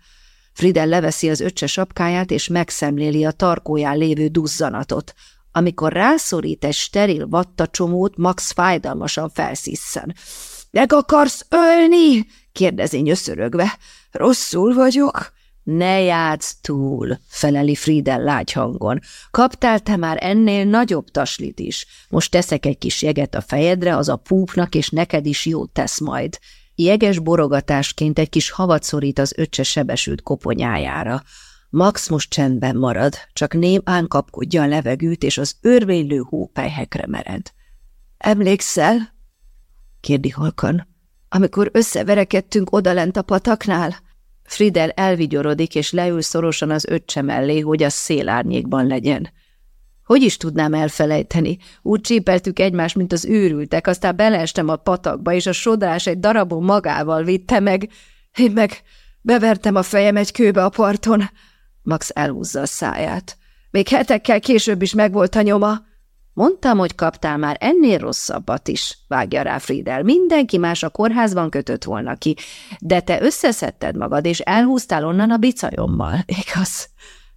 Friedel leveszi az öccse sapkáját, és megszemléli a tarkóján lévő duzzanatot. Amikor rászorít egy steril vattacsomót, Max fájdalmasan felszisszen. – Meg akarsz ölni? – kérdezi nyöszörögve. – Rosszul vagyok? – Ne játsz túl – feleli Friedel lágy hangon. – Kaptál te már ennél nagyobb taslit is. Most teszek egy kis jeget a fejedre, az a púpnak, és neked is jót tesz majd. Jeges borogatásként egy kis havat szorít az öccse sebesült koponyájára. Max most csendben marad, csak némán kapkodja a levegőt, és az örvénylő hópelyhekre mered. Emlékszel? kérdi halkan. Amikor összeverekedtünk odalent a pataknál? Friedel elvigyorodik, és leül szorosan az öccse mellé, hogy a szélárnyékban legyen. Hogy is tudnám elfelejteni? Úgy csípeltük egymást, mint az őrültek, aztán beleestem a patakba, és a sodrás egy darabon magával vitte meg. Én meg bevertem a fejem egy kőbe a parton. Max elhúzza a száját. Még hetekkel később is megvolt a nyoma. Mondtam, hogy kaptál már ennél rosszabbat is, vágja rá Friedel. Mindenki más a kórházban kötött volna ki, de te összeszedted magad, és elhúztál onnan a bicajommal, igaz?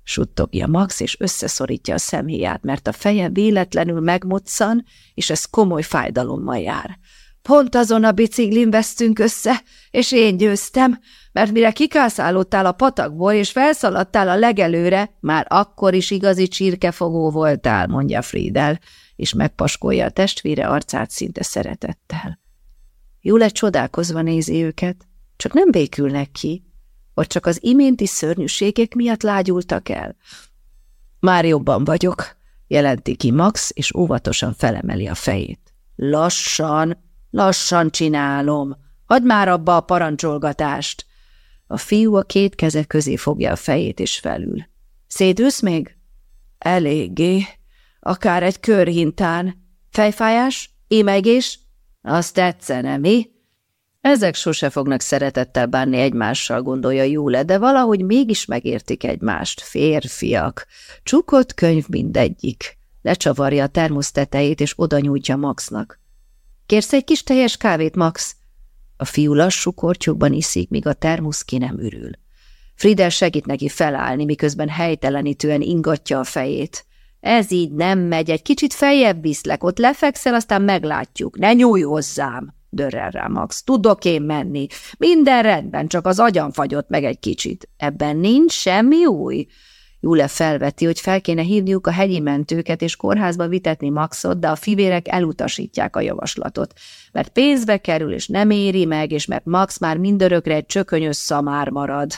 Suttogja Max, és összeszorítja a szemhéját, mert a feje véletlenül megmoccan, és ez komoly fájdalommal jár. Pont azon a biciklin vesztünk össze, és én győztem, mert mire kikászálódtál a patakból, és felszaladtál a legelőre, már akkor is igazi csirkefogó voltál, mondja Friedel, és megpaskolja a testvére arcát szinte szeretettel. Jule csodálkozva nézi őket, csak nem békülnek ki, vagy csak az iménti szörnyűségek miatt lágyultak el? Már jobban vagyok, jelenti ki Max, és óvatosan felemeli a fejét. Lassan, lassan csinálom. Hadd már abba a parancsolgatást. A fiú a két keze közé fogja a fejét, és felül. Szédülsz még? Eléggé. Akár egy körhintán. Fejfájás? Émegés? Azt tetszene, mi? Ezek sose fognak szeretettel bánni egymással, gondolja Júle, de valahogy mégis megértik egymást. Férfiak. Csukott könyv mindegyik. Lecsavarja a tetejét, és oda nyújtja Maxnak. Kérsz egy kis teljes kávét, Max? A fiú lassú kortyokban iszik, míg a termusz ki nem ürül. Friedel segít neki felállni, miközben helytelenítően ingatja a fejét. Ez így nem megy, egy kicsit feljebb viszlek, ott lefekszel, aztán meglátjuk. Ne nyújj hozzám! dörrel rá Max. Tudok én menni. Minden rendben, csak az agyam fagyott meg egy kicsit. Ebben nincs semmi új. Jule felveti, hogy fel kéne hívniuk a hegyi mentőket és kórházba vitetni Maxot, de a fivérek elutasítják a javaslatot, mert pénzbe kerül és nem éri meg, és mert Max már mindörökre egy csökönyös szamár marad.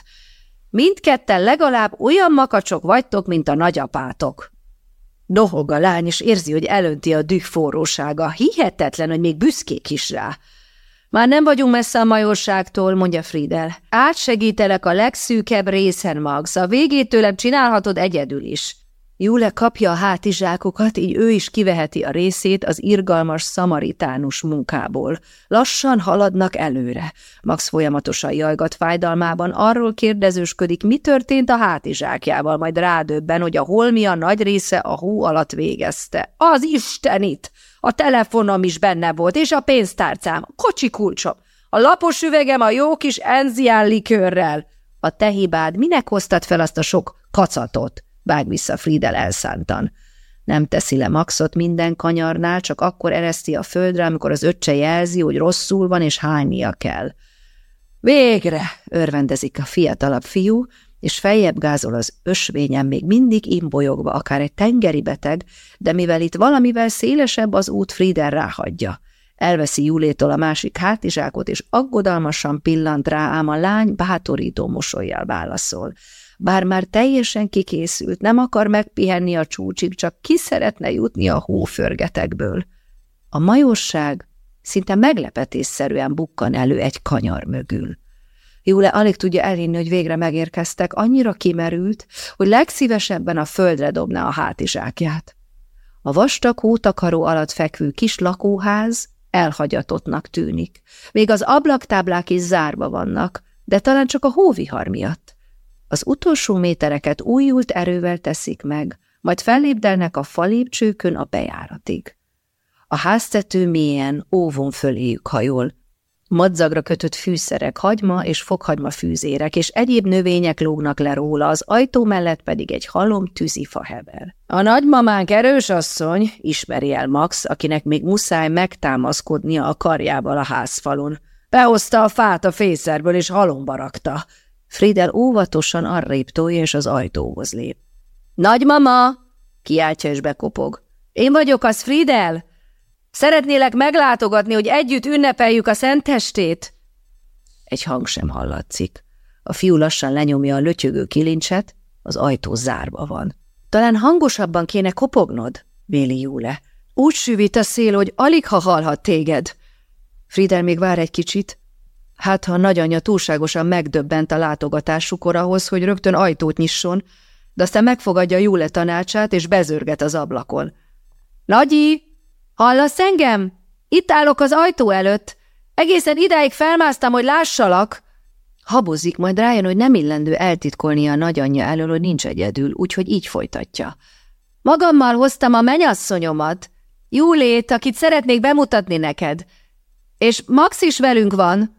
Mindketten legalább olyan makacsok vagytok, mint a nagyapátok. Dohog a lány, és érzi, hogy elönti a düh forrósága. Hihetetlen, hogy még büszkék is rá. Már nem vagyunk messze a majorságtól, mondja Friedel. Átsegítelek a legszűkebb részen, Max. A végét tőlem csinálhatod egyedül is. Júle kapja a hátizsákokat, így ő is kiveheti a részét az irgalmas szamaritánus munkából. Lassan haladnak előre. Max folyamatosan jajgat fájdalmában, arról kérdezősködik, mi történt a hátizsákjával, majd rádöbben, hogy a holmia nagy része a hó alatt végezte. Az Istenit! A telefonom is benne volt, és a pénztárcám, a kocsi kulcsom, a lapos üvegem a jó kis enzián likőrrel. A te hibád, minek hoztad fel azt a sok kacatot? vág vissza Friedel elszántan. Nem teszi le Maxot minden kanyarnál, csak akkor ereszti a földre, amikor az öccse jelzi, hogy rosszul van, és hánynia kell. Végre! örvendezik a fiatalabb fiú, és feljebb gázol az ösvényen még mindig imbolyogva, akár egy tengeri beteg, de mivel itt valamivel szélesebb az út, Frieder ráhagyja. Elveszi Julétól a másik hátizsákot, és aggodalmasan pillant rá, ám a lány bátorító mosolyjal válaszol. Bár már teljesen kikészült, nem akar megpihenni a csúcsig, csak ki szeretne jutni a hóförgetekből. A majosság szinte meglepetésszerűen bukkan elő egy kanyar mögül. Júle alig tudja elhinni, hogy végre megérkeztek, annyira kimerült, hogy legszívesebben a földre dobná a hátizsákját. A vastag hótakaró alatt fekvő kis lakóház elhagyatottnak tűnik. Még az ablaktáblák is zárva vannak, de talán csak a hóvihar miatt. Az utolsó métereket újult erővel teszik meg, majd fellépdelnek a falépcsőkön a bejáratig. A háztető mélyen óvon föléjük hajol. Madzagra kötött fűszerek, hagyma és fokhagyma fűzérek, és egyéb növények lógnak le róla, az ajtó mellett pedig egy halom tűzifa hever. A nagymamánk erős asszony, ismeri el Max, akinek még muszáj megtámaszkodnia a karjával a házfalon. Behozta a fát a fészerből, és halomba rakta. Friedel óvatosan arrébb tolja, és az ajtóhoz lép. Nagymama! kiáltja és bekopog. Én vagyok az, Friedel! Szeretnélek meglátogatni, hogy együtt ünnepeljük a szentestét? Egy hang sem hallatszik. A fiú lassan lenyomja a lötyögő kilincset, az ajtó zárva van. Talán hangosabban kéne kopognod, véli Júle. Úgy süvít a szél, hogy alig ha hallhat téged. Friedel még vár egy kicsit. Hát, ha nagyanyja túlságosan megdöbbent a látogatásukor ahhoz, hogy rögtön ajtót nyisson, de aztán megfogadja Júle tanácsát, és bezörget az ablakon. – Nagyi, Hallasz engem? Itt állok az ajtó előtt. Egészen idáig felmásztam, hogy lássalak. Habozik, majd rájön, hogy nem illendő eltitkolnia a nagyanyja elől, hogy nincs egyedül, úgyhogy így folytatja. Magammal hoztam a menyasszonyomat, Júlét, akit szeretnék bemutatni neked. És Max is velünk van.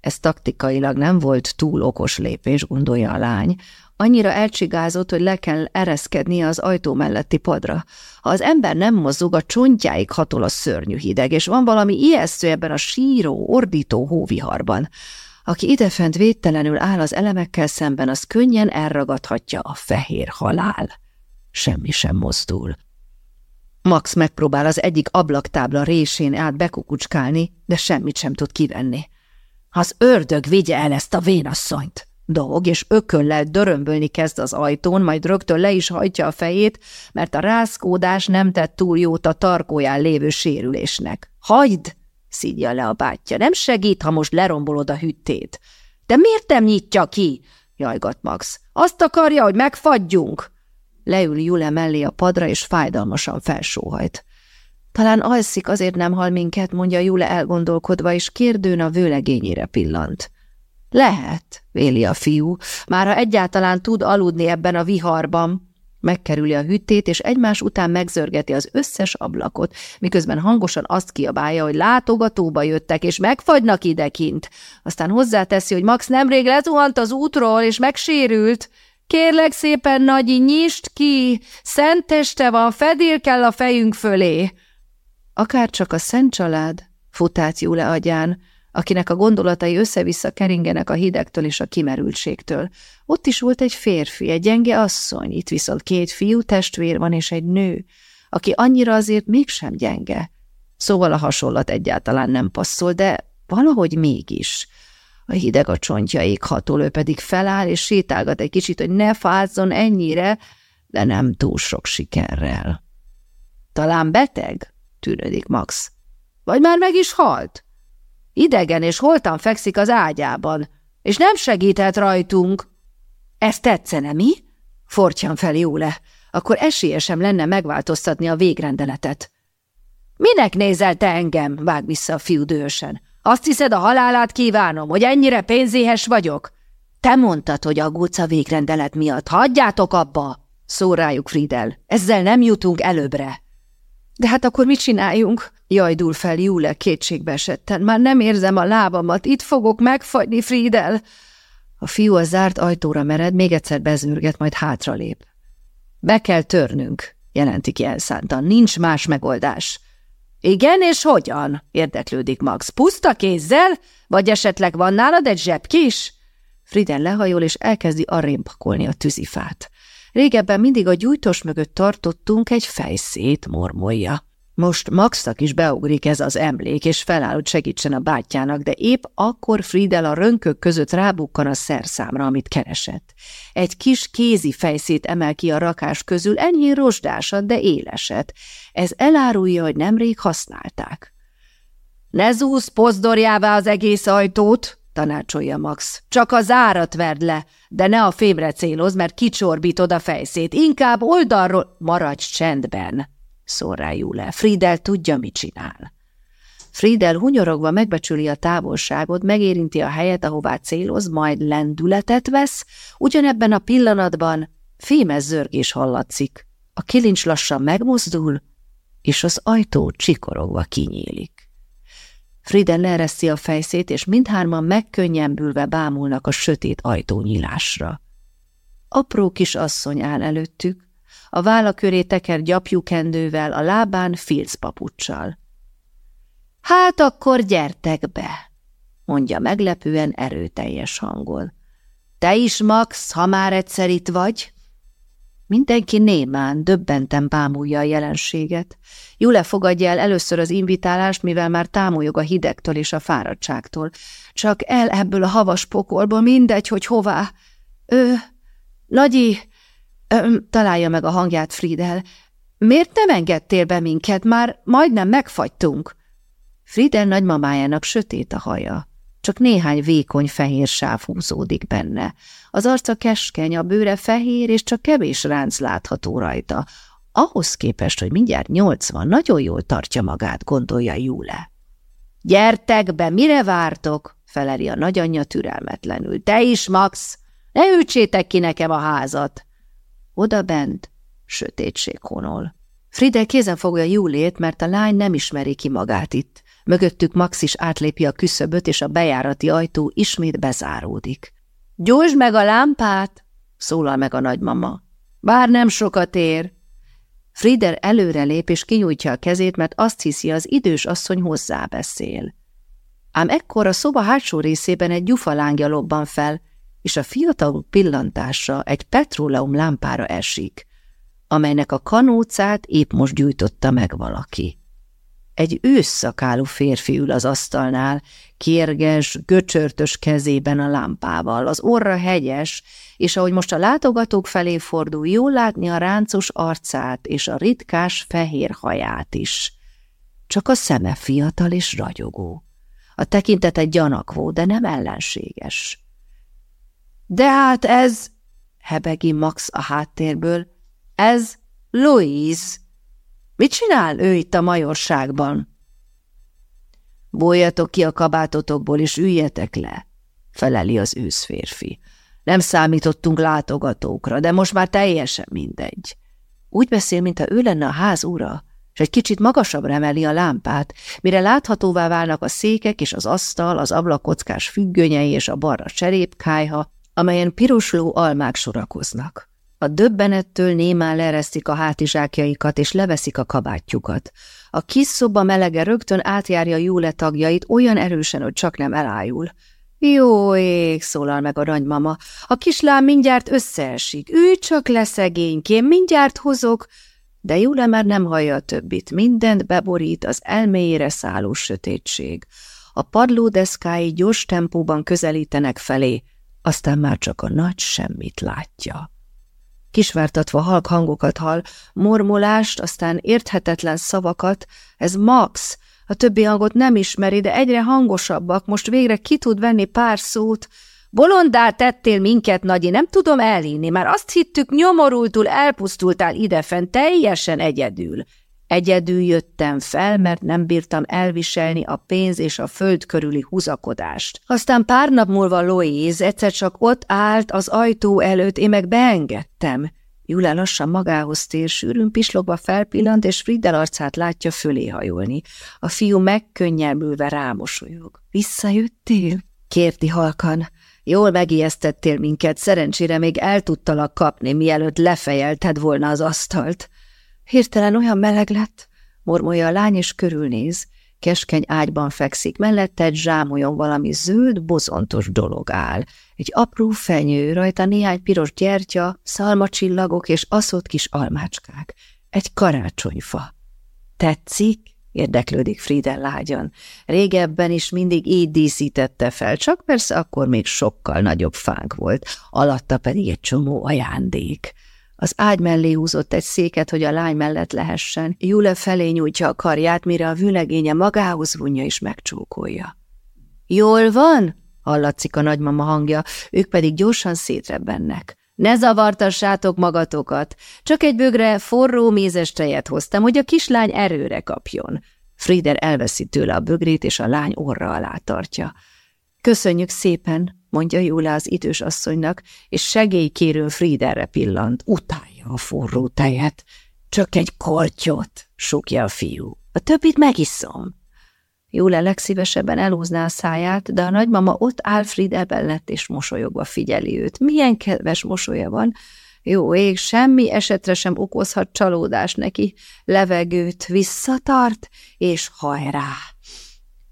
Ez taktikailag nem volt túl okos lépés, gondolja a lány, Annyira elcsigázott, hogy le kell ereszkednie az ajtó melletti padra. Ha az ember nem mozog, a csontjáig hatol a szörnyű hideg, és van valami ijesztő ebben a síró, ordító hóviharban. Aki idefent védtelenül áll az elemekkel szemben, az könnyen elragadhatja a fehér halál. Semmi sem mozdul. Max megpróbál az egyik ablaktábla résén át bekukucskálni, de semmit sem tud kivenni. Az ördög vigye el ezt a vénasszonyt! Dog, és ököllel dörömbölni kezd az ajtón, majd rögtön le is hajtja a fejét, mert a rászkódás nem tett túl jót a tarkóján lévő sérülésnek. Hagyd! szídja le a bátyja. Nem segít, ha most lerombolod a hüttét. De miért nem nyitja ki? jajgat Max. Azt akarja, hogy megfagyjunk. Leül Jule mellé a padra, és fájdalmasan felsóhajt. Talán alszik, azért nem hal minket, mondja Jule elgondolkodva, és kérdőn a vőlegényére pillant. Lehet, véli a fiú, már ha egyáltalán tud aludni ebben a viharban. Megkerüli a hüttét, és egymás után megzörgeti az összes ablakot, miközben hangosan azt kiabálja, hogy látogatóba jöttek, és megfagynak idekint. Aztán hozzáteszi, hogy Max nemrég lezuhant az útról, és megsérült. Kérlek szépen, Nagyi, nyisd ki! Szenteste van, fedél kell a fejünk fölé! Akár csak a szent család, futált Júle agyán, akinek a gondolatai össze-vissza keringenek a hidegtől és a kimerültségtől. Ott is volt egy férfi, egy gyenge asszony, itt viszont két fiú testvér van és egy nő, aki annyira azért mégsem gyenge. Szóval a hasonlat egyáltalán nem passzol, de valahogy mégis. A hideg a csontjaig hatol, ő pedig feláll és sétálgat egy kicsit, hogy ne fázzon ennyire, de nem túl sok sikerrel. Talán beteg? tűnődik Max. Vagy már meg is halt? Idegen és holtan fekszik az ágyában, és nem segített rajtunk. Ez tetszene, mi? Fortyan fel Júle. Akkor esélyesem lenne megváltoztatni a végrendeletet. Minek nézel te engem? Vág vissza a fiú dősen. Azt hiszed, a halálát kívánom, hogy ennyire pénzéhes vagyok? Te mondtad, hogy aggódsz a végrendelet miatt. Hagyjátok abba! Szól rájuk Friedel. Ezzel nem jutunk előbbre. De hát akkor mit csináljunk? Jajdul fel Júle kétségbe esetten. Már nem érzem a lábamat, itt fogok megfagyni, Friedel. A fiú a zárt ajtóra mered, még egyszer bezürget, majd hátralép. Be kell törnünk, jelenti ki elszántan. Nincs más megoldás. Igen, és hogyan? érdeklődik Max. Puszta kézzel? Vagy esetleg van nálad egy zsebkis? Frieden lehajol, és elkezdi arrébb a tűzifát. Régebben mindig a gyújtós mögött tartottunk egy fejszét, mormolja. Most Maxnak is beugrik ez az emlék, és feláll, hogy segítsen a bátyjának, de épp akkor Friedel a rönkök között rábukkan a szerszámra, amit keresett. Egy kis kézi fejszét emel ki a rakás közül, enyhén rozsdásat, de éleset. Ez elárulja, hogy nemrég használták. – Ne zúsz pozdorjává az egész ajtót! – tanácsolja Max. – Csak a zárat verd le, de ne a fémre céloz, mert kicsorbítod a fejszét. Inkább oldalról maradj csendben! – szól rá Jule. Friedel tudja, mit csinál. Friedel hunyorogva megbecsüli a távolságot, megérinti a helyet, ahová céloz, majd lendületet vesz, ugyanebben a pillanatban fémez zörgés hallatszik. A kilincs lassan megmozdul, és az ajtó csikorogva kinyílik. Frieden leereszti a fejszét, és mindhárman megkönnyebbülve bámulnak a sötét ajtónyílásra. Apró kis asszony áll előttük, a válla köré teker gyapjukendővel, a lábán filcpapucsal. Hát akkor gyertek be, mondja meglepően erőteljes hangon. Te is, Max, ha már egyszer itt vagy? Mindenki némán, döbbenten bámulja a jelenséget. Jule fogadja el először az invitálást, mivel már támolyog a hidegtől és a fáradtságtól. Csak el ebből a havas pokolból, mindegy, hogy hová. Ő, Nagyi, ö, találja meg a hangját Friedel. Miért nem engedtél be minket? Már majdnem megfagytunk. Friedel nagymamájának sötét a haja. Csak néhány vékony fehér sáv húzódik benne. Az arca keskeny, a bőre fehér, és csak kevés ránc látható rajta. Ahhoz képest, hogy mindjárt nyolcvan, nagyon jól tartja magát, gondolja Júle. Gyertek be, mire vártok? feleli a nagyanyja türelmetlenül. Te is, Max! Ne ütsétek ki nekem a házat! Oda bent sötétség honol. Fride kézen fogja Júlét, mert a lány nem ismeri ki magát itt. Mögöttük Max is átlépi a küszöböt, és a bejárati ajtó ismét bezáródik. – Gyújtsd meg a lámpát! – szólal meg a nagymama. – Bár nem sokat ér. Frieder előre lép, és kinyújtja a kezét, mert azt hiszi, az idős asszony hozzá beszél. Ám ekkor a szoba hátsó részében egy gyufalángja lobban fel, és a fiatal pillantása egy petróleum lámpára esik, amelynek a kanócát épp most gyújtotta meg valaki. Egy ősszakálú férfi ül az asztalnál, kérges, göcsörtös kezében a lámpával, az orra hegyes, és ahogy most a látogatók felé fordul, jól látni a ráncos arcát és a ritkás fehér haját is. Csak a szeme fiatal és ragyogó. A tekintete gyanakvó, de nem ellenséges. De hát ez, hebegi Max a háttérből, ez Louise. Mit csinál ő itt a majorságban? Bóljatok ki a kabátotokból, és üljetek le, feleli az őszférfi. Nem számítottunk látogatókra, de most már teljesen mindegy. Úgy beszél, mintha ő lenne a ház ura, és egy kicsit magasabbra emeli a lámpát, mire láthatóvá válnak a székek és az asztal, az ablakockás függönyei és a barra cserépkájha, amelyen pirosló almák sorakoznak. A döbbenettől némán leresztik a hátizsákjaikat és leveszik a kabátjukat. A kis szoba melege rögtön átjárja Júle tagjait olyan erősen, hogy csak nem elájul. Jó ég, szólal meg a nagymama, a kislám mindjárt összeesik. Ő csak leszegénykém, mindjárt hozok. De Júle már nem hallja a többit, mindent beborít az elméjére szálló sötétség. A padlódeszkái gyors tempóban közelítenek felé, aztán már csak a nagy semmit látja. Kisvártatva halk hangokat hall, mormolást, aztán érthetetlen szavakat, ez Max, a többi hangot nem ismeri, de egyre hangosabbak, most végre ki tud venni pár szót. Bolondá tettél minket, Nagyi, nem tudom elhinni, már azt hittük, nyomorultul elpusztultál idefent, teljesen egyedül. Egyedül jöttem fel, mert nem bírtam elviselni a pénz és a föld körüli húzakodást. Aztán pár nap múlva Louise egyszer csak ott állt az ajtó előtt, én meg beengedtem. Jule lassan magához tér, sűrűn pislogva felpillant, és Friddel arcát látja fölé hajolni. A fiú megkönnyebbülve rámosolyog. Visszajöttél? Kérti halkan. Jól megijesztettél minket, szerencsére még el tudtalak kapni, mielőtt lefejelted volna az asztalt. Hirtelen olyan meleg lett, mormolja a lány, és körülnéz. Keskeny ágyban fekszik, mellette egy zsámolyon valami zöld, bozontos dolog áll. Egy apró fenyő, rajta néhány piros gyertya, szalmacsillagok és aszott kis almácskák. Egy karácsonyfa. Tetszik? érdeklődik Frieden lágyan. Régebben is mindig így díszítette fel, csak persze akkor még sokkal nagyobb fánk volt, alatta pedig egy csomó ajándék. Az ágy mellé húzott egy széket, hogy a lány mellett lehessen. Jule felé nyújtja a karját, mire a vülegénye magához vonja és megcsókolja. – Jól van? – hallatszik a nagymama hangja, ők pedig gyorsan szétrebbennek. – Ne zavartassátok magatokat! Csak egy bögre forró mézes tejet hoztam, hogy a kislány erőre kapjon. Frieder elveszi tőle a bögrét, és a lány orra alá tartja. – Köszönjük szépen! Mondja Júle az idős asszonynak, és segélykérő Friederre pillant. Utálja a forró tejet. Csak egy kortyot, súgja a fiú. A többit megiszom. Júle legszívesebben elhúzná a száját, de a nagymama ott Alfred ebellett és mosolyogva figyeli őt. Milyen kedves mosolya van, jó ég, semmi esetre sem okozhat csalódás neki. Levegőt visszatart, és hajrá!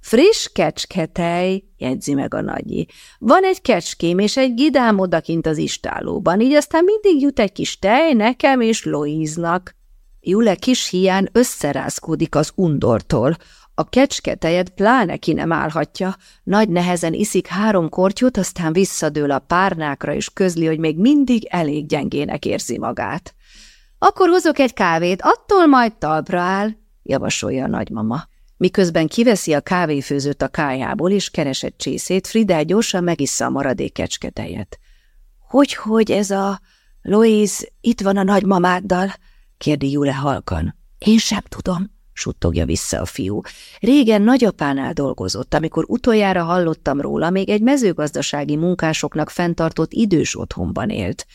Friss kecsketej, jegyzi meg a nagyi. Van egy kecském és egy gidám odakint az istálóban, így aztán mindig jut egy kis tej nekem és Loíznak. Jule kis hián összerázkódik az undortól. A kecsketejet pláne ki nem állhatja. Nagy nehezen iszik három kortyot, aztán visszadől a párnákra, és közli, hogy még mindig elég gyengének érzi magát. Akkor hozok egy kávét, attól majd talpra áll, javasolja a nagymama. Miközben kiveszi a kávéfőzőt a kájából, és keresett csészét, Frida gyorsan megissza a maradék kecsketejet. Hogy, hogy ez a... Louise itt van a nagymamáddal? kérdi Jule halkan. Én sem tudom, suttogja vissza a fiú. Régen nagyapánál dolgozott, amikor utoljára hallottam róla, még egy mezőgazdasági munkásoknak fenntartott idős otthonban élt.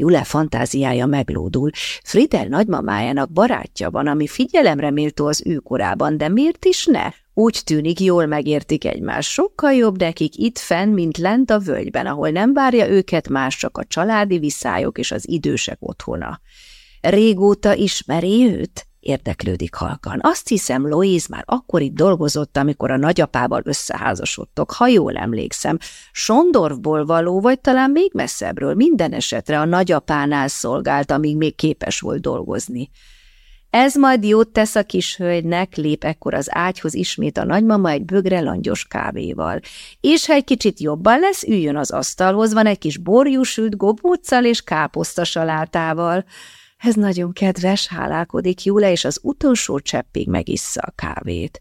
Jule fantáziája meglódul. Friedel nagymamájának barátja van, ami figyelemre méltó az ő korában, de miért is ne? Úgy tűnik, jól megértik egymást. Sokkal jobb nekik itt fenn, mint lent a völgyben, ahol nem várja őket más, csak a családi viszályok és az idősek otthona. Régóta ismeri őt? Érdeklődik halkan. Azt hiszem, Louise már akkor itt dolgozott, amikor a nagyapával összeházasodtok, ha jól emlékszem. Sondorfból való, vagy talán még messzebbről, minden esetre a nagyapánál szolgált, amíg még képes volt dolgozni. Ez majd jót tesz a kis hölgynek, lép ekkor az ágyhoz ismét a nagymama egy bögre langyos kávéval. És ha egy kicsit jobban lesz, üljön az asztalhoz, van egy kis borjúsült gobóccal és káposztasalátával. Ez nagyon kedves, hálálkodik Júle, és az utolsó cseppig megissza a kávét.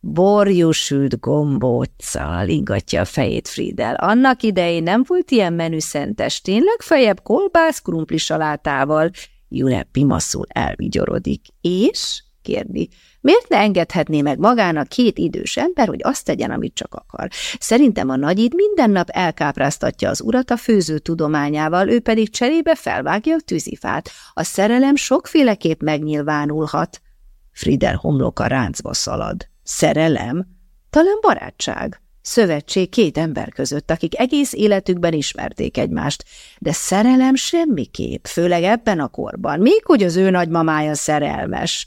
Borjúsült gombóccal ingatja a fejét Friedel. Annak idején nem volt ilyen menüszentes, tényleg fejebb kolbász krumpli salátával. Jule pimaszul elvigyorodik. És? kérdi. Miért ne engedhetné meg magának két idős ember, hogy azt tegyen, amit csak akar? Szerintem a nagyid minden nap elkápráztatja az urat a főző tudományával, ő pedig cserébe felvágja a tűzifát. A szerelem sokféleképp megnyilvánulhat. Frider homloka ráncba szalad. Szerelem? Talán barátság. Szövetség két ember között, akik egész életükben ismerték egymást, de szerelem semmiképp, főleg ebben a korban, még hogy az ő nagymamája szerelmes.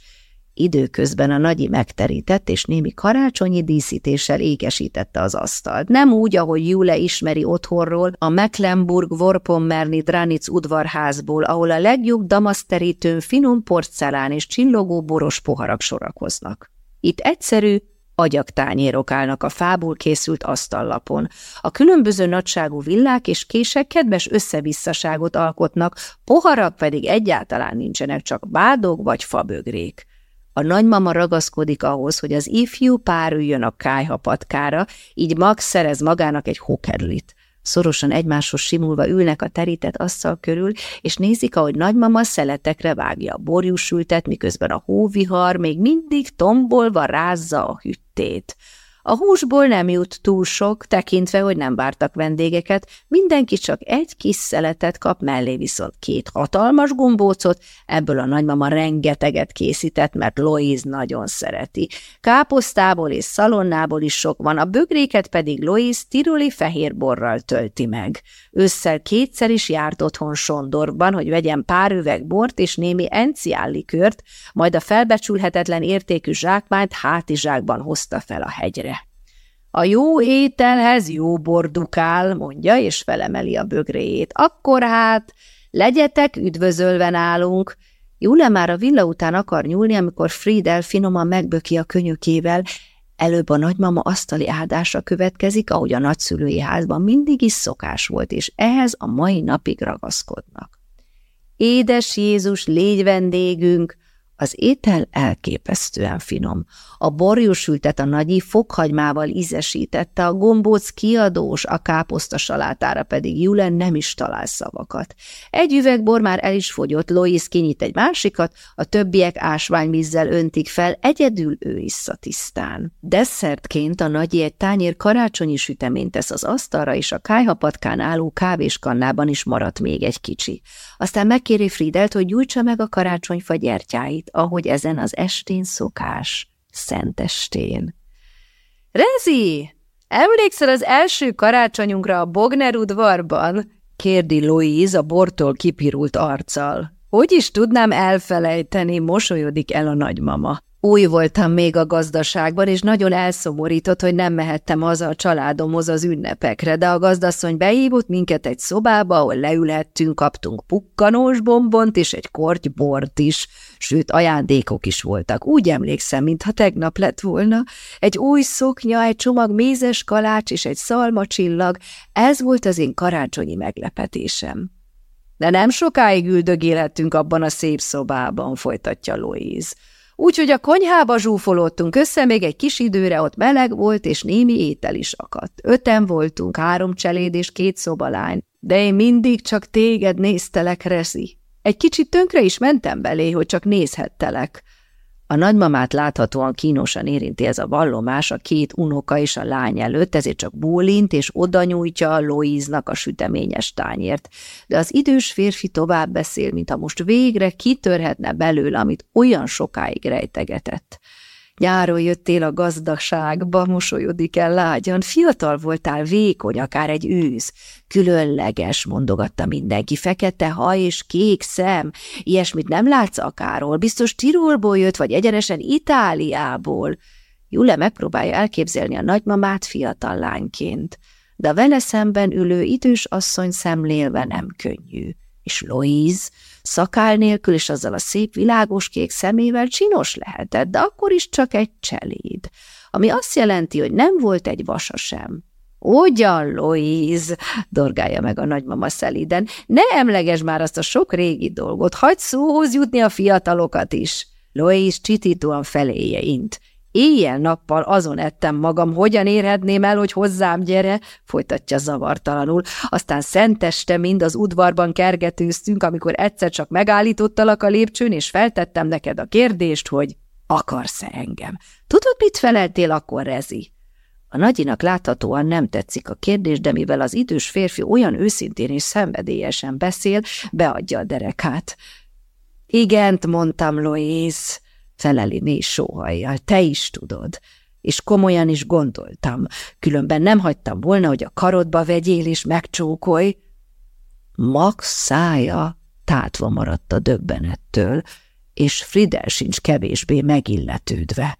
Időközben a nagyi megterített és némi karácsonyi díszítéssel ékesítette az asztalt. Nem úgy, ahogy Jule ismeri otthonról, a Mecklenburg-Vorpommerni Dranic udvarházból, ahol a legjobb damaszterítőn finom porcelán és csillogó boros poharak sorakoznak. Itt egyszerű, agyaktányérok állnak a fából készült asztallapon. A különböző nagyságú villák és kések kedves összevisszaságot alkotnak, poharak pedig egyáltalán nincsenek, csak bádog vagy fabögrék. A nagymama ragaszkodik ahhoz, hogy az ifjú pár üljön a kájha patkára, így Max szerez magának egy hokerlit. Szorosan egymáshoz simulva ülnek a terített asztal körül, és nézik, ahogy nagymama szeletekre vágja a borjúsültet, miközben a hóvihar még mindig tombolva rázza a hüttét. A húsból nem jut túl sok, tekintve, hogy nem vártak vendégeket, mindenki csak egy kis szeletet kap, mellé viszont két hatalmas gombócot, ebből a nagymama rengeteget készített, mert Louise nagyon szereti. Káposztából és szalonnából is sok van, a bögréket pedig Louise tiroli fehérborral tölti meg. Ősszel kétszer is járt otthon Sondorban, hogy vegyen pár üveg bort és némi enciállikört, majd a felbecsülhetetlen értékű zsákmányt hátizsákban hozta fel a hegyre. A jó ételhez jó bordukál, mondja, és felemeli a bögréjét. Akkor hát, legyetek üdvözölve nálunk. Jule már a villa után akar nyúlni, amikor Friedel finoman megböki a könyökével. Előbb a nagymama asztali áldása következik, ahogy a nagyszülői házban mindig is szokás volt, és ehhez a mai napig ragaszkodnak. Édes Jézus, légy vendégünk! Az étel elképesztően finom. A borjúsültet a nagyi fokhagymával ízesítette, a gombóc kiadós, a káposzta salátára pedig Julen nem is talál szavakat. Egy üvegbor már el is fogyott, Lois kinyit egy másikat, a többiek ásványvízzel öntik fel, egyedül ő issza tisztán. Desszertként a nagyi egy tányér karácsonyi süteményt tesz az asztalra, és a kájhapatkán álló kávéskannában is maradt még egy kicsi. Aztán megkéri Friedelt, hogy gyújtsa meg a karácsonyfa gyertyáit, ahogy ezen az estén szokás, szentestén.
Rezi, emlékszel az első karácsonyunkra a Bogner udvarban? kérdi Louise a bortól kipirult arccal. Hogy is tudnám elfelejteni, mosolyodik el a nagymama. Új voltam még a gazdaságban, és nagyon elszomorított, hogy nem mehettem haza a családomhoz az ünnepekre, de a gazdasszony behívott minket egy szobába, ahol leülhettünk, kaptunk pukkanós bombont és egy korty bort is, sőt, ajándékok is voltak. Úgy emlékszem, mintha tegnap lett volna. Egy új szoknya, egy csomag mézes kalács és egy szalmacsillag, ez volt az én karácsonyi meglepetésem. De nem sokáig üldögélhettünk abban a szép szobában, folytatja Louise. Úgyhogy a konyhába zsúfolódtunk össze, még egy kis időre ott meleg volt, és némi étel is akadt. Öten voltunk, három cseléd és két szobalány, de én mindig csak téged néztelek, Rezi. Egy kicsit tönkre is mentem belé, hogy csak nézhettelek. A nagymamát láthatóan kínosan érinti ez a vallomás a két unoka és a lány előtt, ezért csak bólint és oda nyújtja Loíznak a süteményes tányért. De az idős férfi tovább beszél, mintha most végre kitörhetne belőle, amit olyan sokáig rejtegetett. Nyáron jöttél a gazdaságba, mosolyodik el lágyan, fiatal voltál, vékony, akár egy ősz. Különleges, mondogatta mindenki, fekete haj és kék szem. Ilyesmit nem látsz akáról, biztos Tirolból jött, vagy egyenesen Itáliából. Jule megpróbálja elképzelni a nagymamát fiatal lányként, de vele szemben ülő idős asszony szemlélve nem könnyű. És Louise Szakál nélkül és azzal a szép világos kék szemével csinos lehetett, de akkor is csak egy cseléd, ami azt jelenti, hogy nem volt egy vasa sem. Ugyan, Louise, dorgálja meg a nagymama szeliden, ne emleges már azt a sok régi dolgot, hagyd szóhoz jutni a fiatalokat is. Louise csitítóan feléje int. Éjjel-nappal azon ettem magam, hogyan érhetném el, hogy hozzám gyere, folytatja zavartalanul. Aztán szenteste mind az udvarban kergetőztünk, amikor egyszer csak megállítottalak a lépcsőn, és feltettem neked a kérdést, hogy akarsz-e engem? Tudod, mit feleltél akkor, Rezi? A nagyinak láthatóan nem tetszik a kérdés, de mivel az idős férfi olyan őszintén és szenvedélyesen beszél, beadja a derekát. Igent, mondtam, Louise, feleli mély sóhajjal, te is tudod. És komolyan is gondoltam, különben nem hagytam volna, hogy a karodba vegyél és megcsókolj. Max szája tátva maradt a döbbenettől, és Fridel sincs kevésbé megilletődve.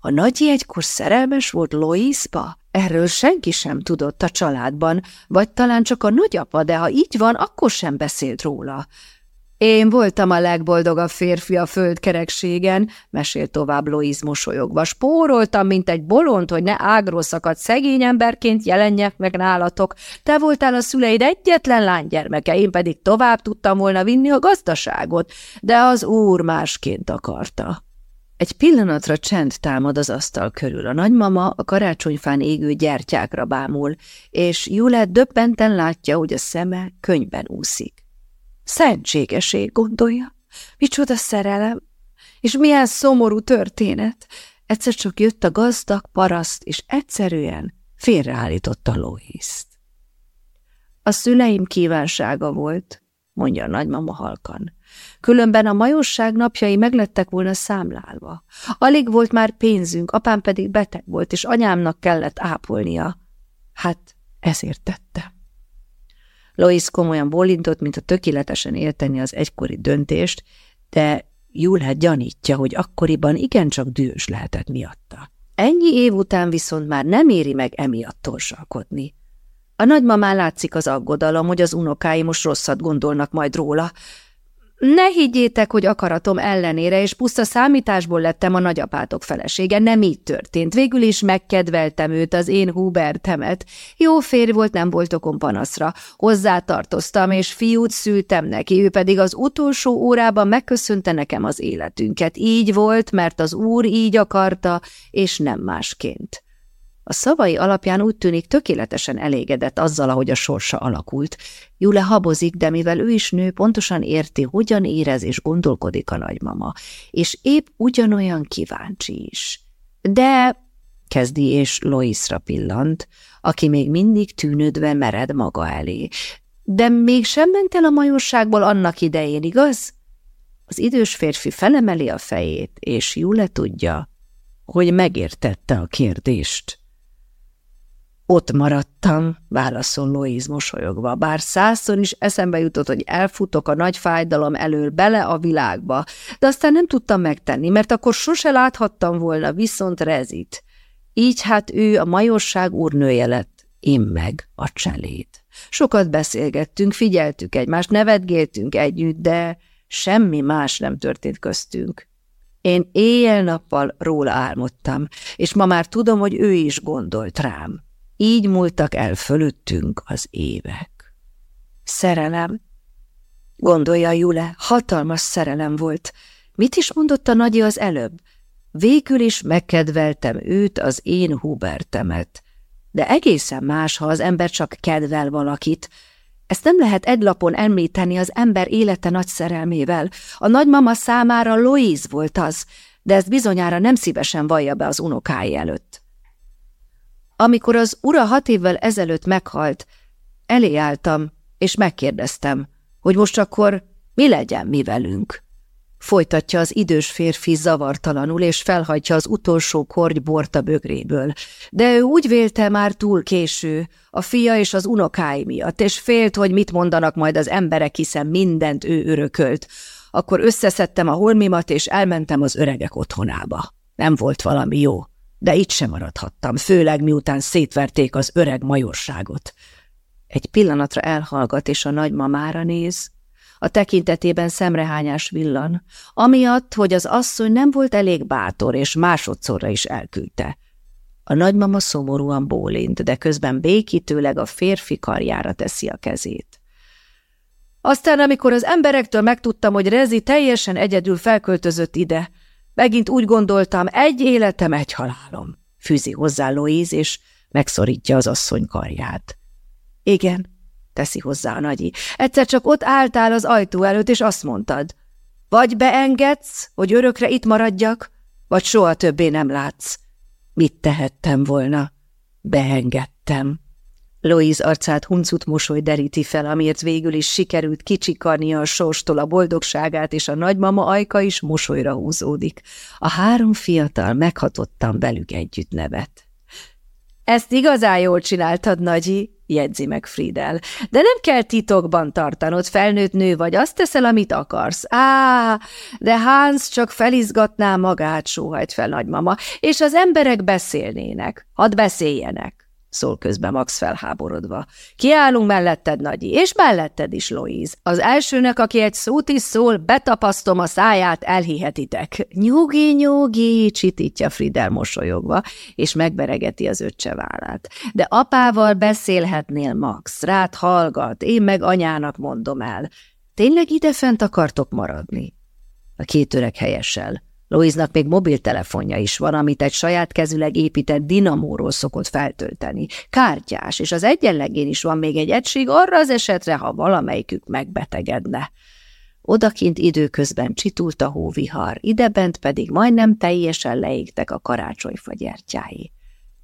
A nagyi egykor szerelmes volt Loisba? Erről senki sem tudott a családban, vagy talán csak a nagyapa, de ha így van, akkor sem beszélt róla. Én voltam a legboldogabb férfi a földkerekségen, mesélt tovább Lois mosolyogva. Spóroltam, mint egy bolond, hogy ne ágról szakadt szegény emberként jelenjek meg nálatok. Te voltál a szüleid egyetlen lánygyermeke, én pedig tovább tudtam volna vinni a gazdaságot, de az úr másként akarta. Egy pillanatra csend támad az asztal körül. A nagymama a karácsonyfán égő gyertyákra bámul, és Jule döbbenten látja, hogy a szeme könyben úszik. Szentségeség, gondolja. Micsoda szerelem, és milyen szomorú történet. Egyszer csak jött a gazdag paraszt, és egyszerűen félreállította Loiszt. A szüleim kívánsága volt, mondja a nagymama halkan. Különben a majosság napjai meglettek volna számlálva. Alig volt már pénzünk, apám pedig beteg volt, és anyámnak kellett ápolnia. Hát ezért tettem. Lois komolyan bólintott, mint a tökéletesen élteni az egykori döntést, de Julhet gyanítja, hogy akkoriban igencsak dühös lehetett miatta. Ennyi év után viszont már nem éri meg emiatt torsalkodni. A nagymamán látszik az aggodalom, hogy az unokái most rosszat gondolnak majd róla, ne higgyétek, hogy akaratom ellenére, és puszta számításból lettem a nagyapátok felesége. Nem így történt. Végül is megkedveltem őt, az én Hubertemet. Jó férj volt, nem volt okom panaszra. Hozzátartoztam, és fiút szültem neki, ő pedig az utolsó órában megköszönte nekem az életünket. Így volt, mert az úr így akarta, és nem másként. A szavai alapján úgy tűnik tökéletesen elégedett azzal, ahogy a sorsa alakult. Jule habozik, de mivel ő is nő, pontosan érti, hogyan érez és gondolkodik a nagymama, és épp ugyanolyan kíváncsi is. De, kezdi és Loisra pillant, aki még mindig tűnődve mered maga elé. De még sem ment el a majorságból annak idején, igaz? Az idős férfi felemeli a fejét, és Jule tudja, hogy megértette a kérdést.
Ott maradtam, válaszol Louise mosolyogva, bár százszor is eszembe jutott, hogy elfutok a nagy fájdalom elől bele a világba, de aztán nem tudtam megtenni, mert akkor sose láthattam volna viszont Rezit. Így hát ő a majorság úrnője lett, én meg a cselét. Sokat beszélgettünk, figyeltük egymást, nevetgéltünk együtt, de semmi más nem történt köztünk. Én éjjel-nappal róla álmodtam, és ma már tudom, hogy ő is gondolt rám. Így múltak el fölöttünk az évek. Szerelem. Gondolja Jule, hatalmas szerelem volt. Mit is mondott a nagyi az előbb? Végül is megkedveltem őt, az én Hubertemet. De egészen más, ha az ember csak kedvel valakit. Ezt nem lehet egy lapon említeni az ember élete nagy szerelmével. A nagymama számára Louise volt az, de ezt bizonyára nem szívesen vallja be az unokái előtt. Amikor az ura hat évvel ezelőtt meghalt, elé álltam, és megkérdeztem, hogy most akkor mi legyen mi velünk. Folytatja az idős férfi zavartalanul, és felhagyja az utolsó korgy bort bögréből. De ő úgy vélte már túl késő, a fia és az unokái miatt, és félt, hogy mit mondanak majd az emberek, hiszen mindent ő örökölt. Akkor összeszedtem a holmimat, és elmentem az öregek otthonába. Nem volt valami jó, de itt sem maradhattam, főleg miután szétverték az öreg majorságot. Egy pillanatra elhallgat, és a nagymamára néz, a tekintetében szemrehányás villan, amiatt, hogy az asszony nem volt elég bátor, és másodszorra is elküldte. A nagymama szomorúan bólint, de közben békítőleg a férfi karjára teszi a kezét. Aztán, amikor az emberektől megtudtam, hogy Rezi teljesen egyedül felköltözött ide, megint úgy gondoltam, egy életem, egy halálom, fűzi hozzá Louise, és megszorítja az asszony karját. Igen, teszi hozzá a nagyi. Egyszer csak ott álltál az ajtó előtt, és azt mondtad, vagy beengedsz, hogy örökre itt maradjak, vagy soha többé nem látsz. Mit tehettem volna? Beengedtem. Louise arcát huncut mosoly deríti fel, amiért végül is sikerült kicsikarnia a sorstól a boldogságát, és a nagymama ajka is mosolyra húzódik. A három fiatal meghatottan velük együtt nevet. Ezt igazán jól csináltad, Nagyi, jegyzi meg Friedel. De nem kell titokban tartanod, felnőtt nő vagy, azt teszel, amit akarsz. Á, de Hans csak felizgatná magát, sóhajt fel nagymama, és az emberek beszélnének. Hadd beszéljenek szól közben Max felháborodva. Kiállunk melletted, Nagyi, és melletted is, Louise. Az elsőnek, aki egy szót is szól, betapasztom a száját, elhihetitek. Nyugi, nyugi, csitítja Friedel mosolyogva, és megberegeti az öccse vállát. De apával beszélhetnél, Max, rád hallgat, én meg anyának mondom el. Tényleg ide fent akartok maradni? A két öreg helyessel. Louise-nak még mobiltelefonja is van, amit egy saját kezüleg épített dinamóról szokott feltölteni. Kártyás, és az egyenlegén is van még egy egység arra az esetre, ha valamelyikük megbetegedne. Odakint időközben csitult a hóvihar, idebent pedig majdnem teljesen leégtek a karácsonyfa gyertyái.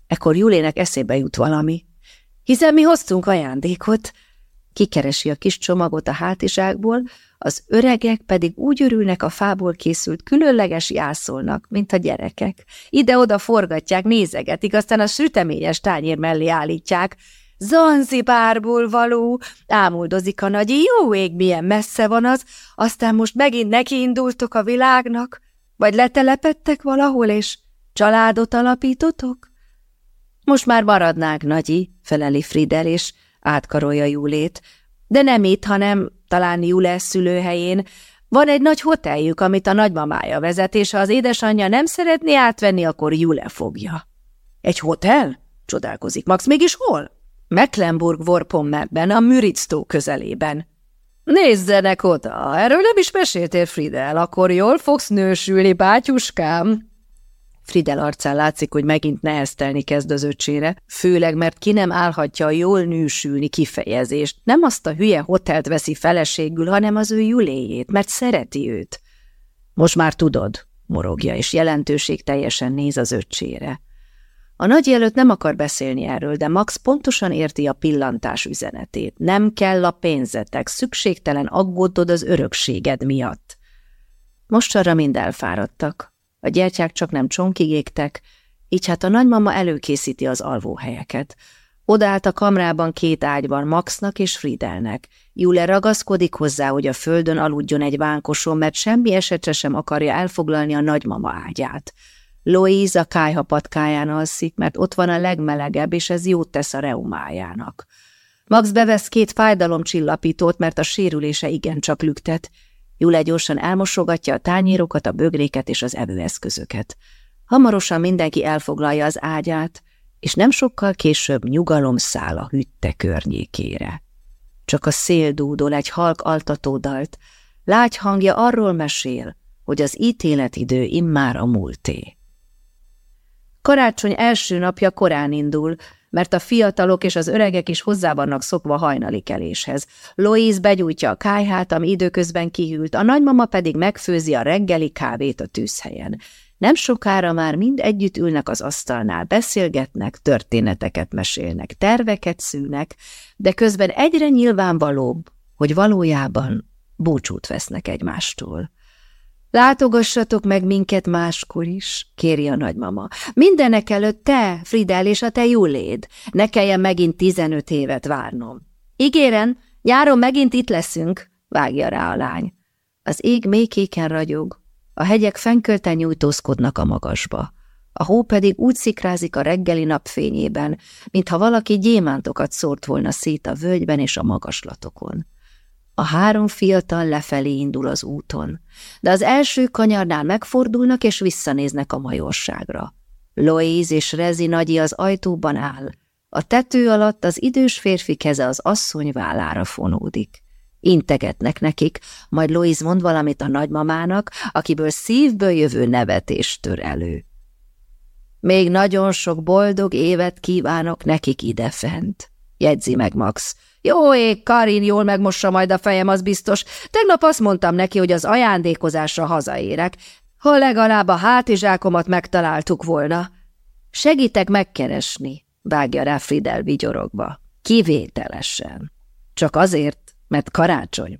Ekkor Julének eszébe jut valami. Hiszen mi hoztunk ajándékot. Kikeresi a kis csomagot a hátizsákból, az öregek pedig úgy örülnek a fából készült különleges jászolnak, mint a gyerekek. Ide-oda forgatják, nézegetik, aztán a süteményes tányér mellé állítják. Zanzibárból való, ámuldozik a nagy, jó ég, milyen messze van az, aztán most megint nekiindultok a világnak, vagy letelepettek valahol, és családot alapítotok? Most már maradnák, nagyi, feleli Fridel, és átkarolja Júlét, de nem itt, hanem talán Jule szülőhelyén, van egy nagy hoteljük, amit a nagymamája vezet, és ha az édesanyja nem szeretné átvenni, akkor Jule fogja. Egy hotel? Csodálkozik Max. Mégis hol? Mecklenburg Vorpommernben, a Müritz-tó közelében. Nézzenek oda, erről nem is meséltél, Friedel, akkor jól fogsz nősülni, bátyuskám. Fridel arcán látszik, hogy megint neheztelni kezd az öcsére, főleg mert ki nem állhatja a jól nősülni kifejezést. Nem azt a hülye hotelt veszi feleségül, hanem az ő Juléjét, mert szereti őt. Most már tudod, morogja, és jelentőség teljesen néz az öcsére. A nagy előtt nem akar beszélni erről, de Max pontosan érti a pillantás üzenetét. Nem kell a pénzetek, szükségtelen aggódod az örökséged miatt. Most arra mind elfáradtak. A gyertyák csak nem csonkig égtek, így hát a nagymama előkészíti az alvóhelyeket. Odállt a kamrában két ágyban Maxnak és Friedelnek. Jule ragaszkodik hozzá, hogy a földön aludjon egy vánkoson, mert semmi esetre sem akarja elfoglalni a nagymama ágyát. Louise a kájha patkáján alszik, mert ott van a legmelegebb, és ez jót tesz a reumájának. Max bevesz két fájdalomcsillapítót, mert a sérülése igencsak lüktet. Jule gyorsan elmosogatja a tányérokat, a bögréket és az evőeszközöket. Hamarosan mindenki elfoglalja az ágyát, és nem sokkal később nyugalom száll a hütte környékére. Csak a szél dúdol egy halk altatódalt, lágy hangja arról mesél, hogy az ítéletidő immár a múlté. Karácsony első napja korán indul, mert a fiatalok és az öregek is hozzá vannak szokva hajnali keléshez. Louise begyújtja a kájhát, ami időközben kihűlt, a nagymama pedig megfőzi a reggeli kávét a tűzhelyen. Nem sokára már mind együtt ülnek az asztalnál, beszélgetnek, történeteket mesélnek, terveket szűnek, de közben egyre nyilvánvalóbb, hogy valójában búcsút vesznek egymástól. Látogassatok meg minket máskor is, kéri a nagymama. Mindenek előtt te, Fridel és a te Juléd. Ne kelljen megint tizenöt évet várnom. Ígéren, nyáron megint itt leszünk, vágja rá a lány. Az ég mély kéken ragyog, a hegyek fenkölten nyújtózkodnak a magasba. A hó pedig úgy szikrázik a reggeli napfényében, mintha valaki gyémántokat szórt volna szét a völgyben és a magaslatokon. A három fiatal lefelé indul az úton, de az első kanyarnál megfordulnak és visszanéznek a majorságra. Louise és Rezi nagyi az ajtóban áll. A tető alatt az idős férfi keze az asszony vállára fonódik. Integetnek nekik, majd Louise mond valamit a nagymamának, akiből szívből jövő nevetést tör elő. Még nagyon sok boldog évet kívánok nekik idefent, jegyzi meg Max, jó ég, Karin jól megmossa majd a fejem, az biztos. Tegnap azt mondtam neki, hogy az ajándékozásra hazaérek, ha legalább a hátizsákomat megtaláltuk volna. Segítek megkeresni, vágja rá Fidel vigyorogva. Kivételesen. Csak azért, mert karácsony.